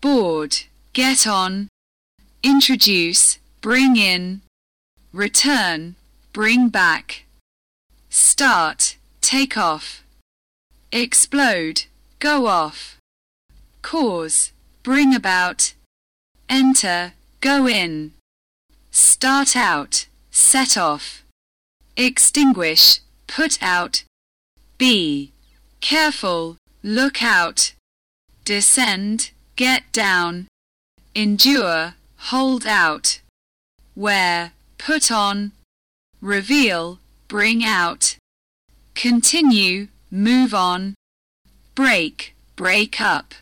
A: board, get on, introduce, bring in, return, bring back, start, take off, explode, go off, cause, bring about, enter, go in, start out, set off, extinguish, put out, be, careful, look out, descend, get down, endure, hold out, wear, put on, reveal, bring out, continue, move on, break, break up,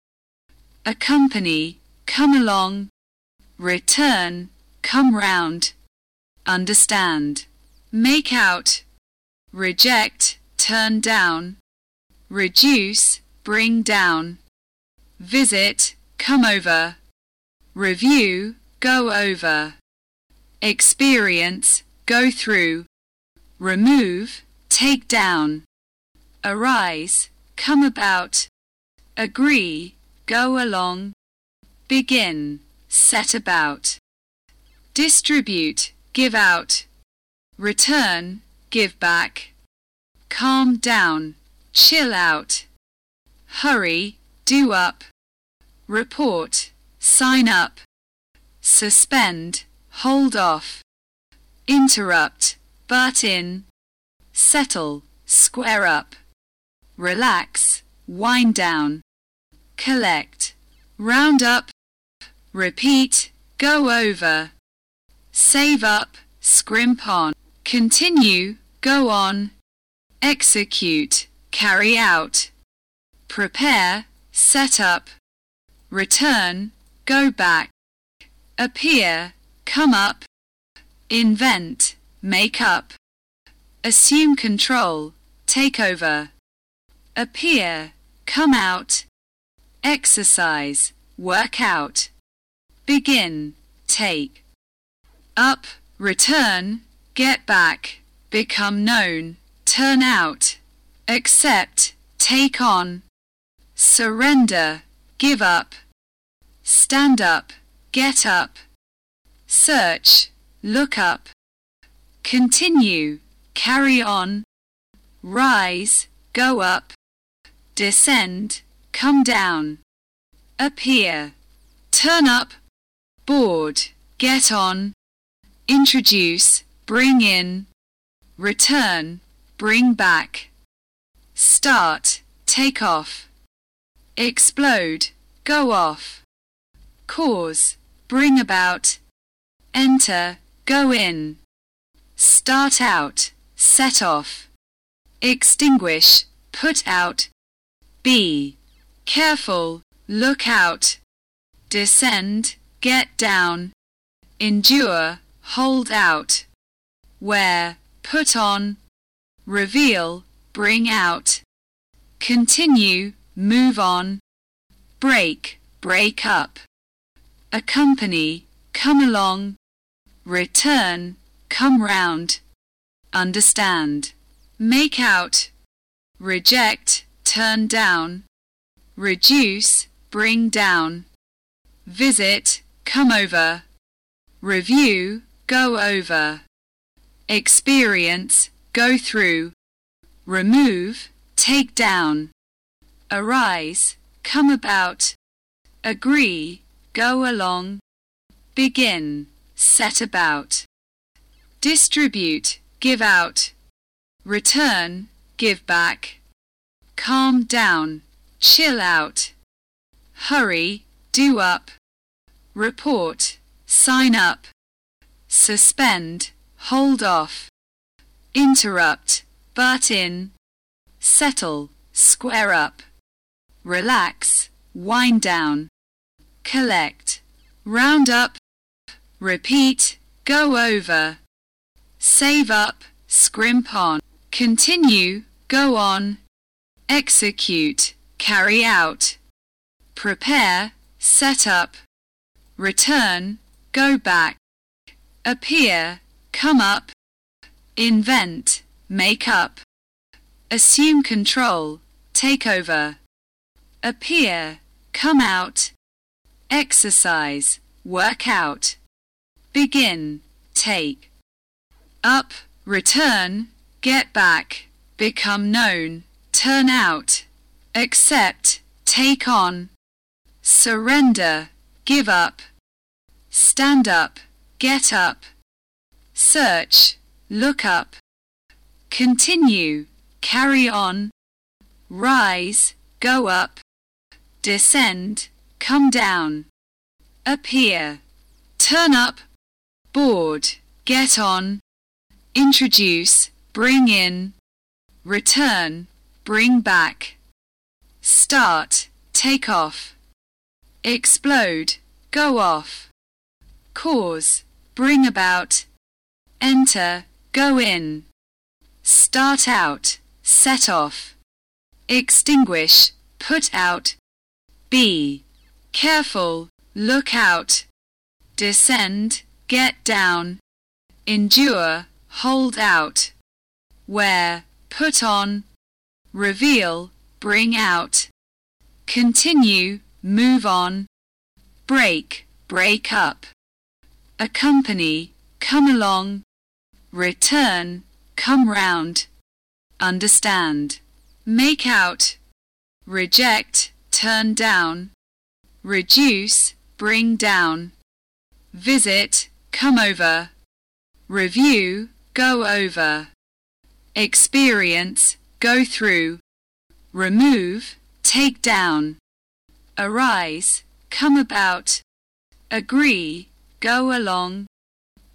A: accompany, come along, return, come round, understand, make out, reject, turn down, reduce, bring down, visit, come over, review, go over, experience, go through, remove, take down, arise, come about, agree, go along, begin, set about, distribute, give out, return, give back, calm down, chill out, hurry, do up, report, sign up, suspend, hold off, interrupt, butt in, settle, square up, relax, wind down, collect, round up, repeat, go over, save up, scrimp on, continue, go on, execute, carry out, prepare, set up, return, go back, appear, come up, invent, make up, assume control, take over, appear, come out, exercise, work out, begin, take, up, return, get back, become known, turn out, accept, take on, surrender, give up, stand up, get up, search, look up, continue, carry on, rise, go up, descend, come down, appear, turn up, board, get on, introduce, bring in, return, bring back, start, take off, explode, go off, cause, bring about, enter, go in, start out, set off, extinguish, put out, be careful, look out, descend, get down, endure, hold out, wear, put on, reveal, bring out, continue, move on, break, break up accompany, come along, return, come round, understand, make out, reject, turn down, reduce, bring down, visit, come over, review, go over, experience, go through, remove, take down, arise, come about, agree, go along, begin, set about, distribute, give out, return, give back, calm down, chill out, hurry, do up, report, sign up, suspend, hold off, interrupt, butt in, settle, square up, relax, wind down, collect, round up, repeat, go over, save up, scrimp on, continue, go on, execute, carry out, prepare, set up, return, go back, appear, come up, invent, make up, assume control, take over, appear, come out, exercise, work out, begin, take, up, return, get back, become known, turn out, accept, take on, surrender, give up, stand up, get up, search, look up, continue, carry on, rise, go up, descend, come down, appear, turn up, board, get on, introduce, bring in, return, bring back, start, take off, explode, go off, cause, bring about, enter, go in, start out, set off, extinguish, put out, be, careful, look out, descend, get down, endure, hold out, wear, put on, reveal, bring out, continue, move on, break, break up, accompany, come along, return, come round, understand, make out, reject, turn down, reduce, bring down, visit, come over, review, go over, experience, go through, remove, take down, arise, come about, agree, go along,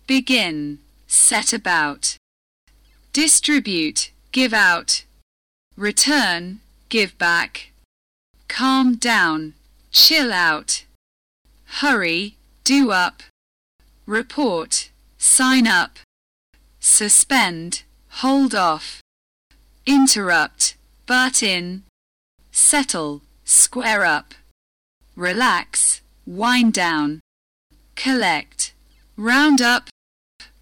A: begin, set about, distribute, give out, return, give back, calm down, chill out, hurry, do up, report, sign up, suspend, hold off, interrupt, butt in, settle, square up, relax, wind down, collect, round up,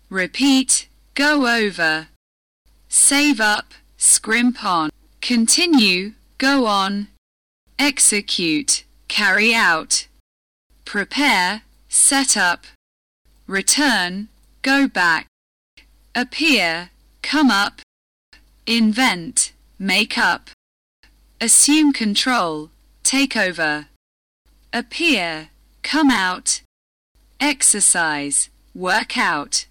A: repeat, go over, save up, scrimp on, continue, go on, execute, carry out, prepare, set up, return, go back, appear, come up, invent, make up, assume control, take over, appear, come out, exercise, work out,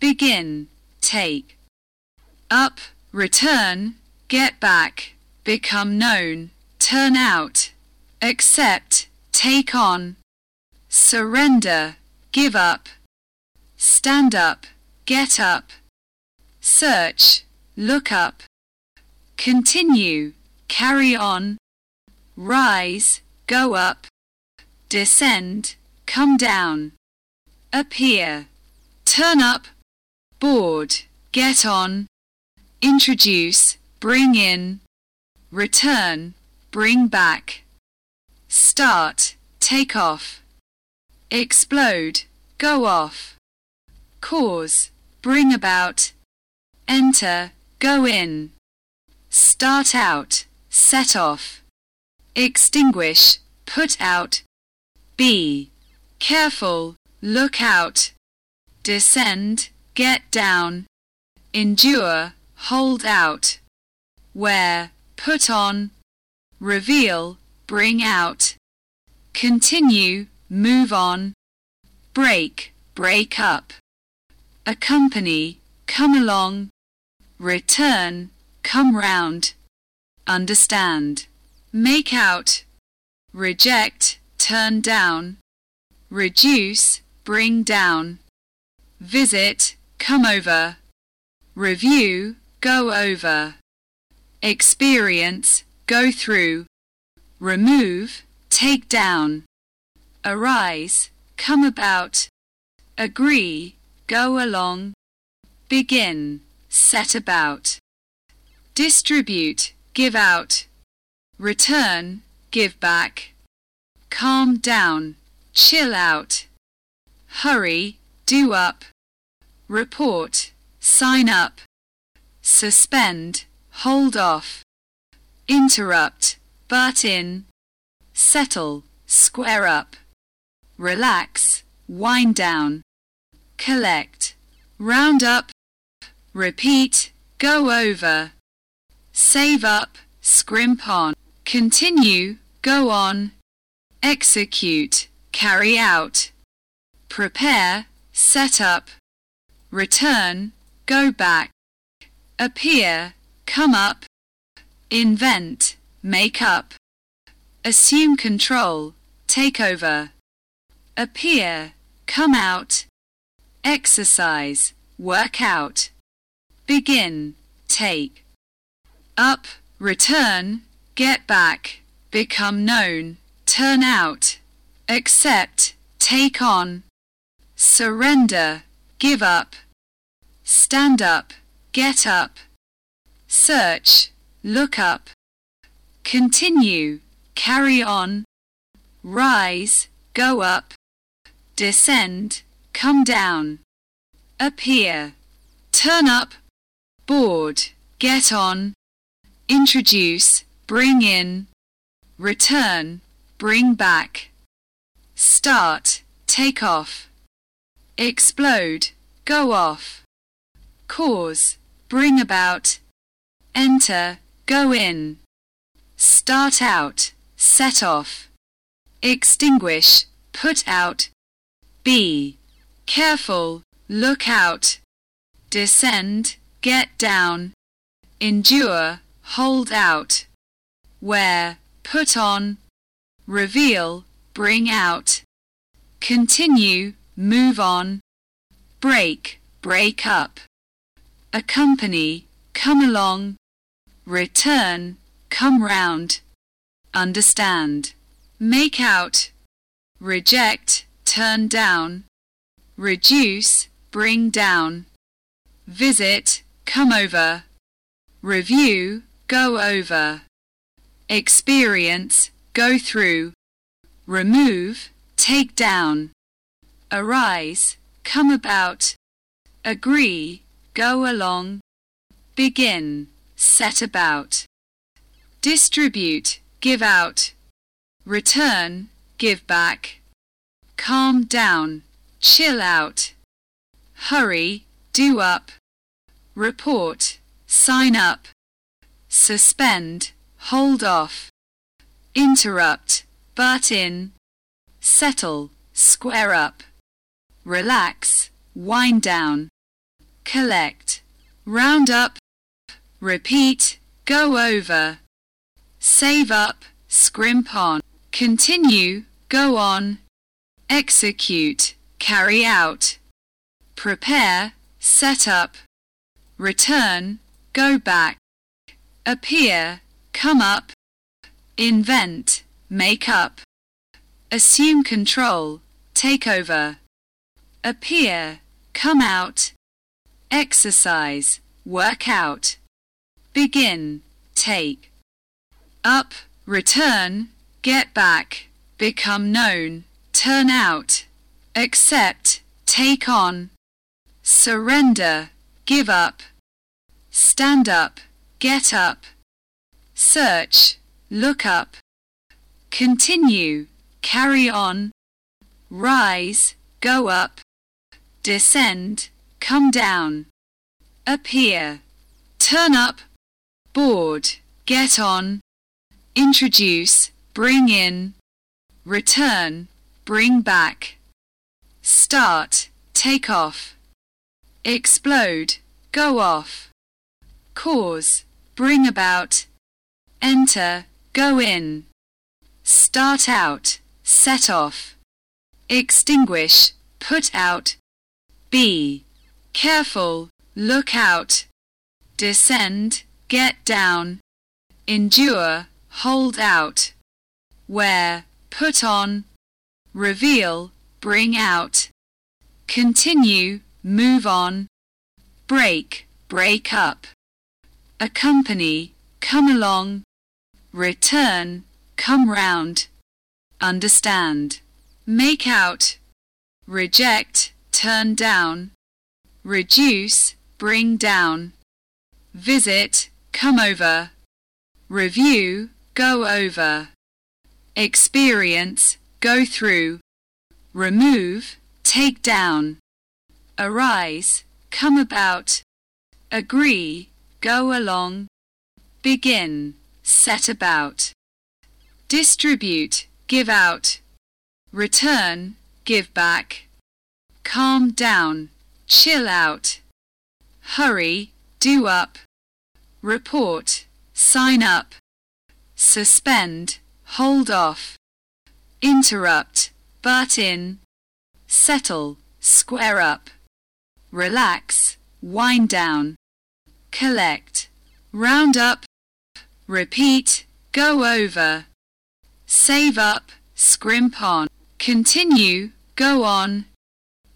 A: begin, take, up, return, get back, become known, turn out, accept, take on, surrender, give up, stand up, get up, search, look up, continue, carry on, rise, go up, descend, come down, appear, turn up, board, get on, introduce, bring in, return, bring back start, take off, explode, go off, cause, bring about, enter, go in, start out, set off, extinguish, put out, be, careful, look out, descend, get down, endure, hold out, wear, put on, reveal, bring out, continue, move on, break, break up, accompany, come along, return, come round, understand, make out, reject, turn down, reduce, bring down, visit, come over, review, go over, experience, go through, remove, take down, arise, come about, agree, go along, begin, set about, distribute, give out, return, give back, calm down, chill out, hurry, do up, report, sign up, suspend, hold off, interrupt, butt in, settle, square up, relax, wind down, collect, round up, repeat, go over, save up, scrimp on, continue, go on, execute, carry out, prepare, set up, return, go back, appear, come up, invent, make up, assume control, take over, appear, come out, exercise, work out, begin, take, up, return, get back, become known, turn out, accept, take on, surrender, give up, stand up, get up, search, look up, continue, carry on, rise, go up, descend, come down, appear, turn up, board, get on, introduce, bring in, return, bring back, start, take off, explode, go off, cause, bring about, enter, go in start out, set off, extinguish, put out, be careful, look out, descend, get down, endure, hold out, wear, put on, reveal, bring out, continue, move on, break, break up, accompany, come along, return, come round, understand, make out, reject, turn down, reduce, bring down, visit, come over, review, go over, experience, go through, remove, take down, arise, come about, agree, go along, begin, set about distribute, give out, return, give back, calm down, chill out, hurry, do up, report, sign up, suspend, hold off, interrupt, butt in, settle, square up, relax, wind down, collect, round up, repeat, go over, save up, scrimp on, continue, go on, execute, carry out, prepare, set up, return, go back, appear, come up, invent, make up, assume control, take over, appear, come out, exercise, work out, begin, take up, return, get back, become known, turn out, accept, take on, surrender, give up, stand up, get up, search, look up, continue, carry on, rise, go up, descend, come down, appear, turn up, board, get on, introduce, bring in, return, bring back, start, take off, explode, go off, cause, bring about, enter, go in, start out, set off, extinguish, put out, be, careful, look out, descend, get down, endure, hold out, wear, put on, reveal, bring out, continue, move on, break, break up, accompany, come along, return, come round, understand, make out, reject, turn down, reduce, bring down, visit, come over, review, go over, experience, go through, remove, take down, arise, come about, agree, go along, begin, set about, distribute, give out, return, give back, calm down, chill out, hurry, do up, report, sign up, suspend, hold off, interrupt, butt in, settle, square up, relax, wind down, collect, round up, repeat, go over, save up, scrimp on, continue, go on,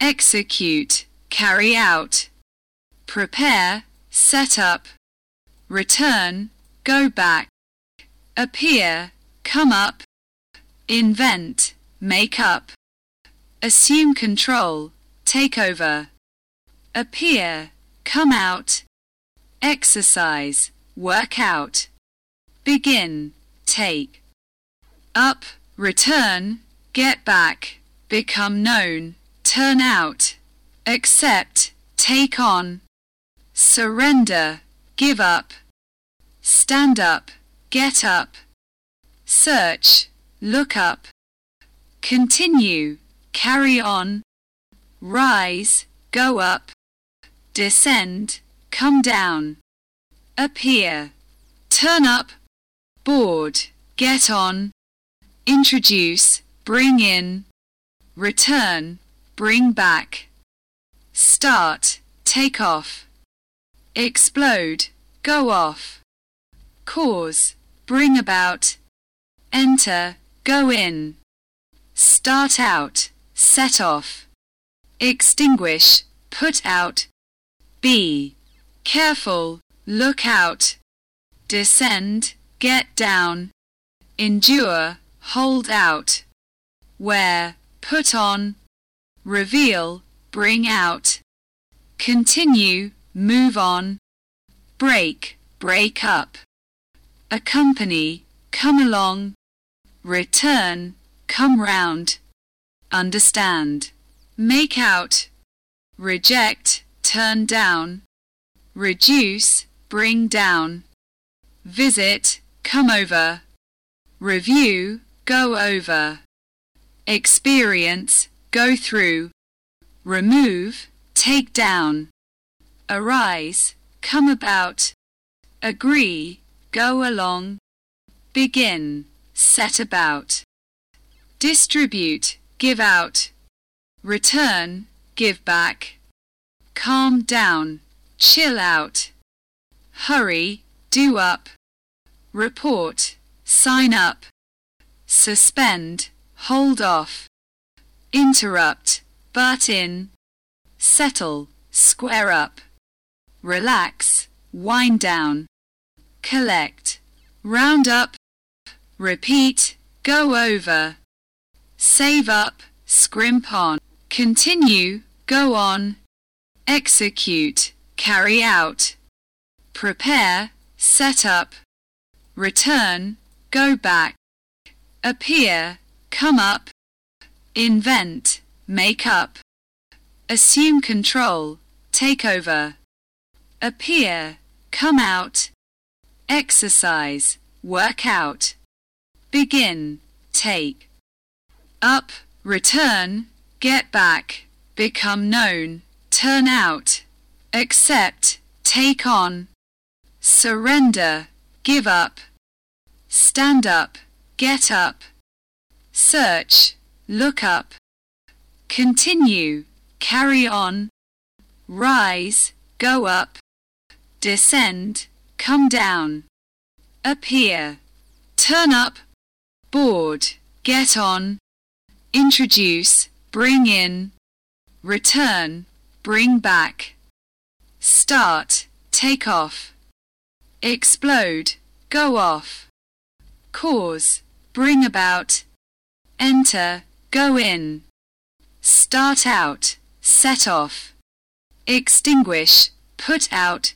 A: execute, carry out, prepare, set up, return, go back, appear, come up, invent, make up, assume control, take over, appear, come out, exercise, work out, begin, take, up, return, get back, become known, turn out, accept, take on, surrender, give up, stand up, get up, search, look up, continue, carry on, rise, go up, descend, come down, appear, turn up, board, get on, introduce, bring in, return, bring back, start, take off, explode, go off, cause, bring about, enter, go in, start out, set off, extinguish, put out, be careful, look out, descend, get down, endure, hold out, wear, put on, reveal, bring out, continue, move on, break, break up, accompany, come along, return, come round, understand, make out, reject, turn down, reduce, bring down, visit, come over, review, go over, experience, go through, remove, take down, arise, come about, agree, go along, begin, set about, distribute, give out, return, give back, calm down, chill out, hurry, do up, report, sign up, suspend, hold off, interrupt, butt in, settle, square up, relax, wind down, collect, round up, repeat, go over, save up, scrimp on, continue, go on, execute, carry out, prepare, set up, return, go back, appear, come up, invent, make up, assume control, take over, appear, come out, exercise, work out, begin, take, up, return, get back, become known, turn out, accept, take on, surrender, give up, stand up, get up, search, look up, continue, carry on, rise, go up, descend, come down, appear, turn up, board, get on, introduce, bring in, return, bring back, start, take off, explode, go off, cause, bring about, enter, go in, start out, set off, extinguish, put out,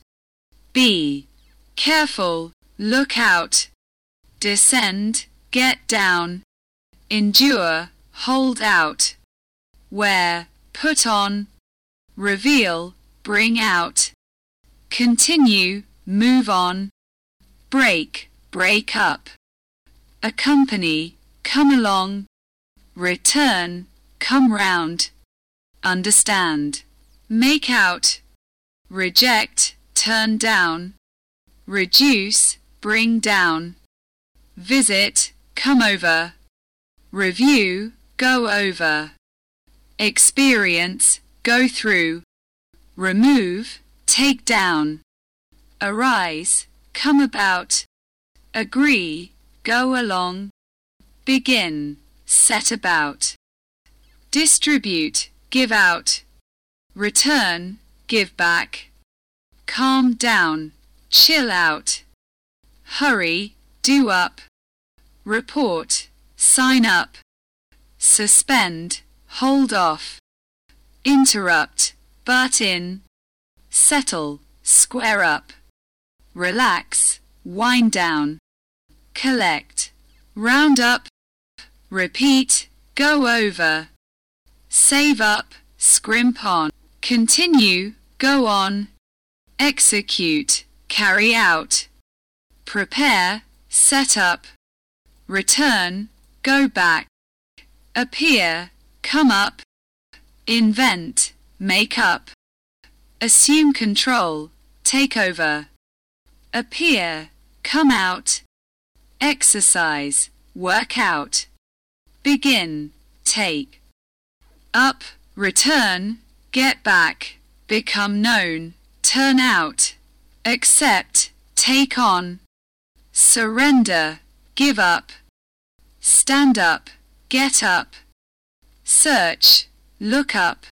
A: be, careful, look out, descend, get down, endure, hold out, wear, put on, reveal, bring out, continue, move on, break, break up, accompany, come along, return, come round, understand, make out, reject, turn down, reduce, bring down, visit, come over, review, go over, experience, go through, remove, take down, arise, come about, agree, go along, begin, set about, distribute, give out, return, give back, calm down, chill out, hurry, do up, report, sign up, suspend, hold off, interrupt, butt in, settle, square up, relax, wind down, collect, round up, repeat, go over, save up, scrimp on, continue, go on, execute, carry out, prepare, set up, return, go back, appear, come up, invent, make up, assume control, take over, appear, come out, exercise, work out, begin, take, up, return, get back, become known, turn out, accept, take on, surrender, give up, stand up, get up, search, look up,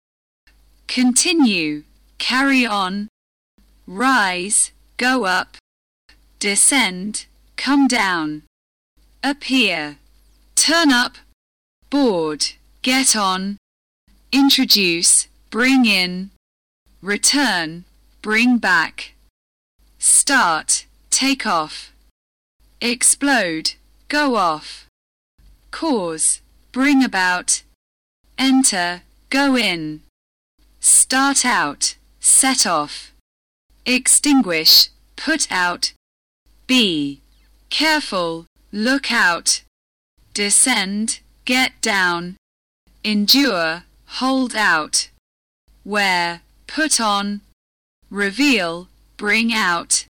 A: continue, carry on, rise, go up, descend, come down, appear, turn up, board, get on, introduce, bring in, return, bring back start, take off, explode, go off, cause, bring about, enter, go in, start out, set off, extinguish, put out, be, careful, look out, descend, get down, endure, hold out, wear, put on, reveal, bring out,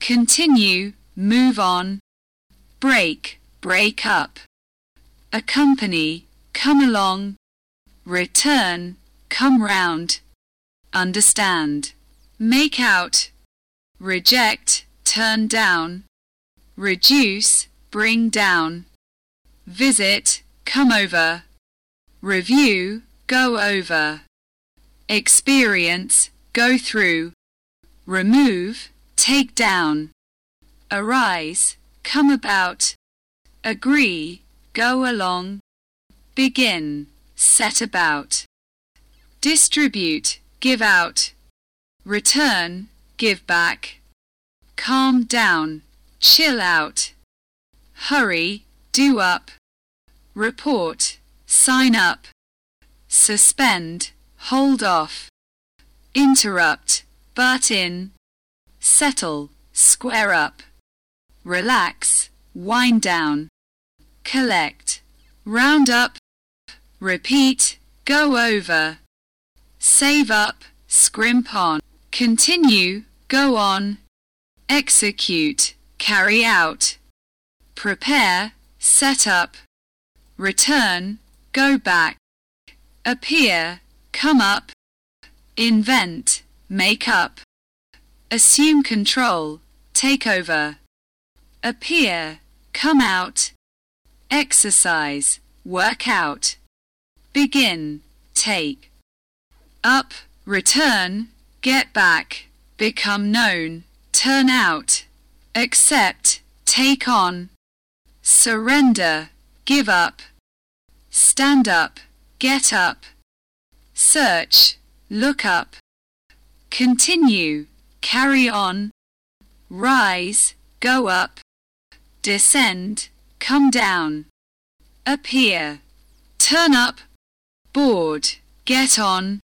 A: continue, move on, break, break up, accompany, come along, return, come round, understand, make out, reject, turn down, reduce, bring down, visit, come over, review, go over, experience, go through, remove, take down, arise, come about, agree, go along, begin, set about, distribute, give out, return, give back, calm down, chill out, hurry, do up, report, sign up, suspend, hold off, interrupt, butt in, settle, square up, relax, wind down, collect, round up, repeat, go over, save up, scrimp on, continue, go on, execute, carry out, prepare, set up, return, go back, appear, come up, invent, make up, assume control, take over, appear, come out, exercise, work out, begin, take, up, return, get back, become known, turn out, accept, take on, surrender, give up, stand up, get up, search, look up, continue, carry on, rise, go up, descend, come down, appear, turn up, board, get on,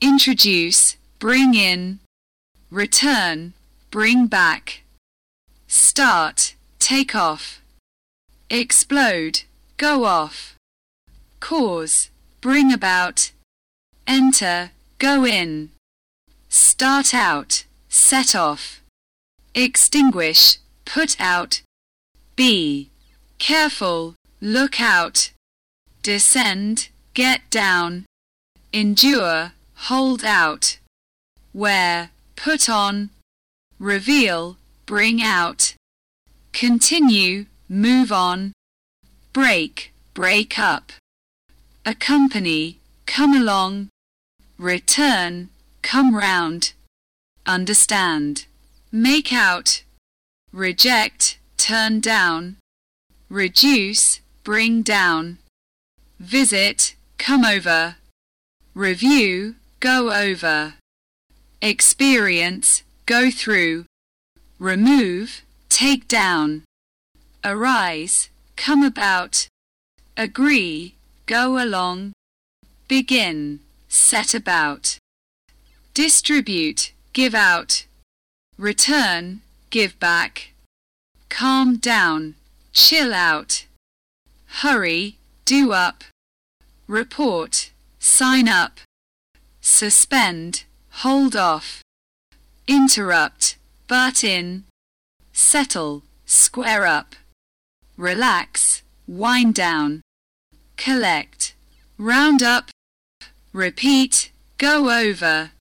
A: introduce, bring in, return, bring back, start, take off, explode, go off, cause, bring about, enter, go in start out, set off, extinguish, put out, be careful, look out, descend, get down, endure, hold out, wear, put on, reveal, bring out, continue, move on, break, break up, accompany, come along, return, come round, understand, make out, reject, turn down, reduce, bring down, visit, come over, review, go over, experience, go through, remove, take down, arise, come about, agree, go along, begin, set about distribute, give out, return, give back, calm down, chill out, hurry, do up, report, sign up, suspend, hold off, interrupt, butt in, settle, square up, relax, wind down, collect, round up, repeat, go over,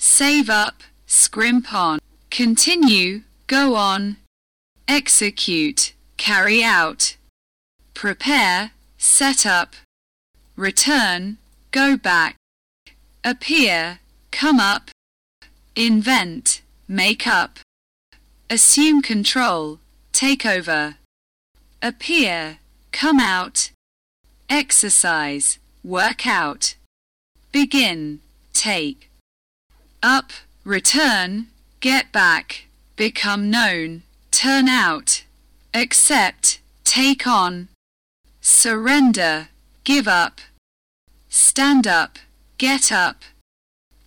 A: save up, scrimp on, continue, go on, execute, carry out, prepare, set up, return, go back, appear, come up, invent, make up, assume control, take over, appear, come out, exercise, work out, begin, take, up, return, get back, become known, turn out, accept, take on, surrender, give up, stand up, get up,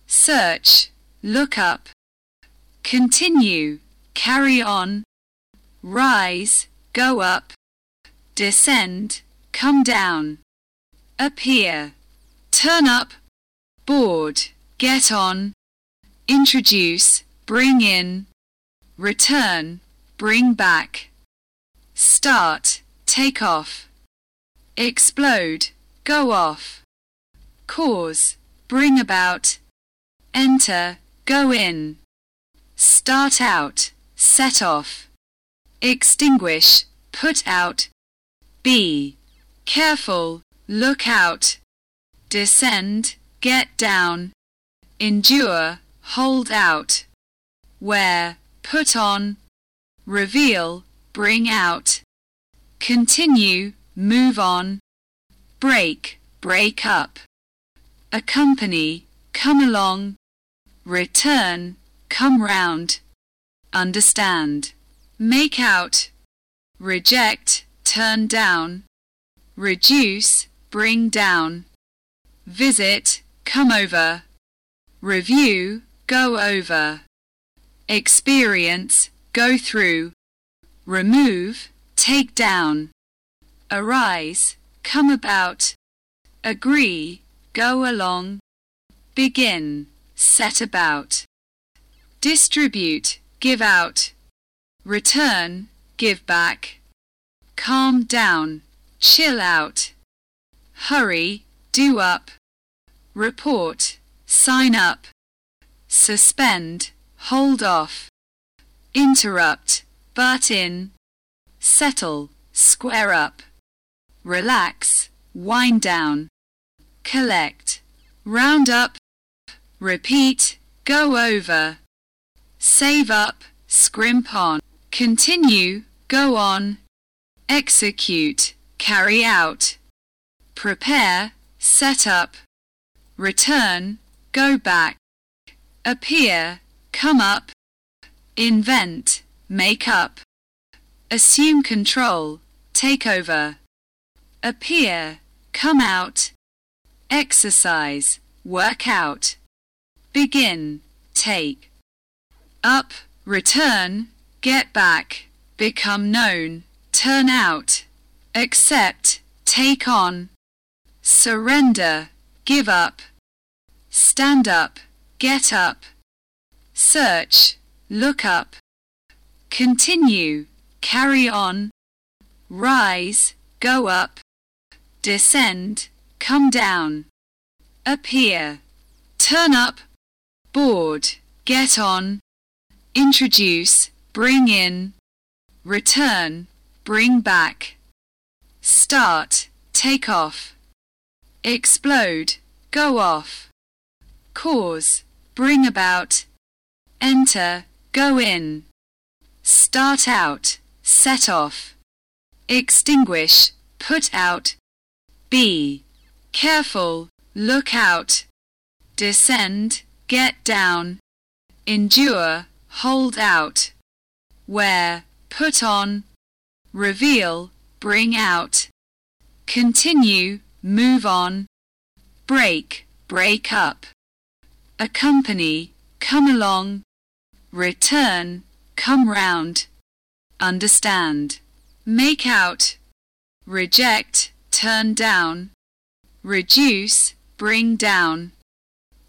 A: search, look up, continue, carry on, rise, go up, descend, come down, appear, turn up, board, get on, introduce, bring in, return, bring back, start, take off, explode, go off, cause, bring about, enter, go in, start out, set off, extinguish, put out, be, careful, look out, descend, get down, endure, hold out, wear, put on, reveal, bring out, continue, move on, break, break up, accompany, come along, return, come round, understand, make out, reject, turn down, reduce, bring down, visit, come over, review, go over, experience, go through, remove, take down, arise, come about, agree, go along, begin, set about, distribute, give out, return, give back, calm down, chill out, hurry, do up, report, sign up, suspend, hold off, interrupt, butt in, settle, square up, relax, wind down, collect, round up, repeat, go over, save up, scrimp on, continue, go on, execute, carry out, prepare, set up, return, go back, appear, come up, invent, make up, assume control, take over, appear, come out, exercise, work out, begin, take, up, return, get back, become known, turn out, accept, take on, surrender, give up, stand up, get up, search, look up, continue, carry on, rise, go up, descend, come down, appear, turn up, board, get on, introduce, bring in, return, bring back, start, take off, explode, go off, cause, bring about, enter, go in, start out, set off, extinguish, put out, be careful, look out, descend, get down, endure, hold out, wear, put on, reveal, bring out, continue, move on, break, break up accompany, come along, return, come round, understand, make out, reject, turn down, reduce, bring down,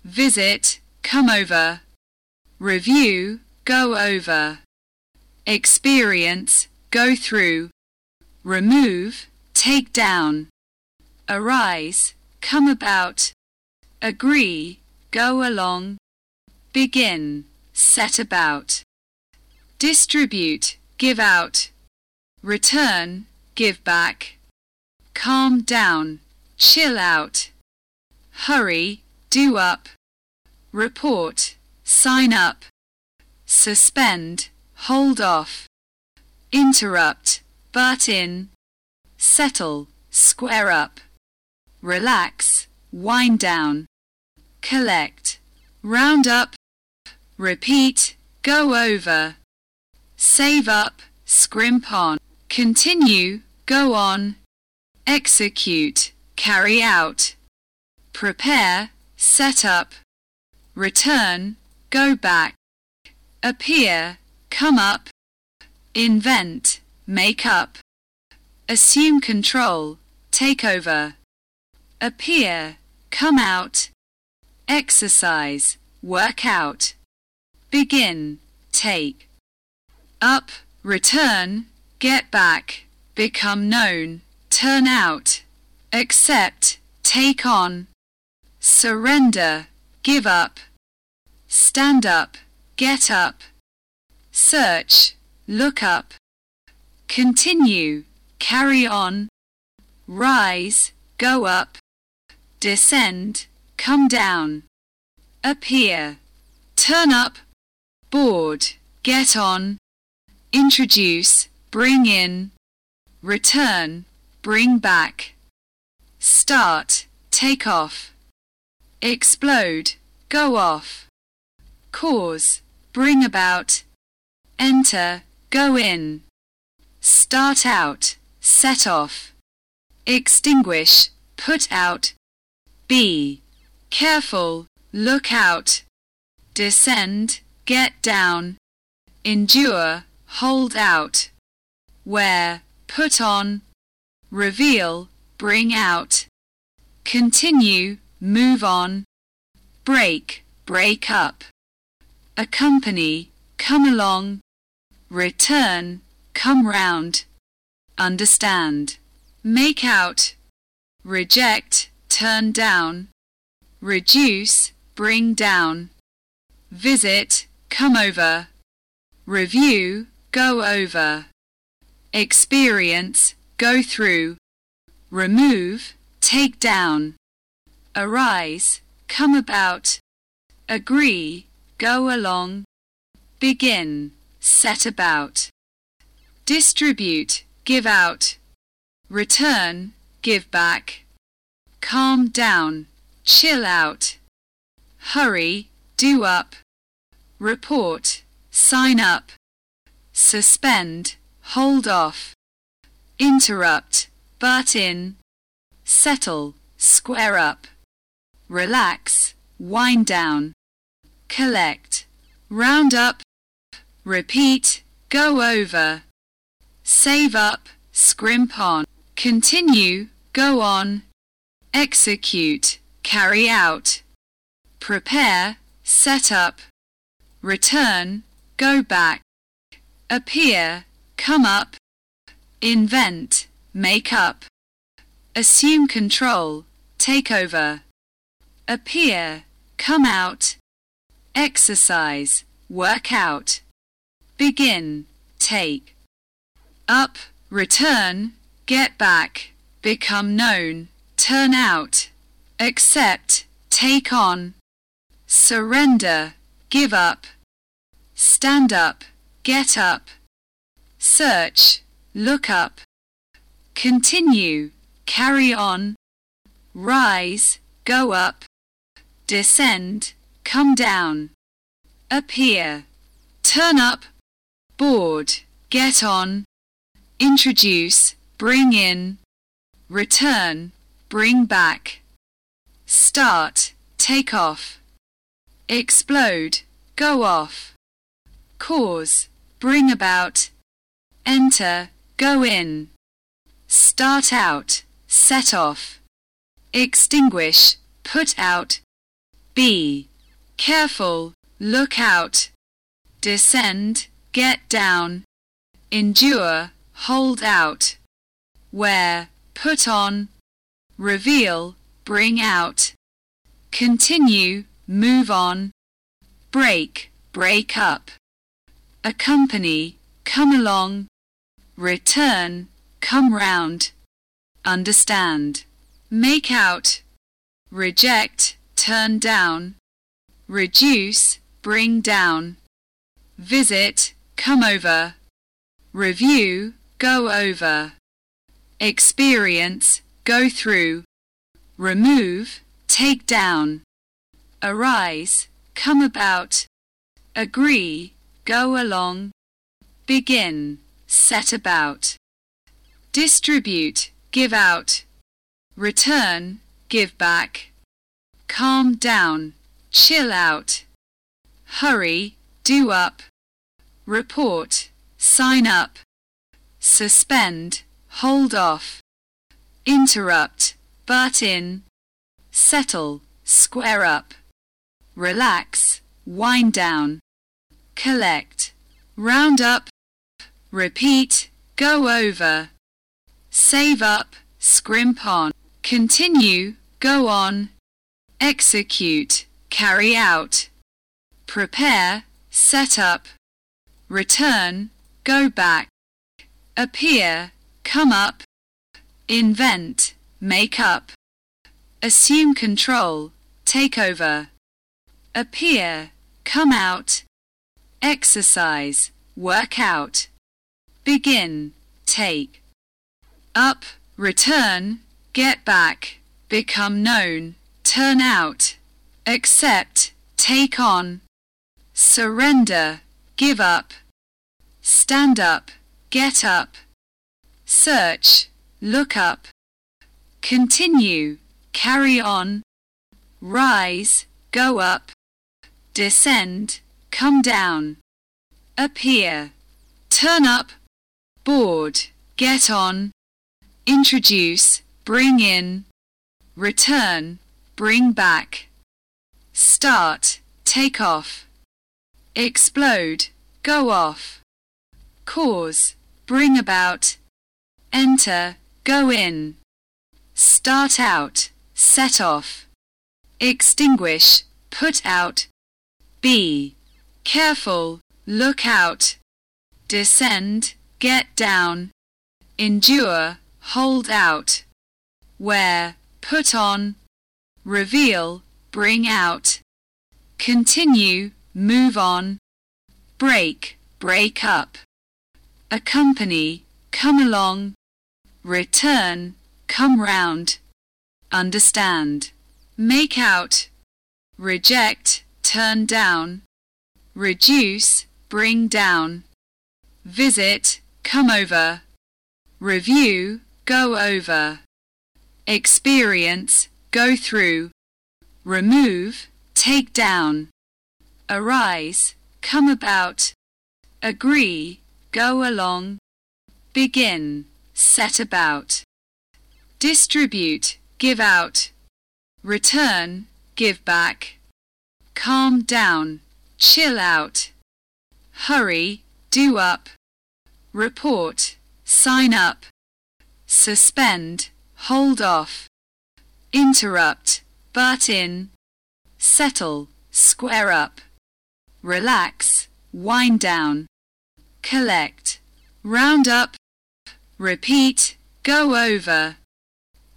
A: visit, come over, review, go over, experience, go through, remove, take down, arise, come about, agree, go along, begin, set about, distribute, give out, return, give back, calm down, chill out, hurry, do up, report, sign up, suspend, hold off, interrupt, butt in, settle, square up, relax, wind down, collect, round up, repeat, go over, save up, scrimp on, continue, go on, execute, carry out, prepare, set up, return, go back, appear, come up, invent, make up, assume control, take over, appear, come out, exercise, work out, begin, take, up, return, get back, become known, turn out, accept, take on, surrender, give up, stand up, get up, search, look up, continue, carry on, rise, go up, descend, come down, appear, turn up, board, get on, introduce, bring in, return, bring back, start, take off, explode, go off, cause, bring about, enter, go in, start out, set off, extinguish, put out, be, careful, look out, descend, get down, endure, hold out, wear, put on, reveal, bring out, continue, move on, break, break up, accompany, come along, return, come round, understand, make out, reject, turn down, reduce, bring down, visit, come over, review, go over, experience, go through, remove, take down, arise, come about, agree, go along, begin, set about, distribute, give out, return, give back, calm down, chill out, hurry, do up, report, sign up, suspend, hold off, interrupt, butt in, settle, square up, relax, wind down, collect, round up, repeat, go over, save up, scrimp on, continue, go on, execute, carry out, prepare, set up, return, go back, appear, come up, invent, make up, assume control, take over, appear, come out, exercise, work out, begin, take, up, return, get back, become known, turn out, accept, take on, surrender, give up, stand up, get up, search, look up, continue, carry on, rise, go up, descend, come down, appear, turn up, board, get on, introduce, bring in, return, bring back start, take off, explode, go off, cause, bring about, enter, go in, start out, set off, extinguish, put out, be, careful, look out, descend, get down, endure, hold out, wear, put on, reveal, bring out, continue, move on, break, break up, accompany, come along, return, come round, understand, make out, reject, turn down, reduce, bring down, visit, come over, review, go over, experience, go through, remove, take down, arise, come about, agree, go along, begin, set about, distribute, give out, return, give back, calm down, chill out, hurry, do up, report, sign up, suspend, hold off, interrupt, butt in, settle, square up, relax, wind down, collect, round up, repeat, go over, save up, scrimp on, continue, go on, execute, carry out, prepare, set up, return, go back, appear, come up, invent, make up, assume control, take over, appear, come out, exercise, work out, begin, take, up, return, get back, become known, turn out, accept, take on, surrender, give up, stand up, get up, search, look up, continue, carry on, rise, go up, descend, come down, appear, turn up, board, get on, introduce, bring in, return, bring back, start, take off, explode, go off, cause, bring about, enter, go in, start out, set off, extinguish, put out, be careful, look out, descend, get down, endure, hold out, wear, put on, reveal, bring out, continue, move on, break, break up, accompany, come along, return, come round, understand, make out, reject, turn down, reduce, bring down, visit, come over, review, go over, experience, go through, remove, take down, arise, come about, agree, go along, begin, set about distribute, give out, return, give back, calm down, chill out, hurry, do up, report, sign up, suspend, hold off, interrupt, butt in, settle, square up, relax, wind down, collect, round up, repeat, go over,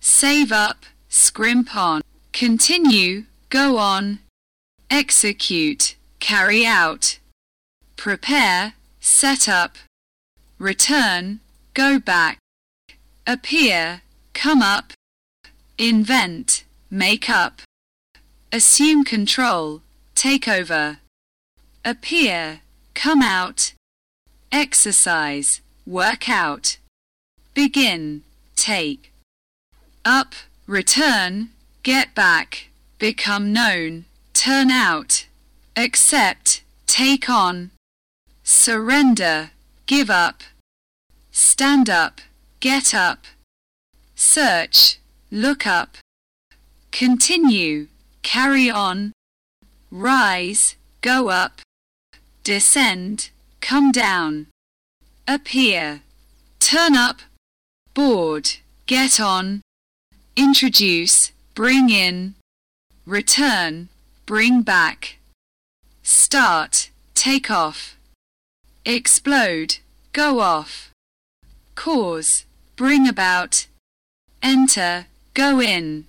A: save up, scrimp on, continue, go on, execute, carry out, prepare, set up, return, go back, appear, come up, invent, make up, assume control, take over, appear, come out, exercise, work out, begin, take up, return, get back, become known, turn out, accept, take on, surrender, give up, stand up, get up, search, look up, continue, carry on, rise, go up, descend, come down, appear, turn up, board, get on, introduce, bring in, return, bring back, start, take off, explode, go off, cause, bring about, enter, go in,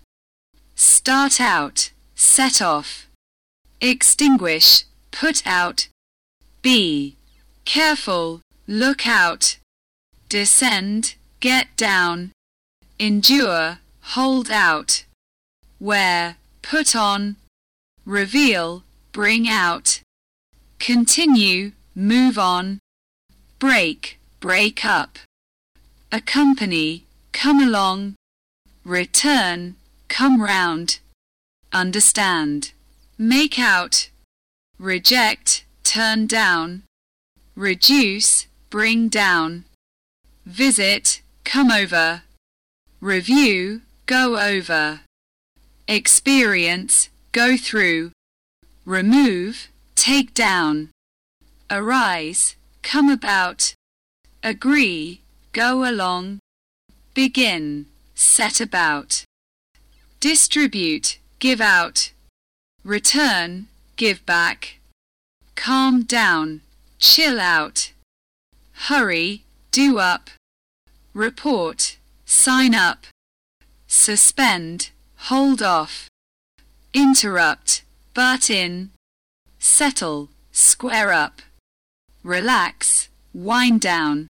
A: start out, set off, extinguish, put out, be careful, look out, descend, get down, endure, hold out, wear, put on, reveal, bring out, continue, move on, break, break up, accompany, come along, return, come round, understand, make out, reject, turn down, reduce, bring down, visit, come over, review, go over, experience, go through, remove, take down, arise, come about, agree, go along, begin, set about, distribute, give out, return, give back, calm down, chill out, hurry, do up, report, sign up, suspend, hold off, interrupt, butt in, settle, square up, relax, wind down,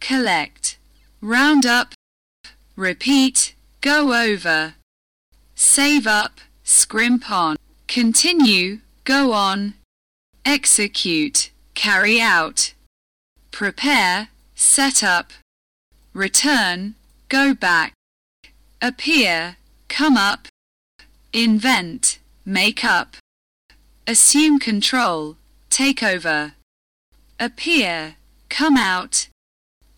A: collect, round up, repeat, go over, save up, scrimp on, continue, go on, execute, carry out, prepare, set up, return, go back, appear, come up, invent, make up, assume control, take over, appear, come out,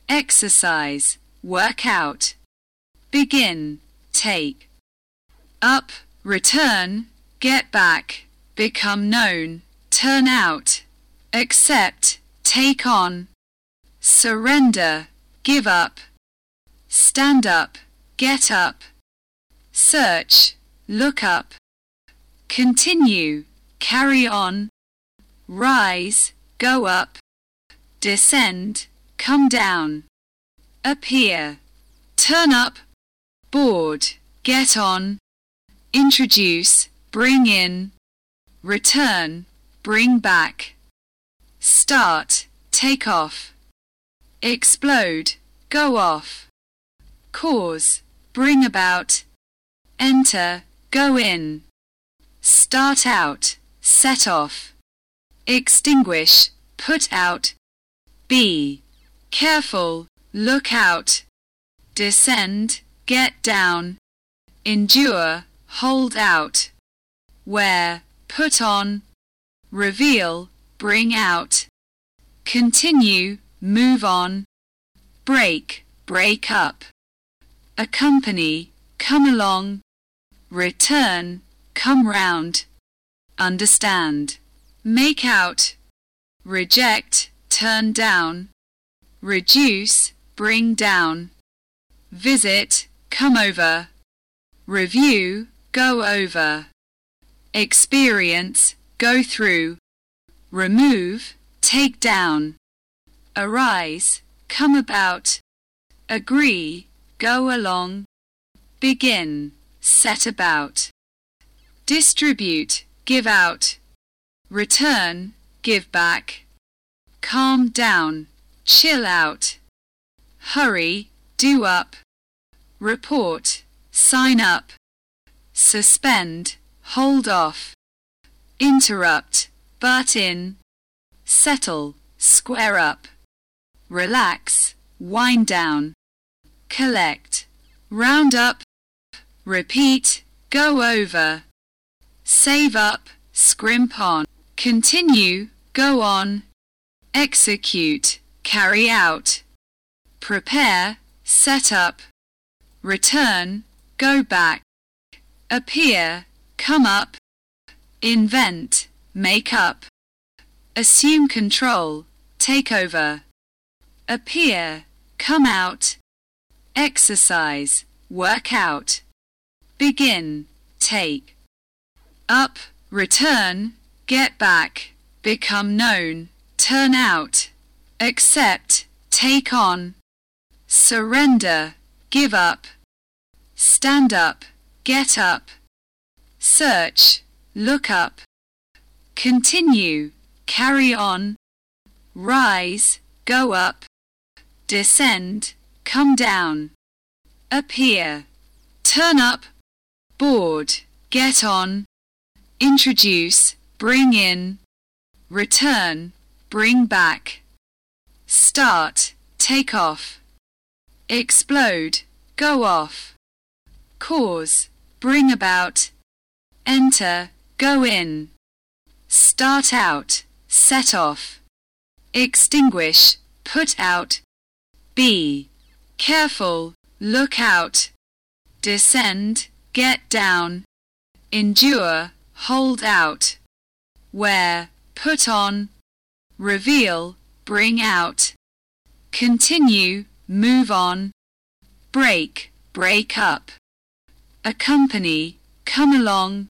A: exercise, work out, begin, take, up, return, get back, become known, turn out, accept, take on, surrender, give up, stand up, get up, search, look up, continue, carry on, rise, go up, descend, come down, appear, turn up, board, get on, introduce, bring in, return, bring back, start, take off, explode, go off, cause, bring about, enter, go in, start out, set off, extinguish, put out, be, careful, look out, descend, get down, endure, hold out, wear, put on, reveal, bring out, continue, move on, break, break up, accompany, come along, return, come round, understand, make out, reject, turn down, reduce, bring down, visit, come over, review, go over, experience, go through, remove, take down, arise, come about, agree, go along, begin, set about, distribute, give out, return, give back, calm down, chill out, hurry, do up, report, sign up, suspend, hold off, interrupt, butt in, settle, square up, relax, wind down, collect, round up, repeat, go over, save up, scrimp on, continue, go on, execute, carry out, prepare, set up, return, go back, appear, come up, invent, make up, assume control, take over, appear, come out, exercise, work out, begin, take, up, return, get back, become known, turn out, accept, take on, surrender, give up, stand up, get up, search, look up, continue, carry on, rise, go up, descend, come down, appear, turn up, board, get on, introduce, bring in, return, bring back, start, take off, explode, go off, cause, bring about, enter, go in, start out, set off, extinguish, put out, be, careful, look out, descend, get down, endure, hold out, wear, put on, reveal, bring out, continue, move on, break, break up, accompany, come along,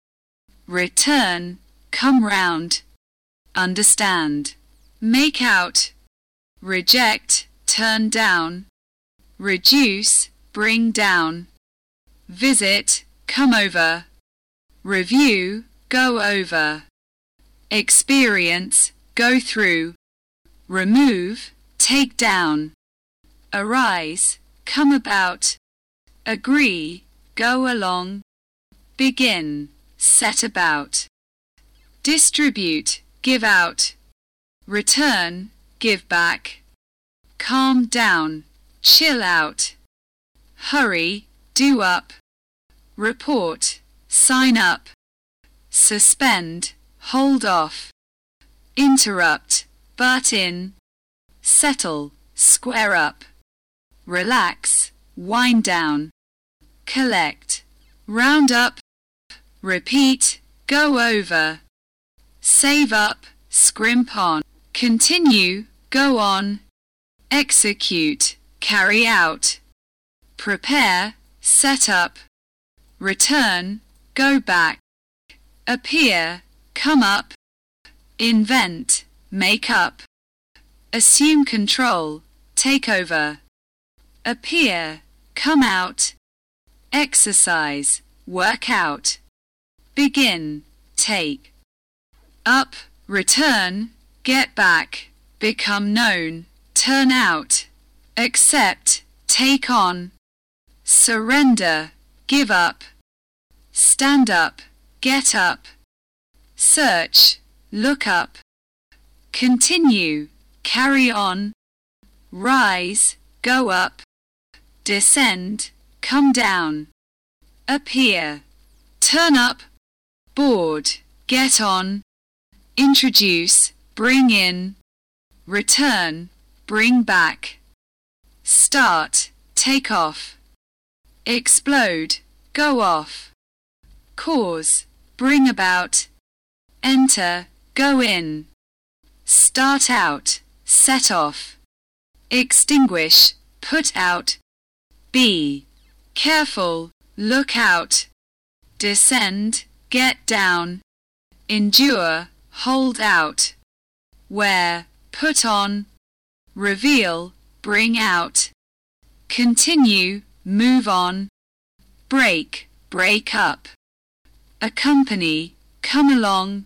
A: return, come round, understand, make out, reject, turn down, reduce, bring down, visit, come over, review, go over, experience, go through, remove, take down, arise, come about, agree, go along, begin, set about, distribute, give out, return, give back, calm down, chill out, hurry, do up, report, sign up, suspend, hold off, interrupt, butt in, settle, square up, relax, wind down, collect, round up, repeat, go over, save up, scrimp on, continue, go on, execute, carry out, prepare, set up, return, go back, appear, come up, invent, make up, assume control, take over, appear, come out, exercise, work out, begin, take, up, return, get back, become known, turn out, accept, take on, surrender, give up, stand up, get up, search, look up, continue, carry on, rise, go up, descend, come down, appear, turn up, board, get on, introduce, bring in, return, bring back start, take off, explode, go off, cause, bring about, enter, go in, start out, set off, extinguish, put out, be, careful, look out, descend, get down, endure, hold out, wear, put on, reveal, bring out, continue, move on, break, break up, accompany, come along,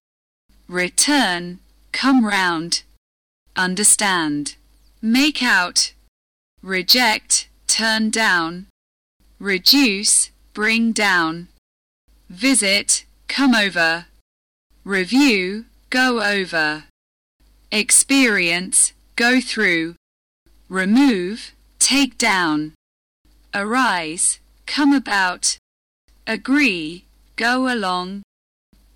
A: return, come round, understand, make out, reject, turn down, reduce, bring down, visit, come over, review, go over, experience, go through, remove, take down, arise, come about, agree, go along,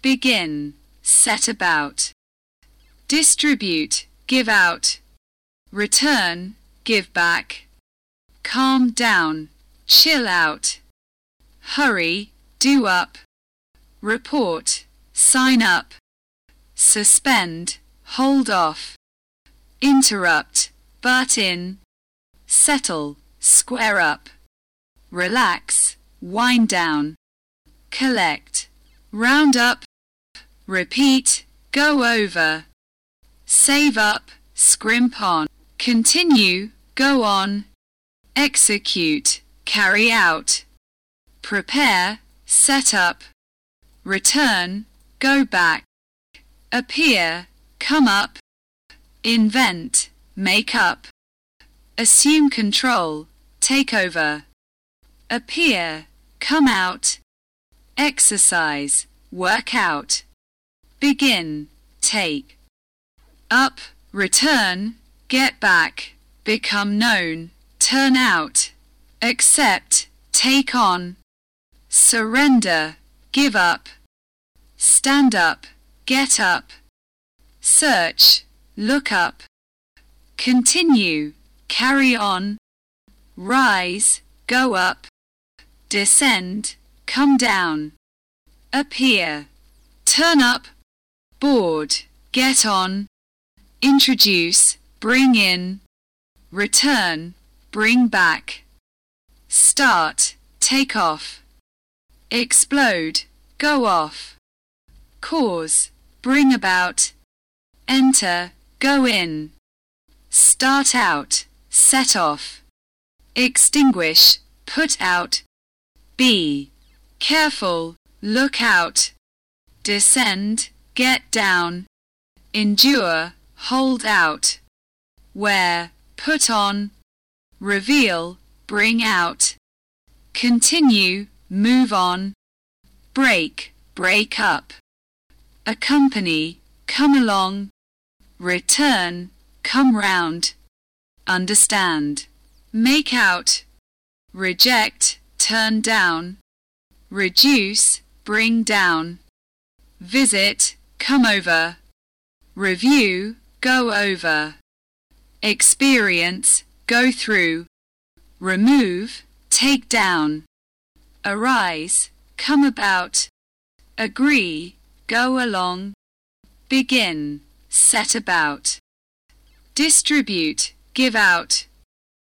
A: begin, set about, distribute, give out, return, give back, calm down, chill out, hurry, do up, report, sign up, suspend, hold off, interrupt, butt in, settle, square up, relax, wind down, collect, round up, repeat, go over, save up, scrimp on, continue, go on, execute, carry out, prepare, set up, return, go back, appear, come up, invent, make up, assume control, take over, appear, come out, exercise, work out, begin, take, up, return, get back, become known, turn out, accept, take on, surrender, give up, stand up, get up, search, look up, continue, carry on, rise, go up, descend, come down, appear, turn up, board, get on, introduce, bring in, return, bring back, start, take off, explode, go off, cause, bring about, enter, go in start out, set off, extinguish, put out, be careful, look out, descend, get down, endure, hold out, wear, put on, reveal, bring out, continue, move on, break, break up, accompany, come along, return, come round, understand, make out, reject, turn down, reduce, bring down, visit, come over, review, go over, experience, go through, remove, take down, arise, come about, agree, go along, begin, set about distribute, give out,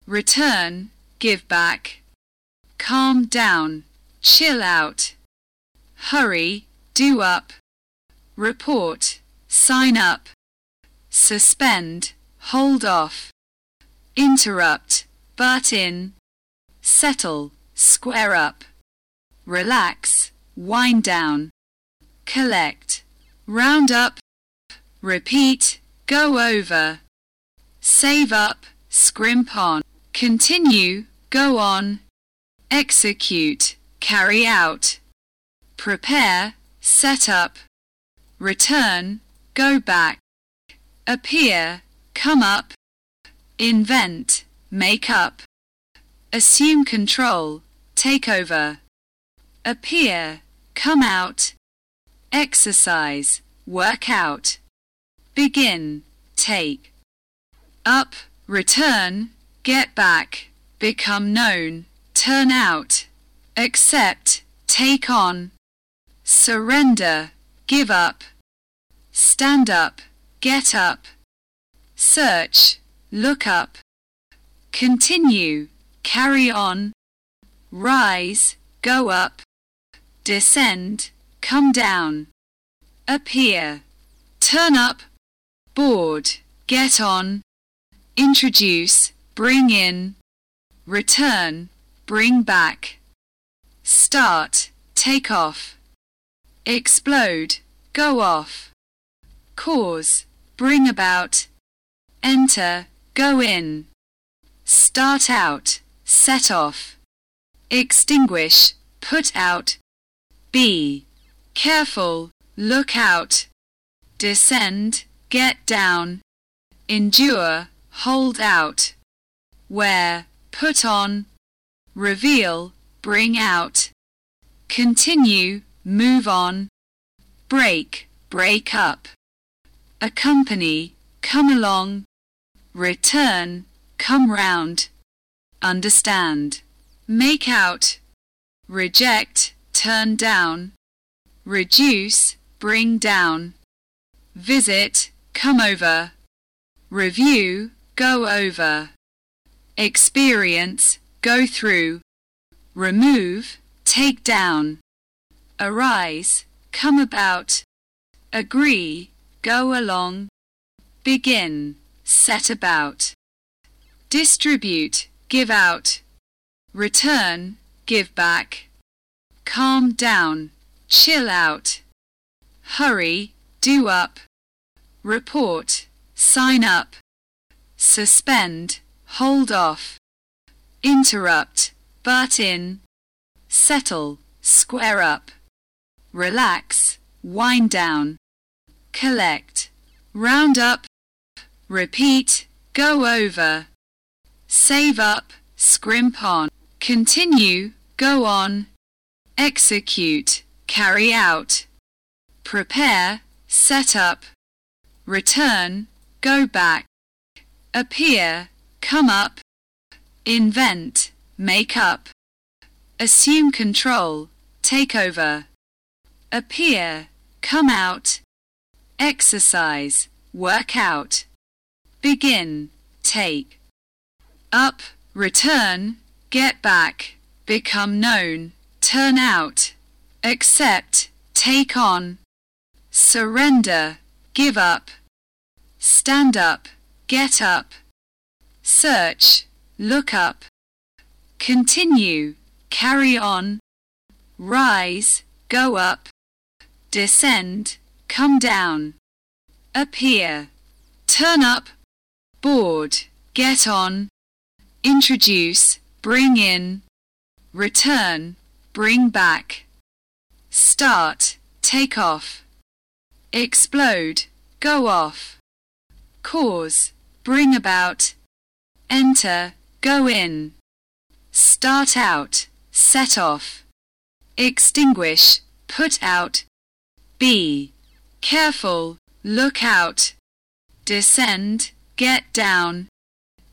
A: return, give back, calm down, chill out, hurry, do up, report, sign up, suspend, hold off, interrupt, butt in, settle, square up, relax, wind down, collect, round up, repeat, go over, save up, scrimp on, continue, go on, execute, carry out, prepare, set up, return, go back, appear, come up, invent, make up, assume control, take over, appear, come out, exercise, work out, begin, take, up, return, get back, become known, turn out, accept, take on, surrender, give up, stand up, get up, search, look up, continue, carry on, rise, go up, descend, come down, appear, turn up, board, get on, introduce, bring in, return, bring back, start, take off, explode, go off, cause, bring about, enter, go in, start out, set off, extinguish, put out, be, careful, look out, descend, get down, endure, hold out, wear, put on, reveal, bring out, continue, move on, break, break up, accompany, come along, return, come round, understand, make out, reject, turn down, reduce, bring down, visit, come over, review, go over, experience, go through, remove, take down, arise, come about, agree, go along, begin, set about, distribute, give out, return, give back, calm down, chill out, hurry, do up, report, sign up, suspend, hold off, interrupt, butt in, settle, square up, relax, wind down, collect, round up, repeat, go over, save up, scrimp on, continue, go on, execute, carry out, prepare, set up, return, go back, appear, come up, invent, make up, assume control, take over, appear, come out, exercise, work out, begin, take, up, return, get back, become known, turn out, accept, take on, surrender, give up, stand up, get up, search, look up, continue, carry on, rise, go up, descend, come down, appear, turn up, board, get on, introduce, bring in, return, bring back, start, take off, explode, go off, cause, bring about, enter, go in, start out, set off, extinguish, put out, be careful, look out, descend, get down,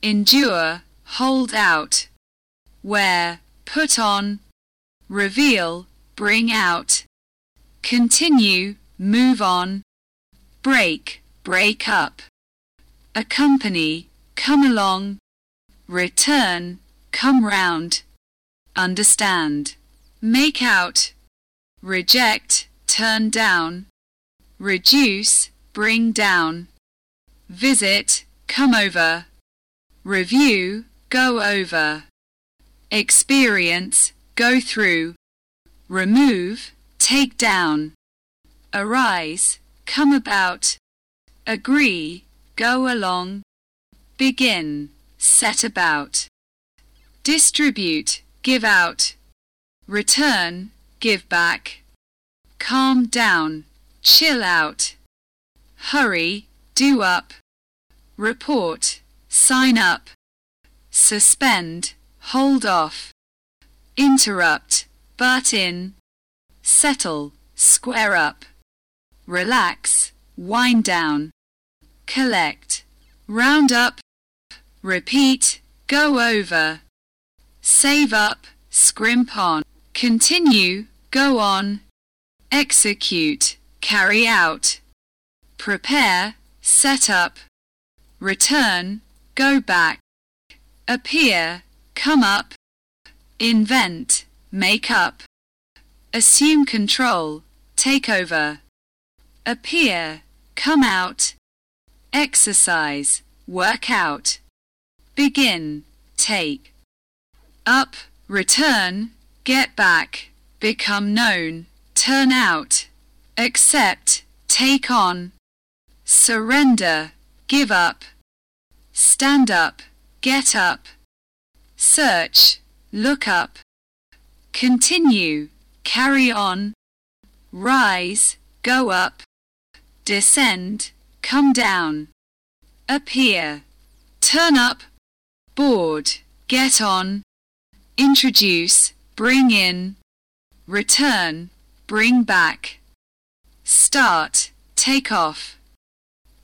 A: endure, hold out, wear, put on, reveal, bring out, continue, move on, break, break up, accompany, come along, return, come round, understand, make out, reject, turn down, reduce, bring down, visit, come over, review, go over, experience, go through, remove, take down, arise, come about, agree, go along, begin, set about, distribute, give out, return, give back, calm down, chill out, hurry, do up, report, sign up, suspend, hold off, interrupt, butt in, settle, square up, relax, wind down, collect, round up, repeat, go over, save up, scrimp on, continue, go on, execute, carry out, prepare, set up, return, go back, appear, come up, invent, make up, assume control, take over, appear, come out, exercise, work out, begin, take, up, return, get back, become known, turn out, accept, take on, surrender, give up, stand up, get up, search, look up, continue, carry on, rise, go up, descend, come down, appear, turn up, board, get on, introduce, bring in, return, bring back, start, take off,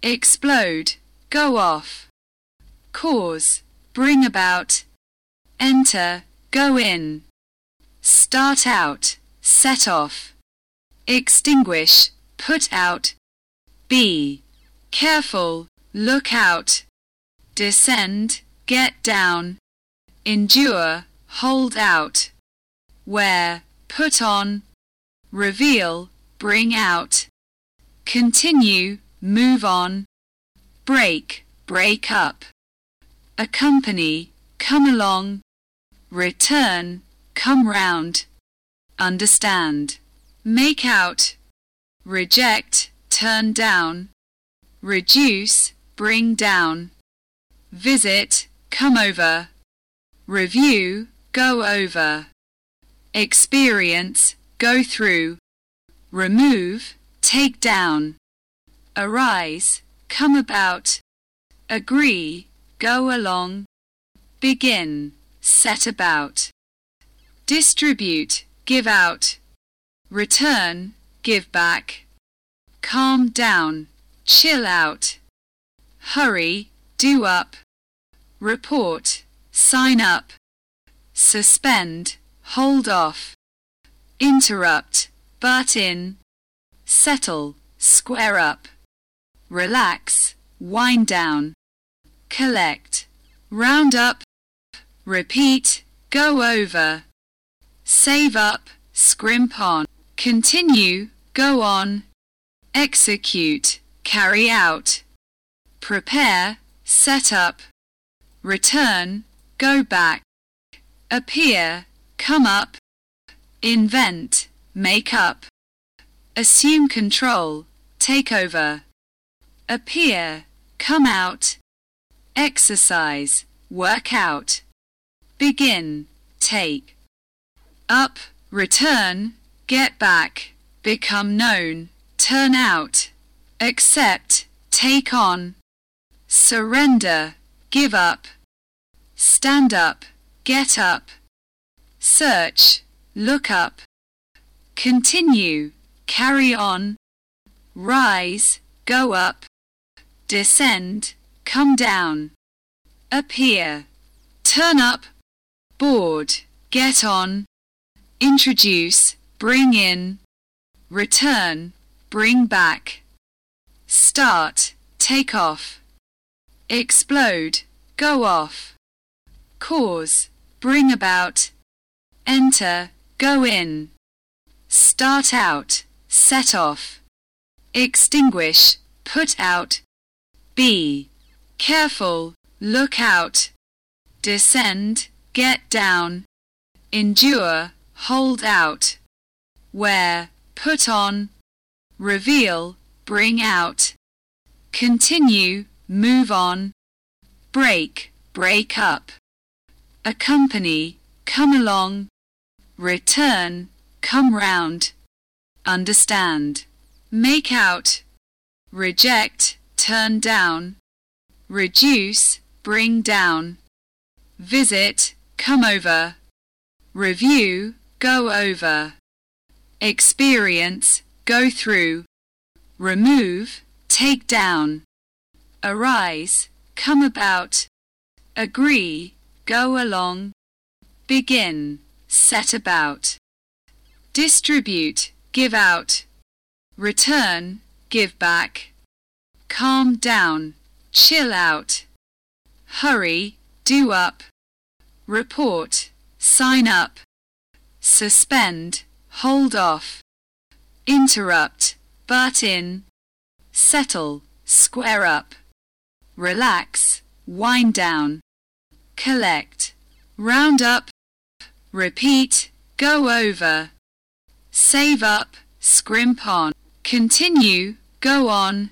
A: explode, go off, cause, bring about, enter, go in, start out, set off, extinguish, put out, be, careful, look out, descend, get down, endure, hold out, wear, put on, reveal, bring out, continue, move on, break, break up, accompany, come along, return, come round, understand, make out, reject, turn down, reduce, bring down, visit, come over, review, go over, experience, go through, remove, take down, arise, come about, agree, go along, begin, set about, distribute, give out, return, give back, calm down, chill out, hurry, do up, report, sign up, suspend, hold off, interrupt, butt in, settle, square up, relax, wind down, collect, round up, repeat, go over, save up, scrimp on, continue, go on, execute, carry out, prepare, set up, return, go back, appear, come up, invent, make up, assume control, take over, appear, come out, exercise, work out, begin, take, up, return, get back, become known, turn out, accept, take on, surrender, give up, stand up, get up, search, look up, continue, carry on, rise, go up, descend, come down, appear, turn up, board, get on, introduce, bring in, return, bring back start, take off, explode, go off, cause, bring about, enter, go in, start out, set off, extinguish, put out, be, careful, look out, descend, get down, endure, hold out, wear, put on, reveal, bring out, continue, move on, break, break up, accompany, come along, return, come round, understand, make out, reject, turn down, reduce, bring down, visit, come over, review, go over, experience, go through, remove, take down, arise, come about, agree, go along, begin, set about, distribute, give out, return, give back, calm down, chill out, hurry, do up, report, sign up, suspend, hold off, interrupt, butt in, settle, square up, relax, wind down, collect, round up, repeat, go over, save up, scrimp on, continue, go on,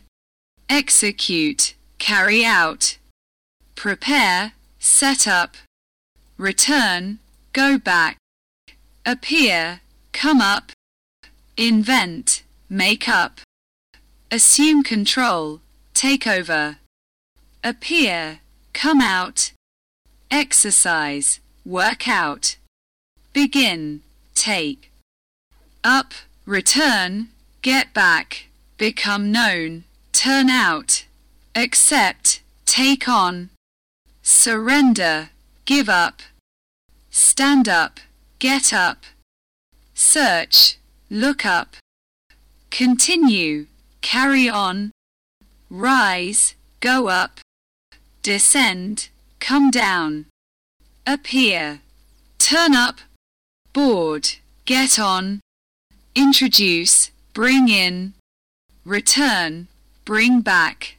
A: execute, carry out, prepare, set up, return, go back, appear, come up, invent, make up, assume control, take over, appear, come out, exercise, work out, begin, take, up, return, get back, become known, turn out, accept, take on, surrender, give up, stand up, get up, search, look up, continue, carry on, rise, go up, descend, come down, appear, turn up, board, get on, introduce, bring in, return, bring back,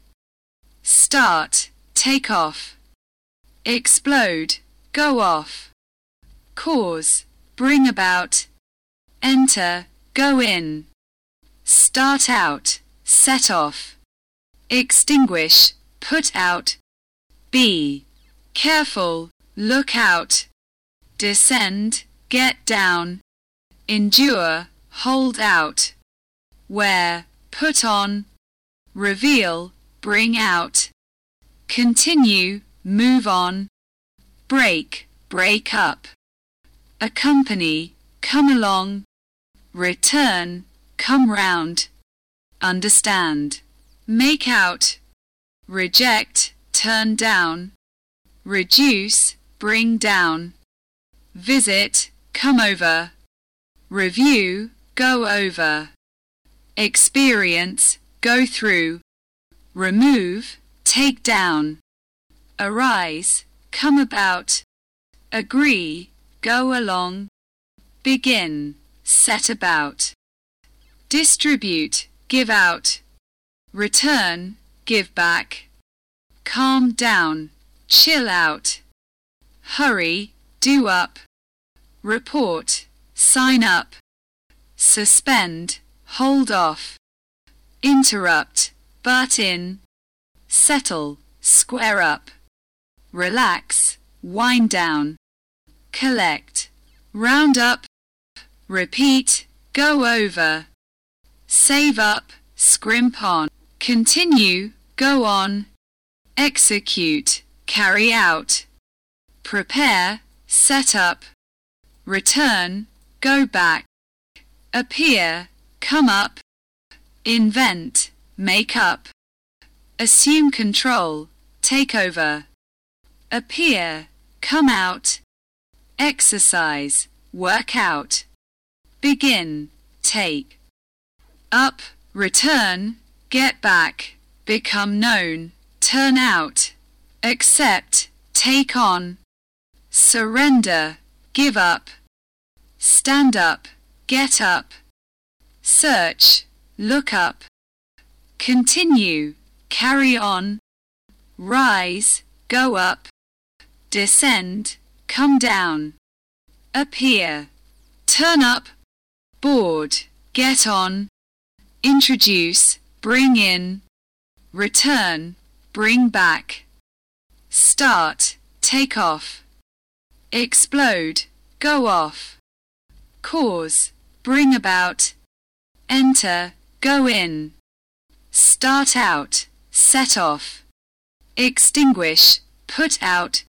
A: start, take off, explode, go off, cause, bring about, enter, go in, start out, set off, extinguish, put out, be careful, look out, descend, get down, endure, hold out, wear, put on, reveal, bring out, continue, move on, break, break up, accompany, come along, return, come round, understand, make out, reject, turn down, reduce, bring down, visit, come over, review, go over, experience, go through, remove, take down, arise, come about, agree, go along, begin, set about, distribute, give out, return, give back, calm down, chill out, hurry, do up, report, sign up, suspend, hold off, interrupt, butt in, settle, square up, relax, wind down, collect, round up, repeat, go over, save up, scrimp on, continue, go on, execute, carry out, prepare, set up, return, go back, appear, come up, invent, make up, assume control, take over, appear, come out, exercise, work out, begin, take, up, return, get back, become known, turn out, accept, take on, surrender, give up, stand up, get up, search, look up, continue, carry on, rise, go up, descend, come down, appear, turn up, board, get on, introduce, bring in, return, bring back, start, take off, explode, go off, cause, bring about, enter, go in, start out, set off, extinguish, put out,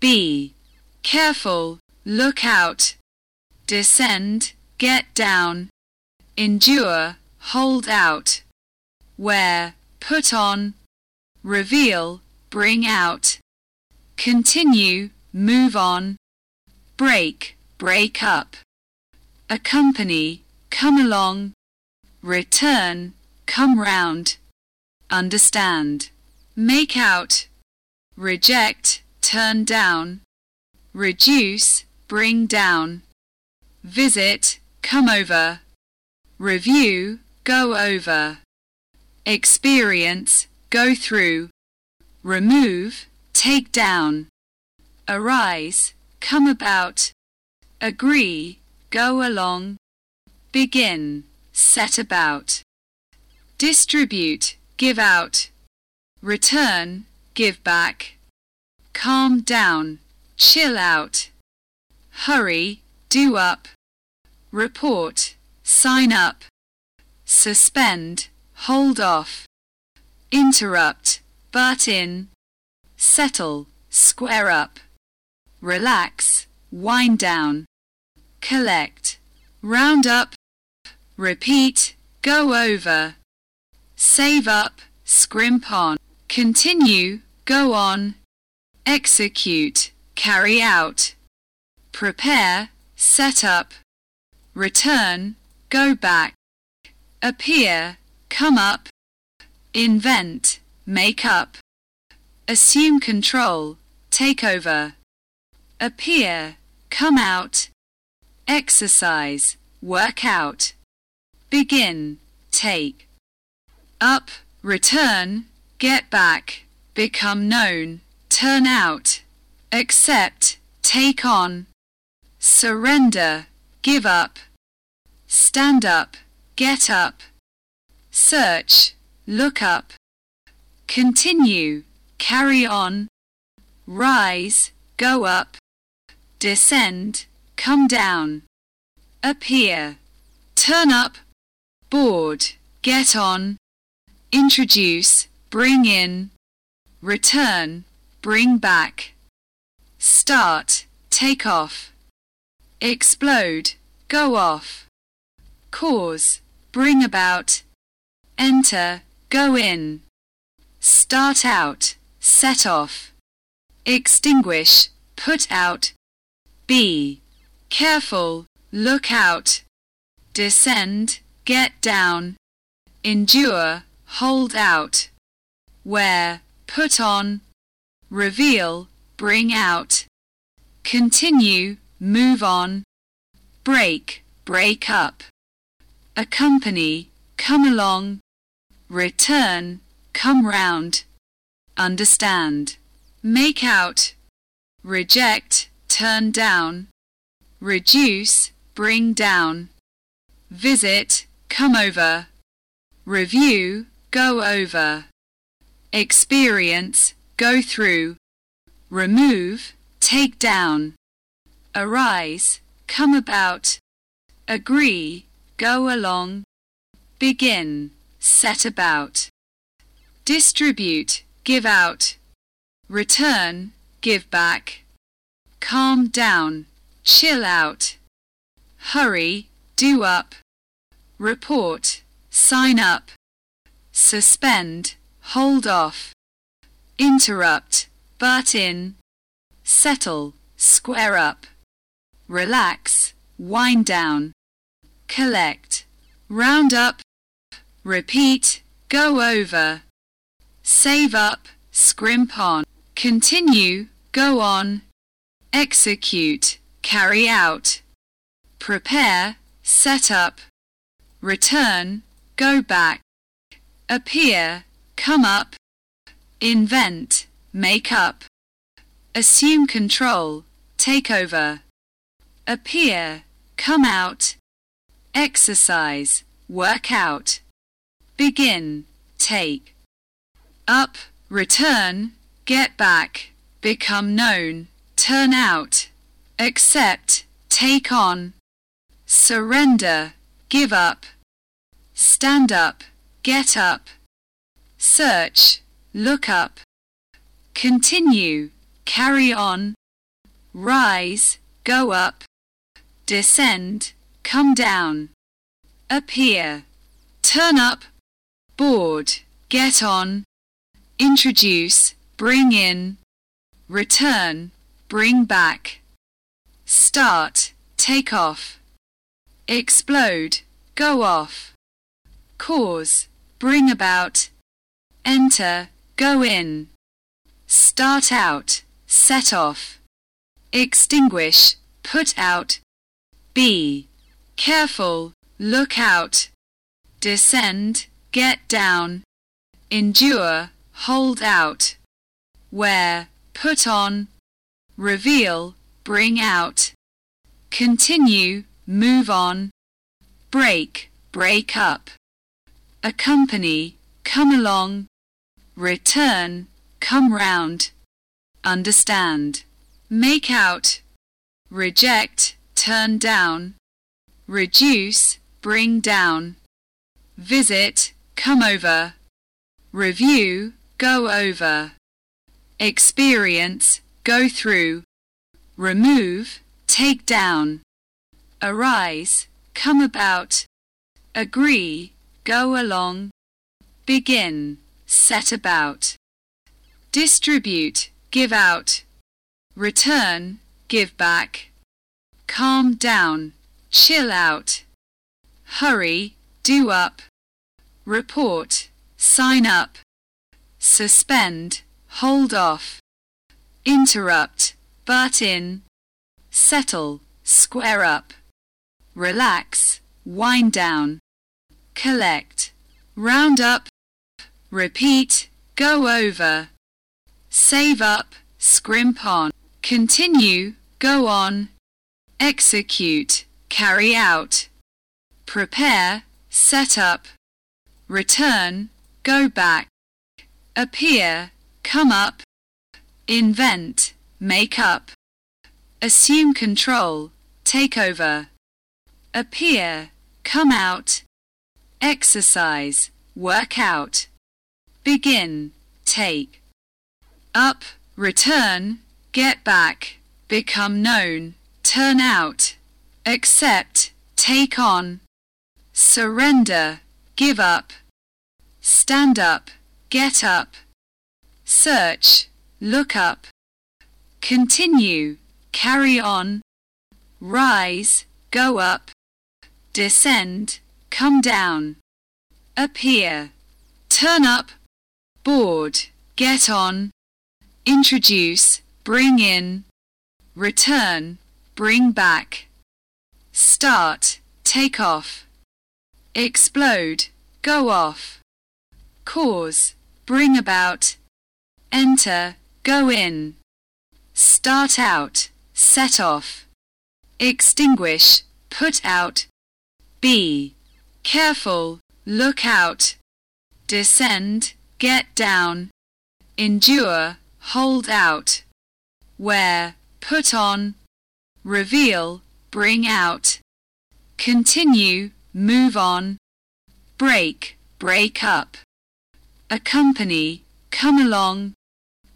A: be, careful, look out, descend, get down, endure, hold out, wear, put on, reveal, bring out, continue, move on, break, break up, accompany, come along, return, come round, understand, make out, reject, turn down, reduce, bring down, visit, come over, review, go over, experience, go through, remove, take down, arise, come about, agree, go along, begin, set about, distribute, give out, return, give back, calm down, chill out, hurry, do up, report, sign up, suspend, hold off, interrupt, butt in, settle, square up, relax, wind down, collect, round up, repeat, go over, save up, scrimp on, continue, go on, execute, carry out, prepare, set up, return, go back, appear, come up, invent, make up, assume control, take over, appear, come out, exercise, work out, begin, take, up, return, get back, become known, turn out, accept, take on, surrender, give up, stand up, get up, search, look up, continue, carry on, rise, go up, descend, come down, appear, turn up, board, get on, introduce, bring in, return, bring back, start, take off, explode, go off, cause, bring about, enter, go in, start out, set off, extinguish, put out, be careful, look out, descend, get down, endure, hold out, wear, put on, reveal, bring out, continue, move on, break, break up accompany, come along, return, come round, understand, make out, reject, turn down, reduce, bring down, visit, come over, review, go over, experience, go through, remove, take down, arise, come about, agree, go along, begin, set about, distribute, give out, return, give back, calm down, chill out, hurry, do up, report, sign up, suspend, hold off, interrupt, butt in, settle, square up, relax, wind down, collect, round up, repeat, go over, save up, scrimp on, continue, go on, execute, carry out, prepare, set up, return, go back, appear, come up, invent, make up, assume control, take over, appear, come out, exercise, work out, begin, take, up, return, get back, become known, turn out, accept, take on, surrender, give up, stand up, get up, search, look up, continue, carry on, rise, go up, descend, come down, appear, turn up, board, get on, introduce, bring in, return, bring back, start, take off, explode, go off, cause, bring about, enter, go in, start out, set off, extinguish, put out, be, careful, look out, descend, get down, endure, hold out, wear, put on, reveal, bring out, continue, move on, break, break up, accompany, come along, return, come round, understand, make out, reject, turn down, reduce, bring down, visit, come over, review, go over, experience, go through, remove, take down, arise, come about, agree, go along, begin, set about, distribute, give out, return, give back, calm down, chill out, hurry, do up, report, sign up, suspend, hold off, interrupt, butt in, settle, square up, relax, wind down, collect, round up, repeat, go over, save up, scrimp on, continue, go on, execute, carry out, prepare, set up, return, go back, appear, come up, invent, make up, assume control, take over, appear, come out, exercise, work out, begin, take, up, return, get back, become known, turn out, accept, take on, surrender, give up, stand up, get up, search, look up, continue, carry on, rise, go up, descend, come down, appear, turn up, board, get on, introduce, bring in, return, bring back start, take off, explode, go off, cause, bring about, enter, go in, start out, set off, extinguish, put out, be, careful, look out, descend, get down, endure, hold out, wear, put on, reveal, bring out, continue, move on, break, break up, accompany, come along,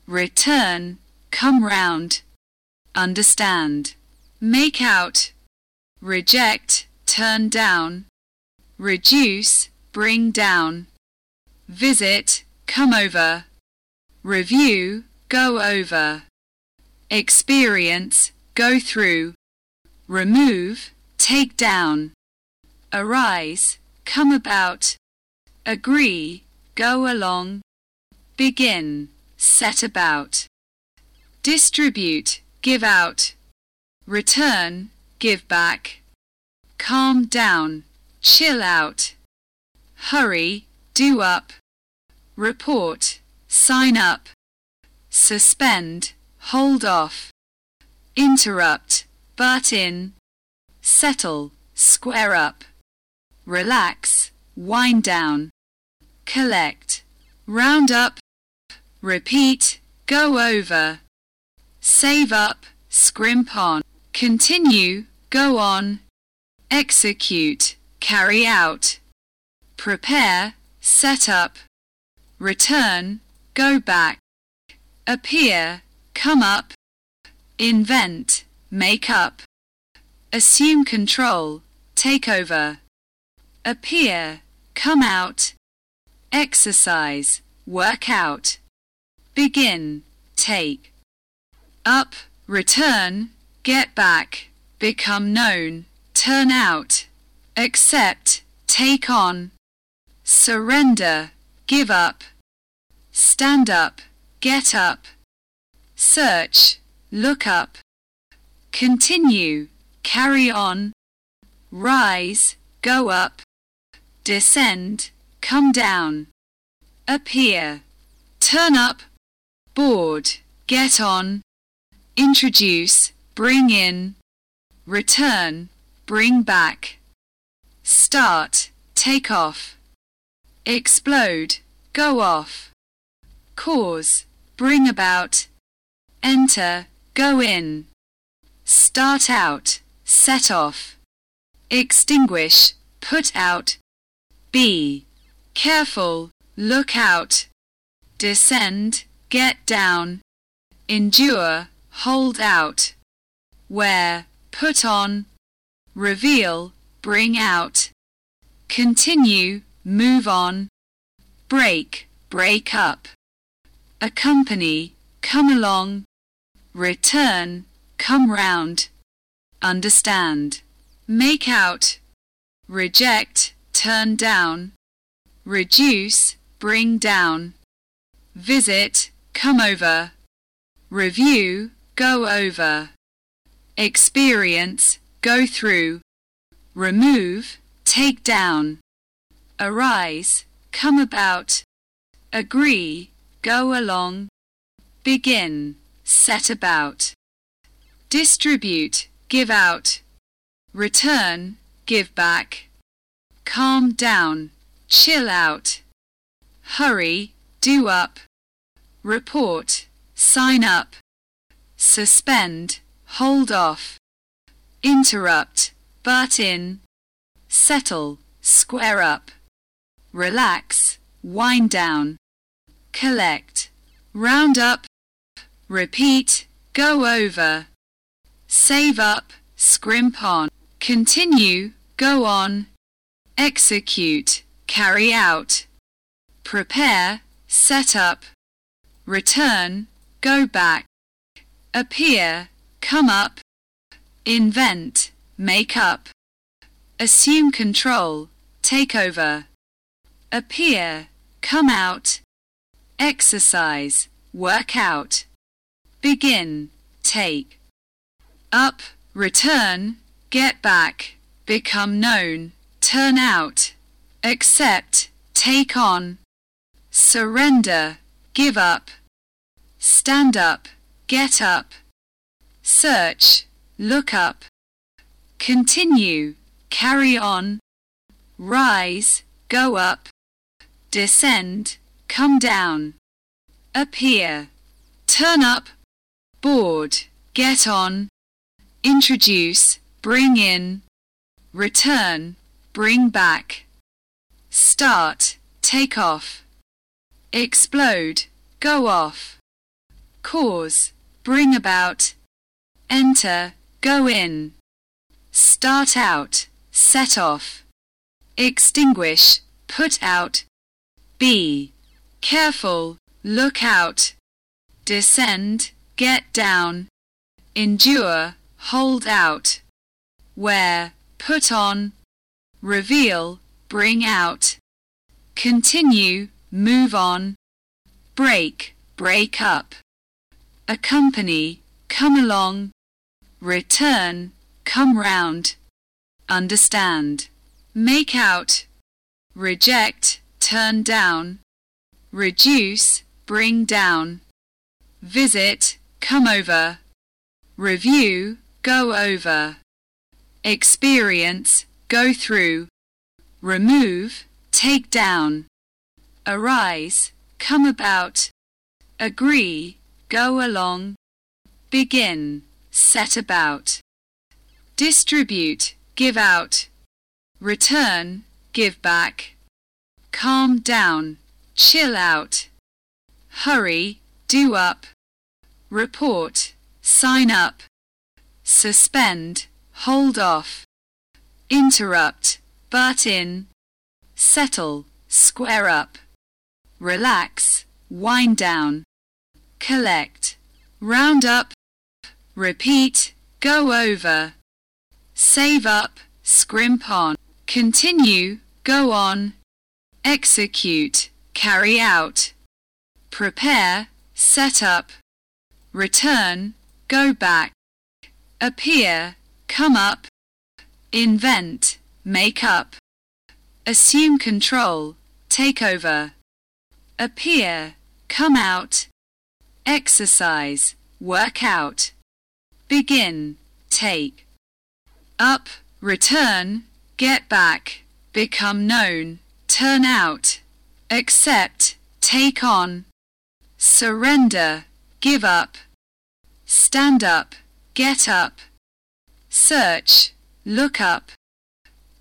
A: return, come round, understand, make out, reject, turn down, reduce, bring down, visit, come over, review, go over, experience, go through, remove, take down, arise, come about, agree, go along, begin, set about, distribute, give out, return, give back, calm down, chill out, hurry, do up, report, sign up, suspend, hold off, interrupt, butt in, settle, square up, relax, wind down, collect, round up, repeat, go over, save up, scrimp on, continue, go on, execute, carry out, prepare, set up, return, go back, appear, come up, invent, make up, assume control, take over, appear, come out, exercise, work out, begin, take, up, return, get back, become known, turn out, accept, take on, surrender, give up, stand up, get up, search, look up, continue, carry on, rise, go up, descend, come down, appear, turn up, board, get on, introduce, bring in, return, bring back, start, take off, explode, go off, cause, bring about, enter, go in start out, set off, extinguish, put out, be careful, look out, descend, get down, endure, hold out, wear, put on, reveal, bring out, continue, move on, break, break up, accompany, come along, return, come round, understand, make out, reject, turn down, reduce, bring down, visit, come over, review, go over, experience, go through, remove, take down, arise, come about, agree, go along, begin, set about distribute, give out, return, give back, calm down, chill out, hurry, do up, report, sign up, suspend, hold off, interrupt, butt in, settle, square up, relax, wind down, collect, round up, repeat, go over, save up, scrimp on, continue, go on, execute, carry out, prepare, set up, return, go back, appear, come up, invent, make up, assume control, take over, appear, come out, exercise, work out, begin, take up, return, get back, become known, turn out, accept, take on, surrender, give up, stand up, get up, search, look up, continue, carry on, rise, go up, descend, come down, appear, turn up, board, get on, introduce, bring in, return, bring back, start, take off, explode, go off, cause, bring about, enter, go in, start out, set off, extinguish, put out, be, careful, look out, descend, get down, endure, hold out, wear, put on, reveal, bring out, continue, move on, break, break up, accompany, come along, return, come round, understand, make out, reject, turn down, reduce, bring down, visit, come over, review, go over, experience, go through, remove, take down, arise, come about, agree, go along, begin, set about, distribute, give out, return, give back, calm down, chill out, hurry, do up, report, sign up, suspend, hold off, interrupt, butt in, settle, square up, relax, wind down, collect, round up, repeat, go over, save up, scrimp on, continue, go on, execute, carry out, prepare, set up, return, go back, appear, come up, invent, make up, assume control, take over, appear, come out, exercise, work out, begin, take, up, return, get back, become known, turn out, accept, take on, surrender, give up, stand up, get up, search, look up,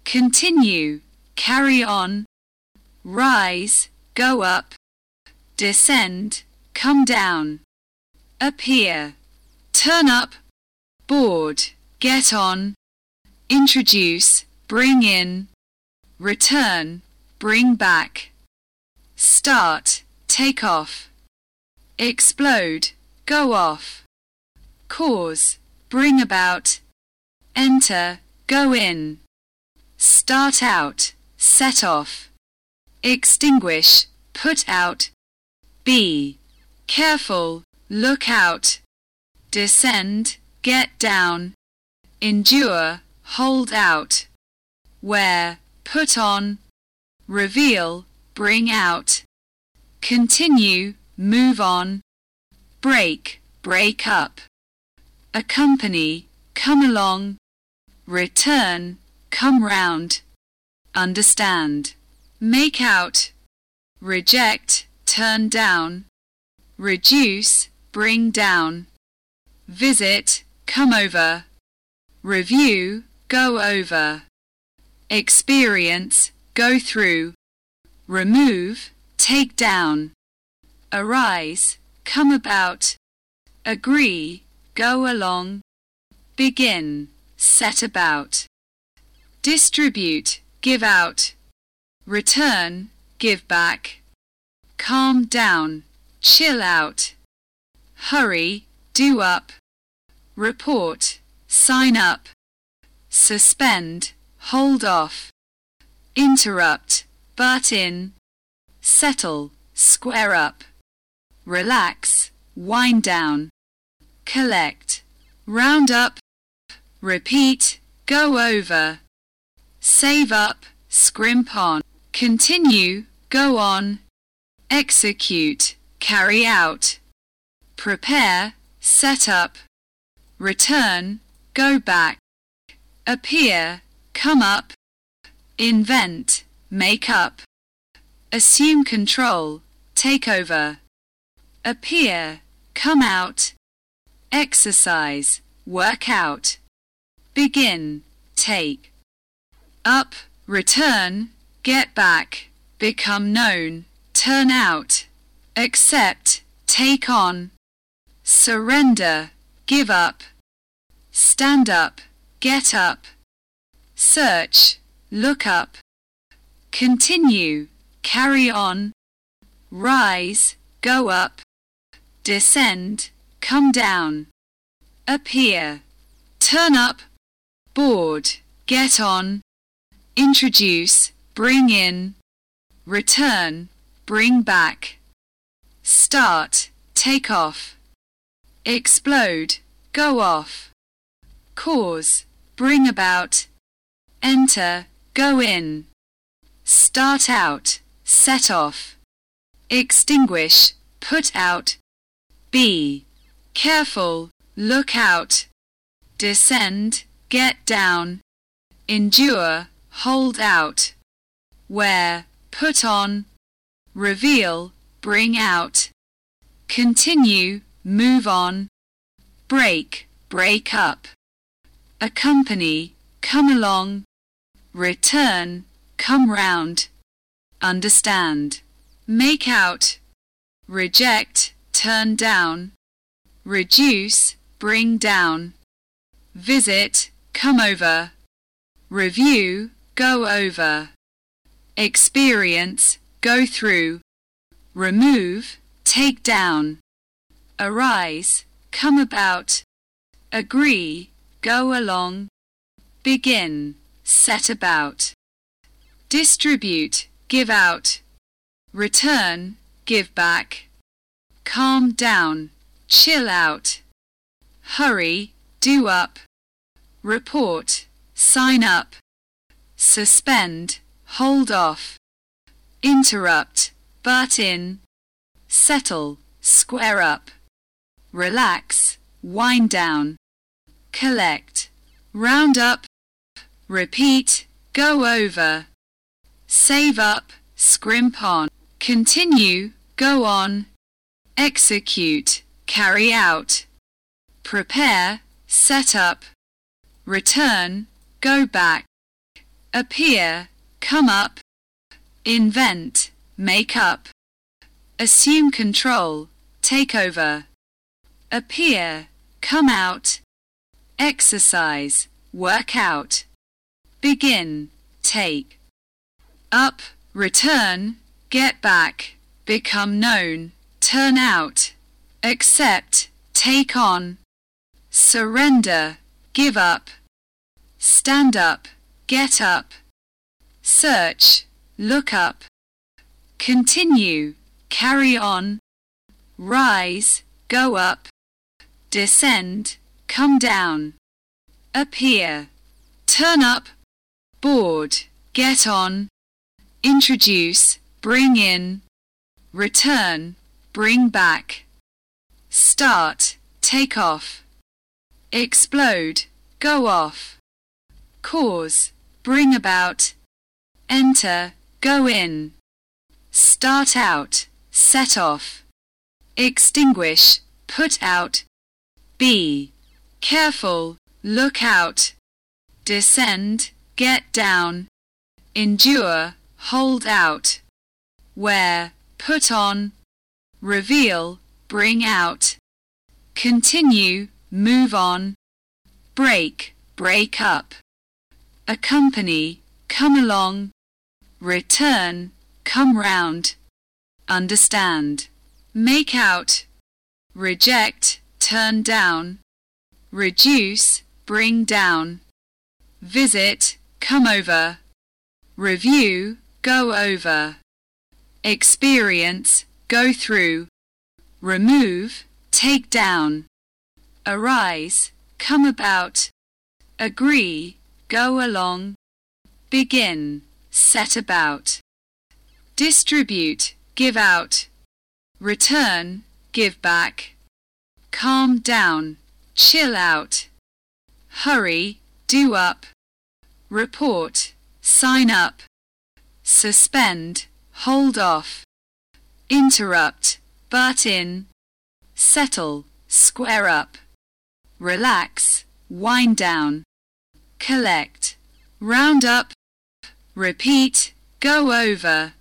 A: continue, carry on, rise, go up, descend, come down, appear, turn up, board, get on, introduce, bring in, return, bring back, start, take off, explode, go off, cause, bring about, enter, go in, start out, set off, extinguish, put out, be careful, look out, descend, get down, endure, hold out, wear, put on, reveal, bring out, continue, move on, break, break up, accompany, come along, return, come round, understand, make out, reject, turn down, reduce, bring down, visit, come over, review, go over, experience, go through, remove, take down, arise, come about, agree, go along, begin, set about, distribute, give out, return, give back, calm down, chill out, hurry, do up, report, sign up, suspend, hold off, interrupt, butt in, settle, square up, relax, wind down, collect, round up, repeat, go over, save up, scrimp on, continue, go on, execute, carry out, prepare, set up, return, go back, appear, come up, invent, make up, assume control, take over, appear, come out, exercise, work out, begin, take, up, return, get back, become known, turn out, accept, take on, surrender, give up, stand up, get up, search, look up, continue, carry on, rise, go up, descend, come down, appear, turn up, board, get on, introduce, bring in, return, bring back, start, take off, explode, go off, cause, bring about, enter, go in, start out, set off, extinguish, put out, be, careful, look out, descend, get down, endure, hold out, wear, put on, reveal, bring out, continue, move on, break, break up, accompany, come along, return, come round, understand, make out, reject, turn down, reduce, bring down, visit, come over, review, go over, experience, go through, remove, take down, arise, come about, agree, go along, begin, set about, distribute, give out, return, give back, calm down, chill out, hurry, do up, report, sign up, suspend, hold off, interrupt, butt in, settle, square up, relax, wind down, collect, round up, repeat, go over, save up, scrimp on, continue, go on, execute, carry out, prepare, set up, return, go back, appear, come up, invent, make up, assume control, take over, appear, come out, exercise, work out, begin, take, up, return, get back, become known, turn out, accept, take on, surrender, give up, stand up, get up, search, look up, continue, carry on, rise, go up, descend, come down, appear, turn up, board, get on, introduce, bring in, return, bring back start, take off, explode, go off, cause, bring about, enter, go in, start out, set off, extinguish, put out, be, careful, look out, descend, get down, endure, hold out, wear, put on, reveal, bring out, continue, move on, break, break up, accompany, come along, return, come round, understand, make out, reject, turn down, reduce, bring down, visit, come over, review, go over, experience, go through, remove, take down, arise, come about, agree, go along, begin, set about, distribute, give out, return, give back, calm down, chill out, hurry, do up, report, sign up, suspend, hold off, interrupt, butt in, settle, square up, relax, wind down, collect, round up, repeat, go over,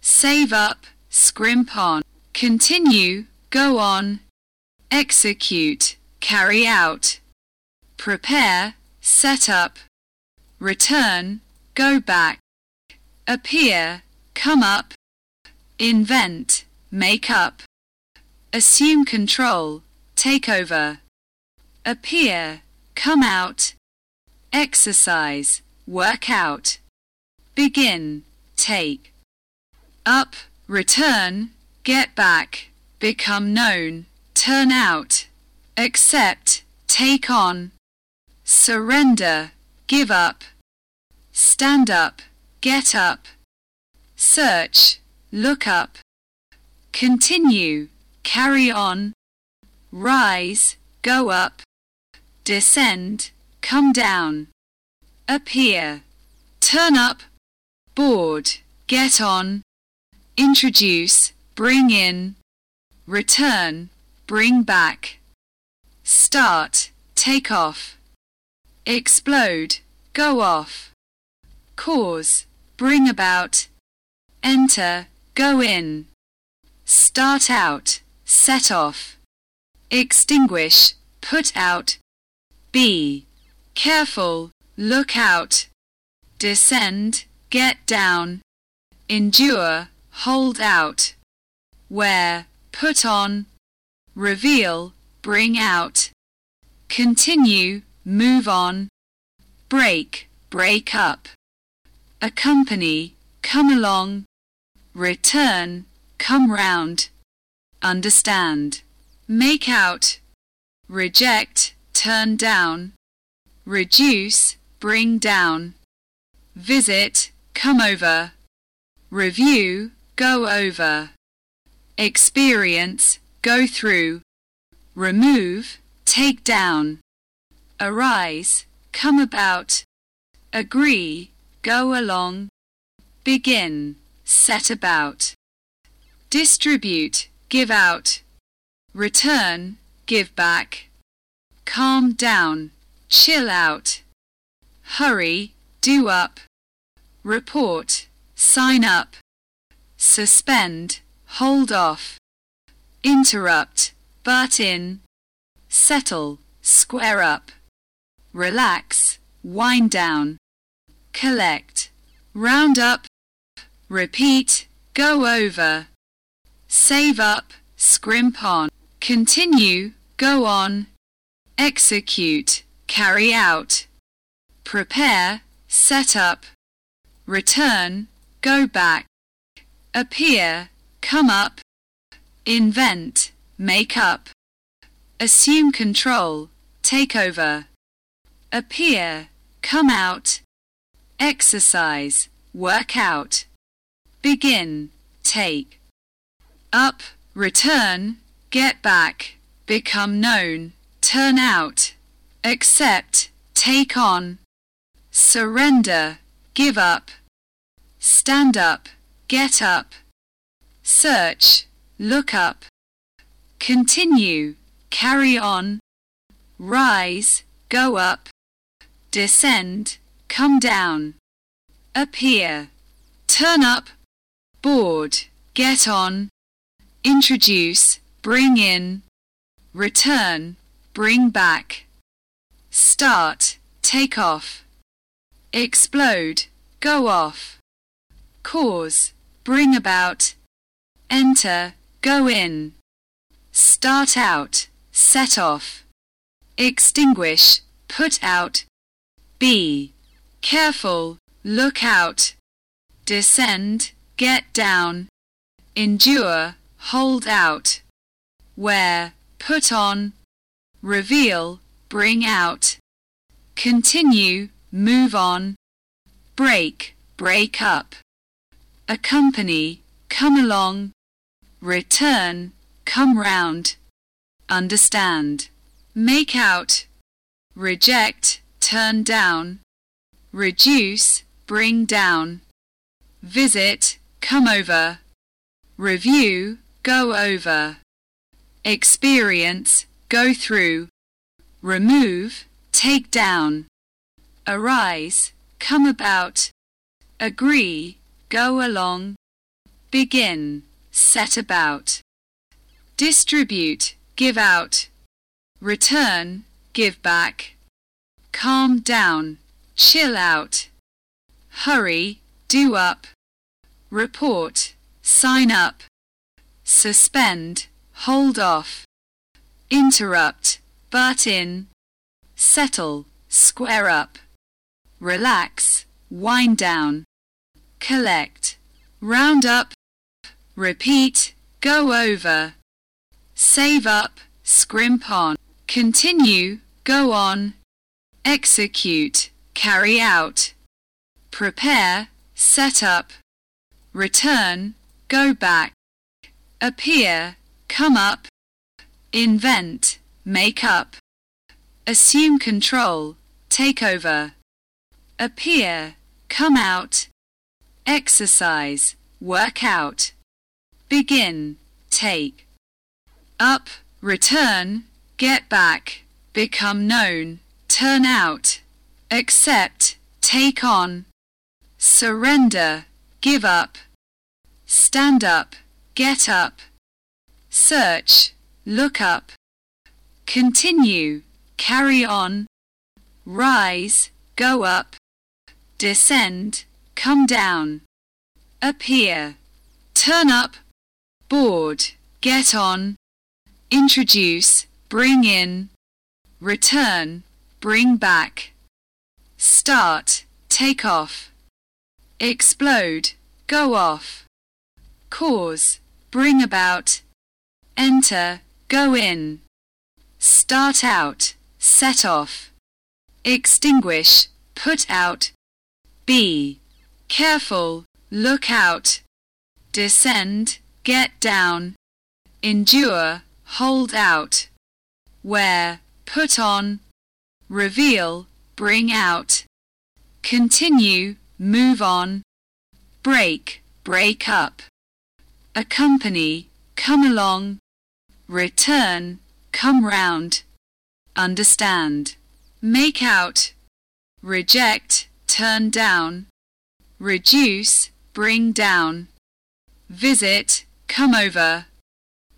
A: save up, scrimp on, continue, go on, execute, carry out, prepare, set up, return, go back, appear, come up, invent, make up, assume control, take over, appear, come out, exercise, work out, begin, take, up, return, get back, become known, turn out, accept, take on, surrender, give up, stand up, get up, search, look up, continue, carry on, rise, go up, descend, come down, appear, turn up, board, get on, introduce, bring in, return, bring back, start, take off, explode, go off, cause, bring about, enter, go in, start out, set off, extinguish, put out, be careful, look out, descend, get down, endure, hold out, wear, put on, reveal, bring out, continue, move on, break, break up, accompany, come along, return, come round, understand, make out, reject, turn down, reduce, bring down, visit, come over, review, go over, experience, go through, remove, take down, arise, come about, agree, go along, begin, set about, distribute, give out, return, give back, calm down, chill out, hurry, do up, report, sign up, suspend, hold off, interrupt, butt in, settle, square up, relax, wind down, collect, round up, repeat, go over, save up, scrimp on, continue, go on, execute, carry out, prepare, set up, return, go back, appear, come up, invent, make up, assume control, take over, appear, come out, exercise, work out, begin, take up, return, get back, become known, turn out, accept, take on, surrender, give up, stand up, get up, search, look up, continue, carry on, rise, go up, descend, come down, appear, turn up, board, get on, introduce, bring in, return, bring back, start, take off, explode, go off, cause, bring about, enter, go in, start out, set off, extinguish, put out, be, careful, look out, descend, get down, endure, hold out, wear, put on, reveal, bring out, continue, move on, break, break up, accompany, come along, return, come round, understand, make out, reject, turn down, reduce, bring down, visit, come over, review, go over, experience, go through, remove, take down, arise, come about, agree, go along, begin, set about, distribute, give out, return, give back, calm down, chill out, hurry, do up, report, sign up, suspend, hold off, interrupt, butt in, settle, square up, relax, wind down, collect, round up, repeat, go over, save up, scrimp on, continue, go on, execute, carry out, prepare, set up, return, go back, appear, come up, invent, make up, assume control, take over, appear, come out, exercise, work out, begin, take, up, return, get back, become known, turn out, accept, take on, surrender, give up, stand up, get up, search, look up, continue, carry on, rise, go up, descend, come down, appear, turn up, board, get on, introduce, bring in, return, bring back, start, take off, explode, go off, cause, bring about, enter, go in, start out, set off, extinguish, put out, be careful, look out, descend, get down, endure, hold out, wear, put on, reveal, bring out, continue, move on, break, break up accompany, come along, return, come round, understand, make out, reject, turn down, reduce, bring down, visit, come over,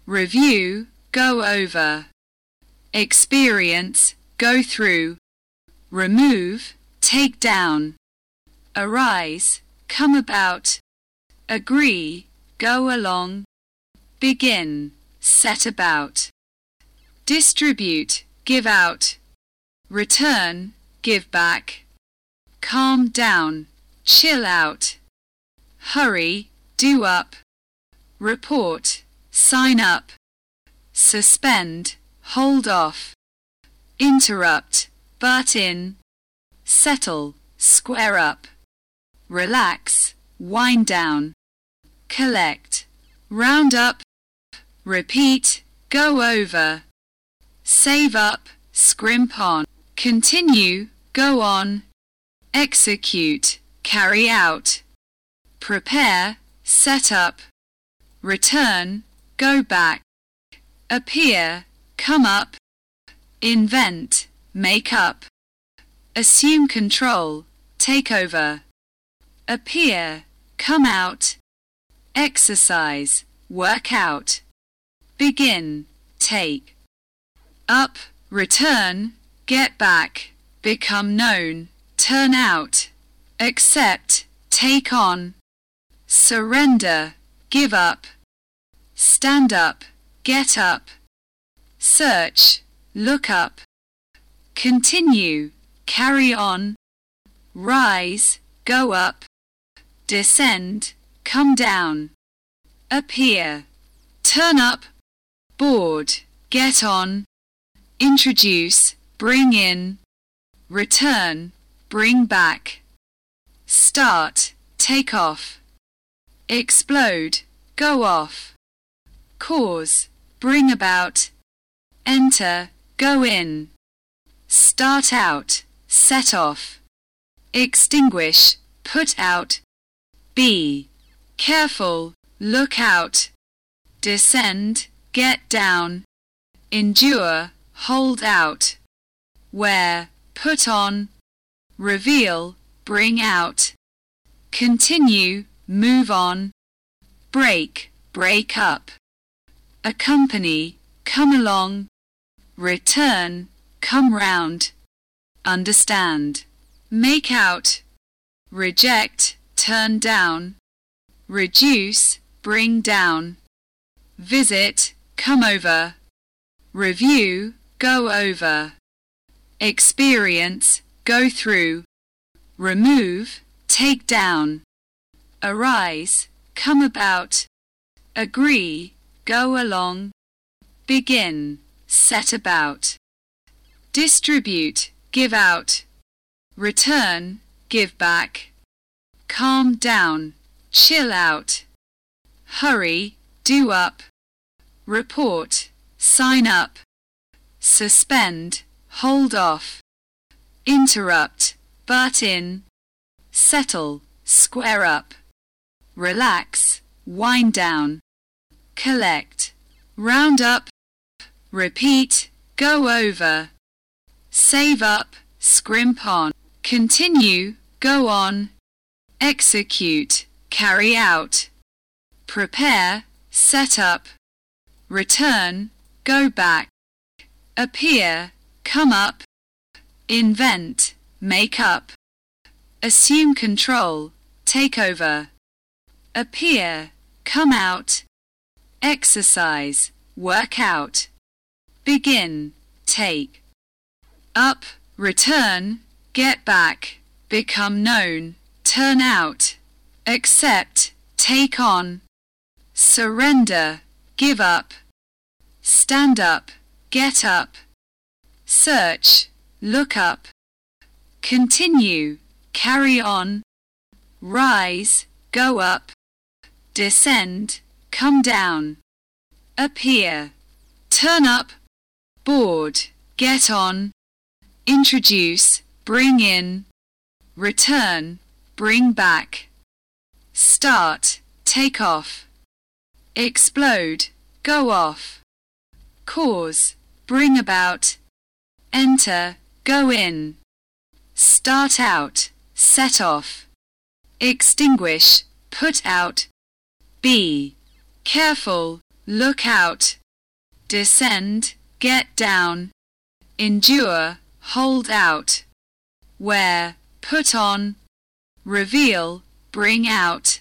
A: review, go over, experience, go through, remove, take down, arise, come about, agree, go along, begin, set about, distribute, give out, return, give back, calm down, chill out, hurry, do up, report, sign up, suspend, hold off, interrupt, butt in, settle, square up, relax, wind down, collect, round up, repeat, go over, save up, scrimp on, continue, go on, execute, carry out, prepare, set up, return, go back, appear, come up, invent, make up, assume control, take over, appear, come out, exercise, work out, begin, take, up, return, get back, become known, turn out, accept, take on, surrender, give up, stand up, get up, search, look up, continue, carry on, rise, go up, descend, come down, appear, turn up, board, get on, introduce, bring in, return, bring back, start, take off, explode, go off, cause, bring about, enter, go in, start out, set off, extinguish, put out, be, careful, look out, descend, get down, endure, hold out, wear, put on, reveal, bring out, continue, move on, break, break up, accompany, come along, return, come round, understand, make out, reject, turn down, reduce, bring down, visit, come over, review, go over, experience, go through, remove, take down, arise, come about, agree, go along, begin, set about, distribute, give out, return, give back, calm down, chill out, hurry, do up, report, sign up, suspend, hold off, interrupt, butt in, settle, square up, relax, wind down, collect, round up, repeat, go over, save up, scrimp on, continue, go on, execute, carry out, prepare, set up, return, go back, appear, come up, invent, make up, assume control, take over, appear, come out, exercise, work out, begin, take, up, return, get back, become known, turn out, accept, take on, surrender, give up, stand up, get up, search, look up, continue, carry on, rise, go up, descend, come down, appear, turn up, board, get on, introduce, bring in, return, bring back start, take off, explode, go off, cause, bring about, enter, go in, start out, set off, extinguish, put out, be, careful, look out, descend, get down, endure, hold out, wear, put on, reveal, bring out,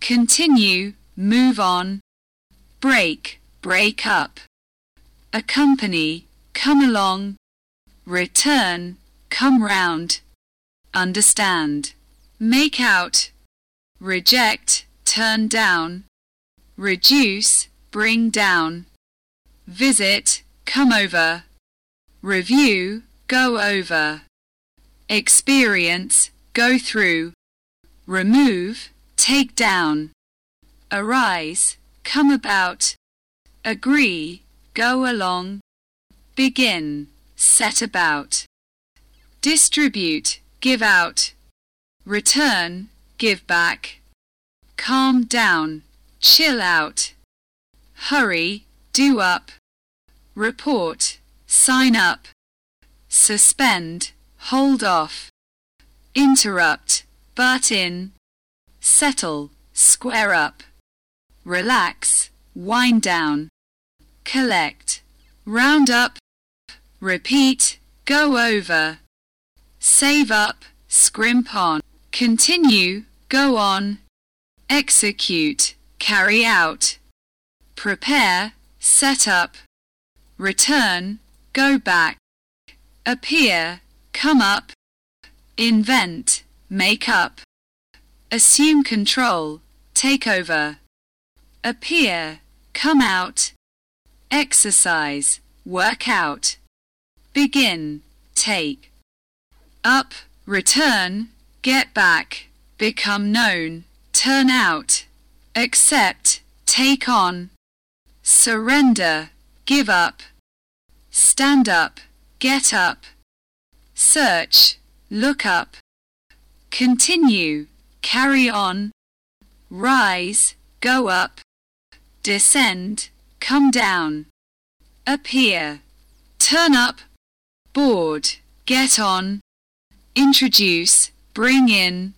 A: continue, move on, break, break up, accompany, come along, return, come round, understand, make out, reject, turn down, reduce, bring down, visit, come over, review, go over, experience, go through, remove, take down, arise, come about, agree, go along, begin, set about, distribute, give out, return, give back, calm down, chill out, hurry, do up, report, sign up, suspend, hold off, interrupt, butt in, settle, square up, relax, wind down, collect, round up, repeat, go over, save up, scrimp on, continue, go on, execute, carry out, prepare, set up, return, go back, appear, come up, invent, make up, assume control, take over, appear, come out, exercise, work out, begin, take, up, return, get back, become known, turn out, accept, take on, surrender, give up, stand up, get up, search, look up, continue, carry on, rise, go up, descend, come down, appear, turn up, board, get on, introduce, bring in,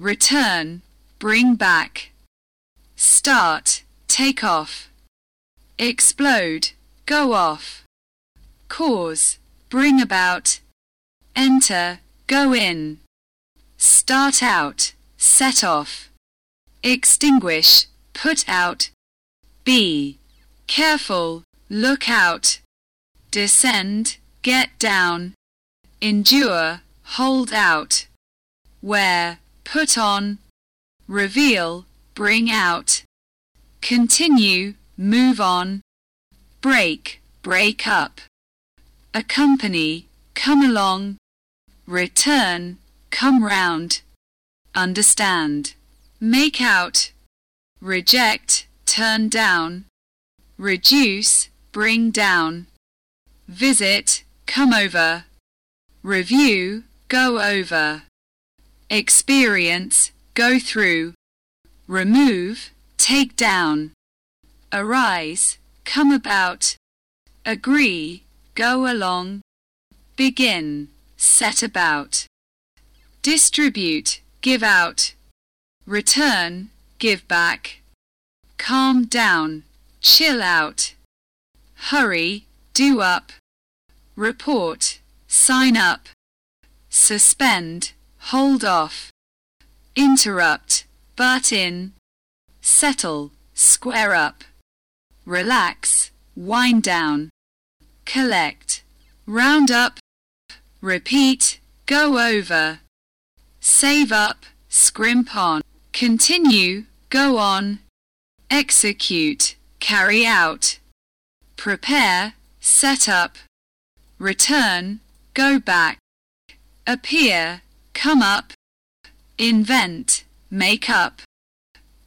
A: return, bring back, start, take off, explode, go off, cause, bring about, enter, go in start out, set off, extinguish, put out, be careful, look out, descend, get down, endure, hold out, wear, put on, reveal, bring out, continue, move on, break, break up, accompany, come along, return, come round, understand, make out, reject, turn down, reduce, bring down, visit, come over, review, go over, experience, go through, remove, take down, arise, come about, agree, go along, begin, set about distribute, give out, return, give back, calm down, chill out, hurry, do up, report, sign up, suspend, hold off, interrupt, butt in, settle, square up, relax, wind down, collect, round up, repeat, go over, save up, scrimp on, continue, go on, execute, carry out, prepare, set up, return, go back, appear, come up, invent, make up,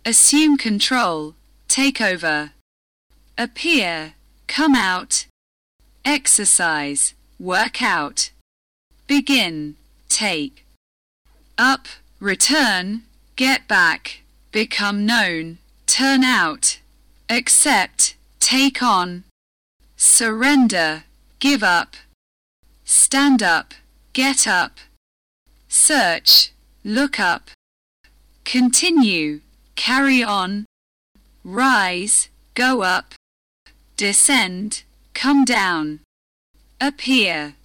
A: assume control, take over, appear, come out, exercise, work out, begin, take up, return, get back, become known, turn out, accept, take on, surrender, give up, stand up, get up, search, look up, continue, carry on, rise, go up, descend, come down, appear,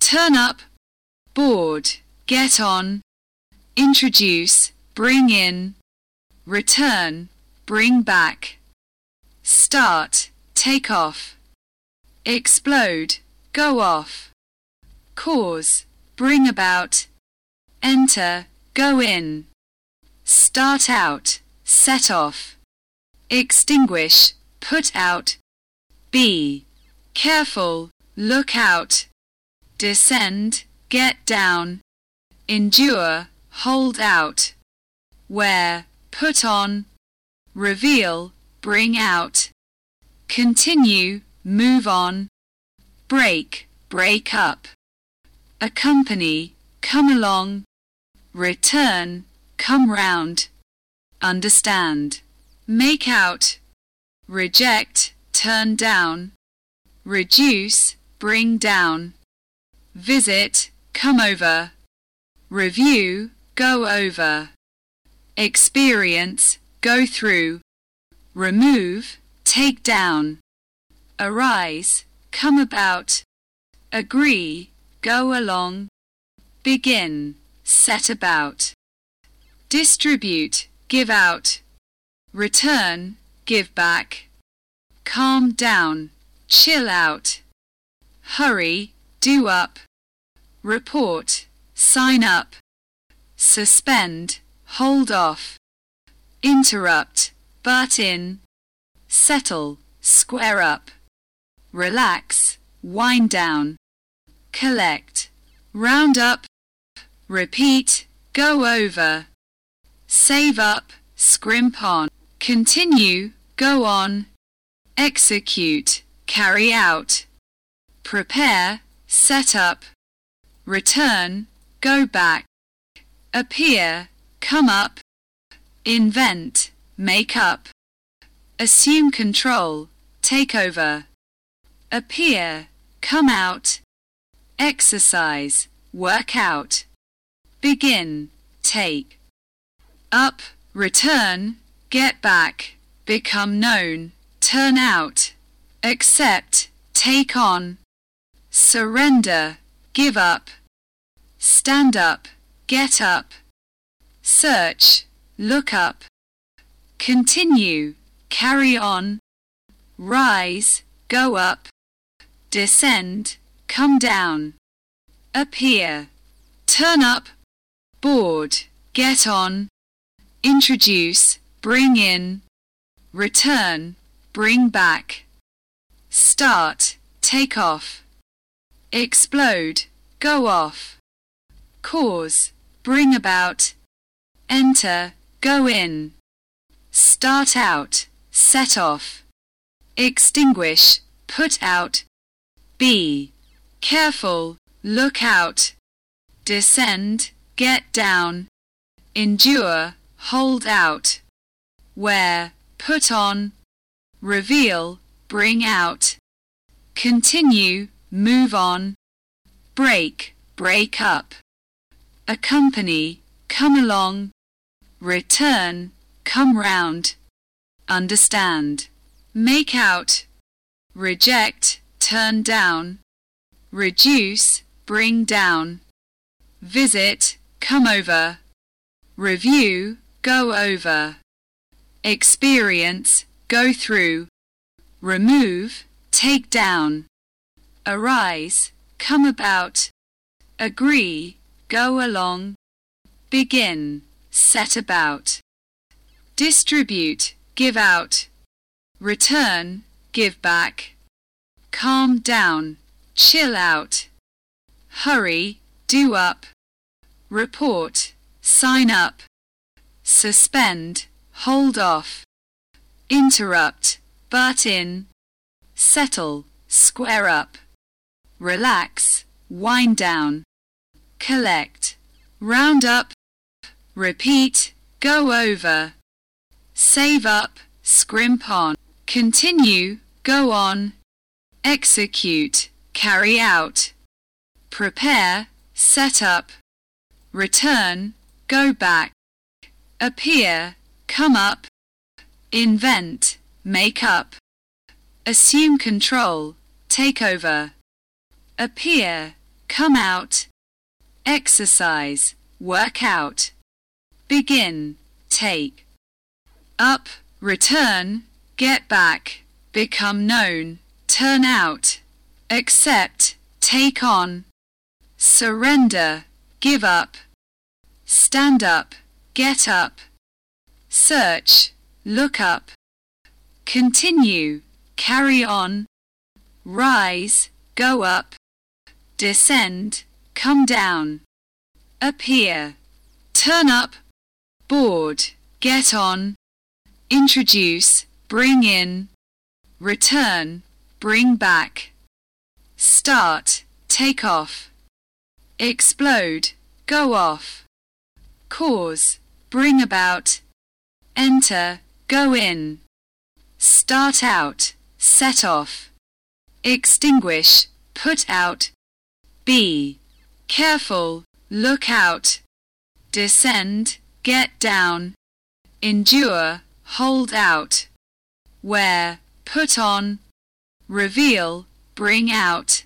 A: turn up, board, get on, introduce, bring in, return, bring back, start, take off, explode, go off, cause, bring about, enter, go in, start out, set off, extinguish, put out, be, careful, look out, descend, get down, endure, hold out, wear, put on, reveal, bring out, continue, move on, break, break up, accompany, come along, return, come round, understand, make out, reject, turn down, reduce, bring down, visit, come over, review, go over, experience, go through, remove, take down, arise, come about, agree, go along, begin, set about, distribute, give out, return, give back, calm down, chill out, hurry, do up, report, sign up, suspend, hold off, interrupt, butt in, settle, square up, relax, wind down, collect, round up, repeat, go over, save up, scrimp on, continue, go on, execute, carry out, prepare, set up, return, go back, appear, come up, invent, make up, assume control, take over, appear, come out, exercise, work out, begin, take, up, return, get back, become known, turn out, accept, take on, surrender, give up, stand up, get up, search, look up, continue, carry on, rise, go up, descend, come down, appear, turn up, board, get on, introduce, bring in, return, bring back, start, take off, explode, go off, cause, bring about, enter, go in, start out, set off, extinguish, put out, be careful, look out, descend, get down, endure, hold out, wear, put on, reveal, bring out, continue, move on, break, break up, accompany, come along, return, come round, understand, make out, reject, turn down, reduce, bring down, visit, come over, review, go over, experience, go through, remove, take down, arise, come about, agree, go along, begin, set about, distribute, give out, return, give back, calm down, chill out, hurry, do up, report, sign up, suspend, hold off, interrupt, butt in, settle, square up, relax, wind down, collect, round up, repeat, go over, save up, scrimp on, continue, go on, execute, carry out, prepare, set up, return, go back, appear, come up, invent, make up, assume control, take over, appear, come out, exercise, work out, begin, take, up, return, get back, become known, turn out, accept, take on, surrender, give up, stand up, get up, search, look up, continue, carry on, rise, go up, descend, come down, appear, turn up, board, get on, introduce, bring in, return, bring back, start, take off, explode, go off, cause, bring about, enter, go in, start out, set off, extinguish, put out, be, careful, look out, descend, get down, endure, hold out, wear, put on, reveal, bring out,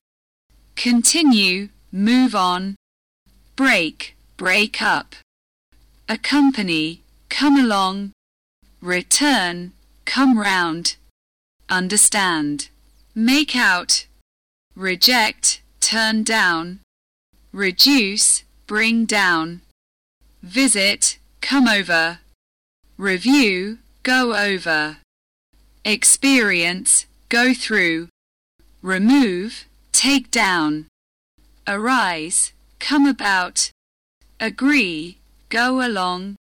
A: continue, move on, break, break up, accompany, come along, return, come round, understand, make out, reject, turn down, reduce, bring down, visit, come over, review, go over, experience, go through, remove, take down, arise, come about, agree, go along,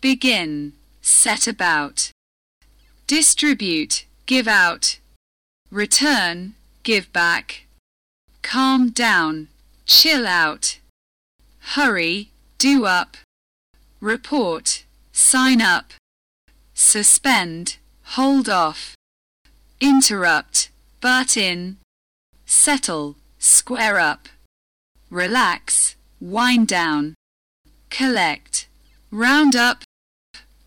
A: begin, set about, distribute, give out, return, give back, calm down, chill out, hurry, do up, report, sign up, suspend, hold off, interrupt, butt in, settle, square up, relax, wind down, collect, round up,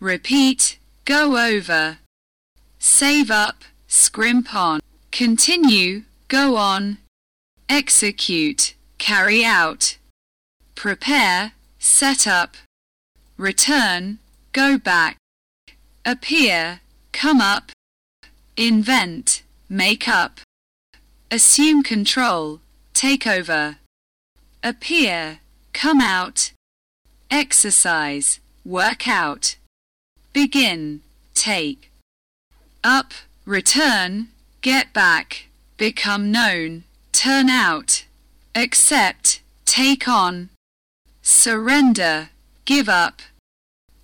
A: repeat, go over, save up, scrimp on, continue, go on, execute, carry out, prepare, set up, return, go back, appear, come up, invent, make up, assume control, take over, appear, come out, exercise, work out, begin, take, up, return, get back, become known, turn out, accept, take on, surrender, give up,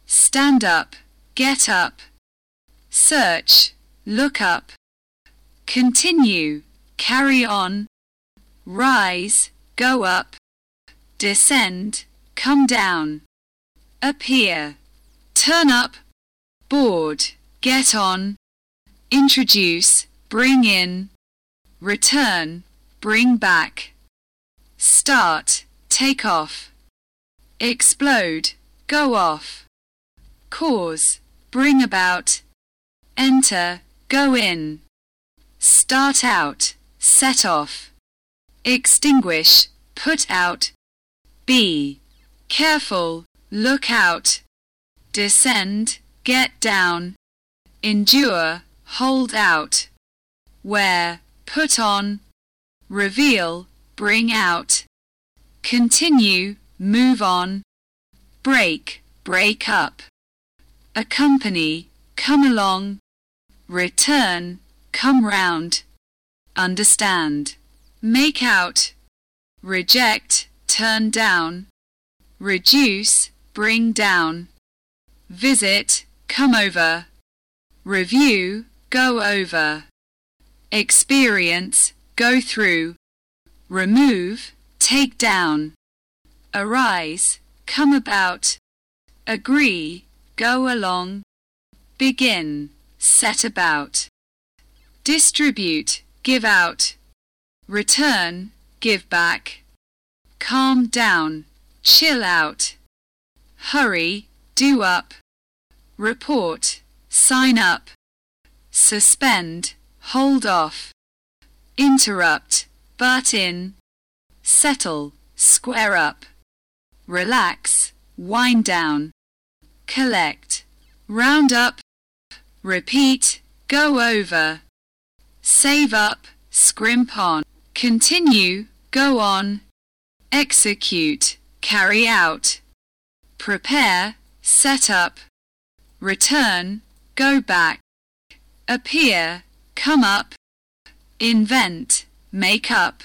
A: stand up, get up, search, look up, continue, carry on, rise, go up, descend, come down, appear, turn up, board, get on, introduce, bring in, return, bring back start, take off, explode, go off, cause, bring about, enter, go in, start out, set off, extinguish, put out, be, careful, look out, descend, get down, endure, hold out, wear, put on, reveal, bring out, continue, move on, break, break up, accompany, come along, return, come round, understand, make out, reject, turn down, reduce, bring down, visit, come over, review, go over, experience, go through, remove, take down, arise, come about, agree, go along, begin, set about, distribute, give out, return, give back, calm down, chill out, hurry, do up, report, sign up, suspend, hold off, interrupt, butt in, settle, square up, relax, wind down, collect, round up, repeat, go over, save up, scrimp on, continue, go on, execute, carry out, prepare, set up, return, go back, appear, come up, invent, make up,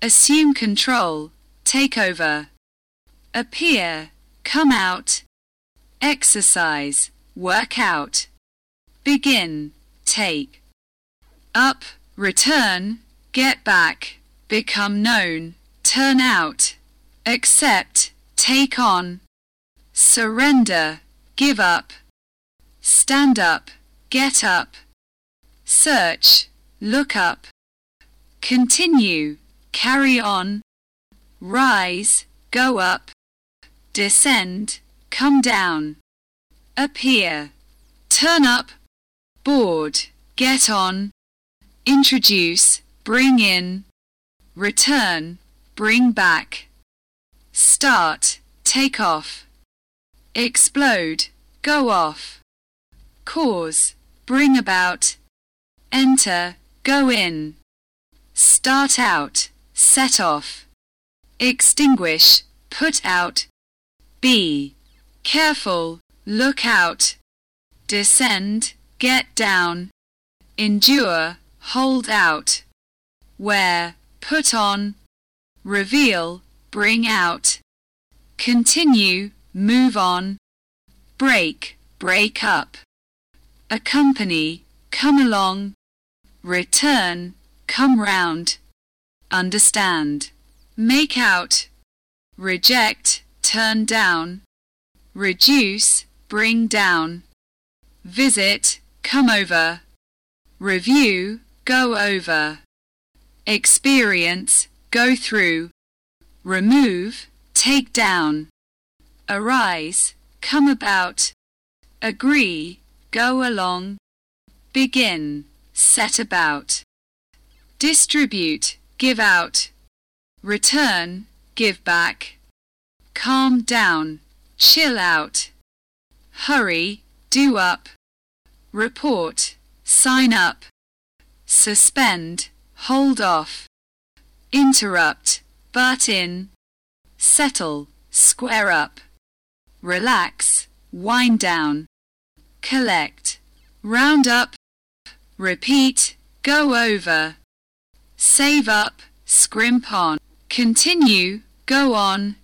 A: assume control, take over, appear, come out, exercise, work out, begin, take, up, return, get back, become known, turn out, accept, take on, surrender, give up, stand up, get up, search, look up, continue, carry on, rise, go up, descend, come down, appear, turn up, board, get on, introduce, bring in, return, bring back, start, take off, explode, go off, cause, bring about, enter, go in, start out, set off, extinguish, put out, be careful, look out, descend, get down, endure, hold out, wear, put on, reveal, bring out, continue, move on, break, break up, accompany, come along, return, come round, understand, make out, reject, turn down, reduce, bring down, visit, come over, review, go over, experience, go through, remove, take down, arise, come about, agree, go along, begin, set about, distribute, give out, return, give back, calm down, chill out, hurry, do up, report, sign up, suspend, hold off, interrupt, butt in, settle, square up, relax, wind down, collect, round up, repeat, go over, save up, scrimp on, continue, go on,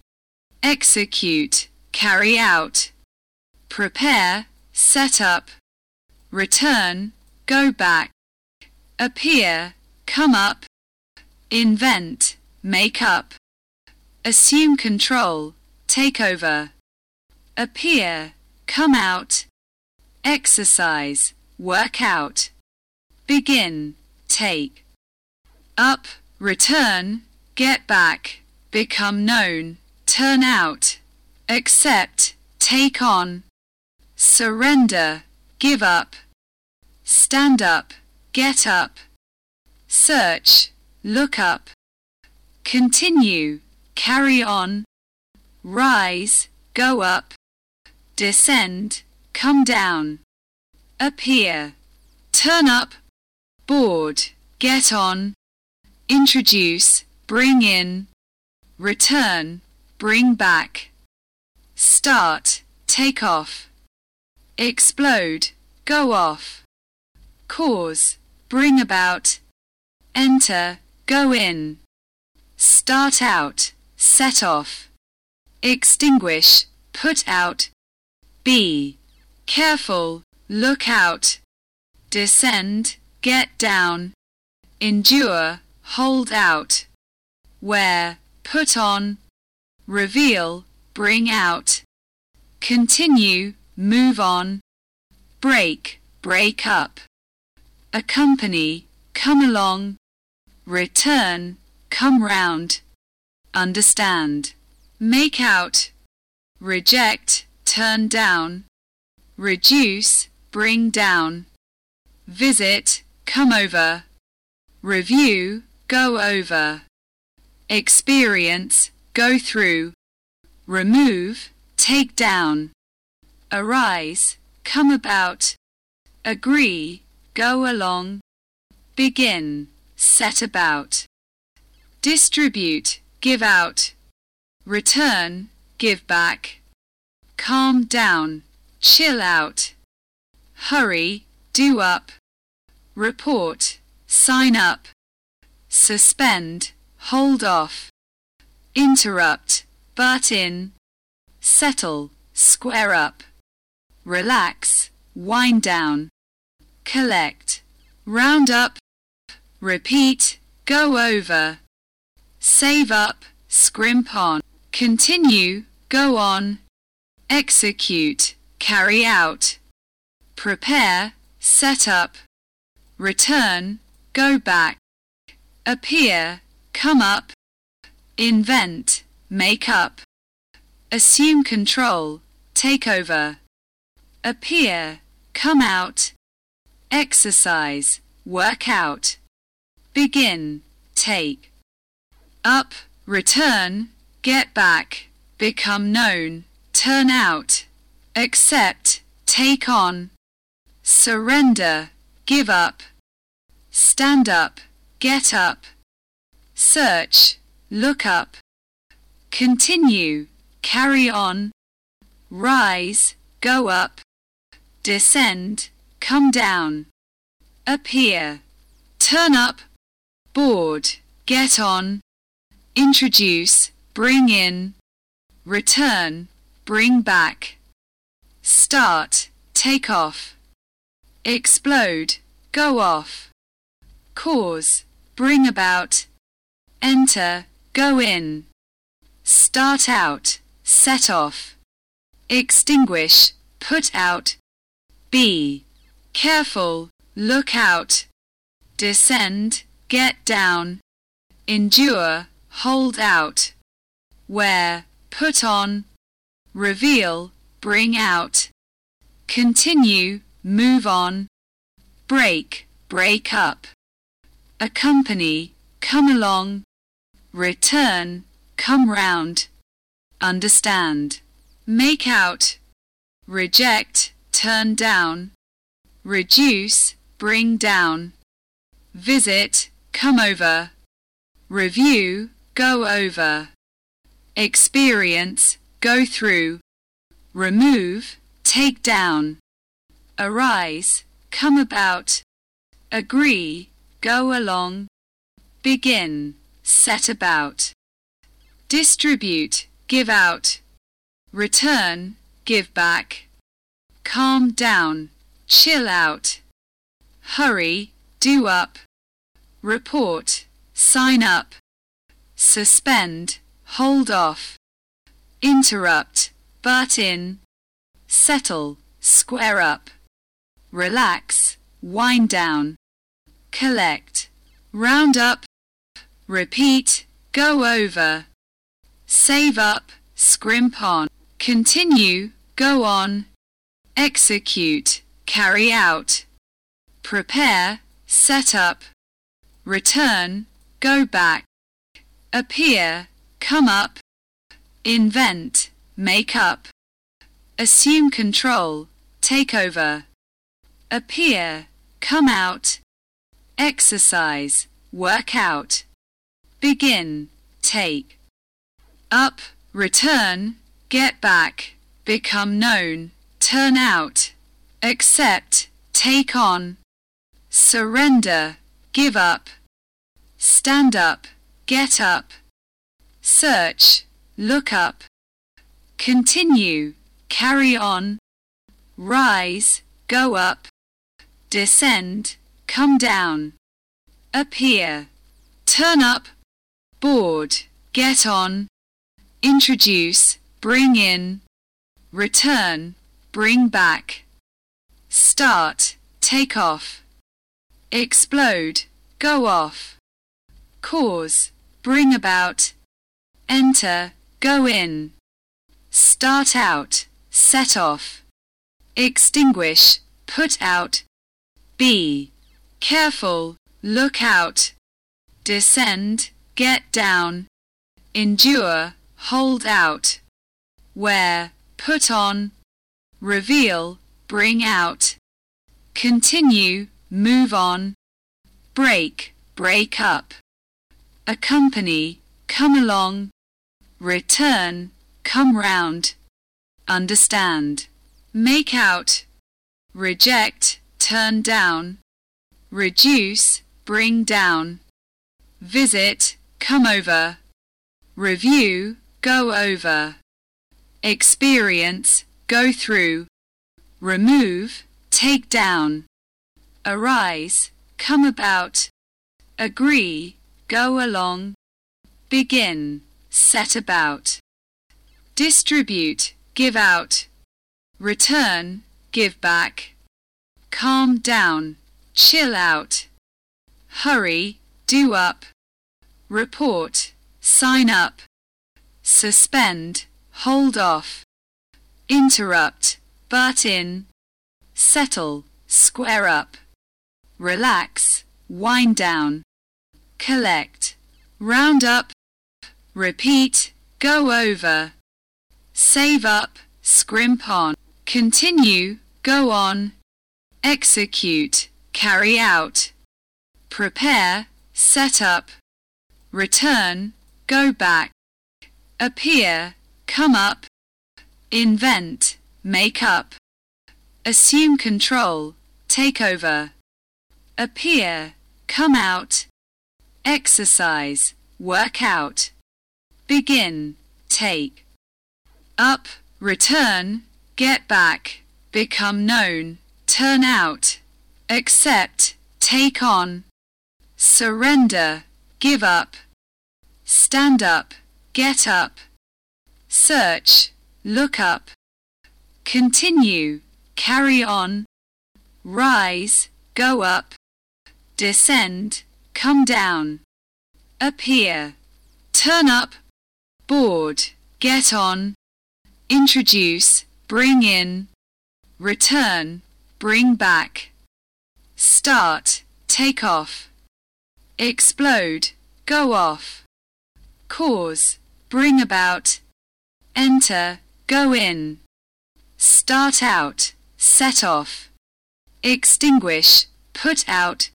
A: execute, carry out, prepare, set up, return, go back, appear, come up, invent, make up, assume control, take over, appear, come out, exercise, work out, begin, take up, return, get back, become known, turn out, accept, take on, surrender, give up, stand up, get up, search, look up, continue, carry on, rise, go up, descend, come down, appear, turn up, board, get on, introduce, bring in, return, bring back, start, take off, explode, go off, cause, bring about, enter, go in, start out, set off, extinguish, put out, be, careful, look out, descend, get down, endure, hold out, wear, put on, reveal, bring out, continue, move on, break, break up, accompany, come along, return, come round, understand, make out, reject, turn down, reduce, bring down, visit, come over, review, go over, experience, go through, remove, take down, arise, come about, agree, go along, begin, set about, distribute, give out, return, give back, calm down, chill out, hurry, do up, report, sign up, suspend, hold off, interrupt, butt in, settle, square up, relax, wind down, collect, round up, repeat, go over, save up, scrimp on, continue, go on, execute, carry out, prepare, set up, return, go back, appear, come up, invent, make up, assume control, take over, appear, come out, exercise, work out, begin, take, up, return, get back, become known, turn out, accept, take on, surrender, give up, stand up, get up, search, look up, continue, carry on, rise, go up, descend, come down, appear, turn up, board, get on, introduce, bring in, return, bring back, start, take off, explode, go off, cause, bring about, enter, go in, start out, set off, extinguish, put out, be careful, look out, descend, get down, endure, hold out, wear, put on, reveal, bring out, continue, move on, break, break up, accompany, come along, return, come round, understand, make out, reject, turn down, reduce, bring down, visit, come over, review, go over, experience, go through, remove, take down, arise, come about, agree, go along, begin, set about, distribute, give out, return, give back, calm down, chill out, hurry, do up, report, sign up, suspend, hold off, interrupt, butt in, settle, square up, relax, wind down, collect, round up, repeat, go over, save up, scrimp on, continue, go on, execute, carry out, prepare, set up, return, go back, appear, come up, invent, make up, assume control, take over, appear, come out, exercise, work out, begin, take, up, return, get back, become known, turn out, accept, take on, surrender, give up, stand up, get up, search, look up, continue, carry on, rise, go up, descend, come down, appear, turn up, board, get on, introduce, bring in, return, bring back, start, take off, explode, go off, cause, bring about, enter, go in, start out, set off, extinguish, put out, be, careful, look out, descend, get down, endure, hold out, wear, put on, reveal, bring out, continue, move on, break, break up, accompany, come along, return, come round, understand, make out, reject, turn down, reduce, bring down, visit, come over, review, go over, experience, go through, remove, take down, arise, come about, agree, go along, begin, set about, distribute, give out, return, give back, calm down, chill out, hurry, do up, report, sign up, suspend, hold off, interrupt, butt in, settle, square up, relax, wind down, collect, round up, repeat, go over, save up, scrimp on, continue, go on, execute, carry out, prepare, set up, return, go back, appear, come up, invent, make up, assume control, take over, appear, come out, exercise, work out, begin, take, up, return, get back, become known, turn out, accept, take on, surrender, give up, stand up, get up, search, look up, continue, carry on, rise, go up, descend, come down, appear, turn up, board, get on, introduce, bring in, return, bring back start, take off, explode, go off, cause, bring about, enter, go in, start out, set off, extinguish, put out,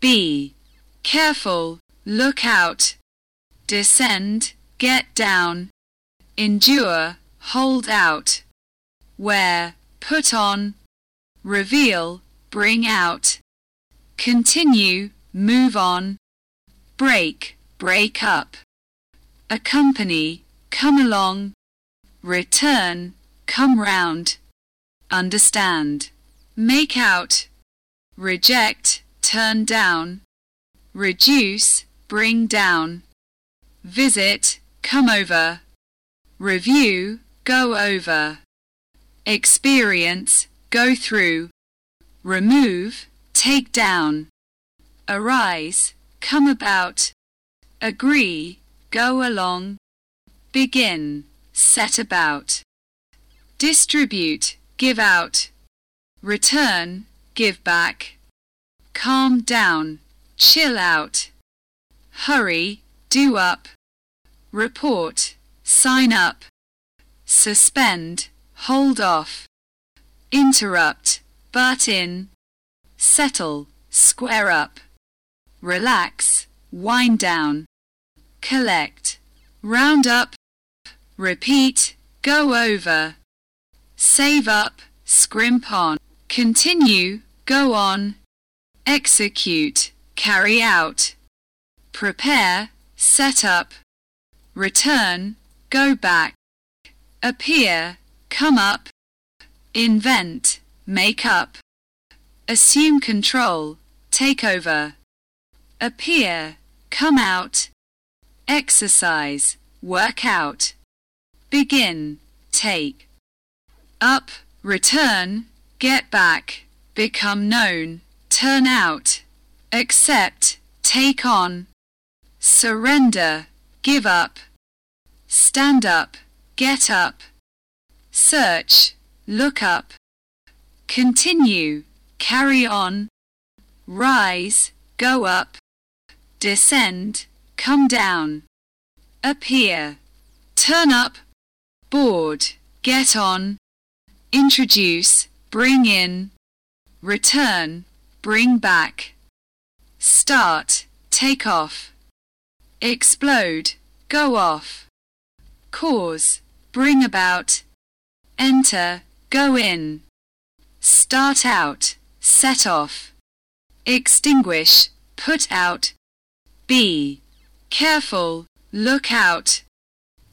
A: be, careful, look out, descend, get down, endure, hold out, wear, put on, reveal, bring out, continue, move on, break, break up, accompany, come along, return, come round, understand, make out, reject, turn down, reduce, bring down, visit, come over, review, go over, experience, go through, remove, take down, arise, come about, agree, go along, begin, set about, distribute, give out, return, give back, calm down, chill out, hurry, do up, report, sign up, suspend, hold off, interrupt, butt in, settle, square up, relax, wind down, collect, round up, repeat, go over, save up, scrimp on, continue, go on, execute, carry out, prepare, set up, return, go back, appear, come up, invent, make up, assume control, take over, appear, come out, exercise, work out, begin, take, up, return, get back, become known, turn out, accept, take on, surrender, give up, stand up, get up, search, look up, continue, carry on, rise, go up, descend, come down, appear, turn up, board, get on, introduce, bring in, return, bring back, start, take off, explode, go off, cause, bring about, enter, go in start out, set off, extinguish, put out, be careful, look out,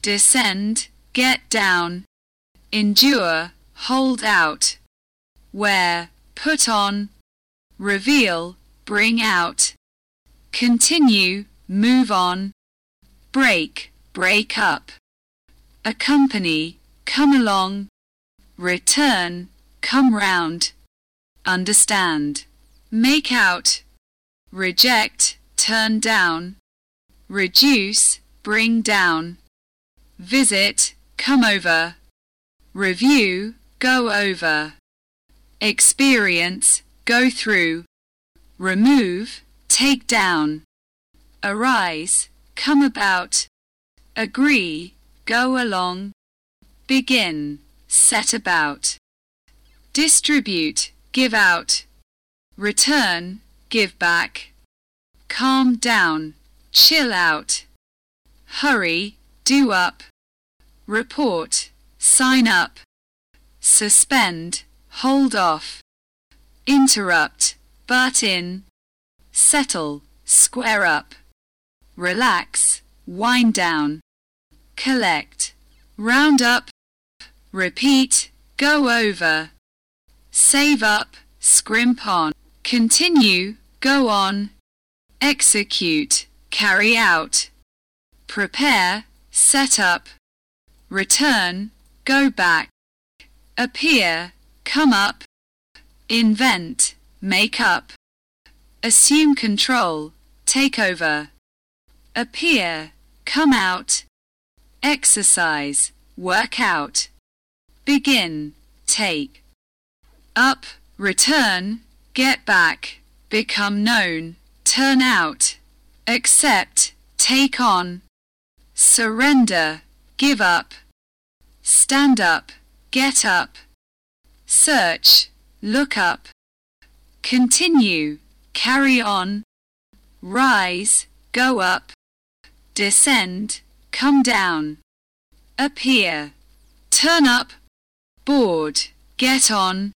A: descend, get down, endure, hold out, wear, put on, reveal, bring out, continue, move on, break, break up, accompany, come along, return, come round, understand, make out, reject, turn down, reduce, bring down, visit, come over, review, go over, experience, go through, remove, take down, arise, come about, agree, go along, begin, set about distribute, give out, return, give back, calm down, chill out, hurry, do up, report, sign up, suspend, hold off, interrupt, butt in, settle, square up, relax, wind down, collect, round up, repeat, go over, save up, scrimp on, continue, go on, execute, carry out, prepare, set up, return, go back, appear, come up, invent, make up, assume control, take over, appear, come out, exercise, work out, begin, take up, return, get back, become known, turn out, accept, take on, surrender, give up, stand up, get up, search, look up, continue, carry on, rise, go up, descend, come down, appear, turn up, board, get on,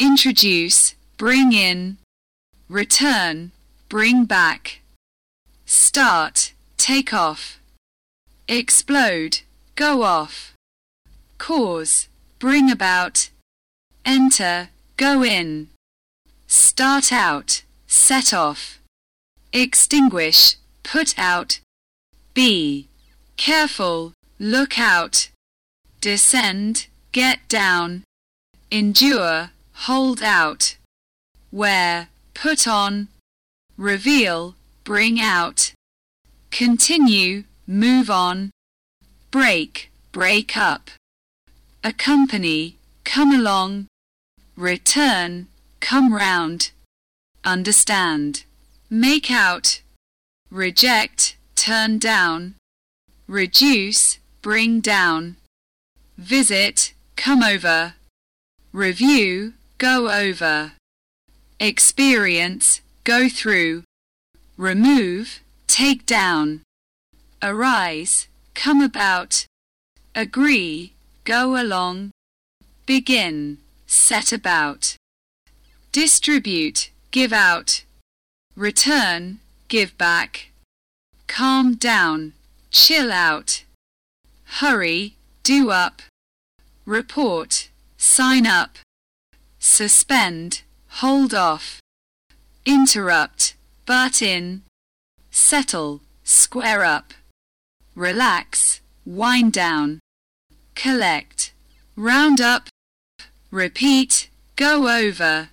A: introduce, bring in, return, bring back, start, take off, explode, go off, cause, bring about, enter, go in, start out, set off, extinguish, put out, be, careful, look out, descend, get down, endure, hold out, wear, put on, reveal, bring out, continue, move on, break, break up, accompany, come along, return, come round, understand, make out, reject, turn down, reduce, bring down, visit, come over, review, go over, experience, go through, remove, take down, arise, come about, agree, go along, begin, set about, distribute, give out, return, give back, calm down, chill out, hurry, do up, report, sign up, suspend, hold off, interrupt, butt in, settle, square up, relax, wind down, collect, round up, repeat, go over,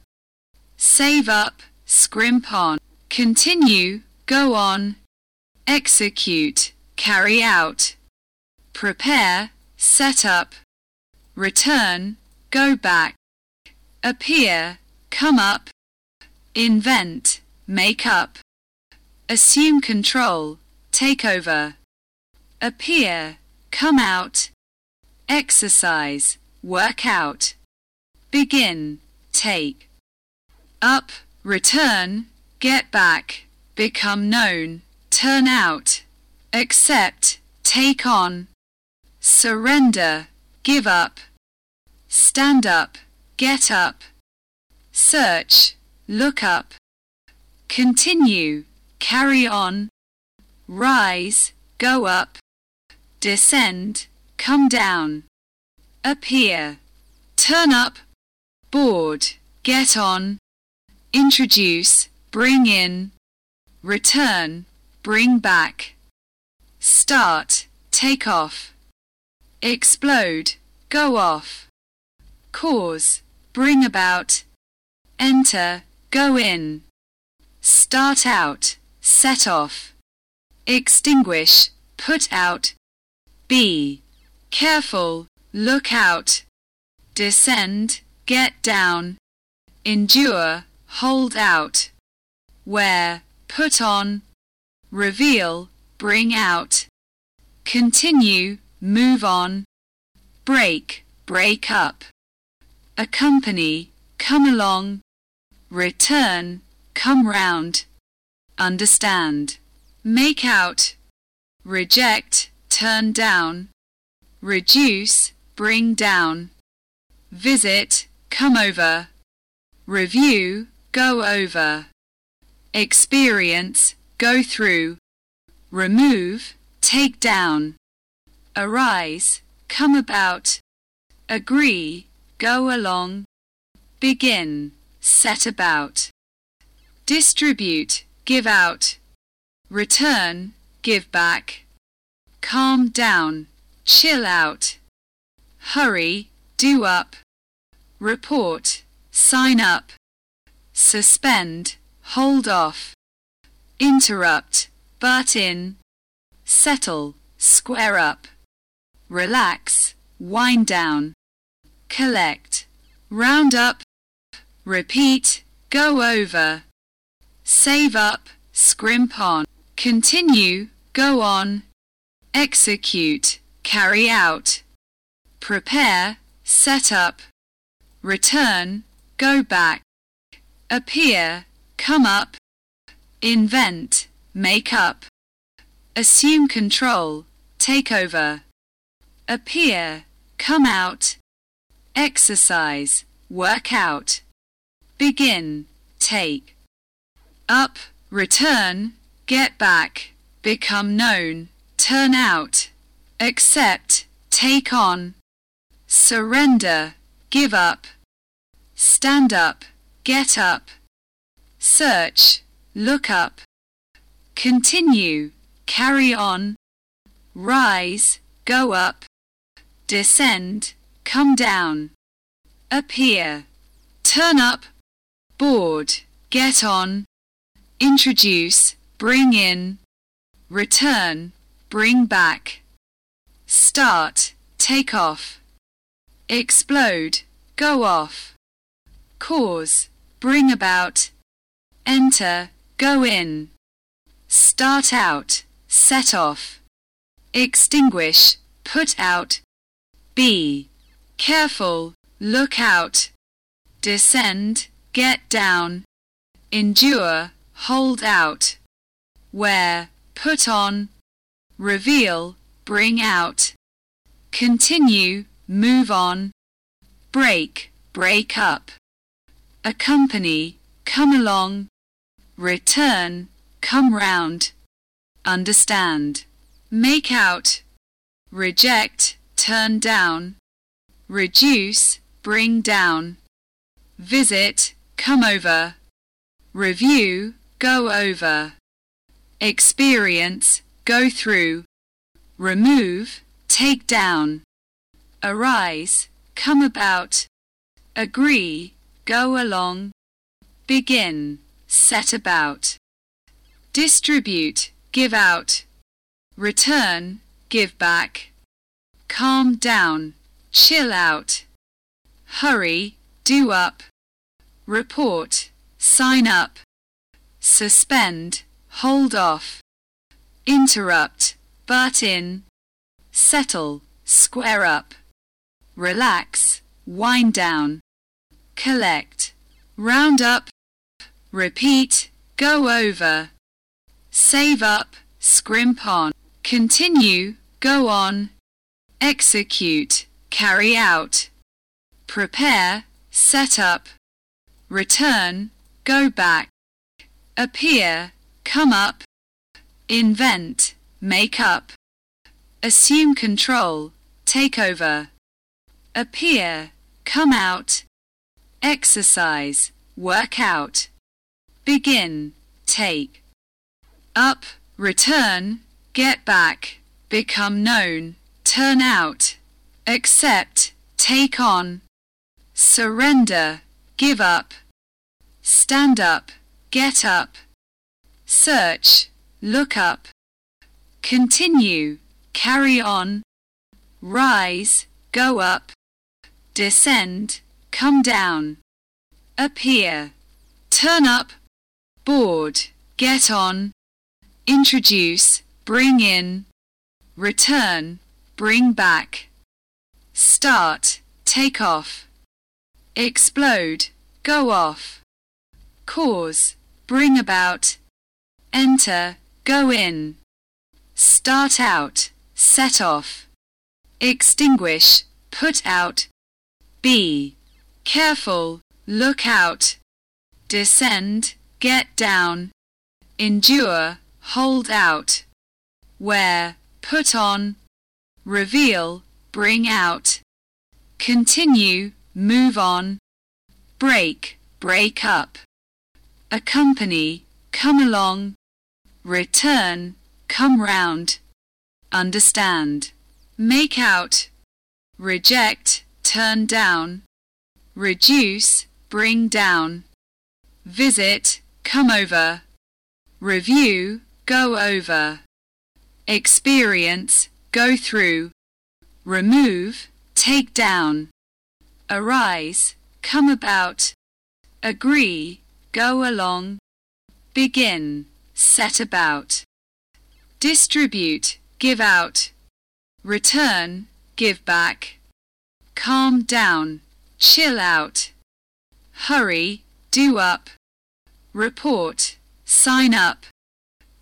A: save up, scrimp on, continue, go on, execute, carry out, prepare, set up, return, go back, appear, come up, invent, make up, assume control, take over, appear, come out, exercise, work out, begin, take, up, return, get back, become known, turn out, accept, take on, surrender, give up, stand up, get up, search, look up, continue, carry on, rise, go up, descend, come down, appear, turn up, board, get on, introduce, bring in, return, bring back, start, take off, explode, go off, cause, bring about, enter, go in, start out, set off, extinguish, put out, be careful, look out, descend, get down, endure, hold out, wear, put on, reveal, bring out, continue, move on, break, break up, accompany, come along, return, come round, understand, make out, reject, turn down, reduce, bring down, visit, come over, review, go over, experience, go through, remove, take down, arise, come about, agree, go along, begin, set about, distribute, give out, return, give back, calm down, chill out, hurry, do up, report, sign up, suspend, hold off, interrupt, butt in, settle, square up, relax, wind down, collect, round up, repeat, go over, save up, scrimp on, continue, go on, execute, carry out, prepare, set up, return, go back, appear, come up, invent, make up, assume control, take over, appear, come out, exercise, work out, begin, take, up, return, get back, become known, turn out, accept, take on, surrender, give up, stand up, get up, search, look up, continue, carry on, rise, go up, descend, come down, appear, turn up, board, get on, introduce, bring in, return, bring back, start, take off, explode, go off, cause, bring about, enter, go in, start out, set off, extinguish, put out, be, careful, look out, descend, get down, endure, hold out, wear, put on, reveal, bring out, continue, move on, break, break up, accompany, come along, return, come round, understand, make out, reject, turn down, reduce, bring down, visit, come over, review, go over, experience, go through, remove, take down, arise, come about, agree, go along, begin, set about, distribute, give out, return, give back, calm down, chill out, hurry, do up, report, sign up, suspend, hold off, interrupt, butt in, settle, square up, relax, wind down, collect, round up, repeat, go over, save up, scrimp on, continue, go on, execute, carry out, prepare, set up, return, go back, appear, come up, invent, make up, assume control, take over, appear, come out, exercise, work out, begin, take, up, return, get back, become known, turn out, accept, take on, surrender, give up, stand up, get up, search, look up, continue, carry on, rise, go up, descend, come down, appear, turn up, board, get on, introduce, bring in, return, bring back start, take off, explode, go off, cause, bring about, enter, go in, start out, set off, extinguish, put out, be, careful, look out, descend, get down, endure, hold out, wear, put on, reveal, bring out, continue, move on, break, break up, accompany, come along, return, come round, understand, make out, reject, turn down, reduce, bring down, visit, come over, review, go over, experience, go through, remove, take down, arise, come about, agree, go along, begin, set about, distribute, give out, return, give back, calm down, chill out, hurry, do up, report, sign up,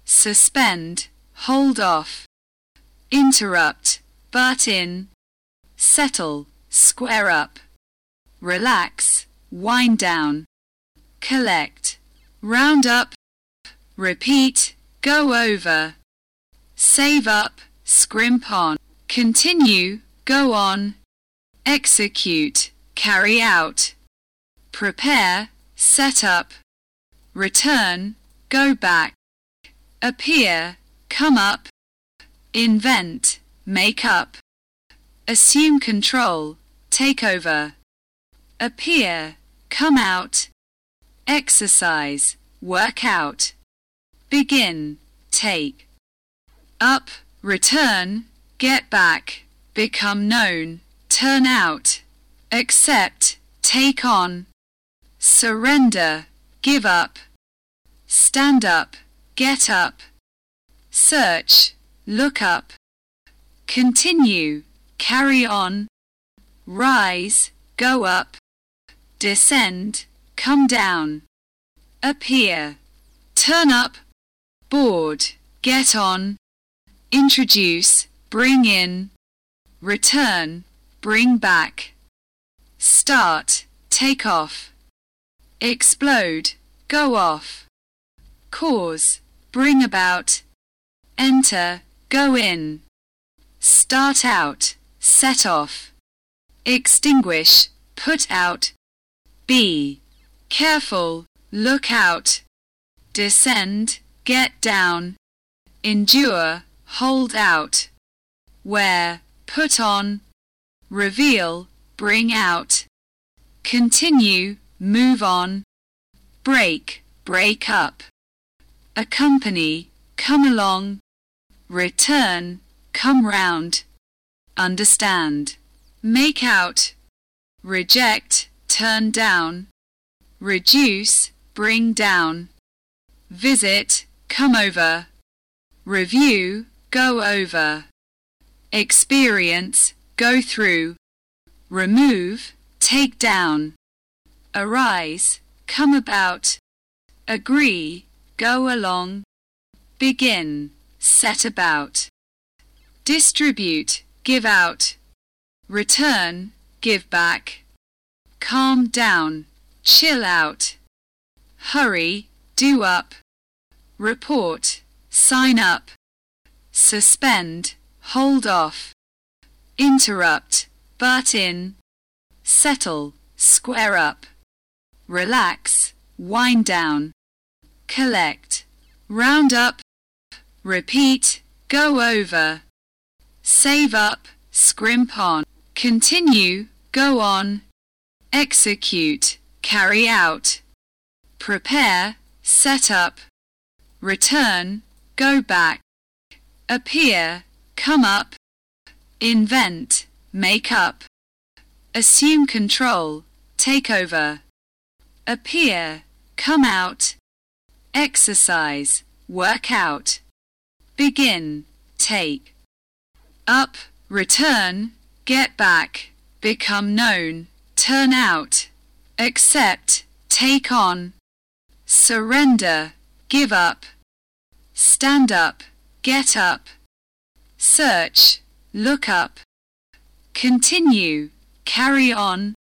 A: suspend, hold off, interrupt, butt in, settle, square up, relax, wind down, collect, round up, repeat, go over, save up, scrimp on, continue, go on, execute, carry out, prepare, set up, return, go back, appear, come up, invent, make up, assume control, take over, appear, come out, exercise, work out, begin, take, up, return, get back, become known, turn out, accept, take on, surrender, give up, stand up, get up, search, look up, continue, carry on, rise, go up, descend, come down, appear, turn up, board, get on, introduce, bring in, return, bring back, start, take off, explode, go off, cause, bring about, enter, go in, start out, set off, extinguish, put out, be careful, look out, descend, get down, endure, hold out, wear, put on, reveal, bring out, continue, move on, break, break up, accompany, come along, return, come round, understand, make out, reject, turn down, reduce, bring down, visit, come over, review, go over, experience, go through, remove, take down, arise, come about, agree, go along, begin, set about distribute, give out, return, give back, calm down, chill out, hurry, do up, report, sign up, suspend, hold off, interrupt, butt in, settle, square up, relax, wind down, collect, round up, repeat, go over, save up, scrimp on, continue, go on, execute, carry out, prepare, set up, return, go back, appear, come up, invent, make up, assume control, take over, appear, come out, exercise, work out, begin, take, up, return, get back, become known, turn out, accept, take on, surrender, give up, stand up, get up, search, look up, continue, carry on,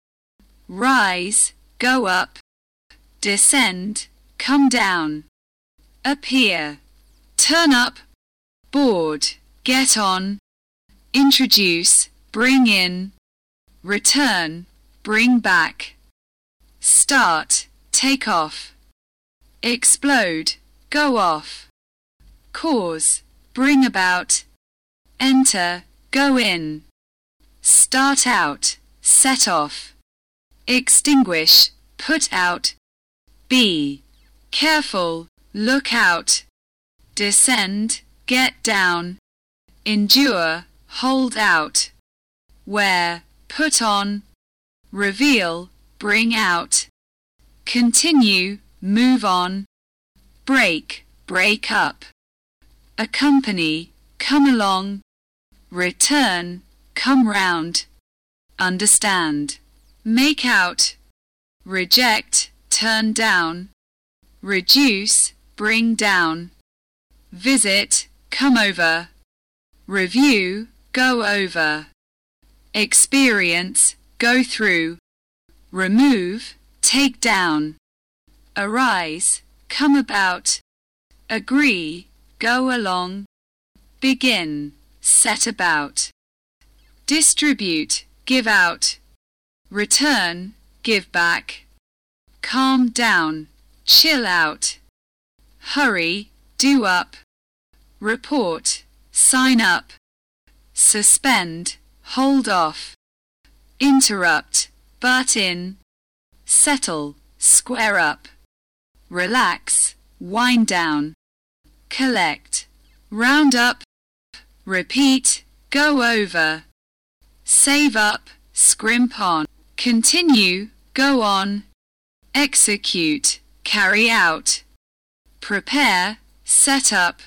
A: rise, go up, descend, come down, appear, turn up, board, get on, introduce, bring in, return, bring back, start, take off, explode, go off, cause, bring about, enter, go in, start out, set off, extinguish, put out, be, careful, look out, descend, get down, endure, hold out, wear, put on, reveal, bring out, continue, move on, break, break up, accompany, come along, return, come round, understand, make out, reject, turn down, reduce, bring down, visit, come over, review, go over, experience, go through, remove, take down, arise, come about, agree, go along, begin, set about, distribute, give out, return, give back, calm down, chill out, hurry, do up, report, sign up, suspend, hold off, interrupt, butt in, settle, square up, relax, wind down, collect, round up, repeat, go over, save up, scrimp on, continue, go on, execute, carry out, prepare, set up,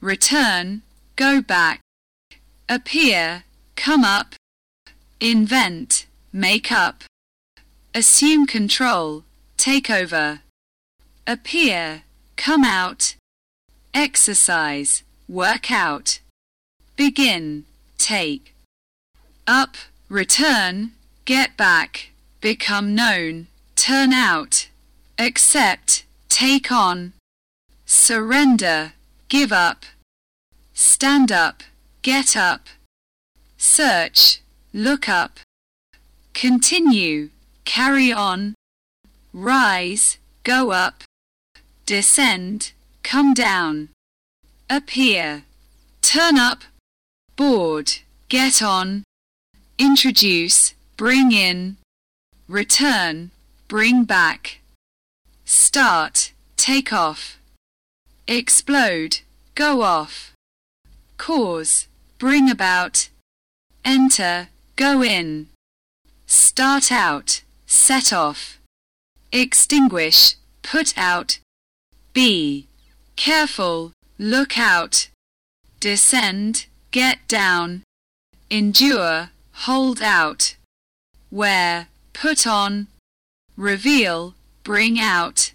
A: return, go back, appear, come up, invent, make up, assume control, take over, appear, come out, exercise, work out, begin, take, up, return, get back, become known, turn out, accept, take on, surrender, give up, stand up, get up, search, look up, continue, carry on, rise, go up, descend, come down, appear, turn up, board, get on, introduce, bring in, return, bring back, start, take off, explode, go off, cause, bring about, enter, go in, start out, set off, extinguish, put out, be careful, look out, descend, get down, endure, hold out, wear, put on, reveal, bring out,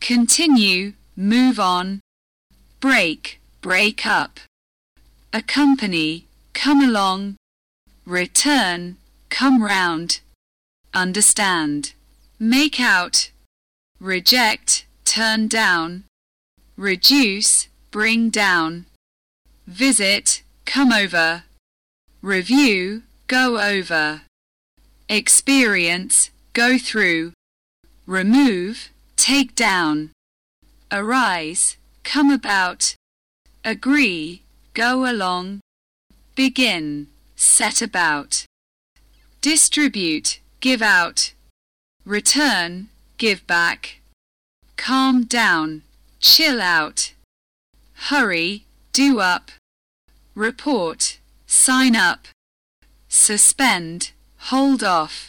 A: continue, move on, break, break up, accompany, come along, return, come round, understand, make out, reject, turn down, reduce, bring down, visit, come over, review, go over, experience, go through, remove, take down, arise, come about, agree, go along, begin, set about, distribute, give out, return, give back, calm down, chill out, hurry, do up, report, sign up, suspend, hold off,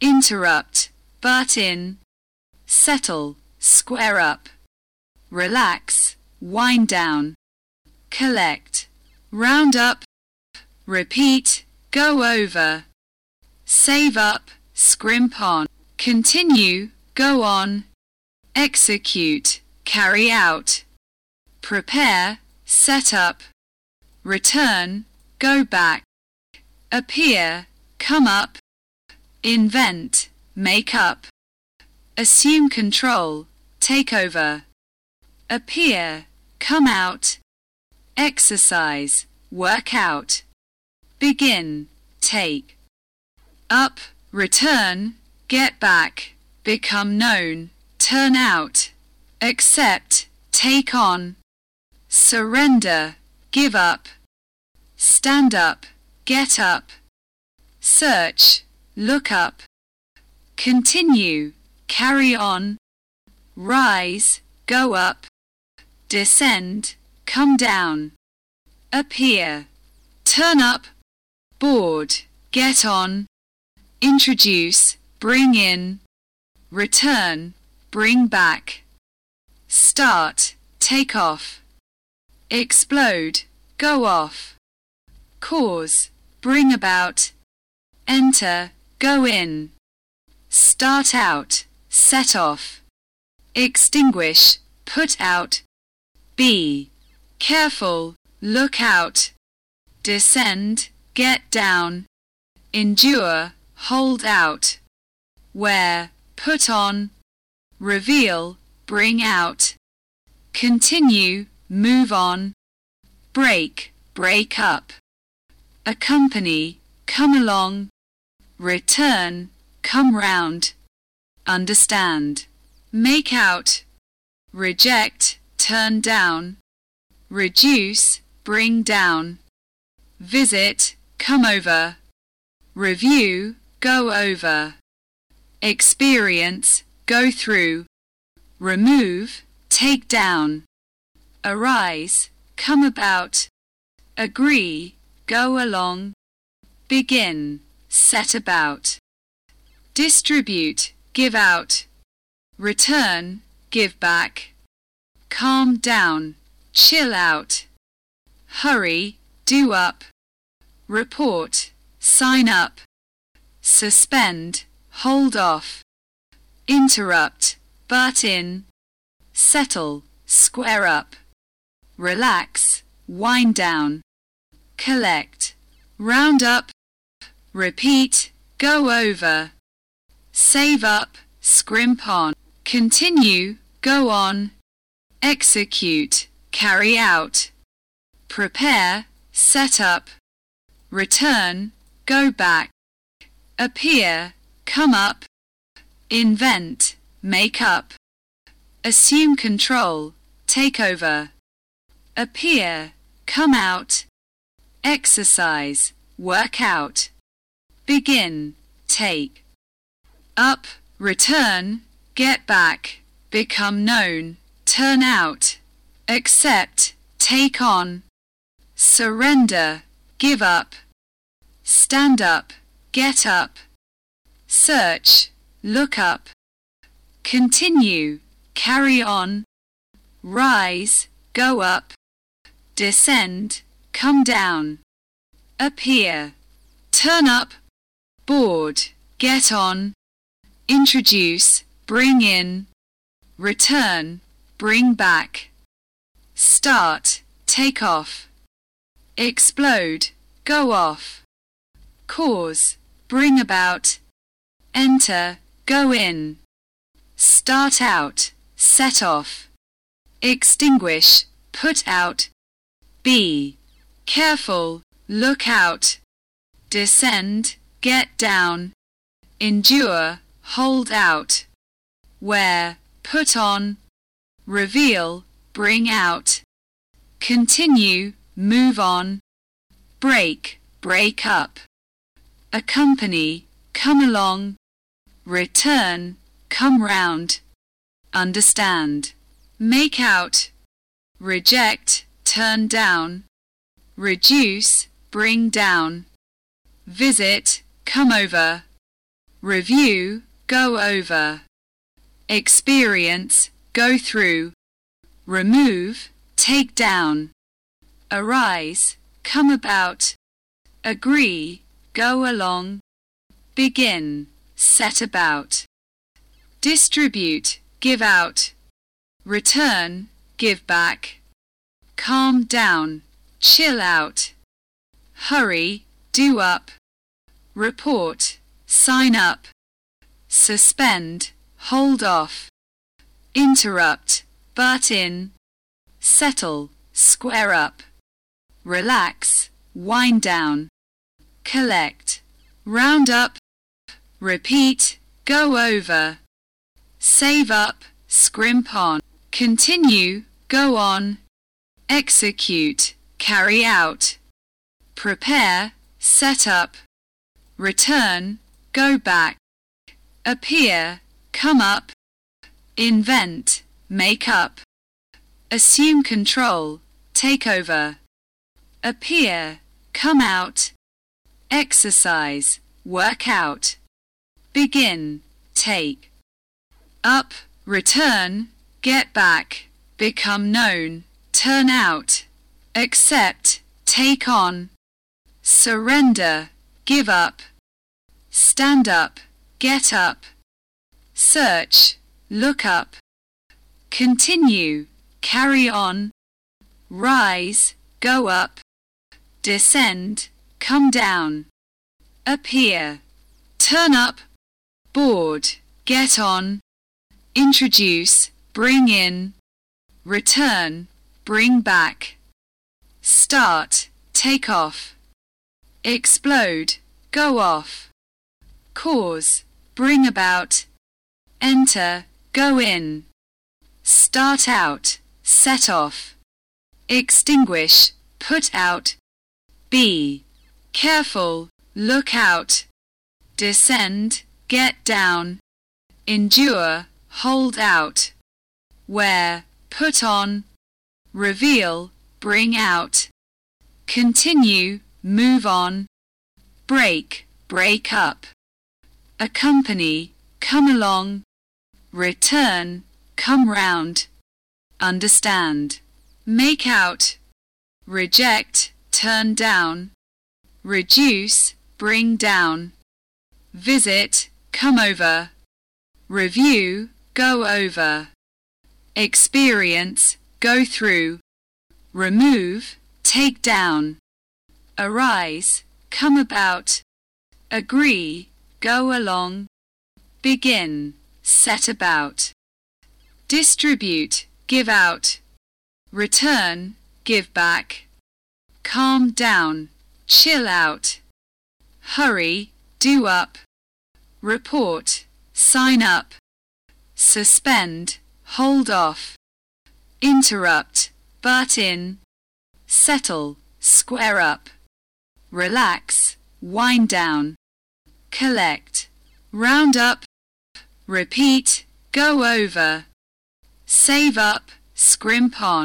A: interrupt, butt in, settle, square up, relax, wind down, collect, round up, repeat, go over, save up, scrimp on, continue, go on, execute, carry out, prepare, set up, return, go back, appear, come up, invent, make up, assume control, take over, appear, come out, exercise, work out, begin, take, up, return, get back, become known, turn out, accept, take on, surrender, give up, stand up, get up, search, look up, continue, carry on, rise, go up, descend, come down, appear, turn up, board, get on, introduce, bring in, return, bring back, start, take off, explode, go off, cause, bring about, enter, go in, start out, set off, extinguish, put out, be, careful, look out, descend, get down, endure, hold out, wear, put on, reveal, bring out, continue, move on, break, break up, accompany, come along, return, come round, understand, make out, reject, turn down, reduce, bring down, visit, come over, review, go over, experience, go through, remove, take down, arise, come about, agree, go along, begin, set about, distribute, give out, return, give back, calm down, chill out, hurry, do up, report, sign up, suspend, hold off, interrupt, butt in, settle, square up, relax, wind down, collect, round up, repeat, go over, save up, scrimp on, continue, go on, execute, carry out, prepare, set up, return, go back, appear, come up, invent, make up, assume control, take over, appear, come out, exercise, work out, begin, take, up, return, get back, become known, turn out, accept, take on, surrender, give up, stand up, get up, search, look up, continue, carry on, rise, go up, descend, come down, appear, turn up, board, get on, introduce, bring in, return, bring back start, take off, explode, go off, cause, bring about, enter, go in, start out, set off, extinguish, put out, be, careful, look out, descend, get down, endure, hold out, wear, put on, reveal, bring out, continue, move on, break, break up, accompany, come along, return, come round, understand, make out, reject, turn down, reduce, bring down, visit, come over, review, go over, experience, go through, remove, take down, arise, come about, agree, go along, begin, set about, distribute, give out, return, give back, calm down, chill out, hurry, do up, report, sign up, suspend, hold off, interrupt, butt in, settle, square up, relax, wind down, collect, round up, repeat, go over, save up, scrimp on, continue, go on, execute, carry out, prepare, set up, return, go back, appear, come up, invent, make up, assume control, take over, appear, come out, exercise, work out, begin, take, up, return, get back, become known, turn out, accept, take on, surrender, give up, stand up, get up, search, look up, continue, carry on, rise, go up, descend, come down, appear, turn up, board, get on, introduce, bring in, return, bring back, start, take off, explode, go off, cause, bring about, enter, go in, start out, set off, extinguish, put out, be careful, look out, descend, get down, endure, hold out, wear, put on, reveal, bring out, continue, move on, break, break up, accompany, come along, return, come round, understand, make out, reject, turn down, reduce, bring down, visit, come over, review, go over, experience, go through, remove, take down, arise, come about, agree, go along, begin, set about distribute, give out, return, give back, calm down, chill out, hurry, do up, report, sign up, suspend, hold off, interrupt, butt in, settle, square up, relax, wind down, collect, round up, repeat, go over, save up, scrimp on.